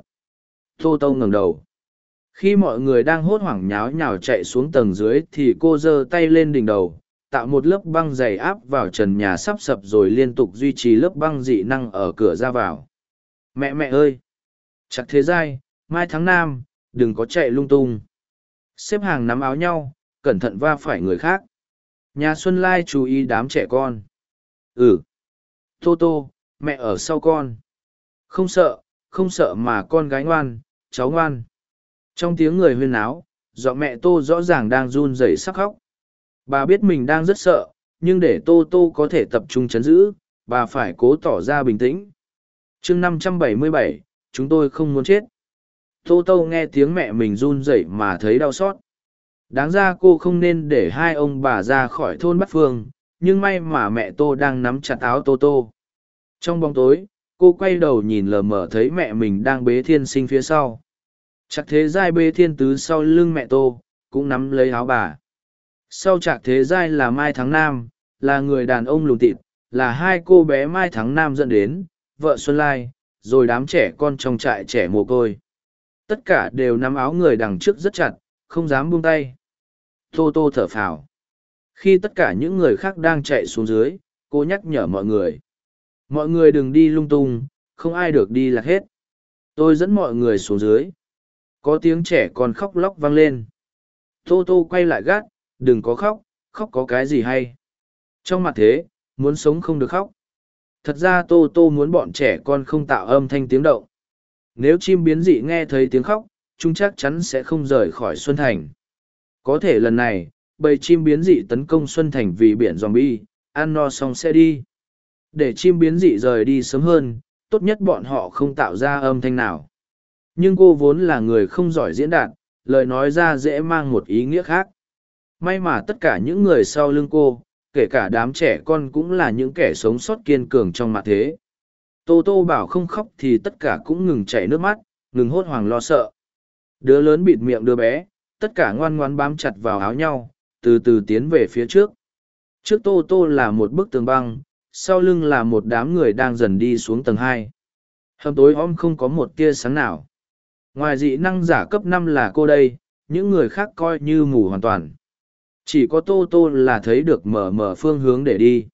[SPEAKER 1] tô tô ngẩng đầu khi mọi người đang hốt hoảng nháo nhào chạy xuống tầng dưới thì cô giơ tay lên đỉnh đầu tạo một lớp băng dày áp vào trần nhà sắp sập rồi liên tục duy trì lớp băng dị năng ở cửa ra vào mẹ mẹ ơi chặt thế dai mai tháng năm đừng có chạy lung tung xếp hàng nắm áo nhau cẩn thận va phải người khác Nhà Xuân Lai chú ý đám trẻ con. Ừ. Tô Tô, mẹ ở sau con. Không sợ, không sợ mà con gái ngoan, cháu ngoan. Trong tiếng người huyên náo dọ mẹ Tô rõ ràng đang run rẩy sắc khóc. Bà biết mình đang rất sợ, nhưng để Tô Tô có thể tập trung chấn giữ, bà phải cố tỏ ra bình tĩnh. chương năm trăm bảy mươi bảy, chúng tôi không muốn chết. Tô Tô nghe tiếng mẹ mình run rẩy mà thấy đau xót. Đáng ra cô không nên để hai ông bà ra khỏi thôn Bắc Phương, nhưng may mà mẹ Tô đang nắm chặt áo Tô Tô. Trong bóng tối, cô quay đầu nhìn lờ mờ thấy mẹ mình đang bế thiên sinh phía sau. Trạc thế giai bê thiên tứ sau lưng mẹ Tô, cũng nắm lấy áo bà. Sau chạc thế giai là Mai Thắng Nam, là người đàn ông lùn tịt, là hai cô bé Mai Thắng Nam dẫn đến, vợ Xuân Lai, rồi đám trẻ con trong trại trẻ mồ côi. Tất cả đều nắm áo người đằng trước rất chặt, không dám buông tay. Tô Tô thở phào. Khi tất cả những người khác đang chạy xuống dưới, cô nhắc nhở mọi người. Mọi người đừng đi lung tung, không ai được đi lạc hết. Tôi dẫn mọi người xuống dưới. Có tiếng trẻ còn khóc lóc vang lên. Tô Tô quay lại gắt, đừng có khóc, khóc có cái gì hay. Trong mặt thế, muốn sống không được khóc. Thật ra Tô Tô muốn bọn trẻ con không tạo âm thanh tiếng động. Nếu chim biến dị nghe thấy tiếng khóc, chúng chắc chắn sẽ không rời khỏi Xuân Thành. Có thể lần này, bầy chim biến dị tấn công Xuân Thành vì biển zombie, ăn no xong sẽ đi. Để chim biến dị rời đi sớm hơn, tốt nhất bọn họ không tạo ra âm thanh nào. Nhưng cô vốn là người không giỏi diễn đạt, lời nói ra dễ mang một ý nghĩa khác. may mà tất cả những người sau lưng cô kể cả đám trẻ con cũng là những kẻ sống sót kiên cường trong mặt thế. Tô tô bảo không khóc thì tất cả cũng ngừng chảy nước mắt ngừng hốt hoảng lo sợ. Đứa lớn bịt miệng đứa bé tất cả ngoan ngoan bám chặt vào áo nhau từ từ tiến về phía trước. Trước tô tô là một bức tường băng sau lưng là một đám người đang dần đi xuống tầng hai. Hầm tối om không có một tia sáng nào ngoài dị năng giả cấp năm là cô đây, những người khác coi như mù hoàn toàn. Chỉ có tô tô là thấy được mở mở phương hướng để đi.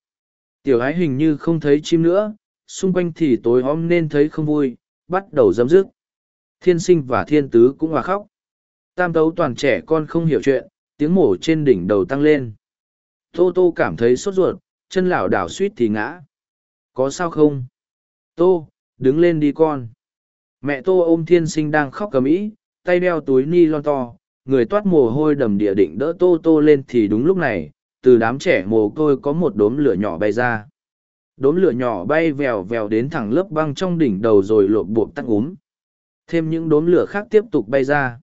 [SPEAKER 1] Tiểu ái hình như không thấy chim nữa, xung quanh thì tối om nên thấy không vui, bắt đầu dấm dứt. Thiên sinh và thiên tứ cũng hòa khóc. Tam tấu toàn trẻ con không hiểu chuyện, tiếng mổ trên đỉnh đầu tăng lên. Tô tô cảm thấy sốt ruột, chân lảo đảo suýt thì ngã. Có sao không? Tô, đứng lên đi con mẹ tô ôm thiên sinh đang khóc cầm ĩ tay đeo túi ni lon to, người toát mồ hôi đầm địa định đỡ tô tô lên thì đúng lúc này, từ đám trẻ mồ côi có một đốm lửa nhỏ bay ra. Đốm lửa nhỏ bay vèo vèo đến thẳng lớp băng trong đỉnh đầu rồi lộp buộc tắt úm. Thêm những đốm lửa khác tiếp tục bay ra.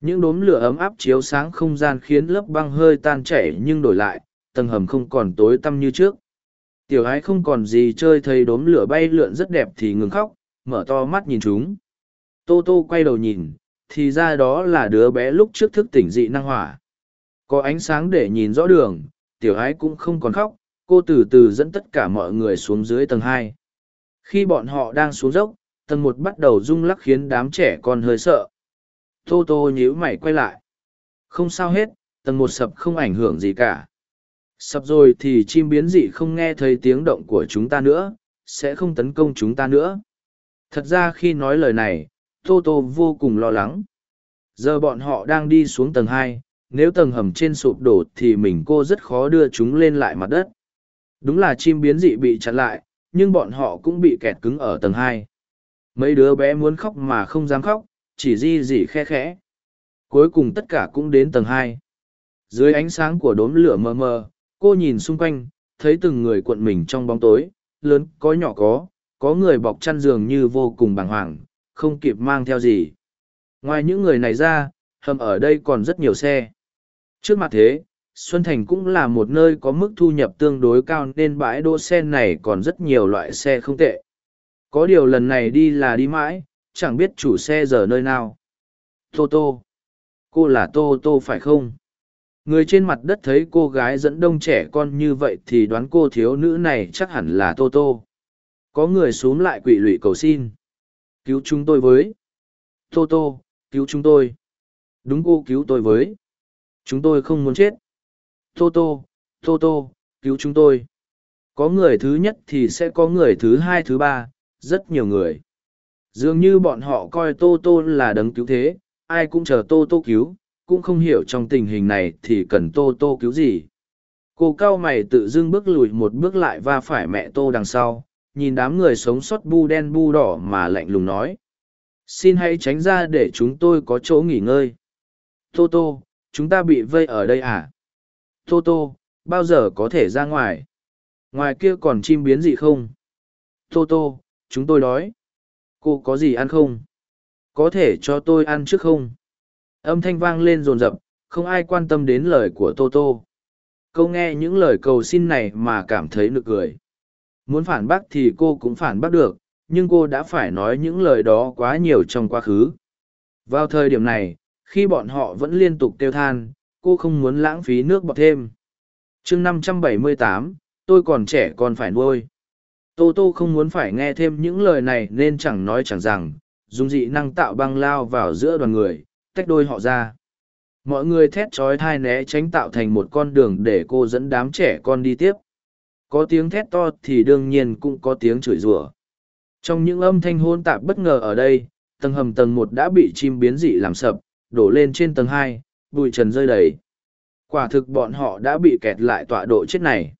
[SPEAKER 1] Những đốm lửa ấm áp chiếu sáng không gian khiến lớp băng hơi tan chảy nhưng đổi lại, tầng hầm không còn tối tăm như trước. Tiểu ái không còn gì chơi thấy đốm lửa bay lượn rất đẹp thì ngừng khóc mở to mắt nhìn chúng. Tô tô quay đầu nhìn, thì ra đó là đứa bé lúc trước thức tỉnh dị năng hỏa. Có ánh sáng để nhìn rõ đường, tiểu ái cũng không còn khóc, cô từ từ dẫn tất cả mọi người xuống dưới tầng hai. Khi bọn họ đang xuống dốc, tầng một bắt đầu rung lắc khiến đám trẻ con hơi sợ. Tô tô nhíu mày quay lại. Không sao hết, tầng một sập không ảnh hưởng gì cả. Sập rồi thì chim biến dị không nghe thấy tiếng động của chúng ta nữa, sẽ không tấn công chúng ta nữa thật ra khi nói lời này, tô tô vô cùng lo lắng. Giờ bọn họ đang đi xuống tầng hai, nếu tầng hầm trên sụp đổ thì mình cô rất khó đưa chúng lên lại mặt đất. Đúng là chim biến dị bị chặn lại, nhưng bọn họ cũng bị kẹt cứng ở tầng hai. Mấy đứa bé muốn khóc mà không dám khóc, chỉ di dị khe khẽ. Cuối cùng tất cả cũng đến tầng hai. Dưới ánh sáng của đốm lửa mờ mờ, cô nhìn xung quanh, thấy từng người cuộn mình trong bóng tối, lớn có nhỏ có có người bọc chăn giường như vô cùng bàng hoàng, không kịp mang theo gì. Ngoài những người này ra, hầm ở đây còn rất nhiều xe. Trước mặt thế, xuân thành cũng là một nơi có mức thu nhập tương đối cao nên bãi đỗ xe này còn rất nhiều loại xe không tệ. Có điều lần này đi là đi mãi, chẳng biết chủ xe giờ nơi nào. Tô tô. Cô là tô tô phải không? Người trên mặt đất thấy cô gái dẫn đông trẻ con như vậy thì đoán cô thiếu nữ này chắc hẳn là tô tô có người xuống lại quỷ lụy cầu xin. Cứu chúng tôi với. Tô tô, cứu chúng tôi. Đúng cô cứu tôi với. Chúng tôi không muốn chết. Tô tô tô tô, cứu chúng tôi. Có người thứ nhất thì sẽ có người thứ hai, thứ ba. Rất nhiều người. Dường như bọn họ coi tô tô là đấng cứu thế. Ai cũng chờ tô tô cứu. Cũng không hiểu trong tình hình này thì cần tô tô cứu gì. Cô cao mày tự dưng bước lùi một bước lại và phải mẹ tô đằng sau nhìn đám người sống sót bu đen bu đỏ mà lạnh lùng nói. Xin hãy tránh ra để chúng tôi có chỗ nghỉ ngơi. Tô tô, chúng ta bị vây ở đây à? Tô tô, bao giờ có thể ra ngoài? Ngoài kia còn chim biến gì không? Tô tô, chúng tôi đói. Cô có gì ăn không? Có thể cho tôi ăn trước không? Âm thanh vang lên rồn rập, không ai quan tâm đến lời của tô tô. Câu nghe những lời cầu xin này mà cảm thấy nực cười muốn phản bác thì cô cũng phản bác được, nhưng cô đã phải nói những lời đó quá nhiều trong quá khứ. Vào thời điểm này, khi bọn họ vẫn liên tục kêu than, cô không muốn lãng phí nước bọt thêm. Chương năm trăm bảy mươi tám, tôi còn trẻ còn phải nuôi. Tô tô không muốn phải nghe thêm những lời này nên chẳng nói chẳng rằng, dùng dị năng tạo băng lao vào giữa đoàn người, tách đôi họ ra. Mọi người thét trói thai né tránh tạo thành một con đường để cô dẫn đám trẻ con đi tiếp có tiếng thét to thì đương nhiên cũng có tiếng chửi rủa. Trong những âm thanh hôn tạp bất ngờ ở đây, tầng hầm tầng một đã bị chim biến dị làm sập, đổ lên trên tầng hai, bụi trần rơi đầy. Quả thực bọn họ đã bị kẹt lại tọa độ chết này.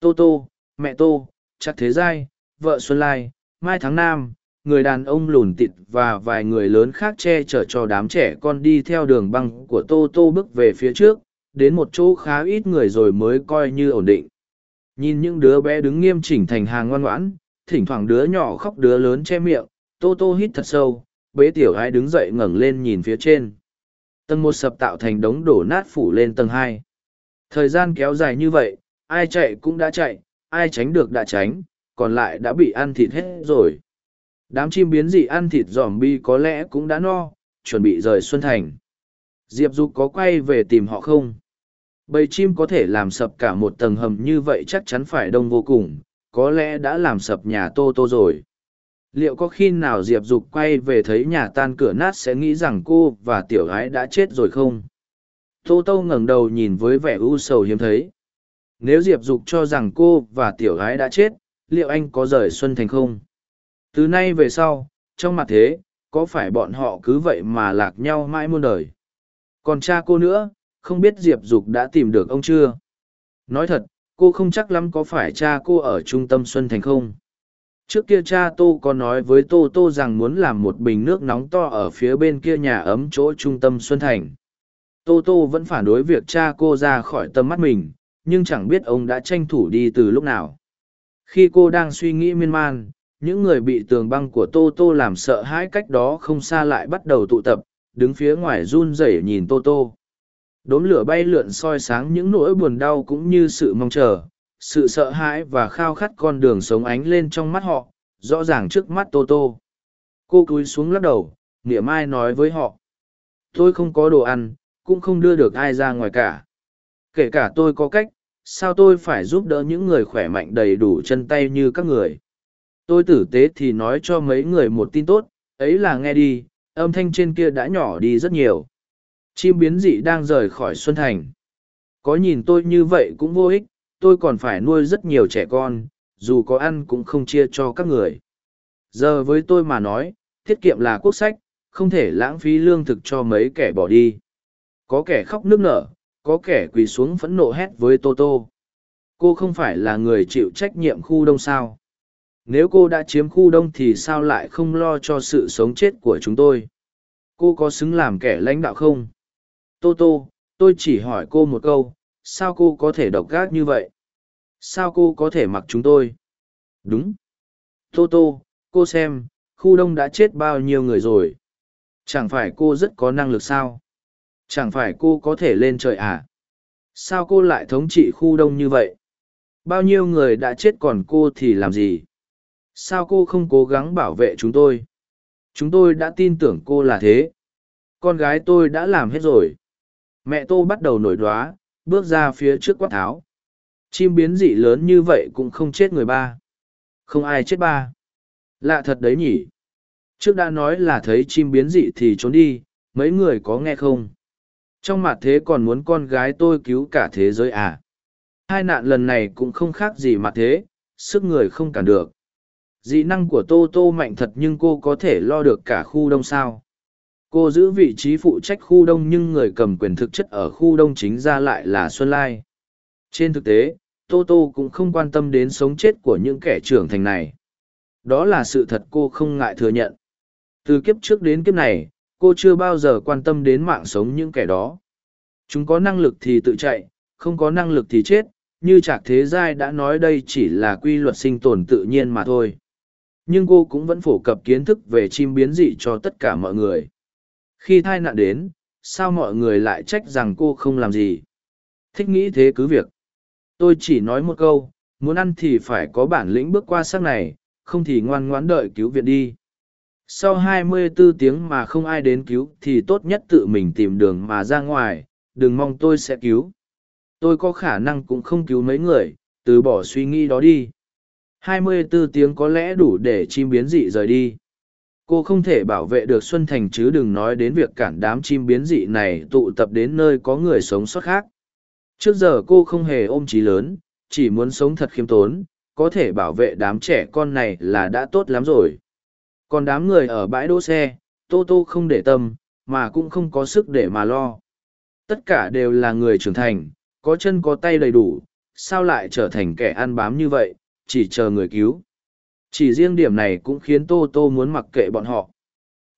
[SPEAKER 1] Tô tô, mẹ tô, chắc thế giai, vợ xuân lai, mai tháng nam, người đàn ông lùn tịt và vài người lớn khác che chở cho đám trẻ con đi theo đường băng của tô tô bước về phía trước, đến một chỗ khá ít người rồi mới coi như ổn định nhìn những đứa bé đứng nghiêm chỉnh thành hàng ngoan ngoãn thỉnh thoảng đứa nhỏ khóc đứa lớn che miệng tô tô hít thật sâu bế tiểu ai đứng dậy ngẩng lên nhìn phía trên tầng một sập tạo thành đống đổ nát phủ lên tầng hai Thời gian kéo dài như vậy, ai chạy cũng đã chạy, ai tránh được đã tránh, còn lại đã bị ăn thịt hết rồi. Đám chim biến dị ăn thịt giòm bi có lẽ cũng đã no, chuẩn bị rời Xuân Thành. Diệp Dục có quay về tìm họ không? Bầy chim có thể làm sập cả một tầng hầm như vậy chắc chắn phải đông vô cùng, có lẽ đã làm sập nhà Tô Tô rồi. Liệu có khi nào Diệp Dục quay về thấy nhà tan cửa nát sẽ nghĩ rằng cô và tiểu gái đã chết rồi không? Tô Tô ngẩng đầu nhìn với vẻ u sầu hiếm thấy. Nếu Diệp Dục cho rằng cô và tiểu gái đã chết, liệu anh có rời Xuân Thành không? Từ nay về sau, trong mặt thế, có phải bọn họ cứ vậy mà lạc nhau mãi muôn đời? Còn cha cô nữa, không biết Diệp Dục đã tìm được ông chưa? Nói thật, cô không chắc lắm có phải cha cô ở trung tâm Xuân Thành không? Trước kia cha Tô có nói với Tô Tô rằng muốn làm một bình nước nóng to ở phía bên kia nhà ấm chỗ trung tâm Xuân Thành. Tô Tô vẫn phản đối việc cha cô ra khỏi tầm mắt mình, nhưng chẳng biết ông đã tranh thủ đi từ lúc nào. Khi cô đang suy nghĩ miên man, những người bị tường băng của Tô Tô làm sợ hãi cách đó không xa lại bắt đầu tụ tập, đứng phía ngoài run rẩy nhìn Tô Tô. Đốm lửa bay lượn soi sáng những nỗi buồn đau cũng như sự mong chờ, sự sợ hãi và khao khát con đường sống ánh lên trong mắt họ, rõ ràng trước mắt Tô Tô. Cô cúi xuống lắc đầu, nghĩa mai nói với họ. Tôi không có đồ ăn, cũng không đưa được ai ra ngoài cả. Kể cả tôi có cách, sao tôi phải giúp đỡ những người khỏe mạnh đầy đủ chân tay như các người. Tôi tử tế thì nói cho mấy người một tin tốt, ấy là nghe đi, âm thanh trên kia đã nhỏ đi rất nhiều. Chim biến dị đang rời khỏi Xuân Thành. Có nhìn tôi như vậy cũng vô ích, tôi còn phải nuôi rất nhiều trẻ con, dù có ăn cũng không chia cho các người. Giờ với tôi mà nói, tiết kiệm là quốc sách, không thể lãng phí lương thực cho mấy kẻ bỏ đi. Có kẻ khóc nước nở, có kẻ quỳ xuống phẫn nộ hét với Tô Tô. Cô không phải là người chịu trách nhiệm khu đông sao. Nếu cô đã chiếm khu đông thì sao lại không lo cho sự sống chết của chúng tôi? Cô có xứng làm kẻ lãnh đạo không? Tô Tô, tôi chỉ hỏi cô một câu, sao cô có thể độc gác như vậy? Sao cô có thể mặc chúng tôi? Đúng. Tô Tô, cô xem, khu đông đã chết bao nhiêu người rồi. Chẳng phải cô rất có năng lực sao? Chẳng phải cô có thể lên trời à? Sao cô lại thống trị khu đông như vậy? Bao nhiêu người đã chết còn cô thì làm gì? Sao cô không cố gắng bảo vệ chúng tôi? Chúng tôi đã tin tưởng cô là thế. Con gái tôi đã làm hết rồi. Mẹ tô bắt đầu nổi đoá, bước ra phía trước quát tháo. Chim biến dị lớn như vậy cũng không chết người ba. Không ai chết ba. Lạ thật đấy nhỉ. Trước đã nói là thấy chim biến dị thì trốn đi, mấy người có nghe không? Trong mặt thế còn muốn con gái tôi cứu cả thế giới à? Hai nạn lần này cũng không khác gì mặt thế, sức người không cản được. Dị năng của Tô Tô mạnh thật nhưng cô có thể lo được cả khu đông sao. Cô giữ vị trí phụ trách khu đông nhưng người cầm quyền thực chất ở khu đông chính ra lại là Xuân Lai. Trên thực tế, Tô Tô cũng không quan tâm đến sống chết của những kẻ trưởng thành này. Đó là sự thật cô không ngại thừa nhận. Từ kiếp trước đến kiếp này, cô chưa bao giờ quan tâm đến mạng sống những kẻ đó. Chúng có năng lực thì tự chạy, không có năng lực thì chết, như Trạc Thế Giai đã nói đây chỉ là quy luật sinh tồn tự nhiên mà thôi. Nhưng cô cũng vẫn phổ cập kiến thức về chim biến dị cho tất cả mọi người. Khi thai nạn đến, sao mọi người lại trách rằng cô không làm gì? Thích nghĩ thế cứ việc. Tôi chỉ nói một câu, muốn ăn thì phải có bản lĩnh bước qua sắc này, không thì ngoan ngoãn đợi cứu viện đi. Sau 24 tiếng mà không ai đến cứu thì tốt nhất tự mình tìm đường mà ra ngoài, đừng mong tôi sẽ cứu. Tôi có khả năng cũng không cứu mấy người, từ bỏ suy nghĩ đó đi. 24 tiếng có lẽ đủ để chim biến dị rời đi cô không thể bảo vệ được xuân thành chứ đừng nói đến việc cản đám chim biến dị này tụ tập đến nơi có người sống sót khác. Trước giờ cô không hề ôm trí lớn, chỉ muốn sống thật khiêm tốn, có thể bảo vệ đám trẻ con này là đã tốt lắm rồi. Còn đám người ở bãi đỗ xe, tô tô không để tâm, mà cũng không có sức để mà lo. Tất cả đều là người trưởng thành, có chân có tay đầy đủ, sao lại trở thành kẻ ăn bám như vậy, chỉ chờ người cứu? Chỉ riêng điểm này cũng khiến Tô Tô muốn mặc kệ bọn họ.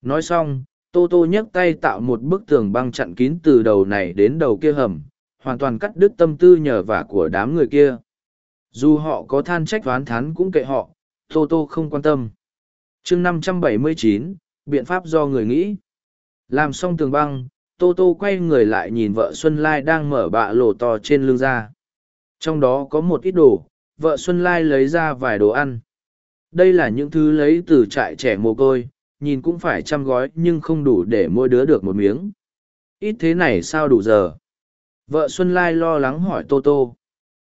[SPEAKER 1] Nói xong, Tô Tô nhấc tay tạo một bức tường băng chặn kín từ đầu này đến đầu kia hầm, hoàn toàn cắt đứt tâm tư nhờ vả của đám người kia. Dù họ có than trách oán thán cũng kệ họ, Tô Tô không quan tâm. chương 579, biện pháp do người nghĩ. Làm xong tường băng, tô tô quay người lại nhìn vợ xuân lai đang mở bạ lỗ to trên lưng ra trong đó có một ít đồ vợ xuân lai lấy ra vài đồ ăn đây là những thứ lấy từ trại trẻ mồ côi, nhìn cũng phải chăm gói nhưng không đủ để mỗi đứa được một miếng. Ít thế này sao đủ giờ? Vợ xuân lai lo lắng hỏi tô tô.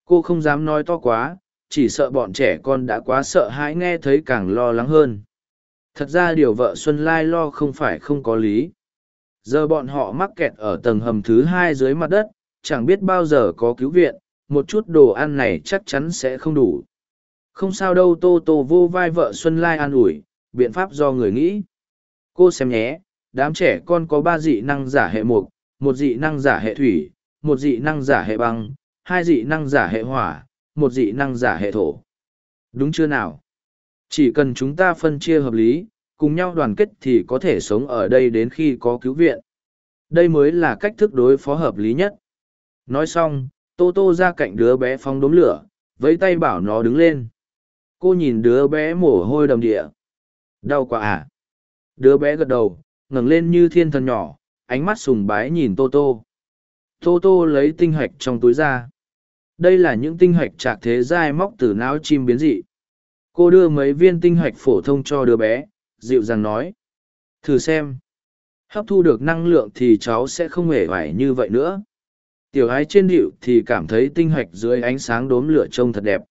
[SPEAKER 1] Cô không dám nói to quá, chỉ sợ bọn trẻ con đã quá sợ hãi nghe thấy càng lo lắng hơn. Thật ra điều vợ xuân lai lo không phải không có lý. Giờ bọn họ mắc kẹt ở tầng hầm thứ hai dưới mặt đất, chẳng biết bao giờ có cứu viện, một chút đồ ăn này chắc chắn sẽ không đủ không sao đâu, tô tô vô vai vợ xuân lai an ủi, biện pháp do người nghĩ. Cô xem nhé, đám trẻ con có ba dị năng giả hệ mục, một dị năng giả hệ thủy, một dị năng giả hệ băng, hai dị năng giả hệ hỏa, một dị năng giả hệ thổ. Đúng chưa nào? Chỉ cần chúng ta phân chia hợp lý, cùng nhau đoàn kết thì có thể sống ở đây đến khi có cứu viện. Đây mới là cách thức đối phó hợp lý nhất. Nói xong, tô tô ra cạnh đứa bé phong đốm lửa với tay bảo nó đứng lên cô nhìn đứa bé mồ hôi đầm địa. Đau quá à? Đứa bé gật đầu, ngẩng lên như thiên thần nhỏ, ánh mắt sùng bái nhìn tô tô. Tô tô lấy tinh hạch trong túi ra. Đây là những tinh hạch trạc thế dai móc từ não chim biến dị. Cô đưa mấy viên tinh hạch phổ thông cho đứa bé, dịu dàng nói. Thử xem. Hấp thu được năng lượng thì cháu sẽ không hề vải như vậy nữa. Tiểu ái trên điệu thì cảm thấy tinh hạch dưới ánh sáng đốm lửa trông thật đẹp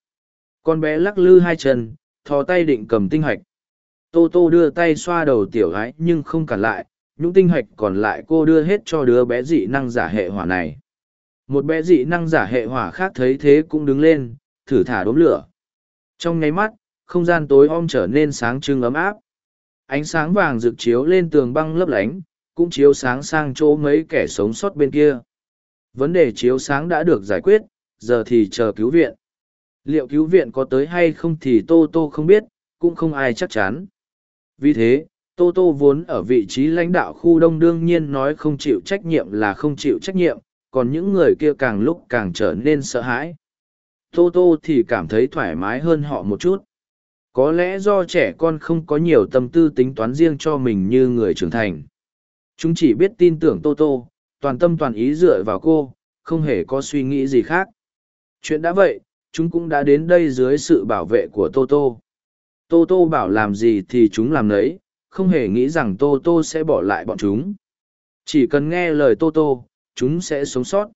[SPEAKER 1] con bé lắc lư hai chân, thò tay định cầm tinh hạch. Tô tô đưa tay xoa đầu tiểu gái nhưng không cản lại những tinh hạch còn lại cô đưa hết cho đứa bé dị năng giả hệ hỏa này. Một bé dị năng giả hệ hỏa khác thấy thế cũng đứng lên, thử thả đốm lửa. Trong nháy mắt, không gian tối om trở nên sáng trưng ấm áp. Ánh sáng vàng rực chiếu lên tường băng lấp lánh, cũng chiếu sáng sang chỗ mấy kẻ sống sót bên kia. Vấn đề chiếu sáng đã được giải quyết, giờ thì chờ cứu viện liệu cứu viện có tới hay không thì tô tô không biết, cũng không ai chắc chắn. Vì thế, tô tô vốn ở vị trí lãnh đạo khu đông đương nhiên nói không chịu trách nhiệm là không chịu trách nhiệm, còn những người kia càng lúc càng trở nên sợ hãi. Tô tô thì cảm thấy thoải mái hơn họ một chút. Có lẽ do trẻ con không có nhiều tâm tư tính toán riêng cho mình như người trưởng thành. Chúng chỉ biết tin tưởng tô tô, toàn tâm toàn ý dựa vào cô, không hề có suy nghĩ gì khác. Chuyện đã vậy chúng cũng đã đến đây dưới sự bảo vệ của tô tô. Tô tô bảo làm gì thì chúng làm đấy không hề nghĩ rằng tô tô sẽ bỏ lại bọn chúng. Chỉ cần nghe lời tô tô, chúng sẽ sống sót.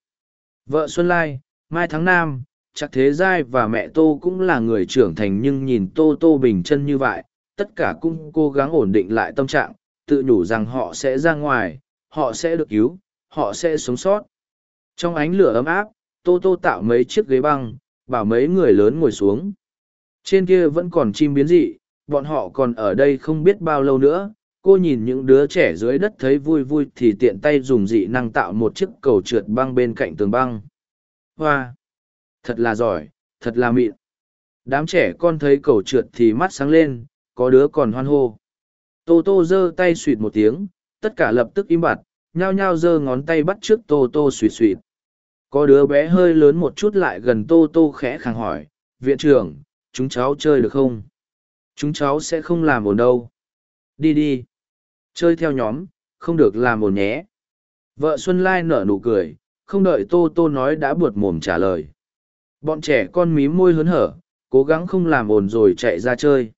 [SPEAKER 1] Vợ xuân lai, mai tháng Nam, chắc thế giai và mẹ tô cũng là người trưởng thành nhưng nhìn tô tô bình chân như vậy, tất cả cũng cố gắng ổn định lại tâm trạng, tự nhủ rằng họ sẽ ra ngoài, họ sẽ được cứu, họ sẽ sống sót. Trong ánh lửa ấm áp, tô tô tạo mấy chiếc ghế băng bảo mấy người lớn ngồi xuống. Trên kia vẫn còn chim biến dị, bọn họ còn ở đây không biết bao lâu nữa. Cô nhìn những đứa trẻ dưới đất thấy vui vui thì tiện tay dùng dị năng tạo một chiếc cầu trượt băng bên cạnh tường băng. Hoa! Thật là giỏi, thật là mịn. Đám trẻ con thấy cầu trượt thì mắt sáng lên, có đứa còn hoan hô. Tô tô giơ tay suỵt một tiếng, tất cả lập tức im bặt, nhao nhao giơ ngón tay bắt trước tô tô suỵt suỵt có đứa bé hơi lớn một chút lại gần tô tô khẽ khàng hỏi, viện trưởng, chúng cháu chơi được không? Chúng cháu sẽ không làm ồn đâu. Đi đi. Chơi theo nhóm, không được làm ồn nhé. Vợ xuân lai nở nụ cười, không đợi tô tô nói đã buột mồm trả lời. Bọn trẻ con mí môi hớn hở, cố gắng không làm ồn rồi chạy ra chơi.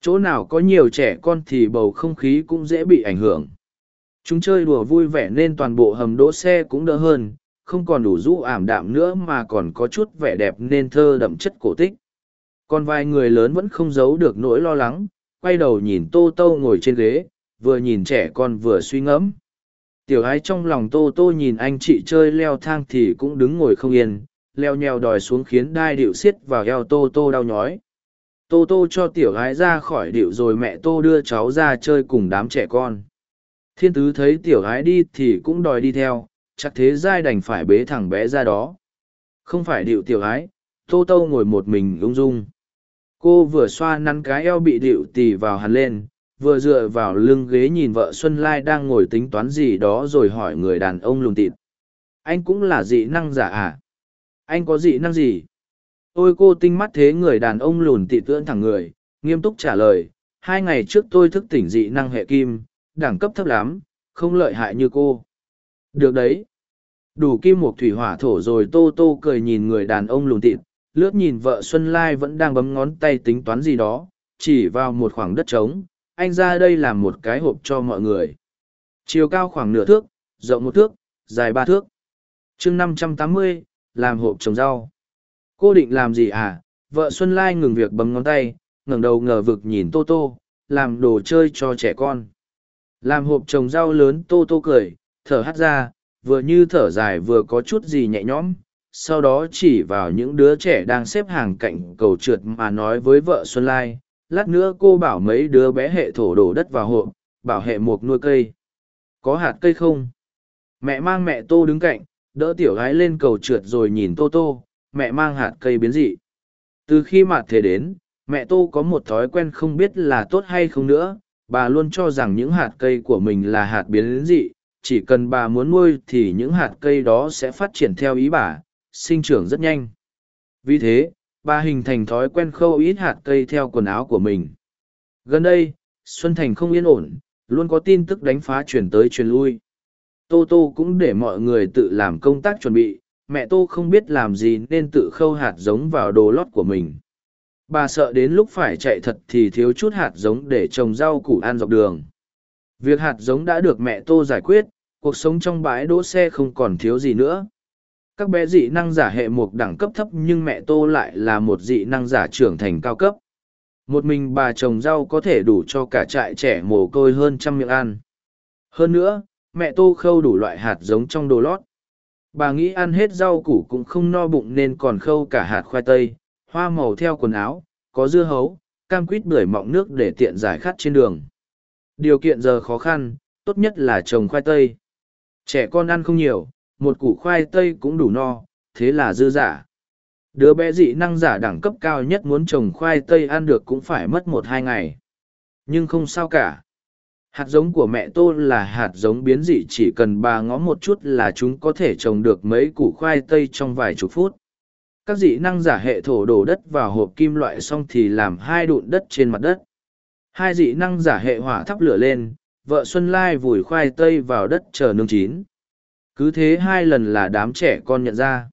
[SPEAKER 1] Chỗ nào có nhiều trẻ con thì bầu không khí cũng dễ bị ảnh hưởng. Chúng chơi đùa vui vẻ nên toàn bộ hầm đỗ xe cũng đỡ hơn không còn đủ rũ ảm đạm nữa mà còn có chút vẻ đẹp nên thơ đậm chất cổ tích. Còn vài người lớn vẫn không giấu được nỗi lo lắng, quay đầu nhìn tô tô ngồi trên ghế, vừa nhìn trẻ con vừa suy ngẫm. Tiểu ái trong lòng tô tô nhìn anh chị chơi leo thang thì cũng đứng ngồi không yên, leo nheo đòi xuống khiến đai điệu xiết vào eo tô tô đau nhói. Tô tô cho tiểu ái ra khỏi điệu rồi mẹ tô đưa cháu ra chơi cùng đám trẻ con. Thiên tứ thấy tiểu ái đi thì cũng đòi đi theo chắc thế giai đành phải bế thằng bé ra đó. Không phải điệu tiểu ái, tô tô ngồi một mình ung dung. Cô vừa xoa nắn cái eo bị điệu tì vào hắn lên, vừa dựa vào lưng ghế nhìn vợ xuân lai đang ngồi tính toán gì đó rồi hỏi người đàn ông lùn tịt. Anh cũng là dị năng giả à? Anh có dị năng gì? Ôi cô tinh mắt thế người đàn ông lùn tịt tưỡn thẳng người, nghiêm túc trả lời, hai ngày trước tôi thức tỉnh dị năng hệ kim, đẳng cấp thấp lắm, không lợi hại như cô. Được đấy. Đủ kim một thủy hỏa thổ rồi tô tô cười nhìn người đàn ông lùn tịt, lướt nhìn vợ Xuân Lai vẫn đang bấm ngón tay tính toán gì đó, chỉ vào một khoảng đất trống, anh ra đây làm một cái hộp cho mọi người. Chiều cao khoảng nửa thước, rộng một thước, dài ba thước. chương năm trăm tám mươi làm hộp trồng rau. Cô định làm gì à? Vợ Xuân Lai ngừng việc bấm ngón tay, ngẩng đầu ngờ vực nhìn Tô Tô, làm đồ chơi cho trẻ con. Làm hộp trồng rau lớn Tô Tô cười, thở hắt ra, vừa như thở dài vừa có chút gì nhẹ nhõm, sau đó chỉ vào những đứa trẻ đang xếp hàng cạnh cầu trượt mà nói với vợ Xuân Lai, lát nữa cô bảo mấy đứa bé hệ thổ đổ đất vào hộp, bảo hệ mục nuôi cây. Có hạt cây không? Mẹ mang mẹ Tô đứng cạnh, đỡ tiểu gái lên cầu trượt rồi nhìn Tô Tô, mẹ mang hạt cây biến dị. Từ khi mặt thế đến, mẹ Tô có một thói quen không biết là tốt hay không nữa, bà luôn cho rằng những hạt cây của mình là hạt biến dị, chỉ cần bà muốn nuôi thì những hạt cây đó sẽ phát triển theo ý bà, sinh trưởng rất nhanh. Vì thế, bà hình thành thói quen khâu ít hạt cây theo quần áo của mình. Gần đây, Xuân Thành không yên ổn, luôn có tin tức đánh phá chuyển tới truyền lui. Tô Tô cũng để mọi người tự làm công tác chuẩn bị, mẹ Tô không biết làm gì nên tự khâu hạt giống vào đồ lót của mình. Bà sợ đến lúc phải chạy thật thì thiếu chút hạt giống để trồng rau củ ăn dọc đường. Việc hạt giống đã được mẹ Tô giải quyết, cuộc sống trong bãi đỗ xe không còn thiếu gì nữa. Các bé dị năng giả hệ một đẳng cấp thấp nhưng mẹ Tô lại là một dị năng giả trưởng thành cao cấp. Một mình bà trồng rau có thể đủ cho cả trại trẻ mồ côi hơn trăm miệng ăn. Hơn nữa, mẹ Tô khâu đủ loại hạt giống trong đồ lót. Bà nghĩ ăn hết rau củ cũng không no bụng nên còn khâu cả hạt khoai tây, hoa màu theo quần áo, có dưa hấu, cam quýt bưởi mọng nước để tiện giải khát trên đường. Điều kiện giờ khó khăn, tốt nhất là trồng khoai tây. Trẻ con ăn không nhiều, một củ khoai tây cũng đủ no, thế là dư giả. Đứa bé dị năng giả đẳng cấp cao nhất muốn trồng khoai tây ăn được cũng phải mất một hai ngày. Nhưng không sao cả. Hạt giống của mẹ tô là hạt giống biến dị chỉ cần bà ngó một chút là chúng có thể trồng được mấy củ khoai tây trong vài chục phút. Các dị năng giả hệ thổ đổ đất vào hộp kim loại xong thì làm hai đụn đất trên mặt đất. Hai dị năng giả hệ hỏa thắp lửa lên, vợ Xuân Lai vùi khoai tây vào đất chờ nương chín. Cứ thế hai lần là đám trẻ con nhận ra.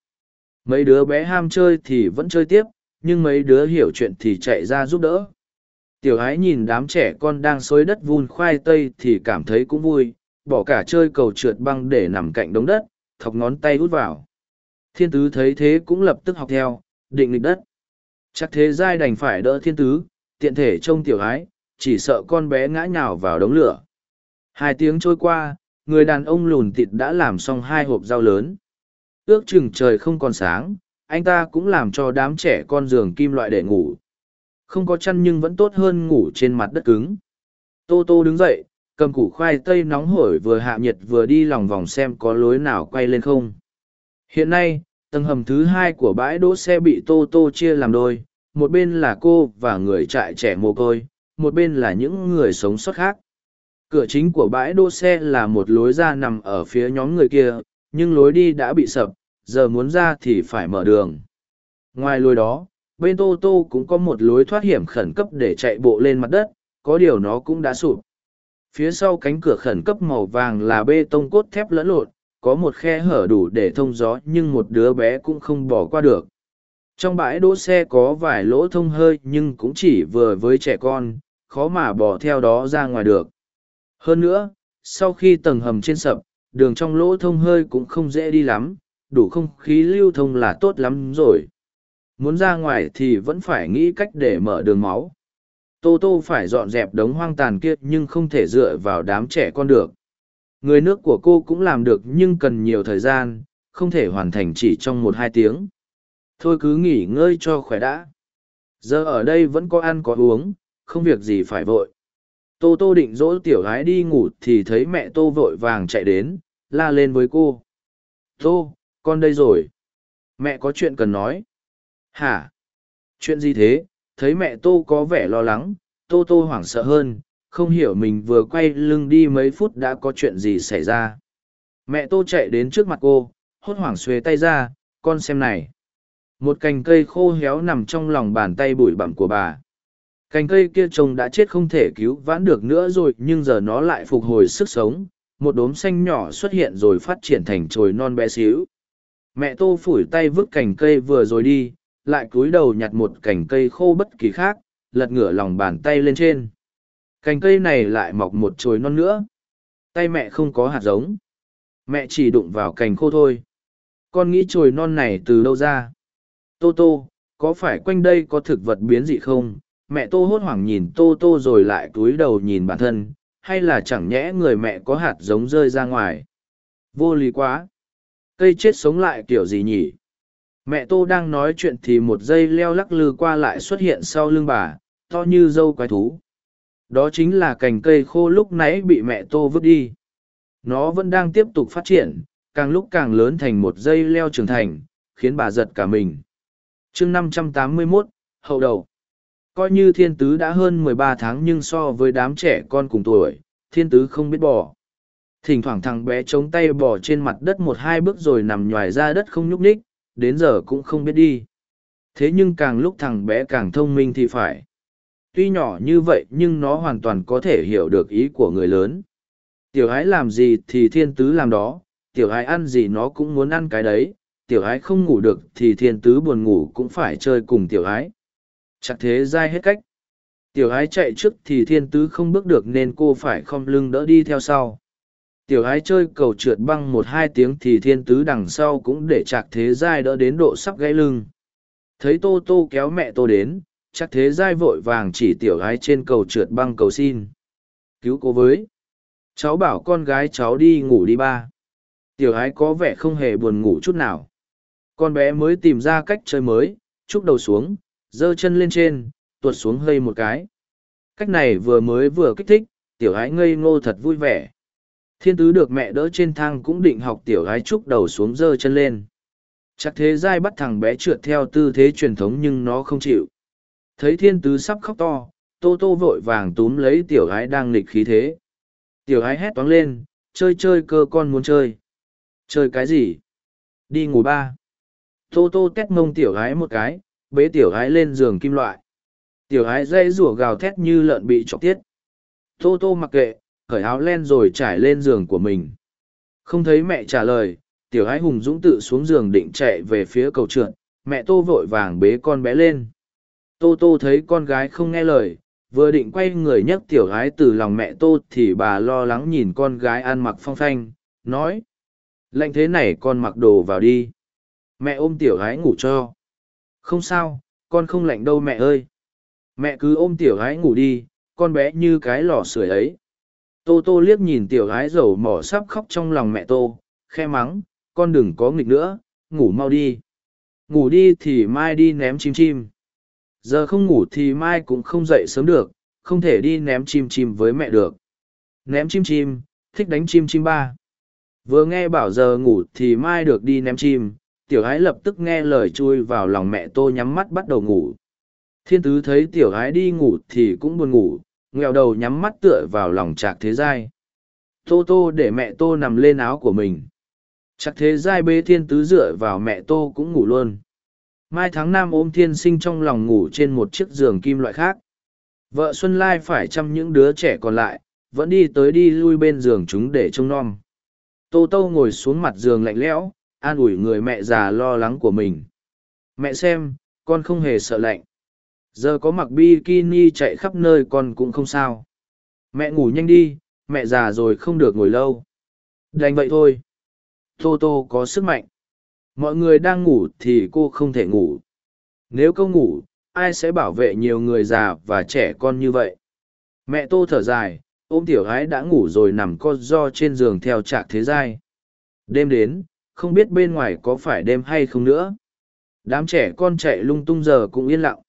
[SPEAKER 1] Mấy đứa bé ham chơi thì vẫn chơi tiếp, nhưng mấy đứa hiểu chuyện thì chạy ra giúp đỡ. Tiểu ái nhìn đám trẻ con đang xối đất vun khoai tây thì cảm thấy cũng vui, bỏ cả chơi cầu trượt băng để nằm cạnh đống đất, thọc ngón tay hút vào. Thiên tứ thấy thế cũng lập tức học theo, định lịch đất. Chắc thế giai đành phải đỡ thiên tứ, tiện thể trông tiểu ái, chỉ sợ con bé ngã nhào vào đống lửa. Hai tiếng trôi qua, người đàn ông lùn thịt đã làm xong hai hộp rau lớn. Ước chừng trời không còn sáng, anh ta cũng làm cho đám trẻ con giường kim loại để ngủ. Không có chăn nhưng vẫn tốt hơn ngủ trên mặt đất cứng. Tô Tô đứng dậy, cầm củ khoai tây nóng hổi vừa hạ nhiệt vừa đi lòng vòng xem có lối nào quay lên không. Hiện nay, tầng hầm thứ hai của bãi đỗ xe bị Tô Tô chia làm đôi, một bên là cô và người trại trẻ mồ côi, một bên là những người sống sót khác. Cửa chính của bãi đỗ xe là một lối ra nằm ở phía nhóm người kia, nhưng lối đi đã bị sập, giờ muốn ra thì phải mở đường. Ngoài lối đó, bên Tô Tô cũng có một lối thoát hiểm khẩn cấp để chạy bộ lên mặt đất, có điều nó cũng đã sụp. Phía sau cánh cửa khẩn cấp màu vàng là bê tông cốt thép lẫn lộn, có một khe hở đủ để thông gió nhưng một đứa bé cũng không bỏ qua được. Trong bãi đỗ xe có vài lỗ thông hơi nhưng cũng chỉ vừa với trẻ con, khó mà bỏ theo đó ra ngoài được. Hơn nữa, sau khi tầng hầm trên sập, đường trong lỗ thông hơi cũng không dễ đi lắm, đủ không khí lưu thông là tốt lắm rồi. Muốn ra ngoài thì vẫn phải nghĩ cách để mở đường máu. Tô Tô phải dọn dẹp đống hoang tàn kia nhưng không thể dựa vào đám trẻ con được. Người nước của cô cũng làm được nhưng cần nhiều thời gian, không thể hoàn thành chỉ trong một hai tiếng. Thôi cứ nghỉ ngơi cho khỏe đã. Giờ ở đây vẫn có ăn có uống, không việc gì phải vội. Tô Tô định dỗ tiểu gái đi ngủ thì thấy mẹ Tô vội vàng chạy đến, la lên với cô. Tô, con đây rồi. Mẹ có chuyện cần nói. Hả? Chuyện gì thế? Thấy mẹ Tô có vẻ lo lắng, Tô Tô hoảng sợ hơn, không hiểu mình vừa quay lưng đi mấy phút đã có chuyện gì xảy ra. Mẹ Tô chạy đến trước mặt cô, hốt hoảng xuề tay ra, con xem này. Một cành cây khô héo nằm trong lòng bàn tay bụi bặm của bà. Cành cây kia trông đã chết không thể cứu vãn được nữa rồi nhưng giờ nó lại phục hồi sức sống, một đốm xanh nhỏ xuất hiện rồi phát triển thành chồi non bé xíu. Mẹ tô phủi tay vứt cành cây vừa rồi đi lại cúi đầu nhặt một cành cây khô bất kỳ khác lật ngửa lòng bàn tay lên trên. Cành cây này lại mọc một chồi non nữa. Tay mẹ không có hạt giống. Mẹ chỉ đụng vào cành khô thôi. Con nghĩ chồi non này từ đâu ra? Tô tô có phải quanh đây có thực vật biến dị không? Mẹ tô hốt hoảng nhìn tô tô rồi lại cúi đầu nhìn bản thân hay là chẳng nhẽ người mẹ có hạt giống rơi ra ngoài? Vô lý quá. Cây chết sống lại kiểu gì nhỉ? Mẹ tô đang nói chuyện thì một dây leo lắc lư qua lại xuất hiện sau lưng bà to như dâu quái thú. Đó chính là cành cây khô lúc nãy bị mẹ tô vứt đi. Nó vẫn đang tiếp tục phát triển càng lúc càng lớn thành một dây leo trưởng thành khiến bà giật cả mình. Chương năm trăm tám mươi 581, hậu đầu coi như thiên tứ đã hơn mười ba tháng nhưng so với đám trẻ con cùng tuổi, thiên tứ không biết bỏ. Thỉnh thoảng thằng bé chống tay bỏ trên mặt đất một hai bước rồi nằm nhòi ra đất không nhúc ních đến giờ cũng không biết đi. Thế nhưng càng lúc thằng bé càng thông minh thì phải. Tuy nhỏ như vậy nhưng nó hoàn toàn có thể hiểu được ý của người lớn. Tiểu ái làm gì thì thiên tứ làm đó, tiểu ái ăn gì nó cũng muốn ăn cái đấy, tiểu ái không ngủ được thì thiên tứ buồn ngủ cũng phải chơi cùng tiểu ái chặt thế dai hết cách. Tiểu ái chạy trước thì thiên tứ không bước được nên cô phải khom lưng đỡ đi theo sau. Tiểu ái chơi cầu trượt băng một hai tiếng thì thiên tứ đằng sau cũng để chạc thế giai đỡ đến độ sắp gãy lưng. Thấy tô tô kéo mẹ tô đến chắc thế giai vội vàng chỉ tiểu ái trên cầu trượt băng cầu xin. Cứu cô với. Cháu bảo con gái cháu đi ngủ đi ba. Tiểu ái có vẻ không hề buồn ngủ chút nào. Con bé mới tìm ra cách chơi mới, chúc đầu xuống giơ chân lên trên, tuột xuống hơi một cái. Cách này vừa mới vừa kích thích, tiểu ái ngây ngô thật vui vẻ. Thiên tứ được mẹ đỡ trên thang cũng định học tiểu ái chúc đầu xuống giơ chân lên. Chắc thế giai bắt thằng bé trượt theo tư thế truyền thống nhưng nó không chịu. Thấy thiên tứ sắp khóc to, tô tô vội vàng túm lấy tiểu ái đang nghịch khí thế. Tiểu ái hét toáng lên, chơi chơi, cơ con muốn chơi. Chơi cái gì? Đi ngủ ba. Tô tô tét mông tiểu ái một cái bế tiểu ái lên giường kim loại. Tiểu ái dây rủa gào thét như lợn bị chọc tiết. Tô tô mặc kệ khởi áo len rồi trải lên giường của mình. Không thấy mẹ trả lời, tiểu ái hùng dũng tự xuống giường định chạy về phía cầu trượt. Mẹ tô vội vàng bế con bé lên. Tô tô thấy con gái không nghe lời, vừa định quay người nhấc tiểu gái từ lòng mẹ tô thì bà lo lắng nhìn con gái ăn mặc phong phanh, nói, lạnh thế này con mặc đồ vào đi. Mẹ ôm tiểu gái ngủ cho không sao, con không lạnh đâu mẹ ơi. Mẹ cứ ôm tiểu gái ngủ đi, con bé như cái lò sưởi ấy. Tô tô liếc nhìn tiểu gái dầu mỏ sắp khóc trong lòng mẹ tô, khe mắng, con đừng có nghịch nữa, ngủ mau đi. Ngủ đi thì mai đi ném chim chim. Giờ không ngủ thì mai cũng không dậy sớm được, không thể đi ném chim chim với mẹ được. Ném chim chim, thích đánh chim chim ba. Vừa nghe bảo giờ ngủ thì mai được đi ném chim tiểu ái lập tức nghe lời chui vào lòng mẹ tô nhắm mắt bắt đầu ngủ. Thiên tứ thấy tiểu ái đi ngủ thì cũng buồn ngủ nghèo đầu nhắm mắt tựa vào lòng trạc thế giai. Tô tô để mẹ tô nằm lên áo của mình. Chắc thế giai bê thiên tứ dựa vào mẹ tô cũng ngủ luôn. Mai tháng năm ôm thiên sinh trong lòng ngủ trên một chiếc giường kim loại khác. Vợ xuân lai phải chăm những đứa trẻ còn lại, vẫn đi tới đi lui bên giường chúng để trông nom. Tô tô ngồi xuống mặt giường lạnh lẽo an ủi người mẹ già lo lắng của mình. Mẹ xem, con không hề sợ lạnh. Giờ có mặc bikini chạy khắp nơi con cũng không sao. Mẹ ngủ nhanh đi, mẹ già rồi không được ngồi lâu. Đành vậy thôi. Tô tô có sức mạnh. Mọi người đang ngủ thì cô không thể ngủ. Nếu câu ngủ, ai sẽ bảo vệ nhiều người già và trẻ con như vậy? Mẹ tô thở dài, ôm tiểu gái đã ngủ rồi nằm co do trên giường theo trạc thế giai đêm đến không biết bên ngoài có phải đêm hay không nữa. Đám trẻ con chạy lung tung giờ cũng yên lặng.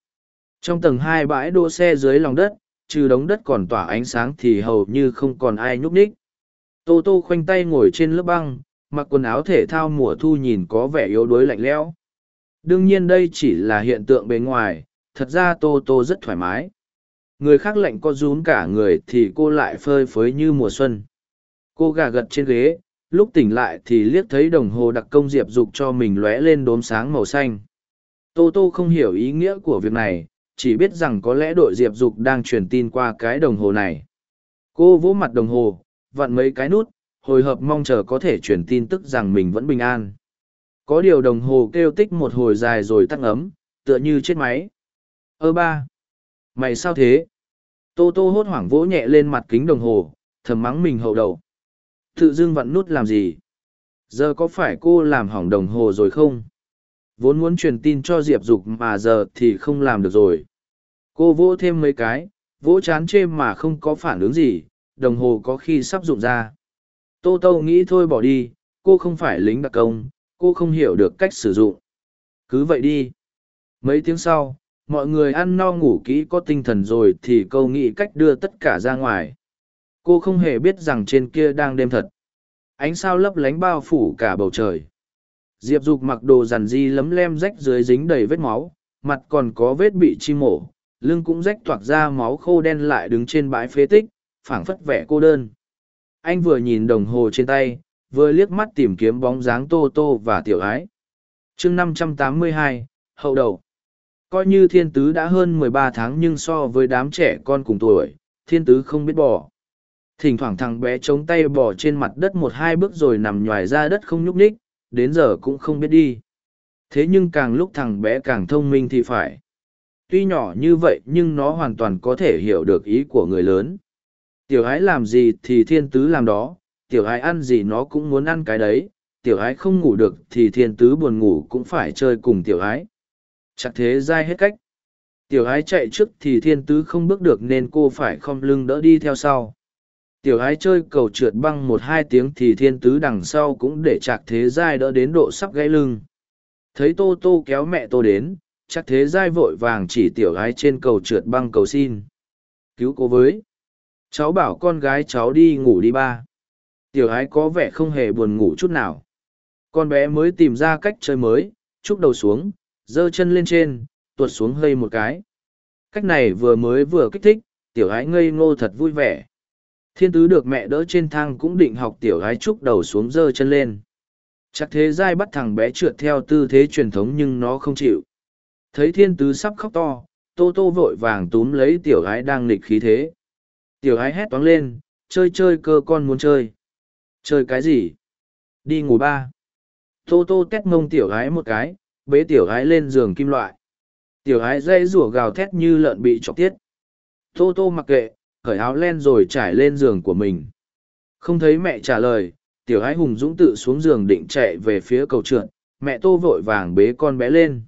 [SPEAKER 1] Trong tầng hai bãi đỗ xe dưới lòng đất, trừ đống đất còn tỏa ánh sáng thì hầu như không còn ai nhúc ních tô tô khoanh tay ngồi trên lớp băng, mặc quần áo thể thao mùa thu nhìn có vẻ yếu đuối lạnh lẽo. Đương nhiên đây chỉ là hiện tượng bề ngoài, thật ra tô tô rất thoải mái. Người khác lạnh có rún cả người thì cô lại phơi phới như mùa xuân. Cô gà gật trên ghế lúc tỉnh lại thì liếc thấy đồng hồ đặc công diệp dục cho mình lóe lên đốm sáng màu xanh tô tô không hiểu ý nghĩa của việc này chỉ biết rằng có lẽ đội diệp dục đang truyền tin qua cái đồng hồ này cô vỗ mặt đồng hồ vặn mấy cái nút hồi hộp mong chờ có thể truyền tin tức rằng mình vẫn bình an. Có điều đồng hồ kêu tích một hồi dài rồi tắt ấm, tựa như chết máy. Ơ ba! Mày sao thế? Tô tô hốt hoảng vỗ nhẹ lên mặt kính đồng hồ, thầm mắng mình hậu đầu. Tự dưng vặn nút làm gì? Giờ có phải cô làm hỏng đồng hồ rồi không? Vốn muốn truyền tin cho Diệp Dục mà giờ thì không làm được rồi. Cô vỗ thêm mấy cái, vỗ chán chê mà không có phản ứng gì, đồng hồ có khi sắp dụng ra. Tô Tô nghĩ thôi bỏ đi, cô không phải lính đặc công, cô không hiểu được cách sử dụng. Cứ vậy đi. Mấy tiếng sau, mọi người ăn no ngủ kỹ có tinh thần rồi thì câu nghĩ cách đưa tất cả ra ngoài. Cô không hề biết rằng trên kia đang đêm thật. Ánh sao lấp lánh bao phủ cả bầu trời. Diệp Dục mặc đồ rằn di lấm lem rách dưới dính đầy vết máu, mặt còn có vết bị chi mổ, lưng cũng rách toạc ra máu khô đen lại đứng trên bãi phế tích, phảng phất vẻ cô đơn. Anh vừa nhìn đồng hồ trên tay, vừa liếc mắt tìm kiếm bóng dáng Tô Tô và Tiểu Ái. chương 582, hậu đầu. Coi như thiên tứ đã hơn mười ba tháng nhưng so với đám trẻ con cùng tuổi, thiên tứ không biết bỏ. Thỉnh thoảng thằng bé chống tay bỏ trên mặt đất một hai bước rồi nằm nhoài ra đất không nhúc nhích, đến giờ cũng không biết đi. Thế nhưng càng lúc thằng bé càng thông minh thì phải. Tuy nhỏ như vậy nhưng nó hoàn toàn có thể hiểu được ý của người lớn. Tiểu ái làm gì thì thiên tứ làm đó, tiểu ái ăn gì nó cũng muốn ăn cái đấy, tiểu ái không ngủ được thì thiên tứ buồn ngủ cũng phải chơi cùng tiểu ái. Chắc thế dai hết cách. Tiểu ái chạy trước thì thiên tứ không bước được nên cô phải khom lưng đỡ đi theo sau. Tiểu ái chơi cầu trượt băng một hai tiếng thì thiên tứ đằng sau cũng để chạc thế giai đỡ đến độ sắp gãy lưng. Thấy tô tô kéo mẹ tô đến, chắc thế giai vội vàng chỉ tiểu ái trên cầu trượt băng cầu xin. Cứu cô với. Cháu bảo con gái cháu đi ngủ đi ba. Tiểu ái có vẻ không hề buồn ngủ chút nào. Con bé mới tìm ra cách chơi mới, chúc đầu xuống, giơ chân lên trên, tuột xuống hơi một cái. Cách này vừa mới vừa kích thích, tiểu ái ngây ngô thật vui vẻ. Thiên tứ được mẹ đỡ trên thang cũng định học tiểu gái chúc đầu xuống dơ chân lên. Chắc thế dai bắt thằng bé trượt theo tư thế truyền thống nhưng nó không chịu. Thấy thiên tứ sắp khóc to, tô tô vội vàng túm lấy tiểu gái đang nghịch khí thế. Tiểu gái hét toáng lên, chơi chơi cơ con muốn chơi. Chơi cái gì? Đi ngủ ba. Tô tô tét mông tiểu gái một cái, bế tiểu gái lên giường kim loại. Tiểu gái dây rủa gào thét như lợn bị chọc tiết. Tô tô mặc kệ, Khởi áo len rồi trải lên giường của mình. Không thấy mẹ trả lời, tiểu hái hùng dũng tự xuống giường định chạy về phía cầu trượt, mẹ tô vội vàng bế con bé lên.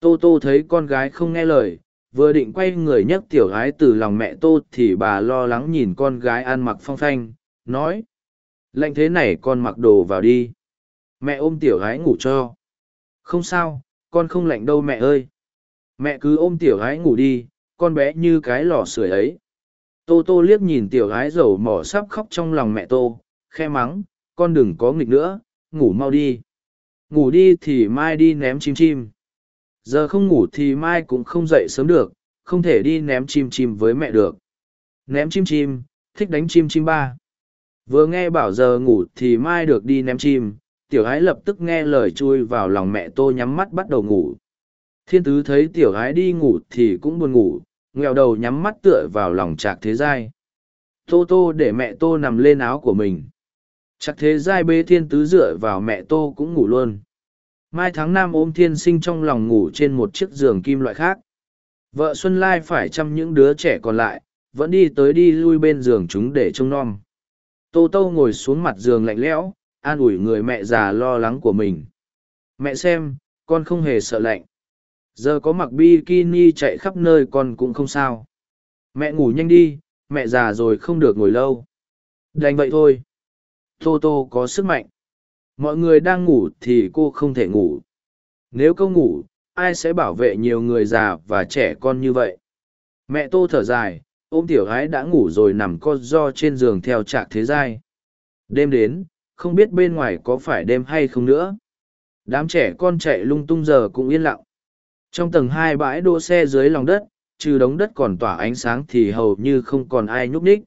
[SPEAKER 1] Tô tô thấy con gái không nghe lời, vừa định quay người nhấc tiểu gái từ lòng mẹ tô thì bà lo lắng nhìn con gái ăn mặc phong phanh nói lạnh thế này con mặc đồ vào đi mẹ ôm tiểu gái ngủ cho không sao con không lạnh đâu mẹ ơi mẹ cứ ôm tiểu gái ngủ đi con bé như cái lò sưởi ấy tô tô liếc nhìn tiểu gái dầu mỏ sắp khóc trong lòng mẹ tô, khe mắng, con đừng có nghịch nữa, ngủ mau đi. Ngủ đi thì mai đi ném chim chim. Giờ không ngủ thì mai cũng không dậy sớm được, không thể đi ném chim chim với mẹ được. Ném chim chim, thích đánh chim chim ba. Vừa nghe bảo giờ ngủ thì mai được đi ném chim. Tiểu gái lập tức nghe lời chui vào lòng mẹ tô nhắm mắt bắt đầu ngủ. Thiên tứ thấy tiểu gái đi ngủ thì cũng buồn ngủ nghèo đầu nhắm mắt tựa vào lòng trạc thế giai tô tô để mẹ tô nằm lên áo của mình chắc thế giai bê thiên tứ dựa vào mẹ tô cũng ngủ luôn Mai tháng năm ôm thiên sinh trong lòng ngủ trên một chiếc giường kim loại khác. Vợ Xuân Lai phải chăm những đứa trẻ còn lại, vẫn đi tới đi lui bên giường chúng để trông nom. Tô Tô ngồi xuống mặt giường lạnh lẽo, an ủi người mẹ già lo lắng của mình. Mẹ xem, con không hề sợ lạnh. Giờ có mặc bikini chạy khắp nơi con cũng không sao. Mẹ ngủ nhanh đi, mẹ già rồi không được ngồi lâu. Đành vậy thôi. Tô Tô có sức mạnh mọi người đang ngủ thì cô không thể ngủ nếu câu ngủ ai sẽ bảo vệ nhiều người già và trẻ con như vậy mẹ tô thở dài ôm tiểu gái đã ngủ rồi nằm co do trên giường theo trạc thế giai đêm đến không biết bên ngoài có phải đêm hay không nữa đám trẻ con chạy lung tung giờ cũng yên lặng trong tầng hai bãi đỗ xe dưới lòng đất, trừ đống đất còn tỏa ánh sáng thì hầu như không còn ai nhúc ních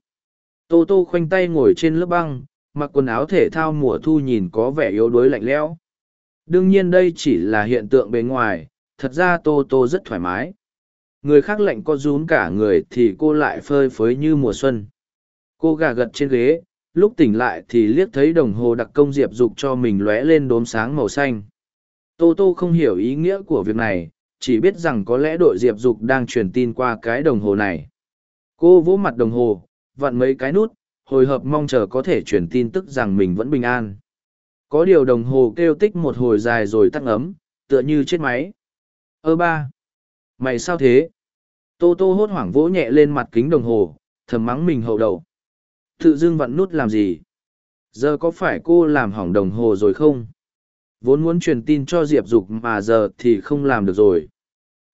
[SPEAKER 1] tô tô khoanh tay ngồi trên lớp băng, mặc quần áo thể thao mùa thu nhìn có vẻ yếu đuối lạnh lẽo. Đương nhiên đây chỉ là hiện tượng bề ngoài, thật ra tô tô rất thoải mái. Người khác lạnh có rún cả người thì cô lại phơi phới như mùa xuân. Cô gà gật trên ghế, lúc tỉnh lại thì liếc thấy đồng hồ đặc công diệp dục cho mình lóe lên đốm sáng màu xanh. Tô tô không hiểu ý nghĩa của việc này chỉ biết rằng có lẽ đội diệp dục đang truyền tin qua cái đồng hồ này. Cô vỗ mặt đồng hồ, vặn mấy cái nút, hồi hộp mong chờ có thể truyền tin tức rằng mình vẫn bình an. Có điều đồng hồ kêu tích một hồi dài rồi tắt ấm tựa như chết máy. Ơ ba, mày sao thế? Tô tô hốt hoảng vỗ nhẹ lên mặt kính đồng hồ, thầm mắng mình hậu đậu tự dưng vặn nút làm gì? Giờ có phải cô làm hỏng đồng hồ rồi không? Vốn muốn truyền tin cho diệp dục mà giờ thì không làm được rồi.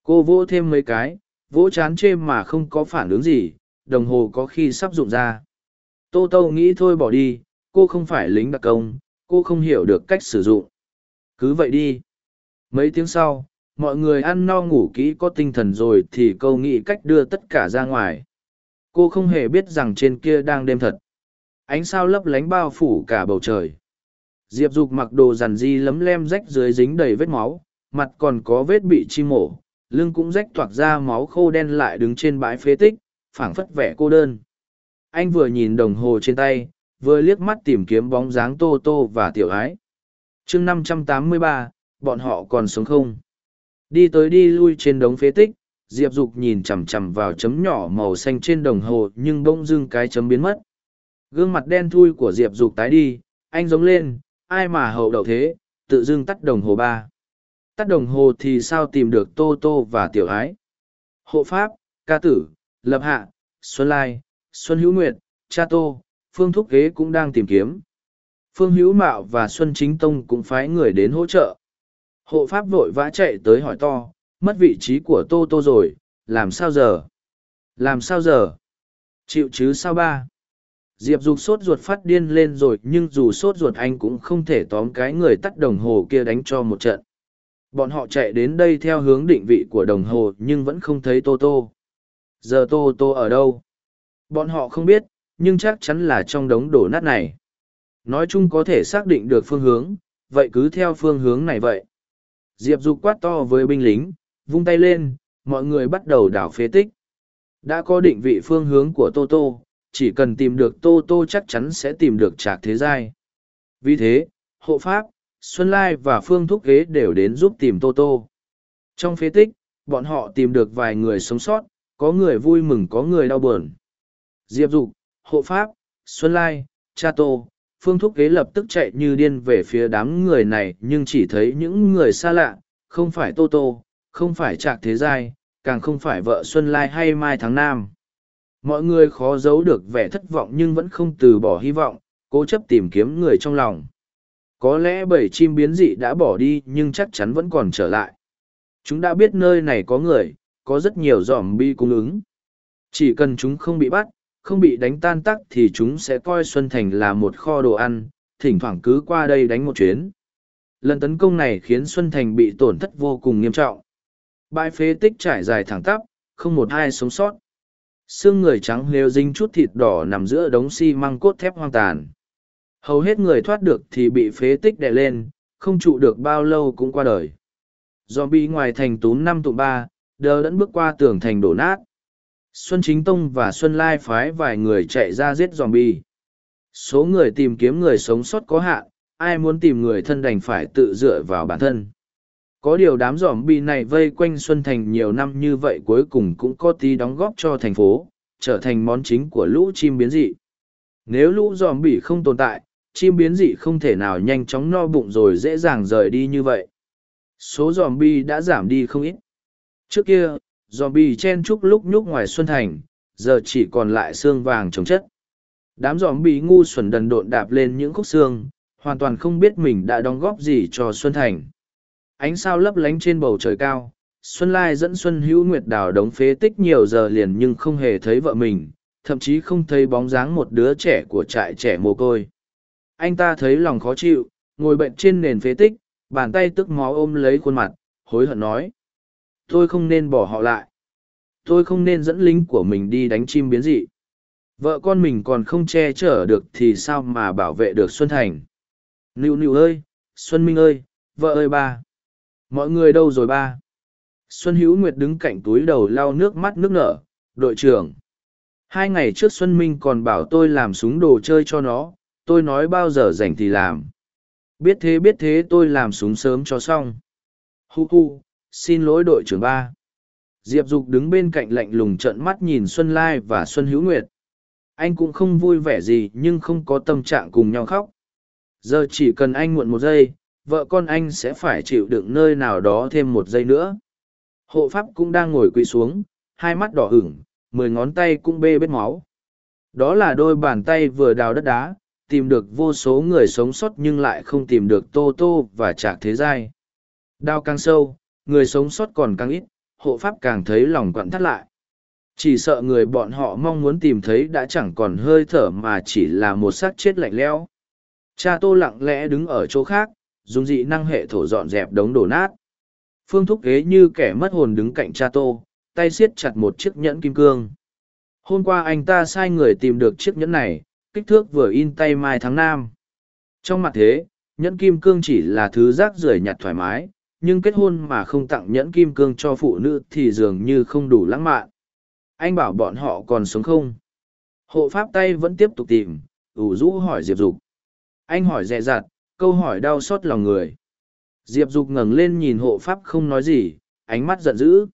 [SPEAKER 1] Cô vỗ thêm mấy cái, vỗ chán chê mà không có phản ứng gì, đồng hồ có khi sắp rụng ra. Tô tô nghĩ thôi bỏ đi, cô không phải lính đặc công, cô không hiểu được cách sử dụng. Cứ vậy đi. Mấy tiếng sau, mọi người ăn no ngủ kỹ có tinh thần rồi thì câu nghĩ cách đưa tất cả ra ngoài. Cô không hề biết rằng trên kia đang đêm thật. Ánh sao lấp lánh bao phủ cả bầu trời diệp dục mặc đồ giản di lấm lem rách dưới dính đầy vết máu, mặt còn có vết bị chi mổ, lưng cũng rách toạc ra máu khô đen lại đứng trên bãi phế tích, phảng phất vẻ cô đơn. Anh vừa nhìn đồng hồ trên tay, vừa liếc mắt tìm kiếm bóng dáng tô tô và tiểu ái. Chương năm trăm tám mươi ba, bọn họ còn sống không? Đi tới đi lui trên đống phế tích, diệp dục nhìn chằm chằm vào chấm nhỏ màu xanh trên đồng hồ nhưng bỗng dưng cái chấm biến mất. Gương mặt đen thui của diệp dục tái đi, anh giống lên ai mà hậu đậu thế, tự dưng tắt đồng hồ ba. Tắt đồng hồ thì sao tìm được tô tô và tiểu ái? Hộ pháp, ca tử, lập hạ, xuân lai, xuân hữu nguyệt, cha tô, phương thúc ghế cũng đang tìm kiếm. Phương hữu mạo và xuân chính tông cũng phái người đến hỗ trợ. Hộ pháp vội vã chạy tới hỏi to, mất vị trí của tô tô rồi, làm sao giờ? Làm sao giờ? Chịu chứ sao ba? Diệp dục sốt ruột phát điên lên rồi, nhưng dù sốt ruột anh cũng không thể tóm cái người tắt đồng hồ kia đánh cho một trận. Bọn họ chạy đến đây theo hướng định vị của đồng hồ, nhưng vẫn không thấy tô tô. Giờ tô tô ở đâu? Bọn họ không biết, nhưng chắc chắn là trong đống đổ nát này. Nói chung có thể xác định được phương hướng, vậy cứ theo phương hướng này vậy. Diệp dục quát to với binh lính, vung tay lên, mọi người bắt đầu đảo phế tích. Đã có định vị phương hướng của tô tô chỉ cần tìm được tô tô chắc chắn sẽ tìm được trạc thế giai. Vì thế, hộ pháp, xuân lai và phương thúc ghế đều đến giúp tìm tô tô. Trong phế tích, bọn họ tìm được vài người sống sót, có người vui mừng, có người đau buồn. Diệp dục, hộ pháp, xuân lai, cha tô, phương thúc ghế lập tức chạy như điên về phía đám người này, nhưng chỉ thấy những người xa lạ, không phải tô tô, không phải trạc thế giai, càng không phải vợ xuân lai hay mai tháng nam mọi người khó giấu được vẻ thất vọng nhưng vẫn không từ bỏ hy vọng, cố chấp tìm kiếm người trong lòng. Có lẽ bảy chim biến dị đã bỏ đi nhưng chắc chắn vẫn còn trở lại. Chúng đã biết nơi này có người, có rất nhiều dòm bi cung ứng. Chỉ cần chúng không bị bắt, không bị đánh tan tắc thì chúng sẽ coi xuân thành là một kho đồ ăn, thỉnh thoảng cứ qua đây đánh một chuyến. Lần tấn công này khiến xuân thành bị tổn thất vô cùng nghiêm trọng. Bãi phế tích trải dài thẳng tắp, không một ai sống sót xương người trắng lêu dính chút thịt đỏ nằm giữa đống xi măng cốt thép hoang tàn. Hầu hết người thoát được thì bị phế tích đè lên, không trụ được bao lâu cũng qua đời. Do bị ngoài thành túm năm tụ ba, đờ đẫn bước qua tường thành đổ nát. Xuân chính tông và xuân lai phái vài người chạy ra giết dòm bi số người tìm kiếm người sống sót có hạn, ai muốn tìm người thân đành phải tự dựa vào bản thân có điều đám dòm bi này vây quanh xuân thành nhiều năm như vậy cuối cùng cũng có tí đóng góp cho thành phố, trở thành món chính của lũ chim biến dị. Nếu lũ dòm bi không tồn tại, chim biến dị không thể nào nhanh chóng no bụng rồi dễ dàng rời đi như vậy. Số dòm bi đã giảm đi không ít. Trước kia dòm bi chen chúc lúc nhúc ngoài xuân thành, giờ chỉ còn lại xương vàng trồng chất. Đám dòm bi ngu xuẩn đần độn đạp lên những khúc xương, hoàn toàn không biết mình đã đóng góp gì cho xuân thành ánh sao lấp lánh trên bầu trời cao, xuân lai dẫn xuân hữu nguyệt đào đống phế tích nhiều giờ liền nhưng không hề thấy vợ mình, thậm chí không thấy bóng dáng một đứa trẻ của trại trẻ mồ côi. Anh ta thấy lòng khó chịu, ngồi bệnh trên nền phế tích, bàn tay tức máu ôm lấy khuôn mặt, hối hận nói, tôi không nên bỏ họ lại. Tôi không nên dẫn lính của mình đi đánh chim biến dị. Vợ con mình còn không che chở được thì sao mà bảo vệ được xuân thành? Nịu nịu ơi, xuân minh ơi, vợ ơi ba mọi người đâu rồi ba xuân hữu nguyệt đứng cạnh túi đầu lau nước mắt nước nở đội trưởng Hai ngày trước Xuân Minh còn bảo tôi làm súng đồ chơi cho nó, tôi nói bao giờ rảnh thì làm. Biết thế biết thế tôi làm súng sớm cho xong. Hu hu, xin lỗi đội trưởng ba. Diệp Dục đứng bên cạnh lạnh lùng trợn mắt nhìn Xuân Lai và Xuân Hữu Nguyệt. Anh cũng không vui vẻ gì nhưng không có tâm trạng cùng nhau khóc. Giờ chỉ cần anh muộn một giây, vợ con anh sẽ phải chịu đựng nơi nào đó thêm một giây nữa. Hộ pháp cũng đang ngồi quỳ xuống, hai mắt đỏ hửng, mười ngón tay cũng bê bết máu. Đó là đôi bàn tay vừa đào đất đá, tìm được vô số người sống sót nhưng lại không tìm được Tô Tô và Trạc Thế Giai. Đao càng sâu, người sống sót còn càng ít, hộ pháp càng thấy lòng quặn thắt lại. Chỉ sợ người bọn họ mong muốn tìm thấy đã chẳng còn hơi thở mà chỉ là một xác chết lạnh lẽo. Cha Tô lặng lẽ đứng ở chỗ khác, dùng dị năng hệ thổ dọn dẹp đống đổ nát. Phương Thúc ghế như kẻ mất hồn đứng cạnh cha Tô, tay siết chặt một chiếc nhẫn kim cương. Hôm qua anh ta sai người tìm được chiếc nhẫn này, kích thước vừa in tay mai tháng nam. Trong mặt thế, nhẫn kim cương chỉ là thứ rác rưởi nhặt thoải mái, nhưng kết hôn mà không tặng nhẫn kim cương cho phụ nữ thì dường như không đủ lãng mạn. Anh bảo bọn họ còn sống không? Hộ pháp tay vẫn tiếp tục tìm, ủ rũ hỏi Diệp Dục. Anh hỏi dè dặt, câu hỏi đau xót lòng người. Diệp Dục ngẩng lên nhìn hộ pháp không nói gì, ánh mắt giận dữ.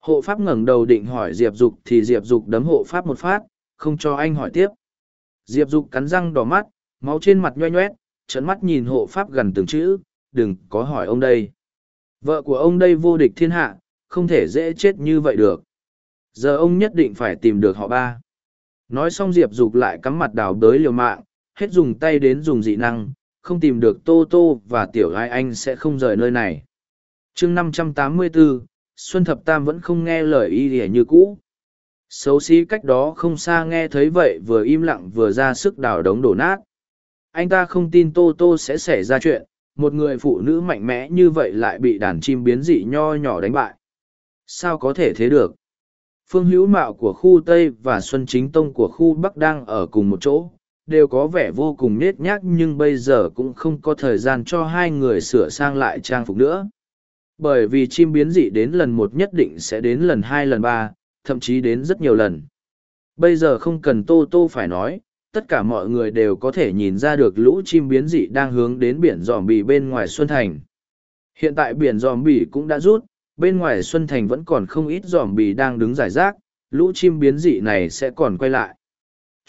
[SPEAKER 1] Hộ pháp ngẩng đầu định hỏi Diệp Dục thì Diệp Dục đấm hộ pháp một phát, không cho anh hỏi tiếp. Diệp Dục cắn răng đỏ mắt, máu trên mặt nhoe nhoét, trận mắt nhìn hộ pháp gần từng chữ, đừng có hỏi ông đây. Vợ của ông đây vô địch thiên hạ, không thể dễ chết như vậy được. Giờ ông nhất định phải tìm được họ ba. Nói xong Diệp Dục lại cắm mặt đào đới liều mạng, hết dùng tay đến dùng dị năng, không tìm được Tô Tô và Tiểu Gái Anh sẽ không rời nơi này. chương năm trăm tám mươi 584, Xuân Thập Tam vẫn không nghe lời y lìa như cũ. Xấu xí cách đó không xa nghe thấy vậy vừa im lặng vừa ra sức đào đống đổ nát. Anh ta không tin Tô Tô sẽ xảy ra chuyện, một người phụ nữ mạnh mẽ như vậy lại bị đàn chim biến dị nho nhỏ đánh bại. Sao có thể thế được? Phương hữu mạo của khu Tây và Xuân Chính Tông của khu Bắc đang ở cùng một chỗ, đều có vẻ vô cùng nết nhác nhưng bây giờ cũng không có thời gian cho hai người sửa sang lại trang phục nữa. Bởi vì chim biến dị đến lần một nhất định sẽ đến lần hai lần ba, thậm chí đến rất nhiều lần. Bây giờ không cần Tô Tô phải nói, tất cả mọi người đều có thể nhìn ra được lũ chim biến dị đang hướng đến biển giòm bì bên ngoài Xuân Thành. Hiện tại biển giòm bì cũng đã rút, bên ngoài Xuân Thành vẫn còn không ít giòm bì đang đứng giải rác, lũ chim biến dị này sẽ còn quay lại.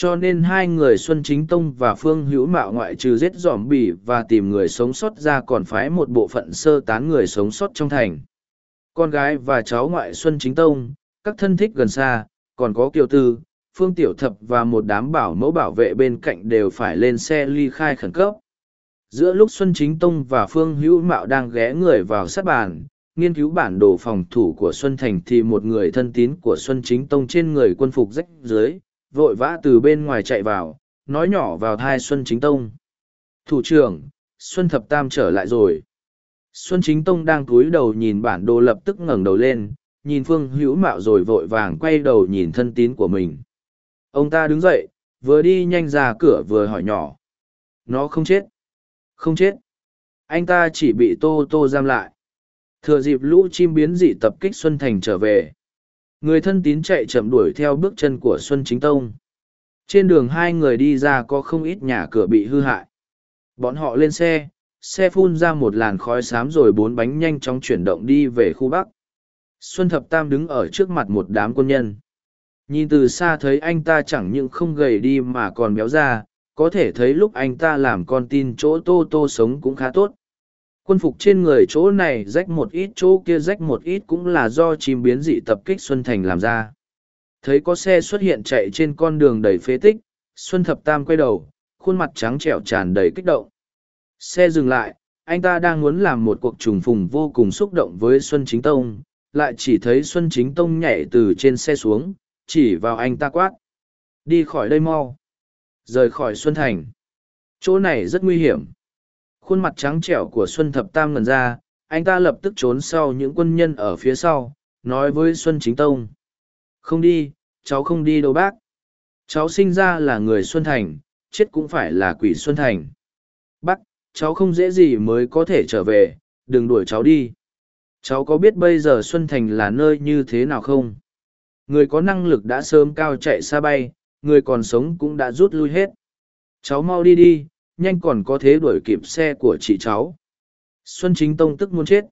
[SPEAKER 1] Cho nên hai người Xuân Chính Tông và Phương Hữu Mạo ngoại trừ giết dòm bỉ và tìm người sống sót ra còn phái một bộ phận sơ tán người sống sót trong thành. Con gái và cháu ngoại Xuân Chính Tông, các thân thích gần xa, còn có Kiều Tư, Phương Tiểu Thập và một đám bảo mẫu bảo vệ bên cạnh đều phải lên xe ly khai khẩn cấp. Giữa lúc Xuân Chính Tông và Phương Hữu Mạo đang ghé người vào sát bàn, nghiên cứu bản đồ phòng thủ của Xuân Thành thì một người thân tín của Xuân Chính Tông trên người quân phục rách dưới, vội vã từ bên ngoài chạy vào, nói nhỏ vào thai Xuân Chính Tông. Thủ trưởng, Xuân Thập Tam trở lại rồi. Xuân Chính Tông đang cúi đầu nhìn bản đồ lập tức ngẩng đầu lên, nhìn Phương Hữu Mạo rồi vội vàng quay đầu nhìn thân tín của mình. Ông ta đứng dậy, vừa đi nhanh ra cửa vừa hỏi nhỏ. Nó không chết. Không chết. Anh ta chỉ bị Tô Tô giam lại. Thừa dịp lũ chim biến dị tập kích Xuân Thành trở về. Người thân tín chạy chậm đuổi theo bước chân của Xuân Chính Tông. Trên đường hai người đi ra có không ít nhà cửa bị hư hại. Bọn họ lên xe, xe phun ra một làn khói xám rồi bốn bánh nhanh chóng chuyển động đi về khu Bắc. Xuân Thập Tam đứng ở trước mặt một đám quân nhân. Nhìn từ xa thấy anh ta chẳng những không gầy đi mà còn béo ra, có thể thấy lúc anh ta làm con tin chỗ tô tô sống cũng khá tốt. Quân phục trên người chỗ này rách một ít chỗ kia rách một ít cũng là do chim biến dị tập kích Xuân Thành làm ra. Thấy có xe xuất hiện chạy trên con đường đầy phế tích, Xuân Thập Tam quay đầu, khuôn mặt trắng trẻo tràn đầy kích động. Xe dừng lại, anh ta đang muốn làm một cuộc trùng phùng vô cùng xúc động với Xuân Chính Tông, lại chỉ thấy Xuân Chính Tông nhảy từ trên xe xuống, chỉ vào anh ta quát. Đi khỏi đây mau. Rời khỏi Xuân Thành. Chỗ này rất nguy hiểm. Khuôn mặt trắng trẻo của Xuân Thập Tam ngần ra, anh ta lập tức trốn sau những quân nhân ở phía sau, nói với Xuân Chính Tông. Không đi, cháu không đi đâu bác. Cháu sinh ra là người Xuân Thành, chết cũng phải là quỷ Xuân Thành. Bác, cháu không dễ gì mới có thể trở về, đừng đuổi cháu đi. Cháu có biết bây giờ Xuân Thành là nơi như thế nào không? Người có năng lực đã sớm cao chạy xa bay, người còn sống cũng đã rút lui hết. Cháu mau đi đi, nhanh còn có thế đuổi kịp xe của chị cháu. Xuân Chính Tông tức muốn chết.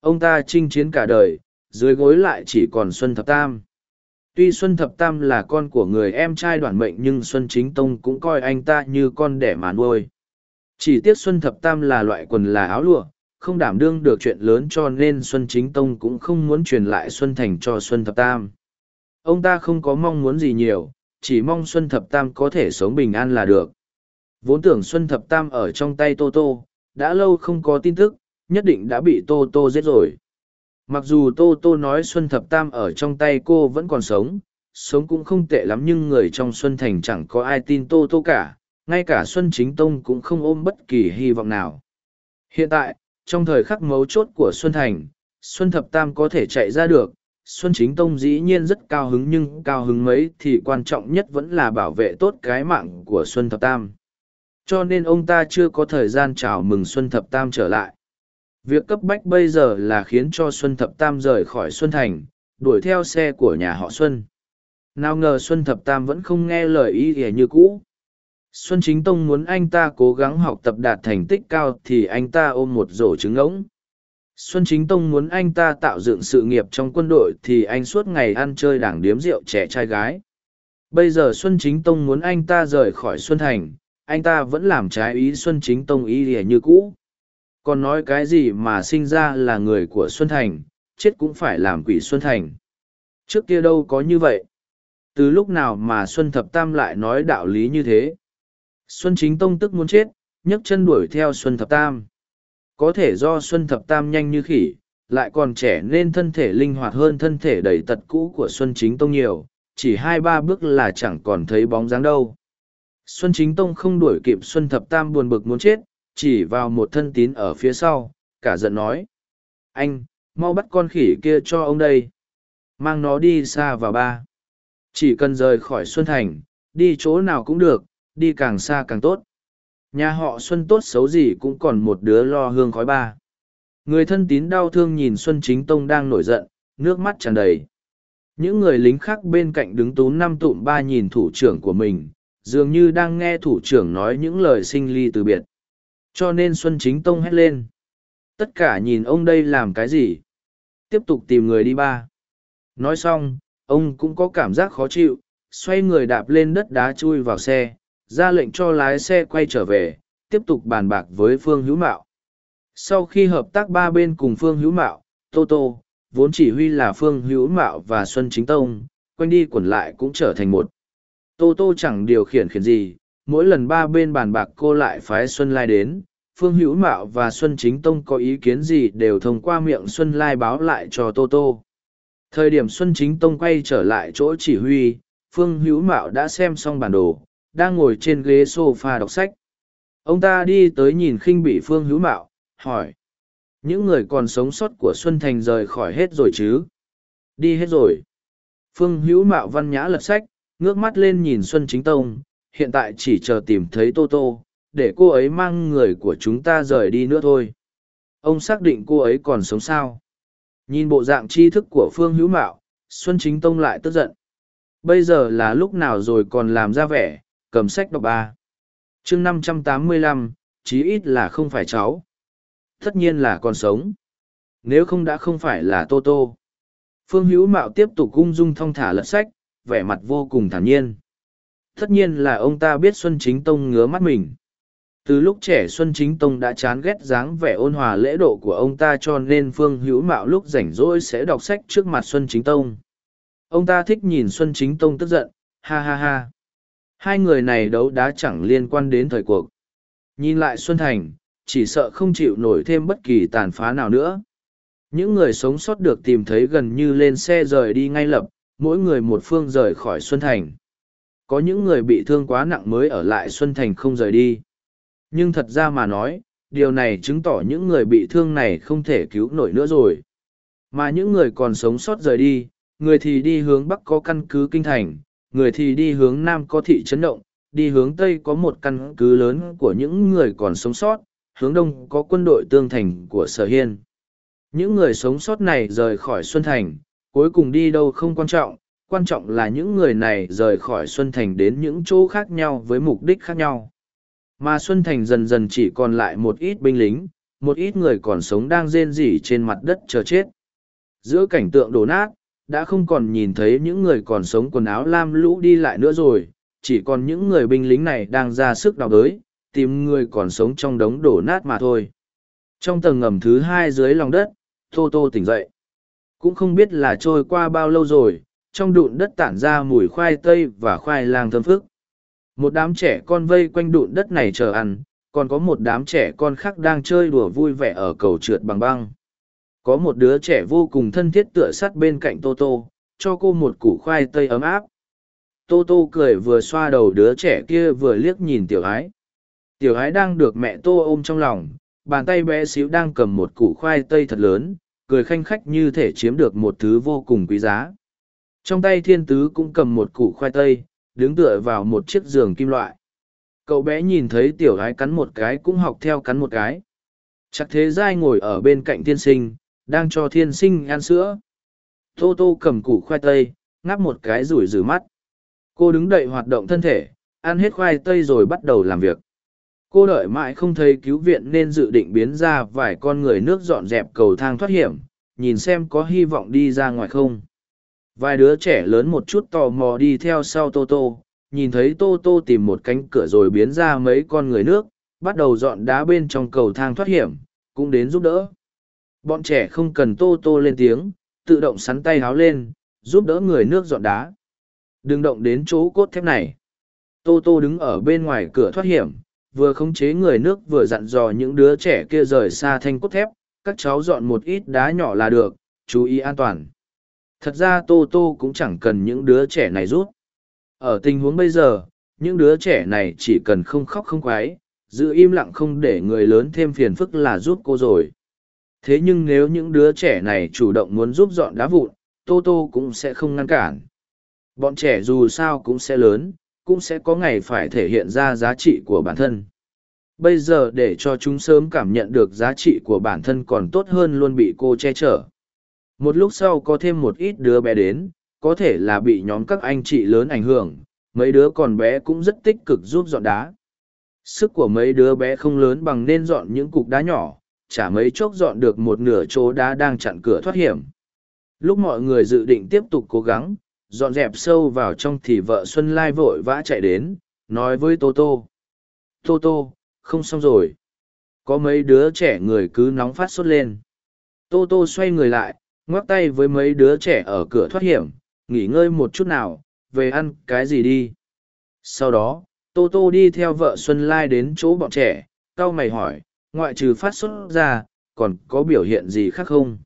[SPEAKER 1] Ông ta chinh chiến cả đời, dưới gối lại chỉ còn Xuân Thập Tam. Tuy Xuân Thập Tam là con của người em trai đoàn mệnh nhưng Xuân Chính Tông cũng coi anh ta như con đẻ mà nuôi. Chỉ tiếc Xuân Thập Tam là loại quần là áo lụa, không đảm đương được chuyện lớn cho nên Xuân Chính Tông cũng không muốn truyền lại Xuân Thành cho Xuân Thập Tam. Ông ta không có mong muốn gì nhiều, chỉ mong Xuân Thập Tam có thể sống bình an là được. Vốn tưởng Xuân Thập Tam ở trong tay Tô Tô, đã lâu không có tin tức, nhất định đã bị Tô Tô giết rồi. Mặc dù Tô Tô nói Xuân Thập Tam ở trong tay cô vẫn còn sống, sống cũng không tệ lắm nhưng người trong Xuân Thành chẳng có ai tin Tô Tô cả, ngay cả Xuân Chính Tông cũng không ôm bất kỳ hy vọng nào. Hiện tại, trong thời khắc mấu chốt của Xuân Thành, Xuân Thập Tam có thể chạy ra được, Xuân Chính Tông dĩ nhiên rất cao hứng nhưng cao hứng mấy thì quan trọng nhất vẫn là bảo vệ tốt cái mạng của Xuân Thập Tam. Cho nên ông ta chưa có thời gian chào mừng Xuân Thập Tam trở lại. Việc cấp bách bây giờ là khiến cho Xuân Thập Tam rời khỏi Xuân Thành, đuổi theo xe của nhà họ Xuân. Nào ngờ Xuân Thập Tam vẫn không nghe lời ý ỉa như cũ. Xuân Chính Tông muốn anh ta cố gắng học tập đạt thành tích cao thì anh ta ôm một rổ trứng ngỗng. Xuân Chính Tông muốn anh ta tạo dựng sự nghiệp trong quân đội thì anh suốt ngày ăn chơi đảng điếm rượu trẻ trai gái. Bây giờ Xuân Chính Tông muốn anh ta rời khỏi Xuân Thành, anh ta vẫn làm trái ý Xuân Chính Tông ý lìa như cũ. Còn nói cái gì mà sinh ra là người của Xuân Thành, chết cũng phải làm quỷ Xuân Thành. Trước kia đâu có như vậy. Từ lúc nào mà Xuân Thập Tam lại nói đạo lý như thế? Xuân Chính Tông tức muốn chết, nhấc chân đuổi theo Xuân Thập Tam. Có thể do Xuân Thập Tam nhanh như khỉ, lại còn trẻ nên thân thể linh hoạt hơn thân thể đầy tật cũ của Xuân Chính Tông nhiều, chỉ hai ba bước là chẳng còn thấy bóng dáng đâu. Xuân Chính Tông không đuổi kịp Xuân Thập Tam buồn bực muốn chết, chỉ vào một thân tín ở phía sau, cả giận nói. Anh, mau bắt con khỉ kia cho ông đây. Mang nó đi xa vào ba. Chỉ cần rời khỏi Xuân Thành, đi chỗ nào cũng được, đi càng xa càng tốt. Nhà họ Xuân tốt xấu gì cũng còn một đứa lo hương khói ba. Người thân tín đau thương nhìn Xuân Chính Tông đang nổi giận, nước mắt tràn đầy. Những người lính khác bên cạnh đứng tú năm tụm ba nhìn thủ trưởng của mình, dường như đang nghe thủ trưởng nói những lời sinh ly từ biệt. Cho nên Xuân Chính Tông hét lên. Tất cả nhìn ông đây làm cái gì? Tiếp tục tìm người đi ba. Nói xong, ông cũng có cảm giác khó chịu, xoay người đạp lên đất đá chui vào xe, ra lệnh cho lái xe quay trở về, tiếp tục bàn bạc với Phương Hữu Mạo. Sau khi hợp tác ba bên cùng Phương Hữu Mạo, Tô Tô, vốn chỉ huy là Phương Hữu Mạo và Xuân Chính Tông, quanh đi quẩn lại cũng trở thành một. Tô Tô chẳng điều khiển khiển gì, mỗi lần ba bên bàn bạc cô lại phái Xuân Lai đến, Phương Hữu Mạo và Xuân Chính Tông có ý kiến gì đều thông qua miệng Xuân Lai báo lại cho Tô Tô. Thời điểm Xuân Chính Tông quay trở lại chỗ chỉ huy, Phương Hữu Mạo đã xem xong bản đồ, đang ngồi trên ghế sofa đọc sách. Ông ta đi tới nhìn khinh bị Phương Hữu Mạo, hỏi. Những người còn sống sót của Xuân Thành rời khỏi hết rồi chứ? Đi hết rồi. Phương Hữu Mạo văn nhã lật sách, ngước mắt lên nhìn Xuân Chính Tông, hiện tại chỉ chờ tìm thấy Tô Tô, để cô ấy mang người của chúng ta rời đi nữa thôi. Ông xác định cô ấy còn sống sao? Nhìn bộ dạng tri thức của Phương Hữu Mạo, Xuân Chính Tông lại tức giận. Bây giờ là lúc nào rồi còn làm ra vẻ, cầm sách đọc ba. chương năm trăm tám mươi lăm, chí ít là không phải cháu. Tất nhiên là còn sống. Nếu không đã không phải là Tô Tô. Phương Hữu Mạo tiếp tục ung dung thong thả lật sách, vẻ mặt vô cùng thản nhiên. Tất nhiên là ông ta biết Xuân Chính Tông ngứa mắt mình. Từ lúc trẻ Xuân Chính Tông đã chán ghét dáng vẻ ôn hòa lễ độ của ông ta cho nên Phương Hữu Mạo lúc rảnh rỗi sẽ đọc sách trước mặt Xuân Chính Tông. Ông ta thích nhìn Xuân Chính Tông tức giận, ha ha ha. Hai người này đấu đá chẳng liên quan đến thời cuộc. Nhìn lại Xuân Thành, chỉ sợ không chịu nổi thêm bất kỳ tàn phá nào nữa. Những người sống sót được tìm thấy gần như lên xe rời đi ngay lập, mỗi người một phương rời khỏi Xuân Thành. Có những người bị thương quá nặng mới ở lại Xuân Thành không rời đi. Nhưng thật ra mà nói, điều này chứng tỏ những người bị thương này không thể cứu nổi nữa rồi. Mà những người còn sống sót rời đi, người thì đi hướng Bắc có căn cứ kinh thành, người thì đi hướng Nam có thị trấn động, đi hướng Tây có một căn cứ lớn của những người còn sống sót, hướng Đông có quân đội tương thành của Sở Hiên. Những người sống sót này rời khỏi Xuân Thành, cuối cùng đi đâu không quan trọng, quan trọng là những người này rời khỏi Xuân Thành đến những chỗ khác nhau với mục đích khác nhau. Mà Xuân Thành dần dần chỉ còn lại một ít binh lính, một ít người còn sống đang rên rỉ trên mặt đất chờ chết. Giữa cảnh tượng đổ nát, đã không còn nhìn thấy những người còn sống quần áo lam lũ đi lại nữa rồi, chỉ còn những người binh lính này đang ra sức đào đới, tìm người còn sống trong đống đổ nát mà thôi. Trong tầng ngầm thứ hai dưới lòng đất, Tô Tô tỉnh dậy. Cũng không biết là trôi qua bao lâu rồi, trong đụn đất tản ra mùi khoai tây và khoai lang thơm phức. Một đám trẻ con vây quanh đụn đất này chờ ăn, còn có một đám trẻ con khác đang chơi đùa vui vẻ ở cầu trượt bằng băng. Có một đứa trẻ vô cùng thân thiết tựa sát bên cạnh Tô Tô, cho cô một củ khoai tây ấm áp. Tô Tô cười vừa xoa đầu đứa trẻ kia vừa liếc nhìn tiểu ái. Tiểu ái đang được mẹ Tô ôm trong lòng, bàn tay bé xíu đang cầm một củ khoai tây thật lớn, cười khanh khách như thể chiếm được một thứ vô cùng quý giá. Trong tay thiên tứ cũng cầm một củ khoai tây, đứng tựa vào một chiếc giường kim loại. Cậu bé nhìn thấy tiểu gái cắn một cái cũng học theo cắn một cái. Chắc thế giai ngồi ở bên cạnh thiên sinh, đang cho thiên sinh ăn sữa. Tô tô cầm củ khoai tây, ngáp một cái rủi rửa mắt. Cô đứng đậy hoạt động thân thể, ăn hết khoai tây rồi bắt đầu làm việc. Cô đợi mãi không thấy cứu viện nên dự định biến ra vài con người nước dọn dẹp cầu thang thoát hiểm, nhìn xem có hy vọng đi ra ngoài không. Vài đứa trẻ lớn một chút tò mò đi theo sau Tô Tô, nhìn thấy Tô Tô tìm một cánh cửa rồi biến ra mấy con người nước, bắt đầu dọn đá bên trong cầu thang thoát hiểm, cũng đến giúp đỡ. Bọn trẻ không cần Tô Tô lên tiếng, tự động sắn tay háo lên, giúp đỡ người nước dọn đá. Đừng động đến chỗ cốt thép này. Tô Tô đứng ở bên ngoài cửa thoát hiểm, vừa khống chế người nước vừa dặn dò những đứa trẻ kia rời xa thanh cốt thép, các cháu dọn một ít đá nhỏ là được, chú ý an toàn. Thật ra Tô Tô cũng chẳng cần những đứa trẻ này rút. Ở tình huống bây giờ, những đứa trẻ này chỉ cần không khóc không quái, giữ im lặng không để người lớn thêm phiền phức là giúp cô rồi. Thế nhưng nếu những đứa trẻ này chủ động muốn giúp dọn đá vụn, Tô Tô cũng sẽ không ngăn cản. Bọn trẻ dù sao cũng sẽ lớn, cũng sẽ có ngày phải thể hiện ra giá trị của bản thân. Bây giờ để cho chúng sớm cảm nhận được giá trị của bản thân còn tốt hơn luôn bị cô che chở. Một lúc sau có thêm một ít đứa bé đến, có thể là bị nhóm các anh chị lớn ảnh hưởng, mấy đứa còn bé cũng rất tích cực giúp dọn đá. Sức của mấy đứa bé không lớn bằng nên dọn những cục đá nhỏ, chả mấy chốc dọn được một nửa chỗ đá đang chặn cửa thoát hiểm. Lúc mọi người dự định tiếp tục cố gắng, dọn dẹp sâu vào trong thì vợ Xuân Lai vội vã chạy đến, nói với Tô Tô. Tô Tô, không xong rồi. Có mấy đứa trẻ người cứ nóng phát sốt lên. Tô Tô xoay người lại, ngoắc tay với mấy đứa trẻ ở cửa thoát hiểm, nghỉ ngơi một chút nào, về ăn cái gì đi. Sau đó, Tô Tô đi theo vợ Xuân Lai đến chỗ bọn trẻ, cau mày hỏi, ngoại trừ phát sốt ra, còn có biểu hiện gì khác không?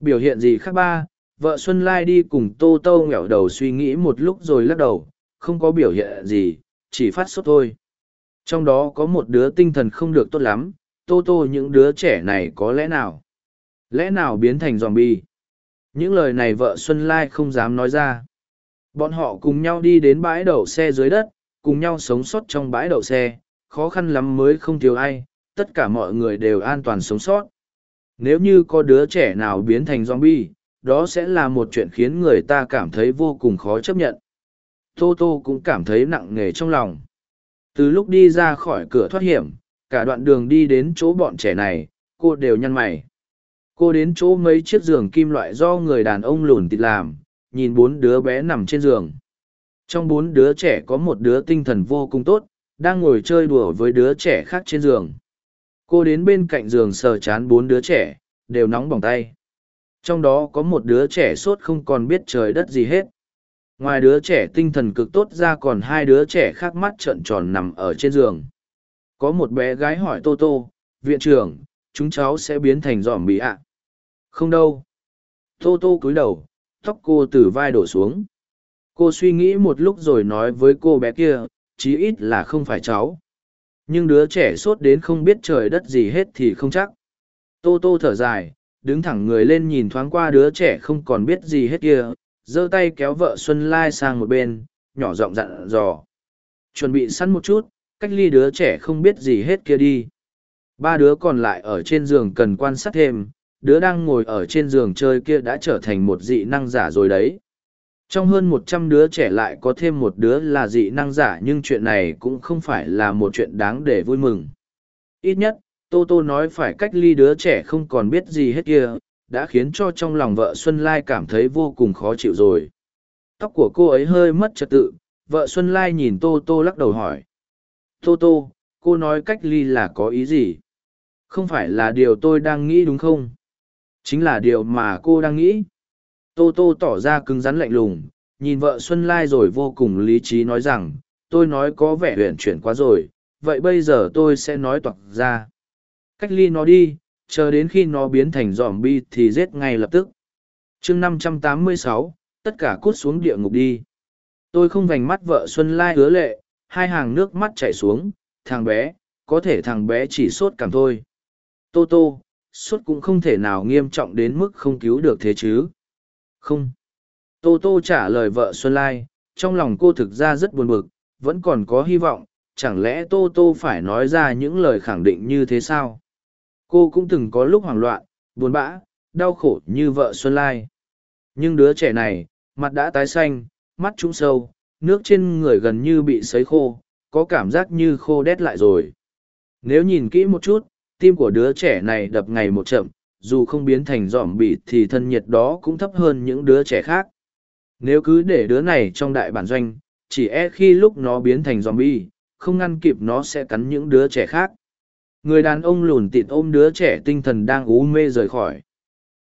[SPEAKER 1] Biểu hiện gì khác ba, vợ Xuân Lai đi cùng Tô Tô nghẹo đầu suy nghĩ một lúc rồi lắc đầu, không có biểu hiện gì, chỉ phát sốt thôi. Trong đó có một đứa tinh thần không được tốt lắm, Tô Tô những đứa trẻ này có lẽ nào? Lẽ nào biến thành zombie? Những lời này vợ Xuân Lai không dám nói ra. Bọn họ cùng nhau đi đến bãi đậu xe dưới đất, cùng nhau sống sót trong bãi đậu xe, khó khăn lắm mới không thiếu ai, tất cả mọi người đều an toàn sống sót. Nếu như có đứa trẻ nào biến thành zombie, đó sẽ là một chuyện khiến người ta cảm thấy vô cùng khó chấp nhận. Tô Tô cũng cảm thấy nặng nề trong lòng. Từ lúc đi ra khỏi cửa thoát hiểm, cả đoạn đường đi đến chỗ bọn trẻ này, cô đều nhăn mày. Cô đến chỗ mấy chiếc giường kim loại do người đàn ông lùn tịt làm, nhìn bốn đứa bé nằm trên giường. Trong bốn đứa trẻ có một đứa tinh thần vô cùng tốt, đang ngồi chơi đùa với đứa trẻ khác trên giường. Cô đến bên cạnh giường sờ chán bốn đứa trẻ, đều nóng bỏng tay. Trong đó có một đứa trẻ sốt không còn biết trời đất gì hết. Ngoài đứa trẻ tinh thần cực tốt ra còn hai đứa trẻ khác mắt trợn tròn nằm ở trên giường. Có một bé gái hỏi Tô Tô, viện trưởng, chúng cháu sẽ biến thành dòm bị ạ. Không đâu. Tô Tô cúi đầu, tóc cô từ vai đổ xuống. Cô suy nghĩ một lúc rồi nói với cô bé kia, chí ít là không phải cháu. Nhưng đứa trẻ sốt đến không biết trời đất gì hết thì không chắc. Tô Tô thở dài, đứng thẳng người lên nhìn thoáng qua đứa trẻ không còn biết gì hết kia, giơ tay kéo vợ Xuân Lai sang một bên, nhỏ giọng dặn dò. Chuẩn bị sẵn một chút, cách ly đứa trẻ không biết gì hết kia đi. Ba đứa còn lại ở trên giường cần quan sát thêm, đứa đang ngồi ở trên giường chơi kia đã trở thành một dị năng giả rồi đấy. trong hơn một trăm đứa trẻ lại có thêm một đứa là dị năng giả nhưng chuyện này cũng không phải là một chuyện đáng để vui mừng ít nhất tô tô nói phải cách ly đứa trẻ không còn biết gì hết kia, đã khiến cho trong lòng vợ xuân lai cảm thấy vô cùng khó chịu rồi. Tóc của cô ấy hơi mất trật tự, vợ xuân lai nhìn tô tô lắc đầu hỏi. Tô tô, cô nói cách ly là có ý gì? Không phải là điều tôi đang nghĩ đúng không? Chính là điều mà cô đang nghĩ. Tô tô tỏ ra cứng rắn lạnh lùng, nhìn vợ xuân lai rồi vô cùng lý trí nói rằng, tôi nói có vẻ huyền chuyển quá rồi, vậy bây giờ tôi sẽ nói toặc ra cách ly nó đi, chờ đến khi nó biến thành dòm bi thì giết ngay lập tức. Chương năm trăm tám mươi sáu, tất cả cút xuống địa ngục đi. Tôi không vành mắt vợ xuân lai hứa lệ, hai hàng nước mắt chảy xuống, thằng bé, có thể thằng bé chỉ sốt cảm thôi. Tô tô, sốt cũng không thể nào nghiêm trọng đến mức không cứu được thế chứ. Không. Tô tô trả lời vợ xuân lai, trong lòng cô thực ra rất buồn bực, vẫn còn có hy vọng, chẳng lẽ tô tô phải nói ra những lời khẳng định như thế sao? Cô cũng từng có lúc hoảng loạn, buồn bã, đau khổ như vợ xuân lai. Nhưng đứa trẻ này, mặt đã tái xanh, mắt trũng sâu, nước trên người gần như bị sấy khô, có cảm giác như khô đét lại rồi. Nếu nhìn kỹ một chút, tim của đứa trẻ này đập ngày một chậm, dù không biến thành dòm bị thì thân nhiệt đó cũng thấp hơn những đứa trẻ khác. Nếu cứ để đứa này trong đại bản doanh, chỉ e khi lúc nó biến thành dòm bi không ngăn kịp nó sẽ cắn những đứa trẻ khác người đàn ông lùn tịt ôm đứa trẻ tinh thần đang ú mê rời khỏi.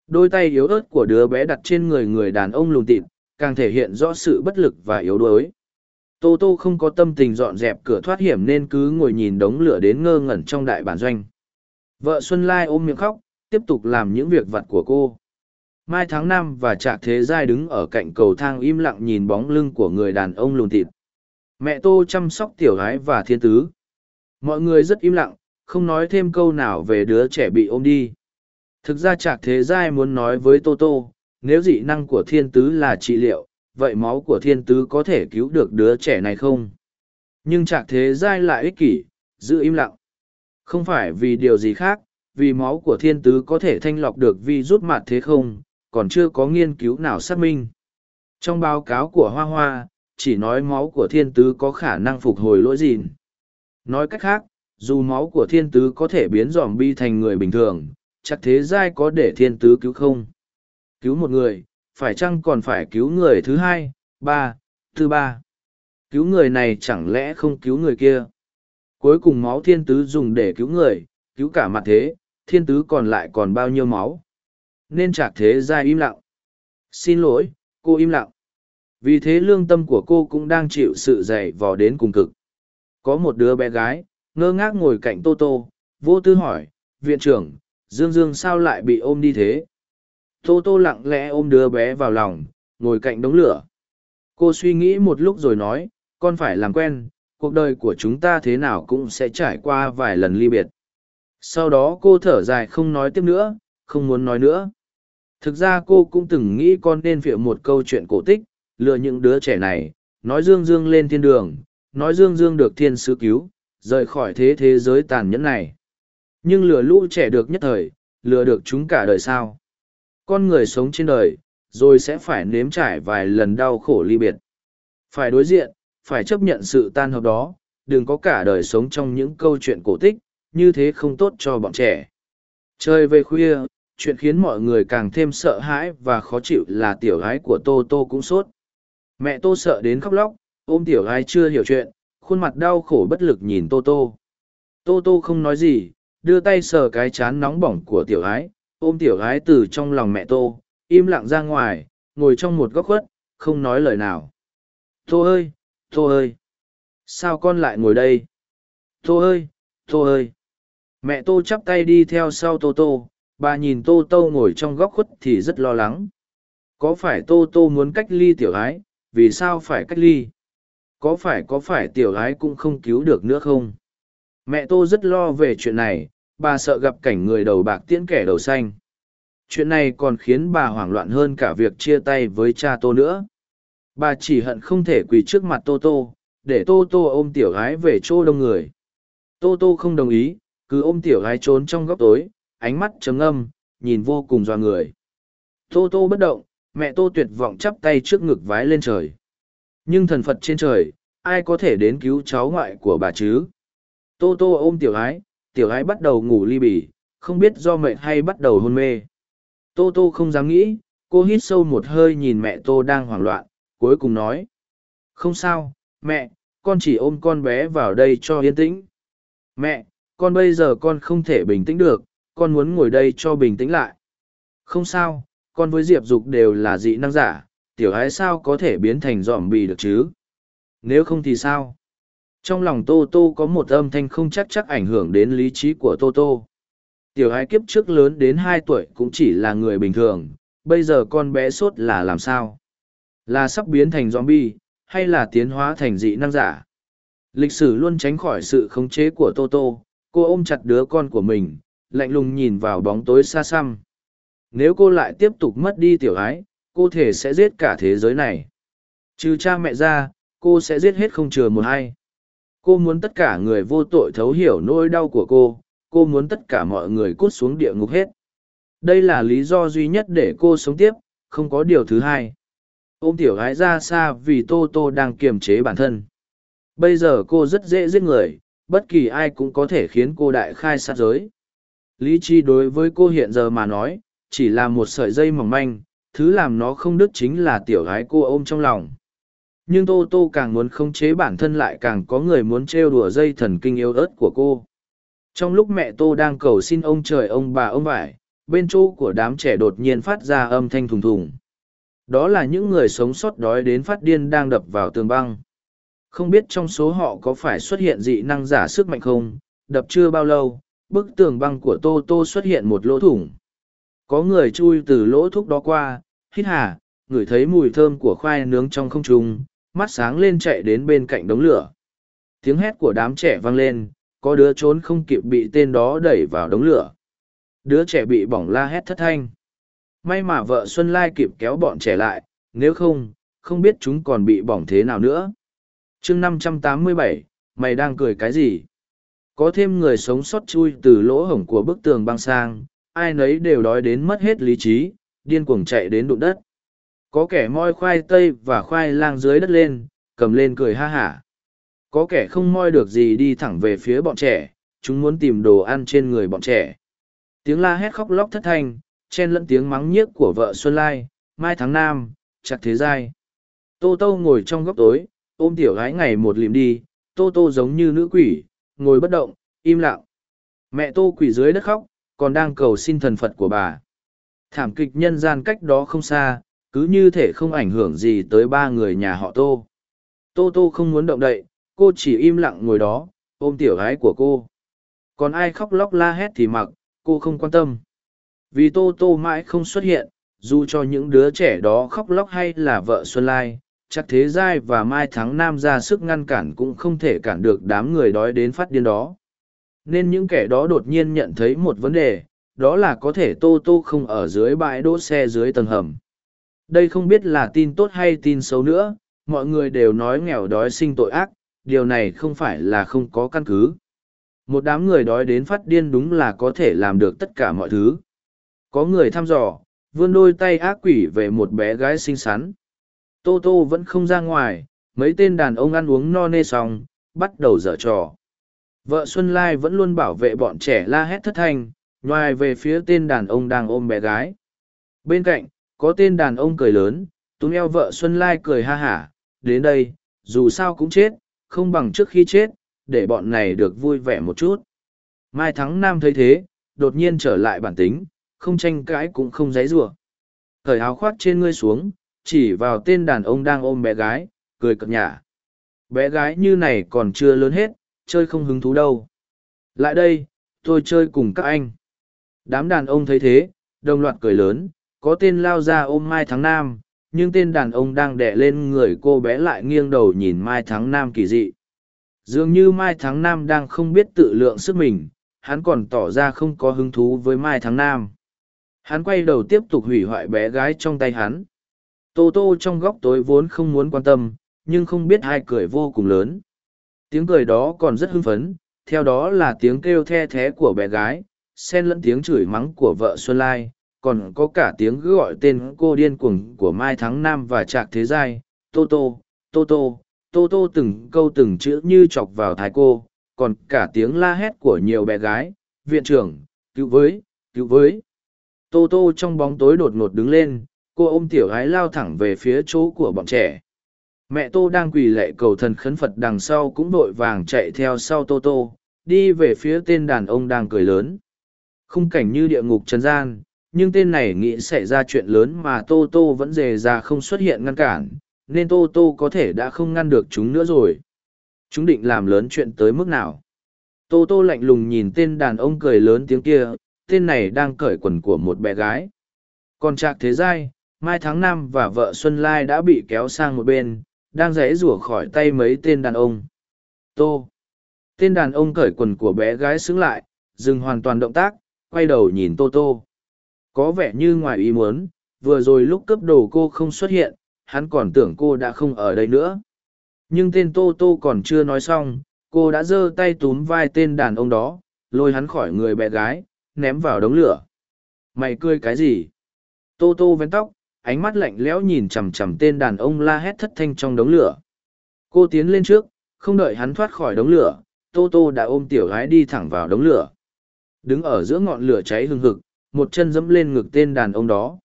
[SPEAKER 1] Đôi tay yếu ớt của đứa bé đặt trên người người đàn ông lùn tịt, càng thể hiện rõ sự bất lực và yếu đuối. Tô tô không có tâm tình dọn dẹp cửa thoát hiểm nên cứ ngồi nhìn đống lửa đến ngơ ngẩn trong đại bản doanh. Vợ xuân lai ôm miệng khóc, tiếp tục làm những việc vặt của cô. Mai tháng năm và trạc thế giai đứng ở cạnh cầu thang im lặng nhìn bóng lưng của người đàn ông lùn thịt mẹ tô chăm sóc tiểu gái và thiên tứ. Mọi người rất im lặng không nói thêm câu nào về đứa trẻ bị ôm đi. Thực ra trạc thế giai muốn nói với tô tô, nếu dị năng của thiên tứ là trị liệu, vậy máu của thiên tứ có thể cứu được đứa trẻ này không? Nhưng trạc thế giai lại ích kỷ, giữ im lặng. Không phải vì điều gì khác, vì máu của thiên tứ có thể thanh lọc được vi rút mặt thế không, còn chưa có nghiên cứu nào xác minh. Trong báo cáo của hoa hoa, chỉ nói máu của thiên tứ có khả năng phục hồi lỗi gìn nói cách khác dù máu của thiên tứ có thể biến dòm bi thành người bình thường, chắc thế giai có để thiên tứ cứu không? Cứu một người, phải chăng còn phải cứu người thứ hai, ba, thứ ba? Cứu người này chẳng lẽ không cứu người kia? Cuối cùng máu thiên tứ dùng để cứu người, cứu cả mặt thế, thiên tứ còn lại còn bao nhiêu máu? Nên chạc thế giai im lặng. Xin lỗi, cô im lặng. Vì thế lương tâm của cô cũng đang chịu sự dày vò đến cùng cực. Có một đứa bé gái ngơ ngác ngồi cạnh tô tô, vô tư hỏi, viện trưởng, dương dương sao lại bị ôm đi thế? Tô tô lặng lẽ ôm đứa bé vào lòng, ngồi cạnh đống lửa. Cô suy nghĩ một lúc rồi nói, con phải làm quen, cuộc đời của chúng ta thế nào cũng sẽ trải qua vài lần ly biệt. Sau đó cô thở dài không nói tiếp nữa, không muốn nói nữa. Thực ra cô cũng từng nghĩ con nên phịa một câu chuyện cổ tích, lừa những đứa trẻ này, nói dương dương lên thiên đường, nói dương dương được thiên sứ cứu rời khỏi thế thế giới tàn nhẫn này. Nhưng lừa lũ trẻ được nhất thời, lừa được chúng cả đời sao? Con người sống trên đời, rồi sẽ phải nếm trải vài lần đau khổ ly biệt. Phải đối diện, phải chấp nhận sự tan hợp đó, đừng có cả đời sống trong những câu chuyện cổ tích, như thế không tốt cho bọn trẻ. Chơi về khuya, chuyện khiến mọi người càng thêm sợ hãi và khó chịu là tiểu gái của tô tô cũng sốt. Mẹ tô sợ đến khóc lóc, ôm tiểu gái chưa hiểu chuyện khuôn mặt đau khổ bất lực nhìn tô tô. Tô tô không nói gì, đưa tay sờ cái chán nóng bỏng của tiểu gái ôm tiểu gái từ trong lòng mẹ tô, im lặng ra ngoài, ngồi trong một góc khuất, không nói lời nào. Tô ơi tô ơi, sao con lại ngồi đây? Tô ơi tô ơi. Mẹ tô chắp tay đi theo sau tô tô, bà nhìn tô tô ngồi trong góc khuất thì rất lo lắng. Có phải tô tô muốn cách ly tiểu gái vì sao phải cách ly? Có phải có phải tiểu gái cũng không cứu được nữa không? Mẹ tô rất lo về chuyện này, bà sợ gặp cảnh người đầu bạc tiễn kẻ đầu xanh. Chuyện này còn khiến bà hoảng loạn hơn cả việc chia tay với cha tô nữa. Bà chỉ hận không thể quỳ trước mặt tô tô, để tô tô ôm tiểu gái về chỗ đông người. Tô tô không đồng ý, cứ ôm tiểu gái trốn trong góc tối, ánh mắt chấm âm nhìn vô cùng doa người. Tô tô bất động, mẹ tô tuyệt vọng chắp tay trước ngực vái lên trời nhưng thần phật trên trời, ai có thể đến cứu cháu ngoại của bà chứ? Tô tô ôm tiểu ái tiểu ái bắt đầu ngủ ly bỉ không biết do mệnh hay bắt đầu hôn mê. Tô tô không dám nghĩ, cô hít sâu một hơi nhìn mẹ tô đang hoảng loạn, cuối cùng nói, không sao, mẹ, con chỉ ôm con bé vào đây cho yên tĩnh. Mẹ, con bây giờ con không thể bình tĩnh được, con muốn ngồi đây cho bình tĩnh lại. Không sao, con với diệp dục đều là dị năng giả tiểu ái sao có thể biến thành dòm bì được chứ? Nếu không thì sao? Trong lòng tô tô có một âm thanh không chắc chắc ảnh hưởng đến lý trí của tô tô. Tiểu ái kiếp trước lớn đến hai tuổi cũng chỉ là người bình thường, bây giờ con bé sốt là làm sao? Là sắp biến thành zombie, hay là tiến hóa thành dị năng giả? Lịch sử luôn tránh khỏi sự khống chế của Tô Tô. cô ôm chặt đứa con của mình, lạnh lùng nhìn vào bóng tối xa xăm. Nếu cô lại tiếp tục mất đi tiểu ái cô thể sẽ giết cả thế giới này. Trừ cha mẹ ra, cô sẽ giết hết không chừa một ai. cô muốn tất cả người vô tội thấu hiểu nỗi đau của cô cô muốn tất cả mọi người cút xuống địa ngục hết. Đây là lý do duy nhất để cô sống tiếp, không có điều thứ hai. Ôm tiểu gái ra xa vì tô tô đang kiềm chế bản thân. Bây giờ cô rất dễ giết người, bất kỳ ai cũng có thể khiến cô đại khai sát giới. Lý trí đối với cô hiện giờ mà nói, chỉ là một sợi dây mỏng manh thứ làm nó không đứt chính là tiểu gái cô ôm trong lòng. Nhưng tô tô càng muốn khống chế bản thân lại càng có người muốn trêu đùa dây thần kinh yêu ớt của cô. Trong lúc mẹ tô đang cầu xin ông trời ông bà ông vải, bên chỗ của đám trẻ đột nhiên phát ra âm thanh thùng thùng. Đó là những người sống sót đói đến phát điên đang đập vào tường băng. Không biết trong số họ có phải xuất hiện dị năng giả sức mạnh không, đập chưa bao lâu, bức tường băng của tô tô xuất hiện một lỗ thủng. Có người chui từ lỗ thúc đó qua hít hà, ngửi thấy mùi thơm của khoai nướng trong không trung, mắt sáng lên chạy đến bên cạnh đống lửa. Tiếng hét của đám trẻ vang lên, có đứa trốn không kịp bị tên đó đẩy vào đống lửa. Đứa trẻ bị bỏng la hét thất thanh. May mà vợ xuân lai kịp kéo bọn trẻ lại, nếu không không biết chúng còn bị bỏng thế nào nữa. Chương năm trăm tám mươi bảy, mày đang cười cái gì? Có thêm người sống sót chui từ lỗ hổng của bức tường băng sang, ai nấy đều đói đến mất hết lý trí điên cuồng chạy đến đụng đất. Có kẻ moi khoai tây và khoai lang dưới đất lên, cầm lên cười ha hả. Có kẻ không moi được gì đi thẳng về phía bọn trẻ, chúng muốn tìm đồ ăn trên người bọn trẻ. Tiếng la hét khóc lóc thất thanh, chen lẫn tiếng mắng nhiếc của vợ xuân lai, mai tháng nam chặt thế giai. Tô tô ngồi trong góc tối, ôm tiểu gái ngày một lìm đi, tô tô giống như nữ quỷ, ngồi bất động, im lặng. Mẹ tô quỷ dưới đất khóc, còn đang cầu xin thần phật của bà thảm kịch nhân gian cách đó không xa, cứ như thể không ảnh hưởng gì tới ba người nhà họ tô. Tô tô không muốn động đậy, cô chỉ im lặng ngồi đó, ôm tiểu gái của cô. Còn ai khóc lóc la hét thì mặc, cô không quan tâm. Vì tô tô mãi không xuất hiện, dù cho những đứa trẻ đó khóc lóc hay là vợ xuân lai, chắc thế giai và mai thắng nam ra sức ngăn cản cũng không thể cản được đám người đói đến phát điên đó. Nên những kẻ đó đột nhiên nhận thấy một vấn đề đó là có thể tô tô không ở dưới bãi đỗ xe dưới tầng hầm. Đây không biết là tin tốt hay tin xấu nữa, mọi người đều nói nghèo đói sinh tội ác, điều này không phải là không có căn cứ. Một đám người đói đến phát điên đúng là có thể làm được tất cả mọi thứ. Có người thăm dò, vươn đôi tay ác quỷ về một bé gái xinh xắn. Tô tô vẫn không ra ngoài, mấy tên đàn ông ăn uống no nê xong, bắt đầu dở trò. Vợ xuân lai vẫn luôn bảo vệ bọn trẻ la hét thất thanh ngoài về phía tên đàn ông đang ôm bé gái. Bên cạnh, có tên đàn ông cười lớn, túm eo vợ xuân lai cười ha hả, đến đây, dù sao cũng chết, không bằng trước khi chết, để bọn này được vui vẻ một chút. Mai thắng nam thấy thế, đột nhiên trở lại bản tính, không tranh cãi cũng không giấy rủa thời áo khoác trên ngươi xuống, chỉ vào tên đàn ông đang ôm bé gái, cười cợt nhả. Bé gái như này còn chưa lớn hết, chơi không hứng thú đâu. Lại đây, tôi chơi cùng các anh đám đàn ông thấy thế, đồng loạt cười lớn, có tên lao ra ôm mai thắng nam, nhưng tên đàn ông đang đẻ lên người cô bé lại nghiêng đầu nhìn mai thắng nam kỳ dị. Dường như mai thắng nam đang không biết tự lượng sức mình, hắn còn tỏ ra không có hứng thú với mai thắng nam. Hắn quay đầu tiếp tục hủy hoại bé gái trong tay hắn. Tô tô trong góc tối vốn không muốn quan tâm, nhưng không biết hai cười vô cùng lớn. Tiếng cười đó còn rất hưng phấn, theo đó là tiếng kêu the thé của bé gái xen lẫn tiếng chửi mắng của vợ xuân lai còn có cả tiếng gọi tên cô điên cuồng của Mai Thắng Nam và Trạc Thế Giai, Tô Tô, Tô Tô, Tô Tô từng câu từng chữ như chọc vào thái cô, còn cả tiếng la hét của nhiều bé gái, viện trưởng, cứu với, cứu với. Tô Tô trong bóng tối đột ngột đứng lên, cô ôm tiểu gái lao thẳng về phía chỗ của bọn trẻ. Mẹ Tô đang quỳ lệ cầu thần khấn Phật đằng sau cũng vội vàng chạy theo sau Tô Tô, đi về phía tên đàn ông đang cười lớn. Khung cảnh như địa ngục trần gian, nhưng tên này nghĩ xảy ra chuyện lớn mà Tô Tô vẫn dề ra không xuất hiện ngăn cản, nên Tô Tô có thể đã không ngăn được chúng nữa rồi. Chúng định làm lớn chuyện tới mức nào? Tô Tô lạnh lùng nhìn tên đàn ông cười lớn tiếng kia, tên này đang cởi quần của một bé gái. Còn Trạc Thế Giai, Mai Tháng Năm và vợ Xuân Lai đã bị kéo sang một bên, đang rẽ rủa khỏi tay mấy tên đàn ông. Tô. Tên đàn ông cởi quần của bé gái xứng lại, dừng hoàn toàn động tác, quay đầu nhìn Tô Tô. Có vẻ như ngoài ý muốn, vừa rồi lúc cấp đồ cô không xuất hiện, hắn còn tưởng cô đã không ở đây nữa. Nhưng tên Tô Tô còn chưa nói xong, cô đã giơ tay túm vai tên đàn ông đó, lôi hắn khỏi người bé gái, ném vào đống lửa. Mày cười cái gì? Tô Tô vén tóc, ánh mắt lạnh lẽo nhìn chằm chằm tên đàn ông la hét thất thanh trong đống lửa. Cô tiến lên trước, không đợi hắn thoát khỏi đống lửa, Tô Tô đã ôm tiểu gái đi thẳng vào đống lửa. Đứng ở giữa ngọn lửa cháy hừng hực, một chân dẫm lên ngực tên đàn ông đó.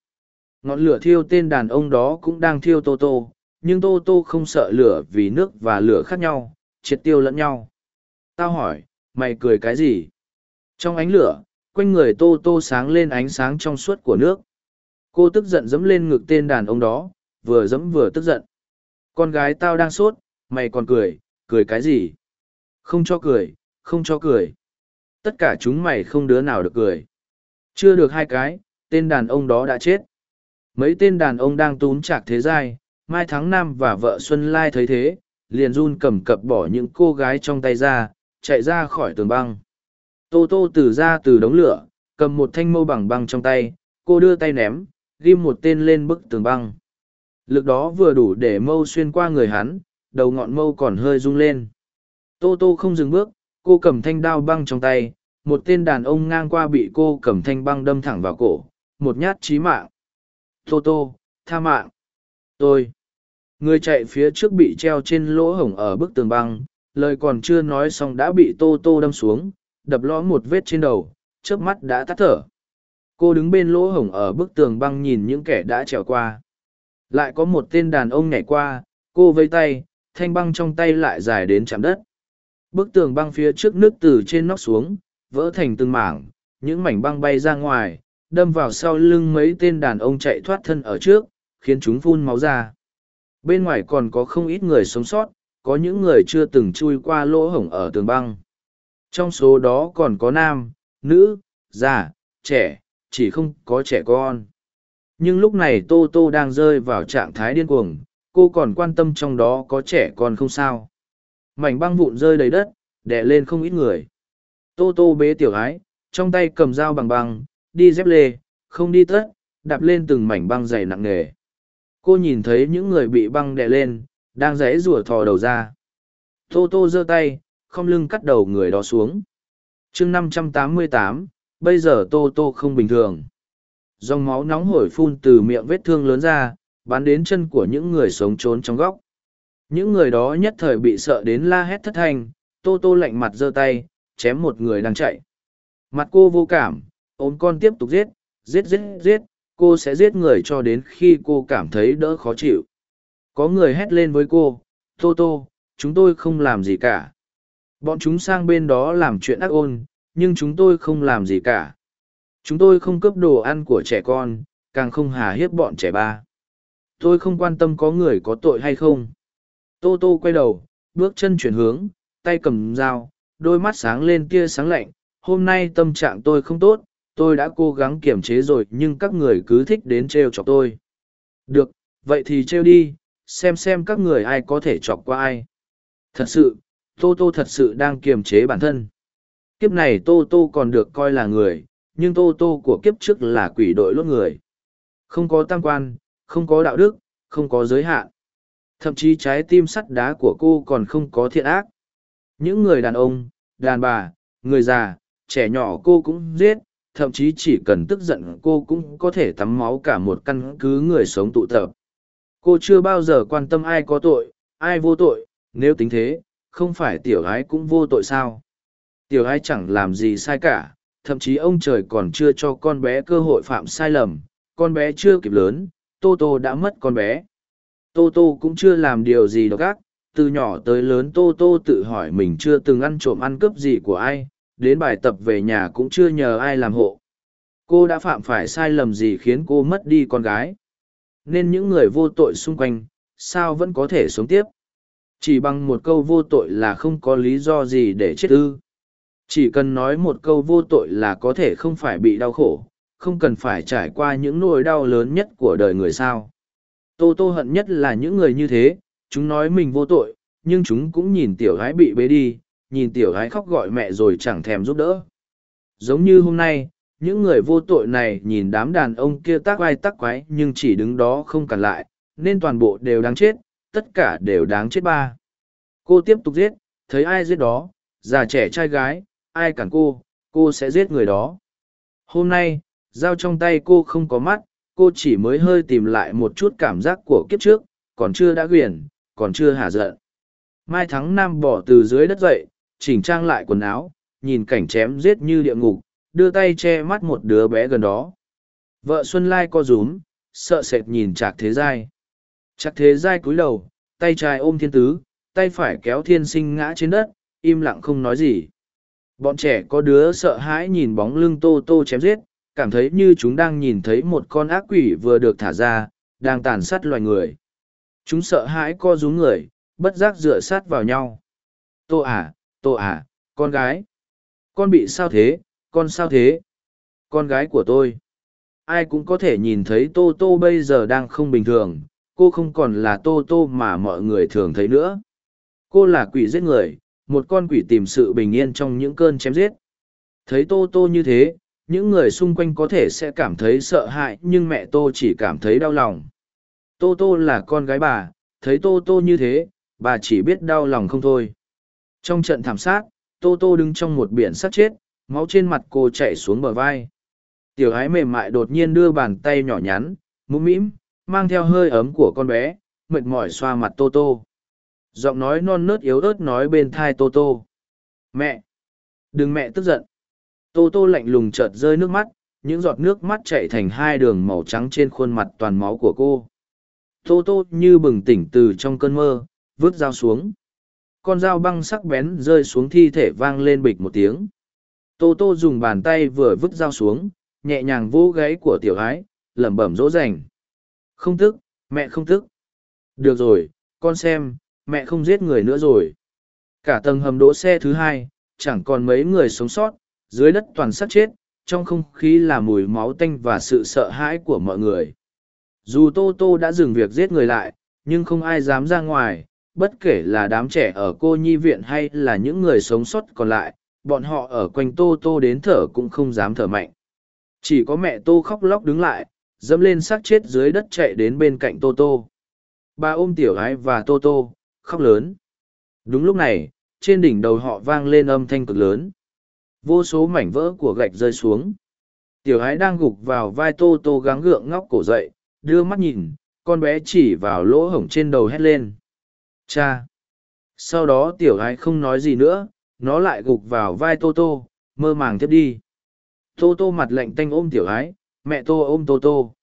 [SPEAKER 1] Ngọn lửa thiêu tên đàn ông đó cũng đang thiêu Tô Tô, nhưng Tô Tô không sợ lửa vì nước và lửa khác nhau, triệt tiêu lẫn nhau. Tao hỏi, mày cười cái gì? Trong ánh lửa, quanh người Tô Tô sáng lên ánh sáng trong suốt của nước. Cô tức giận dẫm lên ngực tên đàn ông đó, vừa dẫm vừa tức giận. Con gái tao đang sốt, mày còn cười, cười cái gì? Không cho cười, không cho cười. Tất cả chúng mày không đứa nào được cười. Chưa được hai cái, tên đàn ông đó đã chết. Mấy tên đàn ông đang tún chạc thế giai, Mai Thắng Nam và vợ Xuân Lai thấy thế, liền run cầm cập bỏ những cô gái trong tay ra, chạy ra khỏi tường băng. Tô Tô từ ra từ đống lửa, cầm một thanh mâu bằng băng trong tay, cô đưa tay ném, ghim một tên lên bức tường băng. Lực đó vừa đủ để mâu xuyên qua người hắn, đầu ngọn mâu còn hơi rung lên. Tô Tô không dừng bước, cô cầm thanh đao băng trong tay, một tên đàn ông ngang qua bị cô cầm thanh băng đâm thẳng vào cổ, một nhát chí mạng. Tô Tô, tha mạng. Tôi. Người chạy phía trước bị treo trên lỗ hổng ở bức tường băng, lời còn chưa nói xong đã bị Tô Tô đâm xuống, đập lõm một vết trên đầu, trước mắt đã tắt thở. Cô đứng bên lỗ hổng ở bức tường băng nhìn những kẻ đã trèo qua. Lại có một tên đàn ông nhảy qua, cô vây tay, thanh băng trong tay lại dài đến chạm đất. Bức tường băng phía trước nước từ trên nóc xuống, vỡ thành từng mảng, những mảnh băng bay ra ngoài, đâm vào sau lưng mấy tên đàn ông chạy thoát thân ở trước, khiến chúng phun máu ra. Bên ngoài còn có không ít người sống sót, có những người chưa từng chui qua lỗ hổng ở tường băng. Trong số đó còn có nam, nữ, già, trẻ, chỉ không có trẻ con. Nhưng lúc này Tô Tô đang rơi vào trạng thái điên cuồng, cô còn quan tâm trong đó có trẻ con không sao. Mảnh băng vụn rơi đầy đất, đè lên không ít người. Tô Tô bế tiểu ái, trong tay cầm dao bằng băng, đi dép lê, không đi tất, đạp lên từng mảnh băng dày nặng nề. Cô nhìn thấy những người bị băng đè lên, đang rẽ rủa thò đầu ra. Tô Tô giơ tay, không lưng cắt đầu người đó xuống. chương năm trăm tám mươi tám, bây giờ Tô Tô không bình thường. Dòng máu nóng hổi phun từ miệng vết thương lớn ra, bắn đến chân của những người sống trốn trong góc. Những người đó nhất thời bị sợ đến la hét thất thanh, Tô Tô lạnh mặt giơ tay, chém một người đang chạy. Mặt cô vô cảm, ôm con tiếp tục giết, giết giết giết, cô sẽ giết người cho đến khi cô cảm thấy đỡ khó chịu. Có người hét lên với cô, Tô Tô, chúng tôi không làm gì cả. Bọn chúng sang bên đó làm chuyện ác ôn, nhưng chúng tôi không làm gì cả. Chúng tôi không cướp đồ ăn của trẻ con, càng không hà hiếp bọn trẻ ba. Tôi không quan tâm có người có tội hay không. Tô Tô quay đầu, bước chân chuyển hướng, tay cầm dao, đôi mắt sáng lên tia sáng lạnh. Hôm nay tâm trạng tôi không tốt, tôi đã cố gắng kiềm chế rồi nhưng các người cứ thích đến trêu chọc tôi. Được, vậy thì trêu đi, xem xem các người ai có thể chọc qua ai. Thật sự, Tô Tô thật sự đang kiềm chế bản thân. Kiếp này Tô Tô còn được coi là người, nhưng Tô Tô của kiếp trước là quỷ đội lốt người. Không có tam quan, không có đạo đức, không có giới hạn. Thậm chí trái tim sắt đá của cô còn không có thiện ác. Những người đàn ông, đàn bà, người già, trẻ nhỏ cô cũng giết, thậm chí chỉ cần tức giận cô cũng có thể tắm máu cả một căn cứ người sống tụ tập. Cô chưa bao giờ quan tâm ai có tội ai vô tội nếu tính thế không phải tiểu ái cũng vô tội sao? Tiểu ái chẳng làm gì sai cả thậm chí ông trời còn chưa cho con bé cơ hội phạm sai lầm con bé chưa kịp lớn tô tô đã mất con bé tô tô cũng chưa làm điều gì độc ác, từ nhỏ tới lớn tô tô tự hỏi mình chưa từng ăn trộm ăn cướp gì của ai, đến bài tập về nhà cũng chưa nhờ ai làm hộ. Cô đã phạm phải sai lầm gì khiến cô mất đi con gái? Nên những người vô tội xung quanh, sao vẫn có thể sống tiếp? Chỉ bằng một câu vô tội là không có lý do gì để chết ư. Chỉ cần nói một câu vô tội là có thể không phải bị đau khổ, không cần phải trải qua những nỗi đau lớn nhất của đời người sao? Tô tô hận nhất là những người như thế, chúng nói mình vô tội, nhưng chúng cũng nhìn tiểu gái bị bế đi, nhìn tiểu gái khóc gọi mẹ rồi chẳng thèm giúp đỡ. Giống như hôm nay, những người vô tội này nhìn đám đàn ông kia tác vai tác quái nhưng chỉ đứng đó không cản lại, nên toàn bộ đều đáng chết, tất cả đều đáng chết ba. Cô tiếp tục giết, thấy ai giết đó, già trẻ trai gái, ai cản cô cô sẽ giết người đó. Hôm nay, dao trong tay cô không có mắt cô chỉ mới hơi tìm lại một chút cảm giác của kiếp trước, còn chưa đã quyển, còn chưa hả giận. Mai thắng nam bỏ từ dưới đất dậy, chỉnh trang lại quần áo, nhìn cảnh chém giết như địa ngục, đưa tay che mắt một đứa bé gần đó. Vợ xuân lai co rúm, sợ sệt nhìn trạc thế giai. Trạc thế giai cúi đầu, tay trái ôm thiên tứ, tay phải kéo thiên sinh ngã trên đất, im lặng không nói gì. Bọn trẻ có đứa sợ hãi nhìn bóng lưng tô tô chém giết cảm thấy như chúng đang nhìn thấy một con ác quỷ vừa được thả ra, đang tàn sát loài người. Chúng sợ hãi co rúm người, bất giác dựa sát vào nhau. Tô à tô à con gái. Con bị sao thế, con sao thế? Con gái của tôi. Ai cũng có thể nhìn thấy tô tô bây giờ đang không bình thường, cô không còn là tô tô mà mọi người thường thấy nữa. Cô là quỷ giết người, một con quỷ tìm sự bình yên trong những cơn chém giết. Thấy tô tô như thế những người xung quanh có thể sẽ cảm thấy sợ hãi, nhưng mẹ tô chỉ cảm thấy đau lòng. Tô tô là con gái bà, thấy tô tô như thế, bà chỉ biết đau lòng không thôi. Trong trận thảm sát, tô tô đứng trong một biển sắt chết, máu trên mặt cô chạy xuống bờ vai. Tiểu ái mềm mại đột nhiên đưa bàn tay nhỏ nhắn, mũm mĩm, mang theo hơi ấm của con bé, mệt mỏi xoa mặt tô tô. Giọng nói non nớt yếu ớt nói bên thai tô tô. Mẹ, đừng mẹ tức giận tô tô lạnh lùng chợt rơi nước mắt, những giọt nước mắt chạy thành hai đường màu trắng trên khuôn mặt toàn máu của cô. Tô tô như bừng tỉnh từ trong cơn mơ, vứt dao xuống. Con dao băng sắc bén rơi xuống thi thể vang lên bịch một tiếng. Tô tô dùng bàn tay vừa vứt dao xuống, nhẹ nhàng vỗ gáy của tiểu ái lẩm bẩm dỗ dành. Không tức, mẹ không tức. Được rồi, con xem, mẹ không giết người nữa rồi. Cả tầng hầm đỗ xe thứ hai, chẳng còn mấy người sống sót dưới đất toàn xác chết, trong không khí là mùi máu tanh và sự sợ hãi của mọi người. Dù tô tô đã dừng việc giết người lại, nhưng không ai dám ra ngoài, bất kể là đám trẻ ở cô nhi viện hay là những người sống sót còn lại, bọn họ ở quanh tô tô đến thở cũng không dám thở mạnh. Chỉ có mẹ tô khóc lóc đứng lại, dẫm lên xác chết dưới đất chạy đến bên cạnh tô tô. Bà ôm tiểu gái và tô tô, khóc lớn. Đúng lúc này, trên đỉnh đầu họ vang lên âm thanh cực lớn vô số mảnh vỡ của gạch rơi xuống. Tiểu gái đang gục vào vai tô tô gắng gượng ngóc cổ dậy, đưa mắt nhìn, con bé chỉ vào lỗ hổng trên đầu hét lên. Cha! Sau đó tiểu gái không nói gì nữa, nó lại gục vào vai tô tô, mơ màng tiếp đi. Tô tô mặt lạnh tanh ôm tiểu gái mẹ tô ôm tô tô.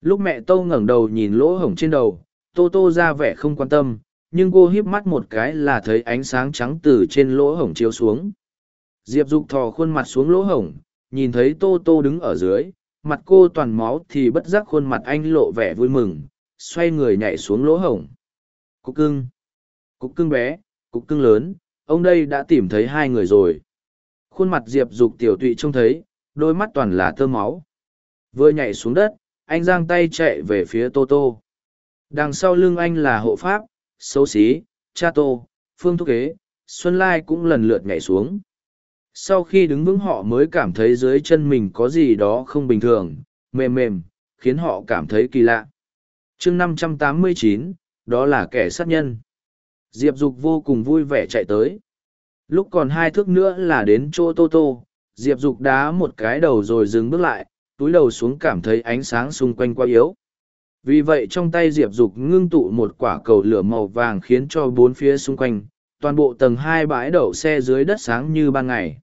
[SPEAKER 1] Lúc mẹ tô ngẩng đầu nhìn lỗ hổng trên đầu, tô tô ra vẻ không quan tâm, nhưng cô híp mắt một cái là thấy ánh sáng trắng từ trên lỗ hổng chiếu xuống diệp dục thò khuôn mặt xuống lỗ hổng, nhìn thấy tô tô đứng ở dưới, mặt cô toàn máu thì bất giác khuôn mặt anh lộ vẻ vui mừng, xoay người nhảy xuống lỗ hổng. Cục cưng cục cưng bé, cục cưng lớn, ông đây đã tìm thấy hai người rồi. Khuôn mặt diệp dục tiểu tụy trông thấy, đôi mắt toàn là tơ máu. Vừa nhảy xuống đất, anh giang tay chạy về phía tô tô. Đằng sau lưng anh là hộ pháp, xấu xí, cha tô, phương thúc kế xuân lai cũng lần lượt nhảy xuống sau khi đứng vững họ mới cảm thấy dưới chân mình có gì đó không bình thường, mềm mềm, khiến họ cảm thấy kỳ lạ. Chương năm trăm tám mươi chín, đó là kẻ sát nhân. Diệp dục vô cùng vui vẻ chạy tới. Lúc còn hai thước nữa là đến chỗ tô tô, diệp dục đá một cái đầu rồi dừng bước lại, túi đầu xuống cảm thấy ánh sáng xung quanh quá yếu. Vì vậy trong tay diệp dục ngưng tụ một quả cầu lửa màu vàng khiến cho bốn phía xung quanh toàn bộ tầng hai bãi đậu xe dưới đất sáng như ban ngày.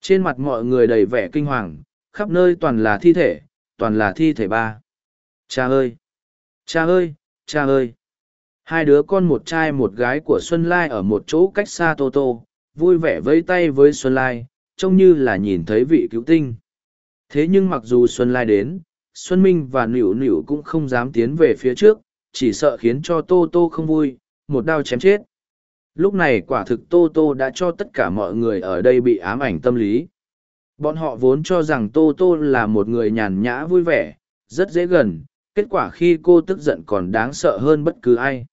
[SPEAKER 1] Trên mặt mọi người đầy vẻ kinh hoàng, khắp nơi toàn là thi thể, toàn là thi thể ba. Cha ơi! Cha ơi! Cha ơi! Hai đứa con một trai một gái của xuân lai ở một chỗ cách xa tô tô, vui vẻ vẫy tay với xuân lai, trông như là nhìn thấy vị cứu tinh. Thế nhưng mặc dù xuân lai đến, xuân minh và nịu nịu cũng không dám tiến về phía trước, chỉ sợ khiến cho tô tô không vui, một đao chém chết lúc này quả thực tô tô đã cho tất cả mọi người ở đây bị ám ảnh tâm lý. Bọn họ vốn cho rằng tô tô là một người nhàn nhã vui vẻ, rất dễ gần, kết quả khi cô tức giận còn đáng sợ hơn bất cứ ai.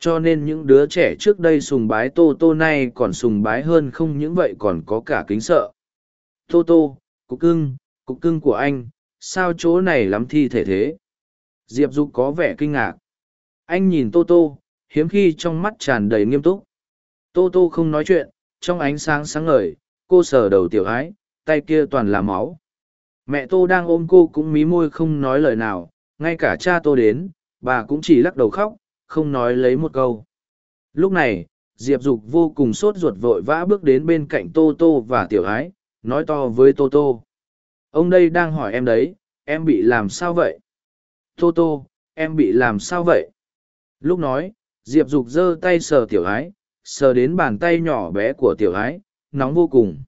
[SPEAKER 1] Cho nên những đứa trẻ trước đây sùng bái tô tô nay còn sùng bái hơn không những vậy còn có cả kính sợ. Tô tô, cục cưng cục cưng của anh, sao chỗ này lắm thi thể thế? Diệp dục có vẻ kinh ngạc. Anh nhìn tô tô, hiếm khi trong mắt tràn đầy nghiêm túc tô tô không nói chuyện, trong ánh sáng sáng ngời, cô sờ đầu tiểu ái tay kia toàn là máu. Mẹ tô đang ôm cô cũng mí môi không nói lời nào, ngay cả cha tô đến, bà cũng chỉ lắc đầu khóc, không nói lấy một câu. Lúc này, diệp dục vô cùng sốt ruột vội vã bước đến bên cạnh tô tô và tiểu ái nói to với tô tô. Ông đây đang hỏi em đấy, em bị làm sao vậy? Tô tô, em bị làm sao vậy? Lúc nói, diệp dục giơ tay sờ tiểu ái sờ đến bàn tay nhỏ bé của tiểu ái, nóng vô cùng.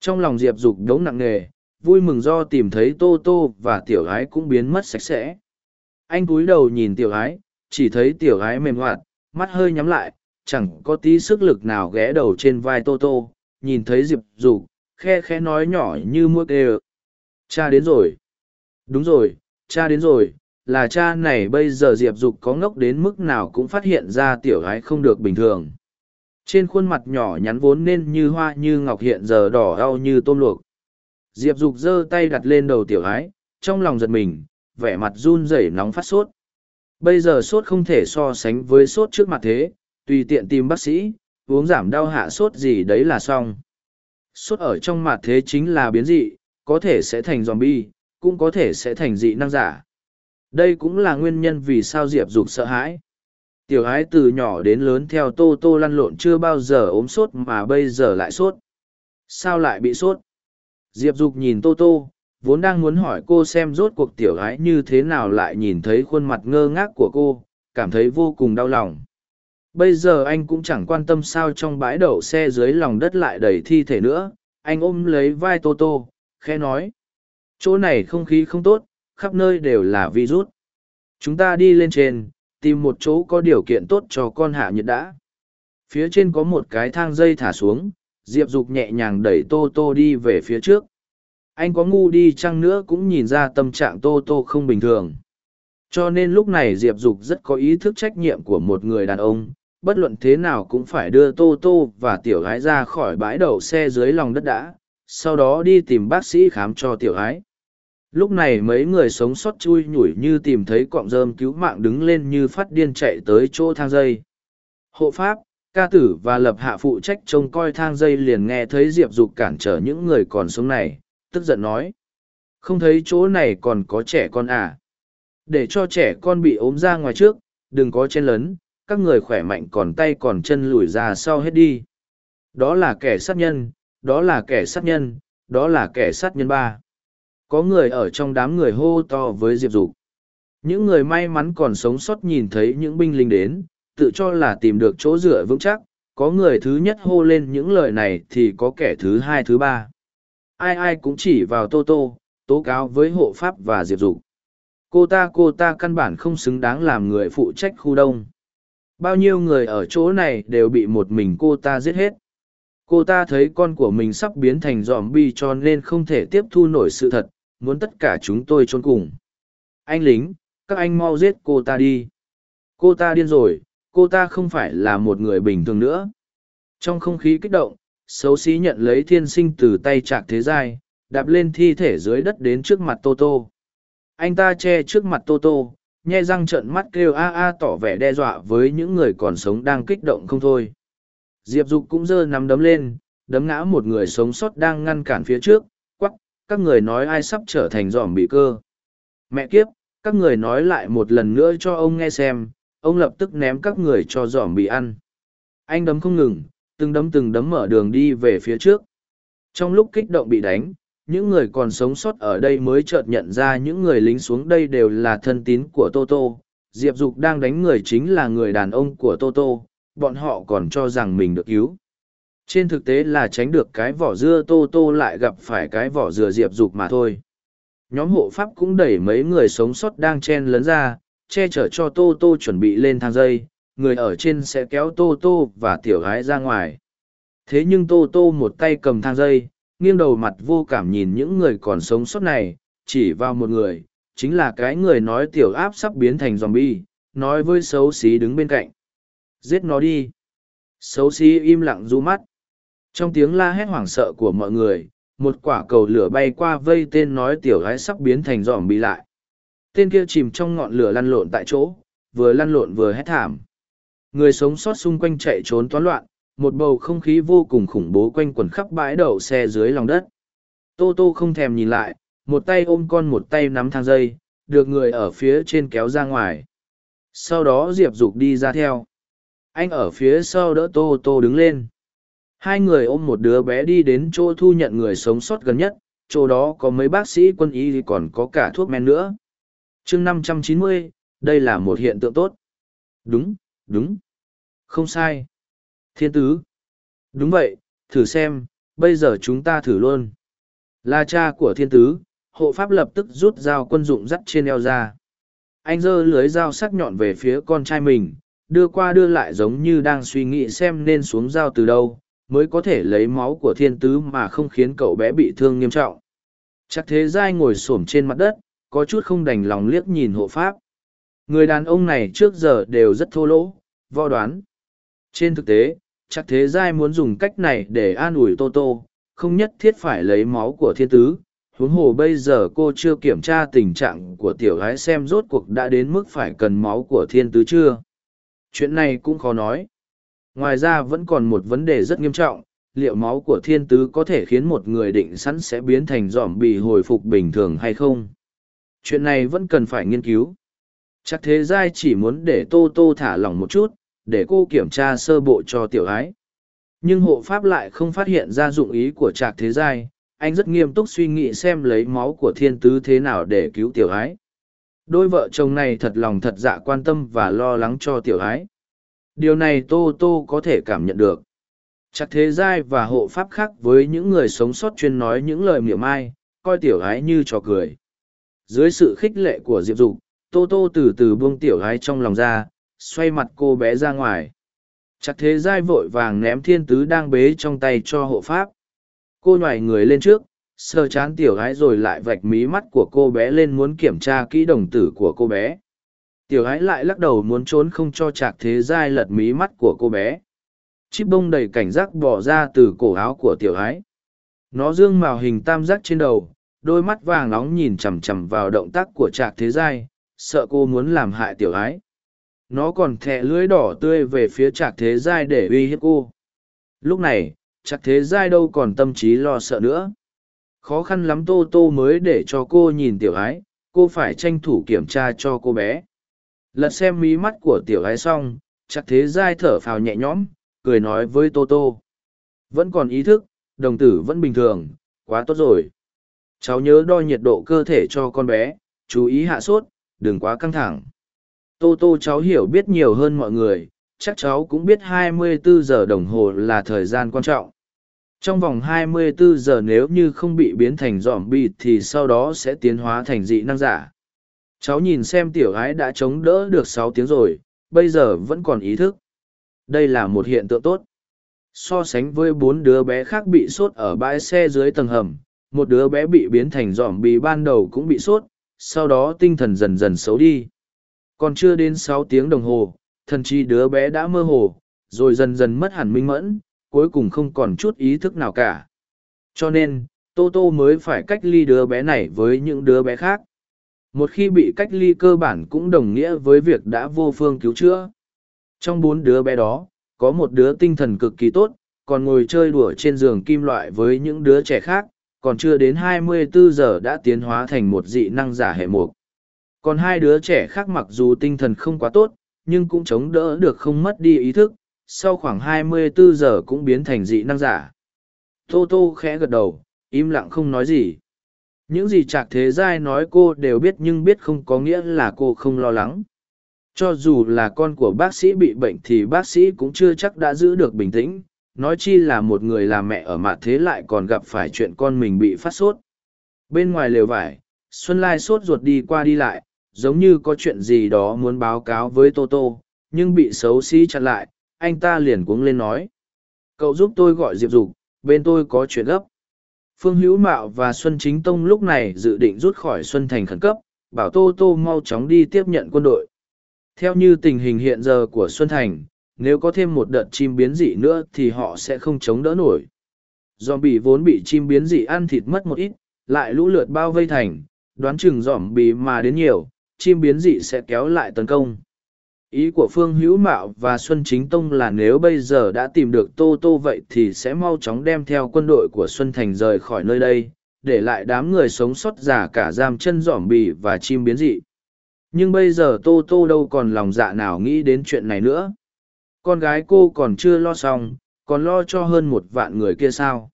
[SPEAKER 1] Trong lòng diệp dục đống nặng nề, vui mừng do tìm thấy tô tô và tiểu ái cũng biến mất sạch sẽ. Anh cúi đầu nhìn tiểu ái, chỉ thấy tiểu ái mềm hoạt, mắt hơi nhắm lại, chẳng có tí sức lực nào ghé đầu trên vai tô tô, nhìn thấy diệp dục, khe khe nói nhỏ như mua kê cha đến rồi. Đúng rồi, cha đến rồi, là cha này bây giờ diệp dục có ngốc đến mức nào cũng phát hiện ra tiểu gái không được bình thường trên khuôn mặt nhỏ nhắn vốn nên như hoa như ngọc hiện giờ đỏ đau như tôm luộc. Diệp dục giơ tay đặt lên đầu tiểu gái trong lòng giật mình, vẻ mặt run rẩy nóng phát sốt. Bây giờ sốt không thể so sánh với sốt trước mặt thế, tùy tiện tìm bác sĩ, uống giảm đau hạ sốt gì đấy là xong. Sốt ở trong mặt thế chính là biến dị, có thể sẽ thành zombie, cũng có thể sẽ thành dị năng giả. Đây cũng là nguyên nhân vì sao diệp dục sợ hãi tiểu ái từ nhỏ đến lớn theo tô tô lăn lộn chưa bao giờ ốm sốt mà bây giờ lại sốt. Sao lại bị sốt? Diệp dục nhìn tô tô, vốn đang muốn hỏi cô xem rốt cuộc tiểu ái như thế nào lại nhìn thấy khuôn mặt ngơ ngác của cô, cảm thấy vô cùng đau lòng. Bây giờ anh cũng chẳng quan tâm sao trong bãi đậu xe dưới lòng đất lại đầy thi thể nữa, anh ôm lấy vai tô tô khe nói. Chỗ này không khí không tốt, khắp nơi đều là virus. Chúng ta đi lên trên tìm một chỗ có điều kiện tốt cho con hạ nhiệt đã. Phía trên có một cái thang dây thả xuống, diệp dục nhẹ nhàng đẩy tô tô đi về phía trước. Anh có ngu đi chăng nữa cũng nhìn ra tâm trạng tô tô không bình thường. Cho nên lúc này diệp dục rất có ý thức trách nhiệm của một người đàn ông, bất luận thế nào cũng phải đưa tô tô và tiểu gái ra khỏi bãi đậu xe dưới lòng đất đã, sau đó đi tìm bác sĩ khám cho tiểu gái lúc này mấy người sống sót chui nhủi như tìm thấy cọng rơm cứu mạng đứng lên như phát điên chạy tới chỗ thang dây. Hộ pháp, ca tử và lập hạ phụ trách trông coi thang dây liền nghe thấy diệp dục cản trở những người còn sống này, tức giận nói. Không thấy chỗ này còn có trẻ con à? Để cho trẻ con bị ốm ra ngoài trước, đừng có chen lấn, các người khỏe mạnh còn tay còn chân lùi ra sau hết đi. Đó là kẻ sát nhân, đó là kẻ sát nhân, đó là kẻ sát nhân ba có người ở trong đám người hô to với diệp dục. Những người may mắn còn sống sót nhìn thấy những binh lính đến, tự cho là tìm được chỗ dựa vững chắc, có người thứ nhất hô lên những lời này thì có kẻ thứ hai, thứ ba. Ai ai cũng chỉ vào tô tô, tố cáo với hộ pháp và diệp dục. Cô ta cô ta căn bản không xứng đáng làm người phụ trách khu đông. Bao nhiêu người ở chỗ này đều bị một mình cô ta giết hết. Cô ta thấy con của mình sắp biến thành dòm bi cho nên không thể tiếp thu nổi sự thật muốn tất cả chúng tôi trốn cùng. Anh lính các anh mau giết cô ta đi. Cô ta điên rồi cô ta không phải là một người bình thường nữa. Trong không khí kích động xấu xí nhận lấy thiên sinh từ tay chạc thế giai đạp lên thi thể dưới đất đến trước mặt tô tô. Anh ta che trước mặt tô tô nhe răng trợn mắt kêu a a tỏ vẻ đe dọa với những người còn sống đang kích động không thôi. Diệp dục cũng giơ nắm đấm lên đấm ngã một người sống sót đang ngăn cản phía trước, các người nói ai sắp trở thành dòm bị cơ. Mẹ kiếp, các người nói lại một lần nữa cho ông nghe xem, ông lập tức ném các người cho dòm bị ăn. Anh đấm không ngừng, từng đấm từng đấm mở đường đi về phía trước. Trong lúc kích động bị đánh, những người còn sống sót ở đây mới chợt nhận ra những người lính xuống đây đều là thân tín của Toto. Diệp Dục đang đánh người chính là người đàn ông của Toto, bọn họ còn cho rằng mình được cứu. Trên thực tế là tránh được cái vỏ dưa Toto lại gặp phải cái vỏ dừa Diệp Dục mà thôi. Nhóm hộ pháp cũng đẩy mấy người sống sót đang chen lấn ra, che chở cho Toto chuẩn bị lên thang dây, người ở trên sẽ kéo Toto và tiểu gái ra ngoài. Thế nhưng Toto một tay cầm thang dây, nghiêng đầu mặt vô cảm nhìn những người còn sống sót này, chỉ vào một người, chính là cái người nói tiểu áp sắp biến thành zombie, nói với xấu xí đứng bên cạnh. Giết nó đi. Xấu xí im lặng du mắt. Trong tiếng la hét hoảng sợ của mọi người, một quả cầu lửa bay qua vây tên nói tiểu gái sắp biến thành zombie lại. Tên kia chìm trong ngọn lửa lăn lộn tại chỗ, vừa lăn lộn vừa hét thảm. Người sống sót xung quanh chạy trốn toán loạn, một bầu không khí vô cùng khủng bố quanh quẩn khắp bãi đậu xe dưới lòng đất tô tô không thèm nhìn lại một tay ôm con một tay nắm thang dây được người ở phía trên kéo ra ngoài sau đó diệp dục đi ra theo anh ở phía sau đỡ tô tô đứng lên hai người ôm một đứa bé đi đến chỗ thu nhận người sống sót gần nhất chỗ đó có mấy bác sĩ quân y thì còn có cả thuốc men nữa chương năm trăm chín mươi đây là một hiện tượng tốt đúng đúng không sai Thiên tứ. Đúng vậy, thử xem, bây giờ chúng ta thử luôn. Là cha của thiên tứ, hộ pháp lập tức rút dao quân dụng dắt trên eo ra. Anh giơ lưới dao sắc nhọn về phía con trai mình, đưa qua đưa lại giống như đang suy nghĩ xem nên xuống dao từ đâu, mới có thể lấy máu của thiên tứ mà không khiến cậu bé bị thương nghiêm trọng. Chắc thế giai ngồi xổm trên mặt đất, có chút không đành lòng liếc nhìn hộ pháp. Người đàn ông này trước giờ đều rất thô lỗ, vo đoán. Trên thực tế, chắc thế giai muốn dùng cách này để an ủi tô tô không nhất thiết phải lấy máu của thiên tứ huống hồ bây giờ cô chưa kiểm tra tình trạng của tiểu gái xem rốt cuộc đã đến mức phải cần máu của thiên tứ chưa chuyện này cũng khó nói ngoài ra vẫn còn một vấn đề rất nghiêm trọng liệu máu của thiên tứ có thể khiến một người định sẵn sẽ biến thành dòm bị hồi phục bình thường hay không chuyện này vẫn cần phải nghiên cứu chắc thế giai chỉ muốn để tô tô thả lỏng một chút để cô kiểm tra sơ bộ cho tiểu ái. Nhưng hộ pháp lại không phát hiện ra dụng ý của trạc thế giai, anh rất nghiêm túc suy nghĩ xem lấy máu của thiên tứ thế nào để cứu tiểu ái. Đôi vợ chồng này thật lòng thật dạ quan tâm và lo lắng cho tiểu ái. Điều này Tô Tô có thể cảm nhận được. Chắc thế giai và hộ pháp khác với những người sống sót chuyên nói những lời miệng ai coi tiểu gái như trò cười. Dưới sự khích lệ của Diệp Dục, Tô Tô từ từ buông tiểu gái trong lòng ra, xoay mặt cô bé ra ngoài chắc thế giai vội vàng ném thiên tứ đang bế trong tay cho hộ pháp cô nhoài người lên trước sờ chán tiểu gái rồi lại vạch mí mắt của cô bé lên muốn kiểm tra kỹ đồng tử của cô bé tiểu Ái lại lắc đầu muốn trốn không cho chạc thế giai lật mí mắt của cô bé. Chip bông đầy cảnh giác bỏ ra từ cổ áo của tiểu Ái, nó dương mào hình tam giác trên đầu đôi mắt vàng nóng nhìn chằm chằm vào động tác của trạc thế giai sợ cô muốn làm hại tiểu Ái. nó còn thẹ lưới đỏ tươi về phía trạc thế giai để uy hiếp cô. Lúc này trạc thế giai đâu còn tâm trí lo sợ nữa. Khó khăn lắm tô tô mới để cho cô nhìn tiểu ái cô phải tranh thủ kiểm tra cho cô bé lật xem mí mắt của tiểu gái xong chắc thế giai thở phào nhẹ nhõm cười nói với tô tô vẫn còn ý thức đồng tử vẫn bình thường quá tốt rồi cháu nhớ đo nhiệt độ cơ thể cho con bé chú ý hạ sốt đừng quá căng thẳng Tô Tô cháu hiểu biết nhiều hơn mọi người, chắc cháu cũng biết 24 giờ đồng hồ là thời gian quan trọng. Trong vòng 24 giờ nếu như không bị biến thành dòm bị thì sau đó sẽ tiến hóa thành dị năng giả. Cháu nhìn xem tiểu ái đã chống đỡ được sáu tiếng rồi, bây giờ vẫn còn ý thức. Đây là một hiện tượng tốt. So sánh với bốn đứa bé khác bị sốt ở bãi xe dưới tầng hầm, một đứa bé bị biến thành dỏm bị ban đầu cũng bị sốt, sau đó tinh thần dần dần xấu đi còn chưa đến sáu tiếng đồng hồ thần chi đứa bé đã mơ hồ rồi dần dần mất hẳn minh mẫn cuối cùng không còn chút ý thức nào cả cho nên tô tô mới phải cách ly đứa bé này với những đứa bé khác một khi bị cách ly cơ bản cũng đồng nghĩa với việc đã vô phương cứu chữa trong bốn đứa bé đó có một đứa tinh thần cực kỳ tốt còn ngồi chơi đùa trên giường kim loại với những đứa trẻ khác, còn chưa đến 24 giờ đã tiến hóa thành một dị năng giả hệ mục. Còn hai đứa trẻ khác mặc dù tinh thần không quá tốt, nhưng cũng chống đỡ được không mất đi ý thức, sau khoảng 24 giờ cũng biến thành dị năng giả. Tô Tô khẽ gật đầu, im lặng không nói gì. Những gì Trạc Thế Giai nói cô đều biết nhưng biết không có nghĩa là cô không lo lắng. Cho dù là con của bác sĩ bị bệnh thì bác sĩ cũng chưa chắc đã giữ được bình tĩnh, nói chi là một người làm mẹ ở mặt thế lại còn gặp phải chuyện con mình bị phát sốt. Bên ngoài lều vải, Xuân Lai sốt ruột đi qua đi lại, giống như có chuyện gì đó muốn báo cáo với Toto, nhưng bị xấu xí chặn lại, anh ta liền cuống lên nói. Cậu giúp tôi gọi Diệp Dục, bên tôi có chuyện gấp. Phương Hữu Mạo và Xuân Chính Tông lúc này dự định rút khỏi Xuân Thành khẩn cấp, bảo Tô Tô mau chóng đi tiếp nhận quân đội. Theo như tình hình hiện giờ của Xuân Thành, nếu có thêm một đợt chim biến dị nữa thì họ sẽ không chống đỡ nổi. Dòm bị vốn bị chim biến dị ăn thịt mất một ít, lại lũ lượt bao vây thành, đoán chừng dòm bị mà đến nhiều, chim biến dị sẽ kéo lại tấn công. Ý của Phương Hữu Mạo và Xuân Chính Tông là nếu bây giờ đã tìm được Tô Tô vậy thì sẽ mau chóng đem theo quân đội của Xuân Thành rời khỏi nơi đây, để lại đám người sống sót giả cả giam chân giỏm bì và chim biến dị. Nhưng bây giờ Tô Tô đâu còn lòng dạ nào nghĩ đến chuyện này nữa. Con gái cô còn chưa lo xong, còn lo cho hơn một vạn người kia sao.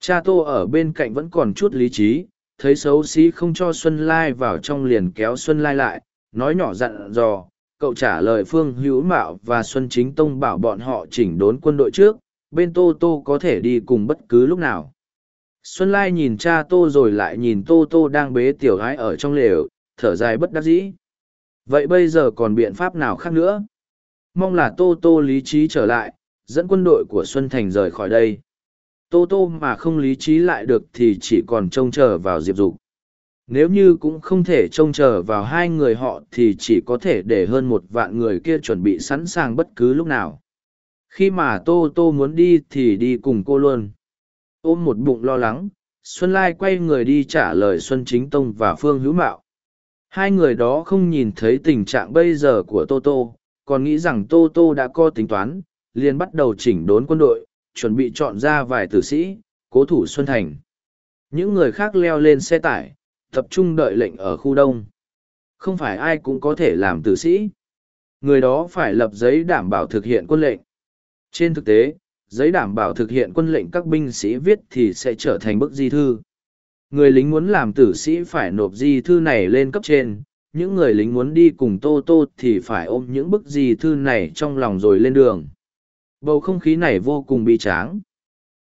[SPEAKER 1] Cha Tô ở bên cạnh vẫn còn chút lý trí, thấy xấu xí không cho Xuân Lai vào trong liền kéo Xuân Lai lại, nói nhỏ dặn dò, cậu trả lời Phương Hữu Mạo và Xuân Chính Tông bảo bọn họ chỉnh đốn quân đội trước, bên Tô Tô có thể đi cùng bất cứ lúc nào. Xuân Lai nhìn cha Tô rồi lại nhìn Tô Tô đang bế tiểu gái ở trong lều, thở dài bất đắc dĩ. Vậy bây giờ còn biện pháp nào khác nữa? Mong là Tô Tô lý trí trở lại, dẫn quân đội của Xuân Thành rời khỏi đây. Tô Tô mà không lý trí lại được thì chỉ còn trông chờ vào Diệp Dục. Nếu như cũng không thể trông chờ vào hai người họ thì chỉ có thể để hơn một vạn người kia chuẩn bị sẵn sàng bất cứ lúc nào. Khi mà Tô Tô muốn đi thì đi cùng cô luôn. Ôm một bụng lo lắng, Xuân Lai quay người đi trả lời Xuân Chính Tông và Phương Hữu Mạo. Hai người đó không nhìn thấy tình trạng bây giờ của Tô Tô, còn nghĩ rằng Tô Tô đã có tính toán, liền bắt đầu chỉnh đốn quân đội, chuẩn bị chọn ra vài tử sĩ, cố thủ Xuân Thành. Những người khác leo lên xe tải, tập trung đợi lệnh ở khu đông. Không phải ai cũng có thể làm tử sĩ. Người đó phải lập giấy đảm bảo thực hiện quân lệnh. Trên thực tế, giấy đảm bảo thực hiện quân lệnh các binh sĩ viết thì sẽ trở thành bức di thư. Người lính muốn làm tử sĩ phải nộp di thư này lên cấp trên, những người lính muốn đi cùng Tô Tô thì phải ôm những bức di thư này trong lòng rồi lên đường. Bầu không khí này vô cùng bi tráng.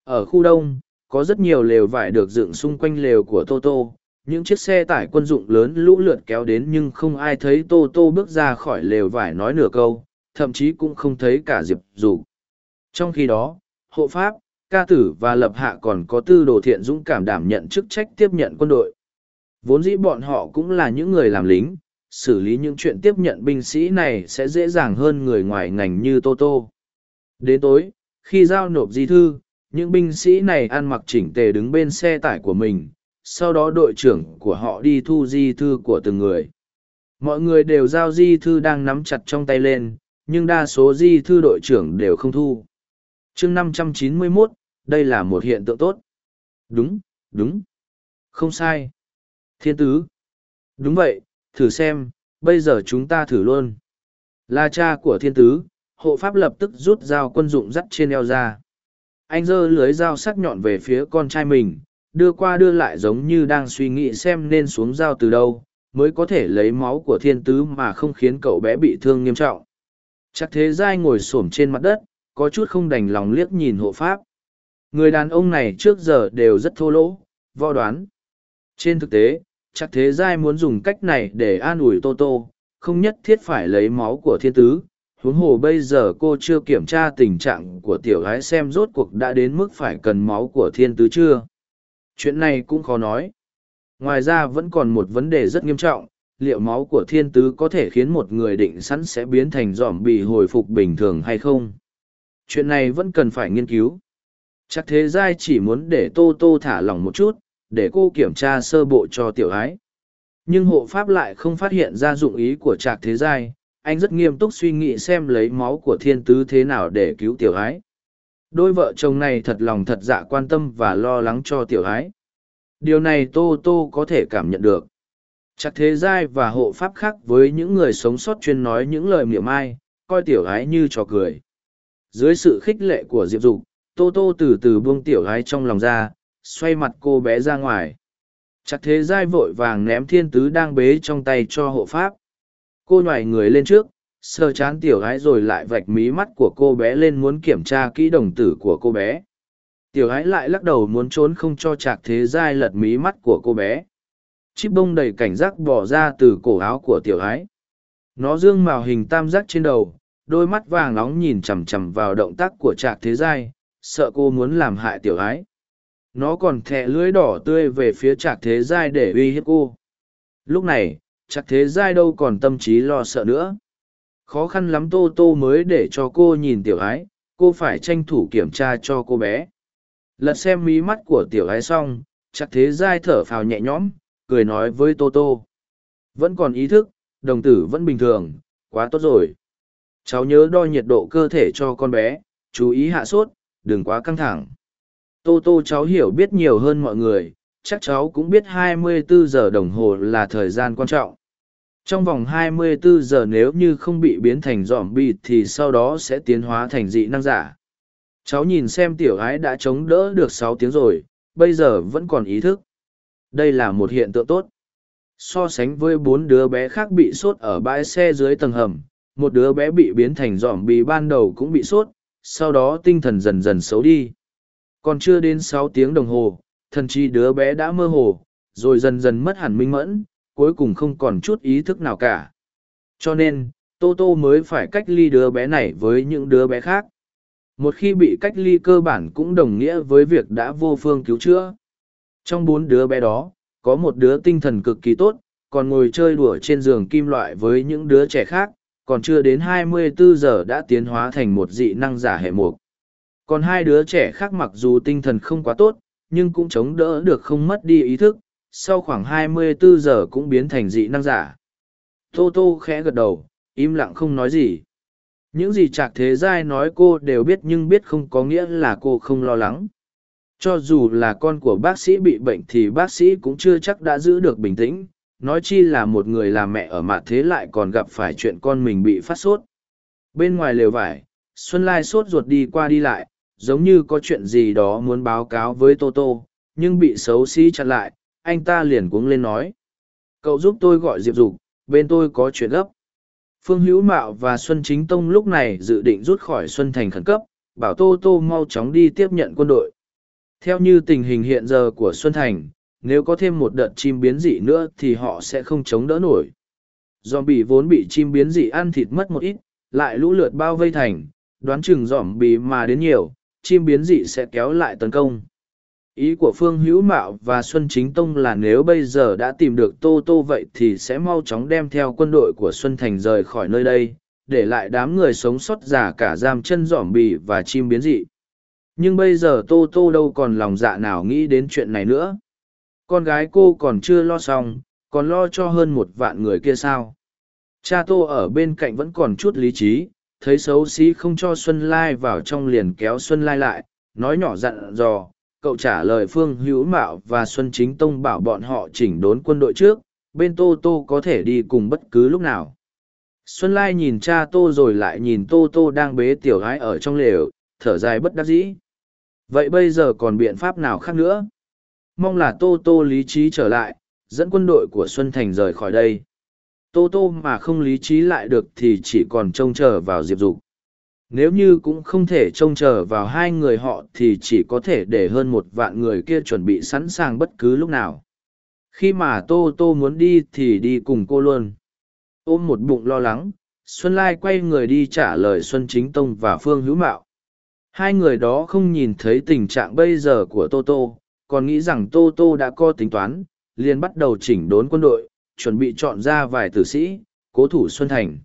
[SPEAKER 1] Ở khu đông, có rất nhiều lều vải được dựng xung quanh lều của Tô Tô, những chiếc xe tải quân dụng lớn lũ lượt kéo đến nhưng không ai thấy tô tô bước ra khỏi lều vải nói nửa câu, thậm chí cũng không thấy cả diệp Dù. trong khi đó, hộ pháp, ca tử và lập hạ còn có tư đồ thiện dũng cảm đảm nhận chức trách tiếp nhận quân đội vốn dĩ bọn họ cũng là những người làm lính, xử lý những chuyện tiếp nhận binh sĩ này sẽ dễ dàng hơn người ngoài ngành như tô tô đến tối, khi giao nộp di thư, những binh sĩ này ăn mặc chỉnh tề đứng bên xe tải của mình sau đó đội trưởng của họ đi thu di thư của từng người. Mọi người đều giao di thư đang nắm chặt trong tay lên nhưng đa số di thư đội trưởng đều không thu. Chương năm trăm chín mươi 591, đây là một hiện tượng tốt. Đúng đúng. Không sai. Thiên tứ. Đúng vậy thử xem bây giờ chúng ta thử luôn. Là cha của thiên tứ hộ pháp lập tức rút dao quân dụng dắt trên eo ra. Anh giơ lưới dao sắc nhọn về phía con trai mình đưa qua đưa lại giống như đang suy nghĩ xem nên xuống dao từ đâu, mới có thể lấy máu của thiên tứ mà không khiến cậu bé bị thương nghiêm trọng. Chắc thế giai ngồi xổm trên mặt đất, có chút không đành lòng liếc nhìn hộ pháp. Người đàn ông này trước giờ đều rất thô lỗ, vo đoán. Trên thực tế, chắc thế giai muốn dùng cách này để an ủi Tô Tô, không nhất thiết phải lấy máu của thiên tứ. Huống hồ bây giờ cô chưa kiểm tra tình trạng của tiểu gái xem rốt cuộc đã đến mức phải cần máu của thiên tứ chưa chuyện này cũng khó nói. Ngoài ra vẫn còn một vấn đề rất nghiêm trọng, liệu máu của thiên tứ có thể khiến một người định sẵn sẽ biến thành giỏm bị hồi phục bình thường hay không? Chuyện này vẫn cần phải nghiên cứu. Chắc thế giai chỉ muốn để Tô Tô thả lỏng một chút, để cô kiểm tra sơ bộ cho tiểu ái. Nhưng hộ pháp lại không phát hiện ra dụng ý của trạc thế giai, anh rất nghiêm túc suy nghĩ xem lấy máu của thiên tứ thế nào để cứu tiểu ái. Đôi vợ chồng này thật lòng thật dạ quan tâm và lo lắng cho tiểu ái. Điều này Tô Tô có thể cảm nhận được. Chắc thế giai và hộ pháp khác với những người sống sót chuyên nói những lời miệng ai, coi tiểu ái như trò cười. Dưới sự khích lệ của Diệp Dục, Tô Tô từ từ buông tiểu ái trong lòng ra, xoay mặt cô bé ra ngoài. Chắc thế giai vội vàng ném thiên tứ đang bế trong tay cho hộ pháp. Cô nhòi người lên trước, sờ chán tiểu gái rồi lại vạch mí mắt của cô bé lên muốn kiểm tra kỹ đồng tử của cô bé. Tiểu gái lại lắc đầu muốn trốn không cho chạc thế giai lật mí mắt của cô bé. Chip bông đầy cảnh giác bỏ ra từ cổ áo của tiểu gái. Nó dương màu hình tam giác trên đầu, đôi mắt vàng nóng nhìn chằm chằm vào động tác của trạc thế giai, sợ cô muốn làm hại tiểu ái nó còn thẹ lưới đỏ tươi về phía trạc thế giai để uy hiếp cô lúc này trạc thế giai đâu còn tâm trí lo sợ nữa khó khăn lắm tô tô mới để cho cô nhìn tiểu ái, cô phải tranh thủ kiểm tra cho cô bé. Lật xem mí mắt của tiểu ái xong, chắc thế giai thở phào nhẹ nhõm, cười nói với tô tô. Vẫn còn ý thức, đồng tử vẫn bình thường, quá tốt rồi. Cháu nhớ đo nhiệt độ cơ thể cho con bé, chú ý hạ sốt, đừng quá căng thẳng. Tô tô cháu hiểu biết nhiều hơn mọi người, chắc cháu cũng biết 24 giờ đồng hồ là thời gian quan trọng trong vòng 24 giờ nếu như không bị biến thành dòm bị thì sau đó sẽ tiến hóa thành dị năng giả. Cháu nhìn xem tiểu ái đã chống đỡ được sáu tiếng rồi, bây giờ vẫn còn ý thức. Đây là một hiện tượng tốt. So sánh với bốn đứa bé khác bị sốt ở bãi xe dưới tầng hầm, một đứa bé bị biến thành dòm bị ban đầu cũng bị sốt, sau đó tinh thần dần dần xấu đi. Còn chưa đến sáu tiếng đồng hồ, thần chi đứa bé đã mơ hồ, rồi dần dần mất hẳn minh mẫn cuối cùng không còn chút ý thức nào cả. Cho nên, tô tô mới phải cách ly đứa bé này với những đứa bé khác. Một khi bị cách ly cơ bản cũng đồng nghĩa với việc đã vô phương cứu chữa. Trong bốn đứa bé đó, có một đứa tinh thần cực kỳ tốt, còn ngồi chơi đùa trên giường kim loại với những đứa trẻ khác, còn chưa đến 24 giờ đã tiến hóa thành một dị năng giả hệ mục. Còn hai đứa trẻ khác mặc dù tinh thần không quá tốt, nhưng cũng chống đỡ được không mất đi ý thức sau khoảng 24 giờ cũng biến thành dị năng giả. Tô tô khẽ gật đầu im lặng không nói gì. Những gì Trạc thế giai nói cô đều biết nhưng biết không có nghĩa là cô không lo lắng. Cho dù là con của bác sĩ bị bệnh thì bác sĩ cũng chưa chắc đã giữ được bình tĩnh. Nói chi là một người làm mẹ ở mặt thế lại còn gặp phải chuyện con mình bị phát sốt. Bên ngoài lều vải xuân lai sốt ruột đi qua đi lại giống như có chuyện gì đó muốn báo cáo với Toto, nhưng bị xấu xí chặn lại, anh ta liền cuống lên nói. Cậu giúp tôi gọi Diệp Dục, bên tôi có chuyện gấp. Phương Hữu Mạo và Xuân Chính Tông lúc này dự định rút khỏi Xuân Thành khẩn cấp, bảo Tô Tô mau chóng đi tiếp nhận quân đội. Theo như tình hình hiện giờ của Xuân Thành, nếu có thêm một đợt chim biến dị nữa thì họ sẽ không chống đỡ nổi. Dòm bị vốn bị chim biến dị ăn thịt mất một ít, lại lũ lượt bao vây thành, đoán chừng dòm bị mà đến nhiều, chim biến dị sẽ kéo lại tấn công. Ý của Phương Hữu Mạo và Xuân Chính Tông là nếu bây giờ đã tìm được Tô Tô vậy thì sẽ mau chóng đem theo quân đội của Xuân Thành rời khỏi nơi đây, để lại đám người sống sót giả cả giam chân giỏm bì và chim biến dị. Nhưng bây giờ Tô Tô đâu còn lòng dạ nào nghĩ đến chuyện này nữa. Con gái cô còn chưa lo xong, còn lo cho hơn một vạn người kia sao. Cha Tô ở bên cạnh vẫn còn chút lý trí, thấy xấu xí không cho Xuân Lai vào trong liền kéo Xuân Lai lại, nói nhỏ dặn dò, cậu trả lời Phương Hữu Mạo và Xuân Chính Tông bảo bọn họ chỉnh đốn quân đội trước, bên Tô Tô có thể đi cùng bất cứ lúc nào. Xuân Lai nhìn cha Tô rồi lại nhìn Tô Tô đang bế tiểu gái ở trong lều, thở dài bất đắc dĩ. Vậy bây giờ còn biện pháp nào khác nữa? Mong là Tô Tô lý trí trở lại, dẫn quân đội của Xuân Thành rời khỏi đây tô tô mà không lý trí lại được thì chỉ còn trông chờ vào diệp dục nếu như cũng không thể trông chờ vào hai người họ thì chỉ có thể để hơn một vạn người kia chuẩn bị sẵn sàng bất cứ lúc nào. Khi mà tô tô muốn đi thì đi cùng cô luôn. Ôm một bụng lo lắng xuân lai quay người đi trả lời xuân chính tông và phương hữu mạo. Hai người đó không nhìn thấy tình trạng bây giờ của tô tô còn nghĩ rằng tô tô đã có tính toán liền bắt đầu chỉnh đốn quân đội chuẩn bị chọn ra vài tử sĩ, cố thủ Xuân Thành.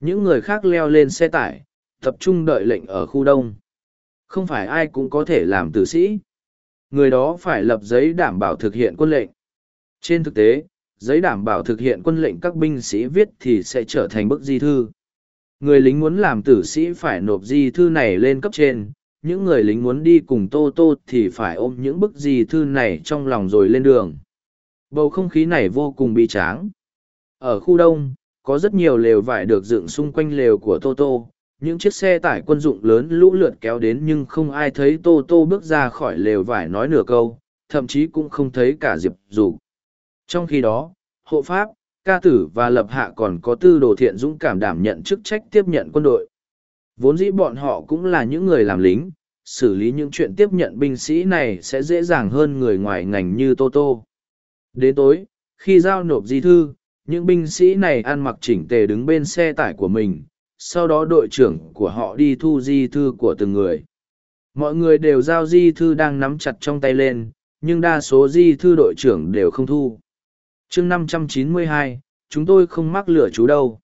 [SPEAKER 1] Những người khác leo lên xe tải, tập trung đợi lệnh ở khu đông. Không phải ai cũng có thể làm tử sĩ. Người đó phải lập giấy đảm bảo thực hiện quân lệnh. Trên thực tế, giấy đảm bảo thực hiện quân lệnh các binh sĩ viết thì sẽ trở thành bức di thư. Người lính muốn làm tử sĩ phải nộp di thư này lên cấp trên, những người lính muốn đi cùng tô tô thì phải ôm những bức di thư này trong lòng rồi lên đường bầu không khí này vô cùng bi tráng ở khu đông có rất nhiều lều vải được dựng xung quanh lều của tô tô những chiếc xe tải quân dụng lớn lũ lượt kéo đến nhưng không ai thấy tô tô bước ra khỏi lều vải nói nửa câu, thậm chí cũng không thấy cả diệp Dù. trong khi đó, hộ pháp, ca tử và lập hạ còn có tư đồ thiện dũng cảm đảm nhận chức trách tiếp nhận quân đội vốn dĩ bọn họ cũng là những người làm lính, xử lý những chuyện tiếp nhận binh sĩ này sẽ dễ dàng hơn người ngoài ngành như tô tô đến tối, khi giao nộp di thư, những binh sĩ này ăn mặc chỉnh tề đứng bên xe tải của mình sau đó đội trưởng của họ đi thu di thư của từng người. Mọi người đều giao di thư đang nắm chặt trong tay lên nhưng đa số di thư đội trưởng đều không thu. Chương 592, chúng tôi không mắc lửa chú đâu.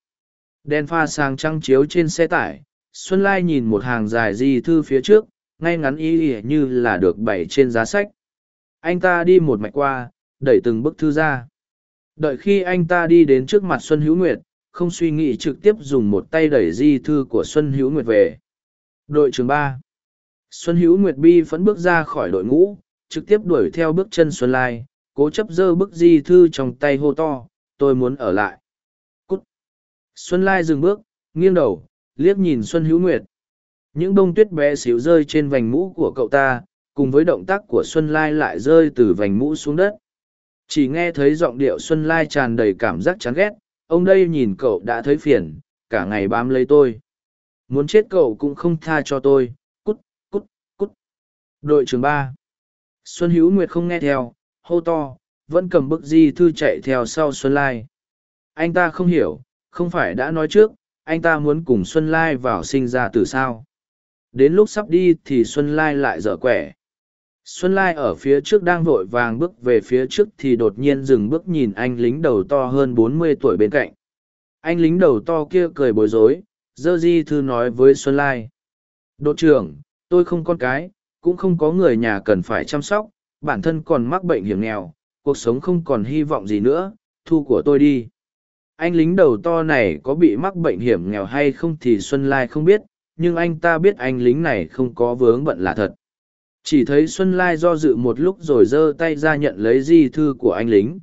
[SPEAKER 1] Đèn pha sáng trăng chiếu trên xe tải xuân lai nhìn một hàng dài di thư phía trước ngay ngắn y ỉa như là được bày trên giá sách. Anh ta đi một mạch qua đẩy từng bức thư ra. Đợi khi anh ta đi đến trước mặt xuân hữu nguyệt không suy nghĩ trực tiếp dùng một tay đẩy di thư của xuân hữu nguyệt về. Đội trưởng ba. Xuân hữu nguyệt bi phẫn bước ra khỏi đội ngũ, trực tiếp đuổi theo bước chân xuân lai, cố chấp giơ bức di thư trong tay hô to, tôi muốn ở lại. Cút. Xuân lai dừng bước, nghiêng đầu, liếc nhìn xuân hữu nguyệt. Những bông tuyết bé xíu rơi trên vành mũ của cậu ta, cùng với động tác của xuân lai lại rơi từ vành mũ xuống đất. Chỉ nghe thấy giọng điệu xuân lai tràn đầy cảm giác chán ghét ông đây nhìn cậu đã thấy phiền, cả ngày bám lấy tôi. Muốn chết cậu cũng không tha cho tôi. Cút cút cút. Đội trưởng ba. Xuân hữu nguyệt không nghe theo, hô to, vẫn cầm bức di thư chạy theo sau xuân lai. Anh ta không hiểu, không phải đã nói trước, anh ta muốn cùng xuân lai vào sinh ra từ sao. Đến lúc sắp đi thì xuân lai lại dở quẻ xuân lai ở phía trước đang vội vàng bước về phía trước thì đột nhiên dừng bước nhìn anh lính đầu to hơn bốn mươi tuổi bên cạnh. Anh lính đầu to kia cười bối rối, dơ di thư nói với xuân lai. Đội trưởng, tôi không con cái, cũng không có người nhà cần phải chăm sóc, bản thân còn mắc bệnh hiểm nghèo, cuộc sống không còn hy vọng gì nữa, thu của tôi đi. Anh lính đầu to này có bị mắc bệnh hiểm nghèo hay không thì xuân lai không biết, nhưng anh ta biết anh lính này không có vướng bận là thật chỉ thấy xuân lai do dự một lúc rồi giơ tay ra nhận lấy di thư của anh lính.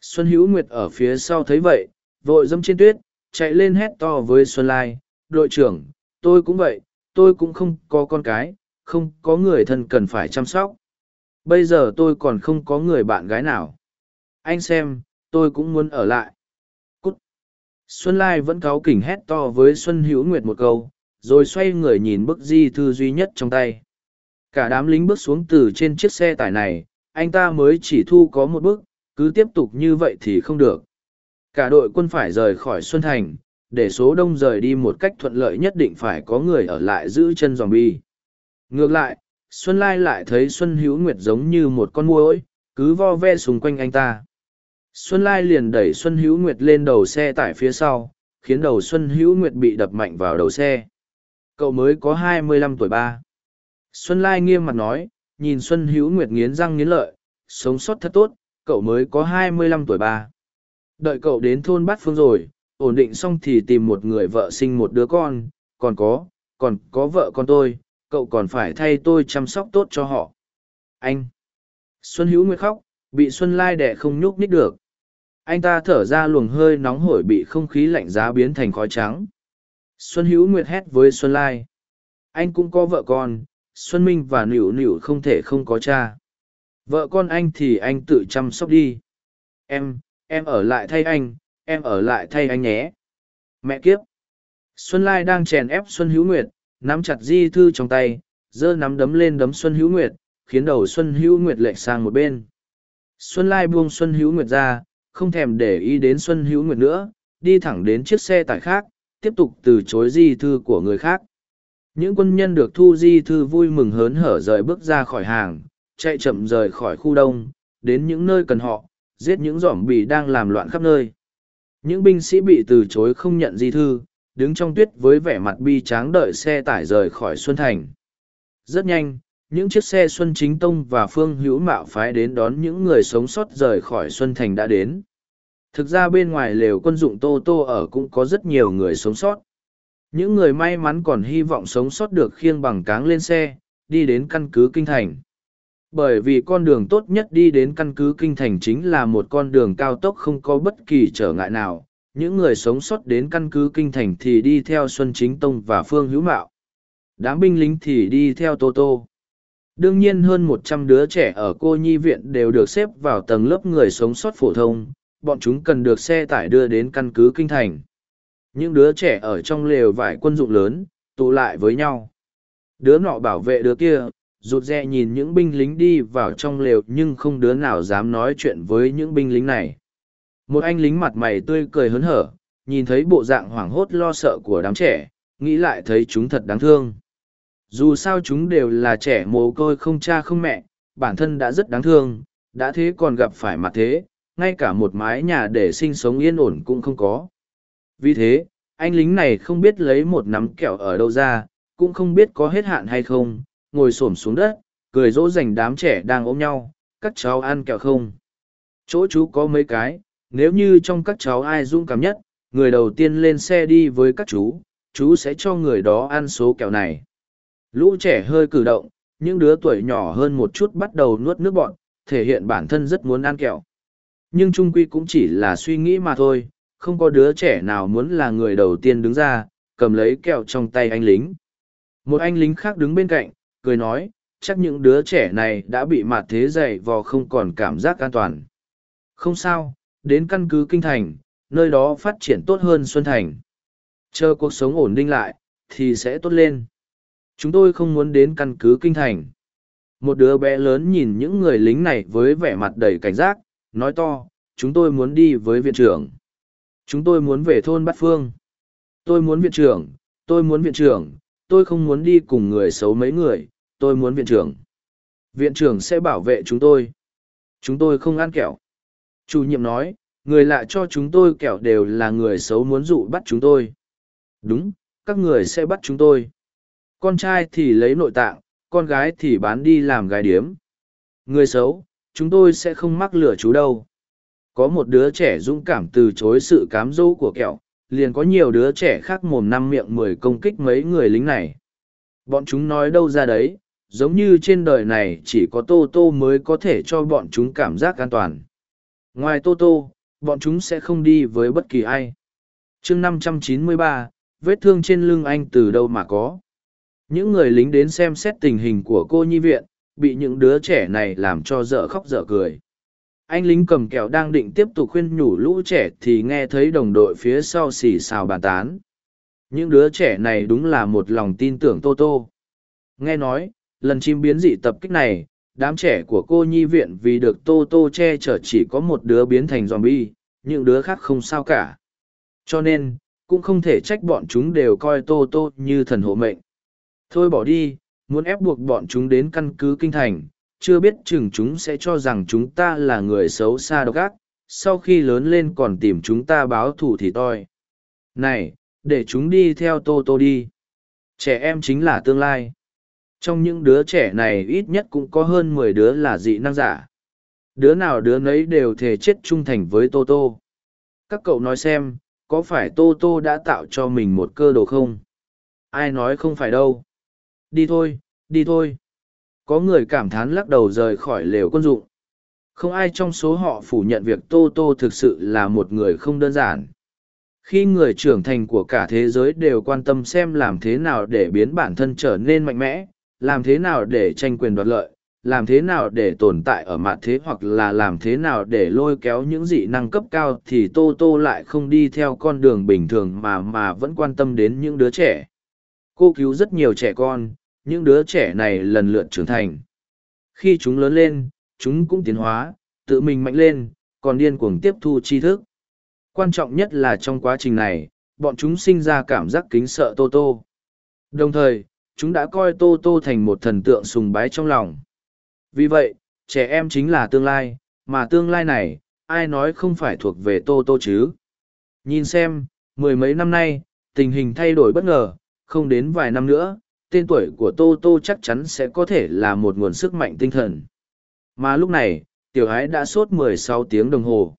[SPEAKER 1] Xuân hữu nguyệt ở phía sau thấy vậy, vội dâm trên tuyết, chạy lên hét to với xuân lai, đội trưởng, tôi cũng vậy, tôi cũng không có con cái, không có người thân cần phải chăm sóc. Bây giờ tôi còn không có người bạn gái nào. Anh xem, tôi cũng muốn ở lại. Cút. Xuân lai vẫn cáu kỉnh hét to với xuân hữu nguyệt một câu, rồi xoay người nhìn bức di thư duy nhất trong tay cả đám lính bước xuống từ trên chiếc xe tải này, anh ta mới chỉ thu có một bước, cứ tiếp tục như vậy thì không được. Cả đội quân phải rời khỏi xuân thành, để số đông rời đi một cách thuận lợi nhất định phải có người ở lại giữ chân dòm bi ngược lại, xuân lai lại thấy xuân hữu nguyệt giống như một con muỗi, cứ vo ve xung quanh anh ta. Xuân lai liền đẩy xuân hữu nguyệt lên đầu xe tải phía sau, khiến đầu xuân hữu nguyệt bị đập mạnh vào đầu xe. Cậu mới có hai mươi lăm tuổi ba xuân lai nghiêm mặt nói, nhìn xuân hữu nguyệt nghiến răng nghiến lợi, sống sót thật tốt, cậu mới có hai mươi lăm tuổi ba. Đợi cậu đến thôn bát phương rồi, ổn định xong thì tìm một người vợ sinh một đứa con, còn có còn có vợ con tôi, cậu còn phải thay tôi chăm sóc tốt cho họ. Anh. Xuân hữu nguyệt khóc, bị xuân lai đẻ không nhúc nhích được. Anh ta thở ra luồng hơi nóng hổi bị không khí lạnh giá biến thành khói trắng. Xuân hữu nguyệt hét với xuân lai. Anh cũng có vợ con xuân minh và Nữu Nữu không thể không có cha. Vợ con anh thì anh tự chăm sóc đi. Em em ở lại thay anh, em ở lại thay anh nhé. Mẹ kiếp. Xuân lai đang chèn ép xuân hữu nguyệt, nắm chặt di thư trong tay, giơ nắm đấm lên đấm xuân hữu nguyệt, khiến đầu xuân hữu nguyệt lệch sang một bên. Xuân lai buông xuân hữu nguyệt ra, không thèm để ý đến xuân hữu nguyệt nữa, đi thẳng đến chiếc xe tải khác, tiếp tục từ chối di thư của người khác những quân nhân được thu di thư vui mừng hớn hở rời bước ra khỏi hàng, chạy chậm rời khỏi khu đông, đến những nơi cần họ, giết những giỏm bì đang làm loạn khắp nơi. Những binh sĩ bị từ chối không nhận di thư, đứng trong tuyết với vẻ mặt bi tráng đợi xe tải rời khỏi xuân thành. Rất nhanh, những chiếc xe xuân chính tông và phương hữu mạo phái đến đón những người sống sót rời khỏi xuân thành đã đến. Thực ra bên ngoài lều quân dụng tô tô ở cũng có rất nhiều người sống sót những người may mắn còn hy vọng sống sót được khiêng bằng cáng lên xe, đi đến căn cứ kinh thành. Bởi vì con đường tốt nhất đi đến căn cứ kinh thành chính là một con đường cao tốc không có bất kỳ trở ngại nào. Những người sống sót đến căn cứ kinh thành thì đi theo xuân chính tông và phương hữu mạo. Đám binh lính thì đi theo tô tô. Đương nhiên hơn một trăm đứa trẻ ở cô nhi viện đều được xếp vào tầng lớp người sống sót phổ thông. Bọn chúng cần được xe tải đưa đến căn cứ kinh thành những đứa trẻ ở trong lều vải quân dụng lớn, tụ lại với nhau. Đứa nọ bảo vệ đứa kia, rụt rè nhìn những binh lính đi vào trong lều nhưng không đứa nào dám nói chuyện với những binh lính này. Một anh lính mặt mày tươi cười hớn hở, nhìn thấy bộ dạng hoảng hốt lo sợ của đám trẻ, nghĩ lại thấy chúng thật đáng thương. Dù sao chúng đều là trẻ mồ côi không cha không mẹ, bản thân đã rất đáng thương, đã thế còn gặp phải mặt thế, ngay cả một mái nhà để sinh sống yên ổn cũng không có vì thế, anh lính này không biết lấy một nắm kẹo ở đâu ra, cũng không biết có hết hạn hay không, ngồi xổm xuống đất, cười dỗ dành đám trẻ đang ôm nhau, các cháu ăn kẹo không? Chỗ chú có mấy cái, nếu như trong các cháu ai dũng cảm nhất, người đầu tiên lên xe đi với các chú chú sẽ cho người đó ăn số kẹo này. Lũ trẻ hơi cử động, những đứa tuổi nhỏ hơn một chút bắt đầu nuốt nước bọn thể hiện bản thân rất muốn ăn kẹo. Nhưng trung quy cũng chỉ là suy nghĩ mà thôi không có đứa trẻ nào muốn là người đầu tiên đứng ra, cầm lấy kẹo trong tay anh lính. Một anh lính khác đứng bên cạnh, cười nói, chắc những đứa trẻ này đã bị mạt thế dày vò không còn cảm giác an toàn. Không sao, đến căn cứ kinh thành, nơi đó phát triển tốt hơn xuân thành. Chờ cuộc sống ổn định lại, thì sẽ tốt lên. Chúng tôi không muốn đến căn cứ kinh thành. Một đứa bé lớn nhìn những người lính này với vẻ mặt đầy cảnh giác, nói to, chúng tôi muốn đi với viện trưởng chúng tôi muốn về thôn bát phương. Tôi muốn viện trưởng, tôi muốn viện trưởng, tôi không muốn đi cùng người xấu mấy người, tôi muốn viện trưởng. Viện trưởng sẽ bảo vệ chúng tôi. Chúng tôi không ăn kẹo. Chủ nhiệm nói, người lạ cho chúng tôi kẹo đều là người xấu muốn dụ bắt chúng tôi. Đúng, các người sẽ bắt chúng tôi. Con trai thì lấy nội tạng, con gái thì bán đi làm gái điếm. Người xấu, chúng tôi sẽ không mắc lửa chú đâu có một đứa trẻ dũng cảm từ chối sự cám dỗ của kẹo, liền có nhiều đứa trẻ khác mồm năm miệng mười công kích mấy người lính này. Bọn chúng nói đâu ra đấy, giống như trên đời này chỉ có tô tô mới có thể cho bọn chúng cảm giác an toàn. Ngoài tô tô, bọn chúng sẽ không đi với bất kỳ ai. Chương năm trăm chín mươi ba, vết thương trên lưng anh từ đâu mà có? Những người lính đến xem xét tình hình của cô nhi viện, bị những đứa trẻ này làm cho dở khóc dở cười anh lính cầm kẹo đang định tiếp tục khuyên nhủ lũ trẻ thì nghe thấy đồng đội phía sau xì xào bàn tán. Những đứa trẻ này đúng là một lòng tin tưởng tô tô. Nghe nói, lần chim biến dị tập kích này, đám trẻ của cô nhi viện vì được tô tô che chở chỉ có một đứa biến thành z o m bi e những đứa khác không sao cả. Cho nên, cũng không thể trách bọn chúng đều coi tô tô như thần hộ mệnh. Thôi bỏ đi, muốn ép buộc bọn chúng đến căn cứ kinh thành chưa biết chừng chúng sẽ cho rằng chúng ta là người xấu xa độc ác, sau khi lớn lên còn tìm chúng ta báo thù thì toi. Này, để chúng đi theo tô tô đi. Trẻ em chính là tương lai. Trong những đứa trẻ này ít nhất cũng có hơn mười đứa là dị năng giả. Đứa nào đứa nấy đều thể chết trung thành với tô tô. Các cậu nói xem, có phải tô tô đã tạo cho mình một cơ đồ không? Ai nói không phải đâu. Đi thôi đi thôi có người cảm thán lắc đầu rời khỏi lều quân dụng. Không ai trong số họ phủ nhận việc tô tô thực sự là một người không đơn giản. Khi người trưởng thành của cả thế giới đều quan tâm xem làm thế nào để biến bản thân trở nên mạnh mẽ, làm thế nào để tranh quyền đoạt lợi, làm thế nào để tồn tại ở mặt thế hoặc là làm thế nào để lôi kéo những dị năng cấp cao thì tô tô lại không đi theo con đường bình thường mà mà vẫn quan tâm đến những đứa trẻ. Cô cứu rất nhiều trẻ con những đứa trẻ này lần lượt trưởng thành. Khi chúng lớn lên, chúng cũng tiến hóa, tự mình mạnh lên, còn điên cuồng tiếp thu tri thức. Quan trọng nhất là trong quá trình này, bọn chúng sinh ra cảm giác kính sợ tô tô. Đồng thời, chúng đã coi tô tô thành một thần tượng sùng bái trong lòng. Vì vậy, trẻ em chính là tương lai, mà tương lai này, ai nói không phải thuộc về tô tô chứ? Nhìn xem, mười mấy năm nay, tình hình thay đổi bất ngờ, không đến vài năm nữa tên tuổi của tô tô chắc chắn sẽ có thể là một nguồn sức mạnh tinh thần. Mà lúc này, tiểu ái đã sốt mười sáu tiếng đồng hồ.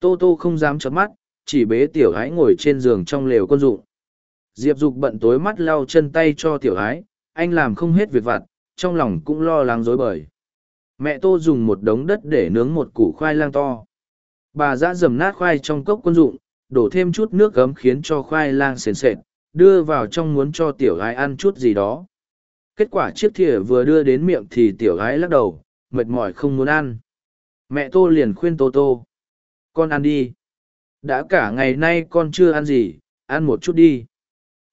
[SPEAKER 1] Tô tô không dám chớp mắt, chỉ bế tiểu ái ngồi trên giường trong lều quân dụng. Diệp dục bận tối mắt lau chân tay cho tiểu ái anh làm không hết việc vặt, trong lòng cũng lo lắng rối bời. Mẹ tô dùng một đống đất để nướng một củ khoai lang to. Bà giã dầm nát khoai trong cốc quân dụng, đổ thêm chút nước gấm khiến cho khoai lang sền sệt đưa vào trong muốn cho tiểu gái ăn chút gì đó. Kết quả chiếc thìa vừa đưa đến miệng thì tiểu gái lắc đầu, mệt mỏi không muốn ăn. Mẹ tô liền khuyên tô tô, con ăn đi. Đã cả ngày nay con chưa ăn gì, ăn một chút đi.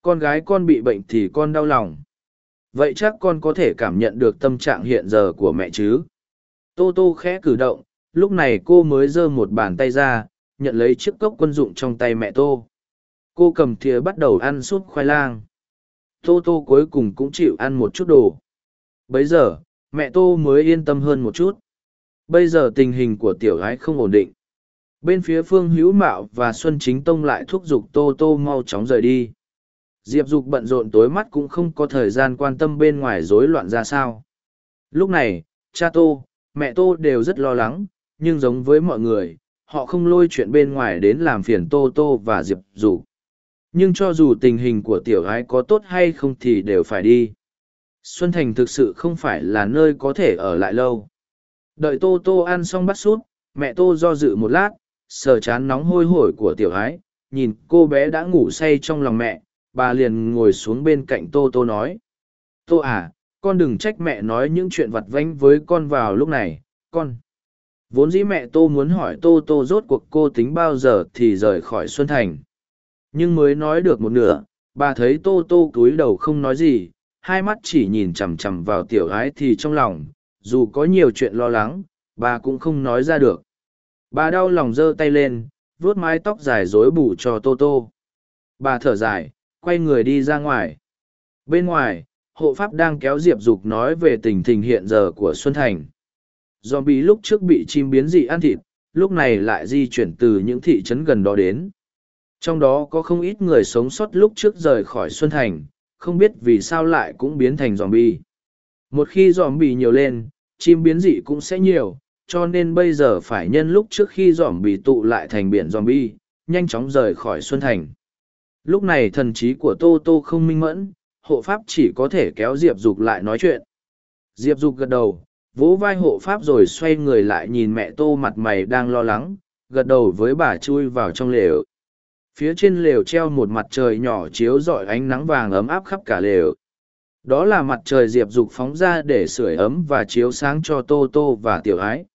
[SPEAKER 1] Con gái con bị bệnh thì con đau lòng. Vậy chắc con có thể cảm nhận được tâm trạng hiện giờ của mẹ chứ? Tô tô khẽ cử động, lúc này cô mới giơ một bàn tay ra, nhận lấy chiếc cốc quân dụng trong tay mẹ tô cô cầm thìa bắt đầu ăn súp khoai lang. Tô tô cuối cùng cũng chịu ăn một chút đồ. Bấy giờ, mẹ tô mới yên tâm hơn một chút. Bây giờ tình hình của tiểu gái không ổn định. Bên phía phương hữu mạo và xuân chính tông lại thúc giục tô tô mau chóng rời đi. Diệp dục bận rộn tối mắt cũng không có thời gian quan tâm bên ngoài rối loạn ra sao. Lúc này, cha tô, mẹ tô đều rất lo lắng, nhưng giống với mọi người, họ không lôi chuyện bên ngoài đến làm phiền tô tô và diệp dục nhưng cho dù tình hình của tiểu gái có tốt hay không thì đều phải đi. Xuân thành thực sự không phải là nơi có thể ở lại lâu. Đợi tô tô ăn xong bắt sút mẹ tô do dự một lát, sờ chán nóng hôi hổi của tiểu gái nhìn cô bé đã ngủ say trong lòng mẹ, bà liền ngồi xuống bên cạnh tô tô nói. Tô à con đừng trách mẹ nói những chuyện vặt vãnh với con vào lúc này, con. Vốn dĩ mẹ tô muốn hỏi tô tô rốt cuộc cô tính bao giờ thì rời khỏi xuân thành nhưng mới nói được một nửa, bà thấy tô tô cúi đầu không nói gì, hai mắt chỉ nhìn chằm chằm vào tiểu gái thì trong lòng, dù có nhiều chuyện lo lắng, bà cũng không nói ra được. Bà đau lòng giơ tay lên, vuốt mái tóc dài rối bù cho tô tô. Bà thở dài, quay người đi ra ngoài. Bên ngoài, hộ pháp đang kéo diệp dục nói về tình hình hiện giờ của xuân thành. Do bị lúc trước bị chim biến dị ăn thịt, lúc này lại di chuyển từ những thị trấn gần đó đến trong đó có không ít người sống sót lúc trước rời khỏi xuân thành, không biết vì sao lại cũng biến thành dòm bi một khi dòm bi nhiều lên, chim biến dị cũng sẽ nhiều, cho nên bây giờ phải nhân lúc trước khi dòm bi tụ lại thành biển dòm bi nhanh chóng rời khỏi xuân thành. Lúc này thần trí của tô tô không minh mẫn, hộ pháp chỉ có thể kéo diệp dục lại nói chuyện. Diệp dục gật đầu, vỗ vai hộ pháp rồi xoay người lại nhìn mẹ tô mặt mày đang lo lắng, gật đầu với bà chui vào trong lều phía trên lều treo một mặt trời nhỏ chiếu rọi ánh nắng vàng ấm áp khắp cả lều. Đó là mặt trời diệp dục phóng ra để sưởi ấm và chiếu sáng cho tô tô và tiểu ái.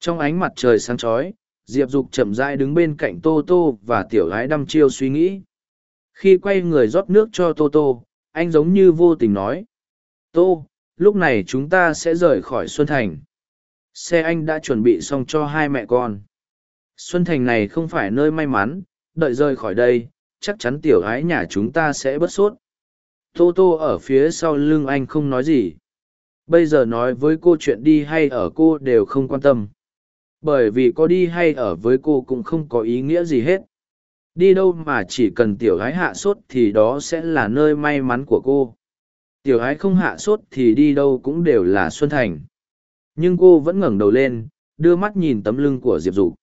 [SPEAKER 1] Trong ánh mặt trời sáng chói, diệp dục chậm rãi đứng bên cạnh tô tô và tiểu ái đăm chiêu suy nghĩ. Khi quay người rót nước cho tô tô, anh giống như vô tình nói, tô, lúc này chúng ta sẽ rời khỏi xuân thành. Xe anh đã chuẩn bị xong cho hai mẹ con. Xuân thành này không phải nơi may mắn đợi rời khỏi đây, chắc chắn tiểu gái nhà chúng ta sẽ bất sốt. Tô tô ở phía sau lưng anh không nói gì. Bây giờ nói với cô chuyện đi hay ở cô đều không quan tâm. Bởi vì có đi hay ở với cô cũng không có ý nghĩa gì hết. Đi đâu mà chỉ cần tiểu gái hạ sốt thì đó sẽ là nơi may mắn của cô. Tiểu gái không hạ sốt thì đi đâu cũng đều là xuân thành. Nhưng cô vẫn ngẩng đầu lên, đưa mắt nhìn tấm lưng của diệp dục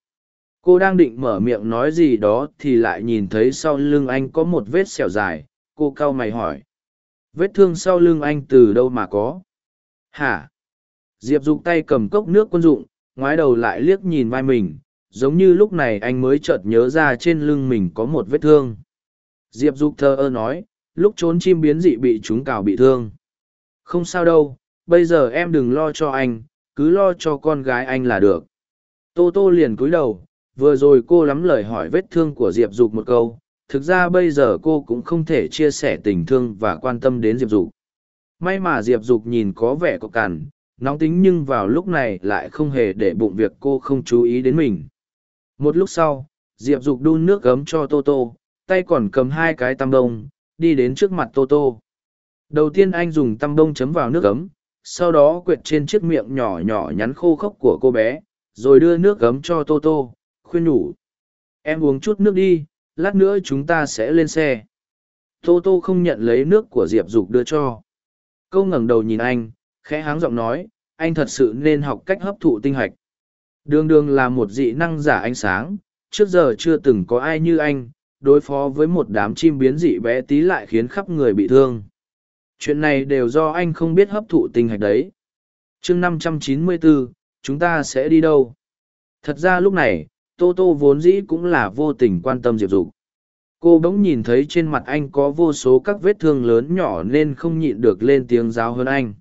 [SPEAKER 1] cô đang định mở miệng nói gì đó thì lại nhìn thấy sau lưng anh có một vết sẹo dài. Cô cau mày hỏi. Vết thương sau lưng anh từ đâu mà có? Hả? Diệp dục tay cầm cốc nước quân dụng, ngoái đầu lại liếc nhìn vai mình. Giống như lúc này anh mới chợt nhớ ra trên lưng mình có một vết thương. Diệp dục thờ ơ nói, lúc trốn chim biến dị bị chúng cào bị thương. Không sao đâu, bây giờ em đừng lo cho anh, cứ lo cho con gái anh là được. Tô tô liền cúi đầu vừa rồi cô lắm lời hỏi vết thương của diệp dục một câu, thực ra bây giờ cô cũng không thể chia sẻ tình thương và quan tâm đến diệp dục. May mà diệp dục nhìn có vẻ có cằn, nóng tính nhưng vào lúc này lại không hề để bụng việc cô không chú ý đến mình. Một lúc sau, diệp dục đun nước gấm cho tô tô, tay còn cầm hai cái tăm đông, đi đến trước mặt tô tô. Đầu tiên anh dùng tăm đông chấm vào nước gấm, sau đó quệt trên chiếc miệng nhỏ nhỏ nhắn khô khốc của cô bé, rồi đưa nước gấm cho tô tô khuyên nhủ em uống chút nước đi lát nữa chúng ta sẽ lên xe tô tô không nhận lấy nước của diệp dục đưa cho câu ngẩng đầu nhìn anh khẽ háng giọng nói anh thật sự nên học cách hấp thụ tinh hạch đường đường là một dị năng giả ánh sáng trước giờ chưa từng có ai như anh đối phó với một đám chim biến dị bé tí lại khiến khắp người bị thương. Chuyện này đều do anh không biết hấp thụ tinh hạch đấy. chương 594, chúng ta sẽ đi đâu? Thật ra lúc này, Tô Tô vốn dĩ cũng là vô tình quan tâm Diệp Dục. Cô bỗng nhìn thấy trên mặt anh có vô số các vết thương lớn nhỏ nên không nhịn được lên tiếng giáo hơn anh.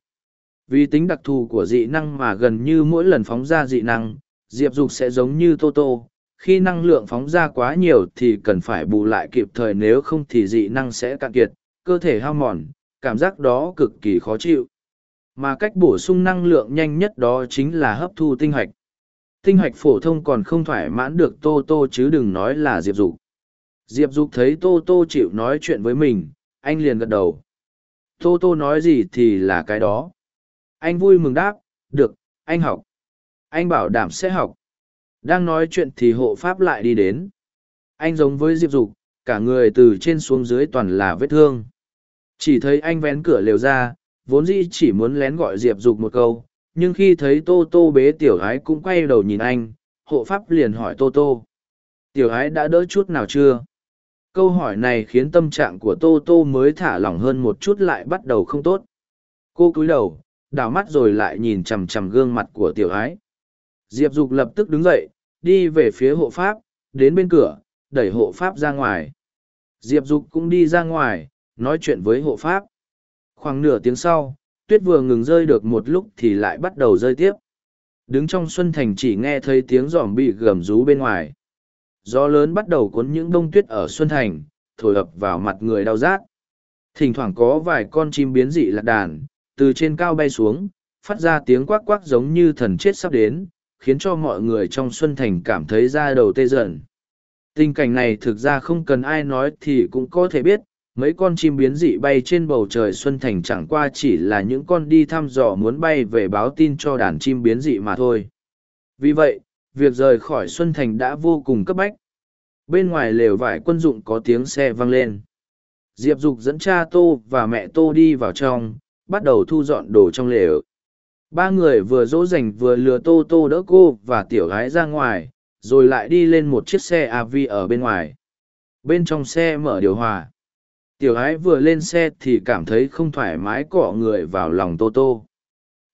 [SPEAKER 1] Vì tính đặc thù của dị năng mà gần như mỗi lần phóng ra dị năng, Diệp Dục sẽ giống như Tô Tô. Khi năng lượng phóng ra quá nhiều thì cần phải bù lại kịp thời nếu không thì dị năng sẽ cạn kiệt, cơ thể hao mòn, cảm giác đó cực kỳ khó chịu. Mà cách bổ sung năng lượng nhanh nhất đó chính là hấp thu tinh hoạch. Tinh hoạch phổ thông còn không thoải mãn được Tô Tô chứ đừng nói là Diệp Dục. Diệp Dục thấy Tô Tô chịu nói chuyện với mình, anh liền gật đầu. Tô Tô nói gì thì là cái đó. Anh vui mừng đáp, được, anh học. Anh bảo đảm sẽ học. Đang nói chuyện thì hộ pháp lại đi đến. Anh giống với Diệp Dục, cả người từ trên xuống dưới toàn là vết thương. Chỉ thấy anh vén cửa lều ra, vốn dĩ chỉ muốn lén gọi Diệp Dục một câu, nhưng khi thấy Tô Tô bế tiểu ái cũng quay đầu nhìn anh, hộ pháp liền hỏi Tô Tô. Tiểu ái đã đỡ chút nào chưa? Câu hỏi này khiến tâm trạng của Tô Tô mới thả lỏng hơn một chút lại bắt đầu không tốt. Cô cúi đầu, đảo mắt rồi lại nhìn chằm chằm gương mặt của tiểu ái. Diệp Dục lập tức đứng dậy, đi về phía hộ pháp, đến bên cửa, đẩy hộ pháp ra ngoài. Diệp Dục cũng đi ra ngoài, nói chuyện với hộ pháp. Khoảng nửa tiếng sau, tuyết vừa ngừng rơi được một lúc thì lại bắt đầu rơi tiếp. Đứng trong Xuân Thành chỉ nghe thấy tiếng giỏm bị gầm rú bên ngoài. Gió lớn bắt đầu cuốn những bông tuyết ở Xuân Thành, thổi ập vào mặt người đau rát. Thỉnh thoảng có vài con chim biến dị lạc đàn, từ trên cao bay xuống, phát ra tiếng quắc quắc giống như thần chết sắp đến, khiến cho mọi người trong Xuân Thành cảm thấy da đầu tê dần. Tình cảnh này thực ra không cần ai nói thì cũng có thể biết, mấy con chim biến dị bay trên bầu trời Xuân Thành chẳng qua chỉ là những con đi thăm dò muốn bay về báo tin cho đàn chim biến dị mà thôi. Vì vậy, việc rời khỏi Xuân Thành đã vô cùng cấp bách. Bên ngoài lều vải quân dụng có tiếng xe vang lên. Diệp Dục dẫn cha Tô và mẹ Tô đi vào trong, bắt đầu thu dọn đồ trong lều. Ba người vừa dỗ dành vừa lừa Tô Tô đỡ cô và tiểu gái ra ngoài, rồi lại đi lên một chiếc xe AV ở bên ngoài. Bên trong xe mở điều hòa. Tiểu ái vừa lên xe thì cảm thấy không thoải mái cọ người vào lòng Tô Tô.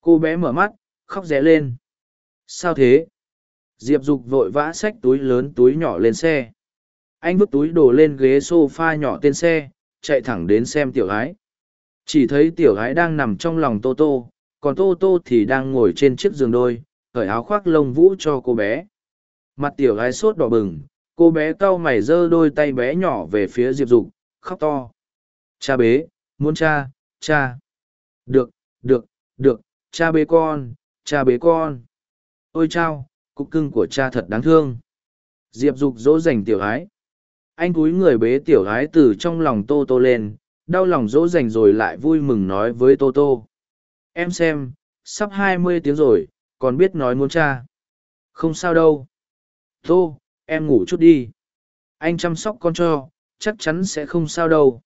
[SPEAKER 1] Cô bé mở mắt, khóc ré lên. Sao thế? Diệp Dục vội vã xách túi lớn túi nhỏ lên xe. Anh vứt túi đồ lên ghế sofa nhỏ tên xe, chạy thẳng đến xem tiểu gái. Chỉ thấy tiểu gái đang nằm trong lòng Tô Tô, còn Tô Tô thì đang ngồi trên chiếc giường đôi, cởi áo khoác lông vũ cho cô bé. Mặt tiểu gái sốt đỏ bừng, cô bé cau mày giơ đôi tay bé nhỏ về phía Diệp Dục, khóc to. Cha bế, muốn cha, cha. Được, được, được, cha bế con, cha bế con. Ôi chao, cục cưng của cha thật đáng thương. Diệp Dục dỗ dành tiểu gái. Anh cúi người bế tiểu gái từ trong lòng Tô Tô lên, đau lòng dỗ dành rồi lại vui mừng nói với Tô Tô. Em xem, sắp hai mươi tiếng rồi, còn biết nói muốn cha. Không sao đâu. Tô, em ngủ chút đi. Anh chăm sóc con cho, chắc chắn sẽ không sao đâu.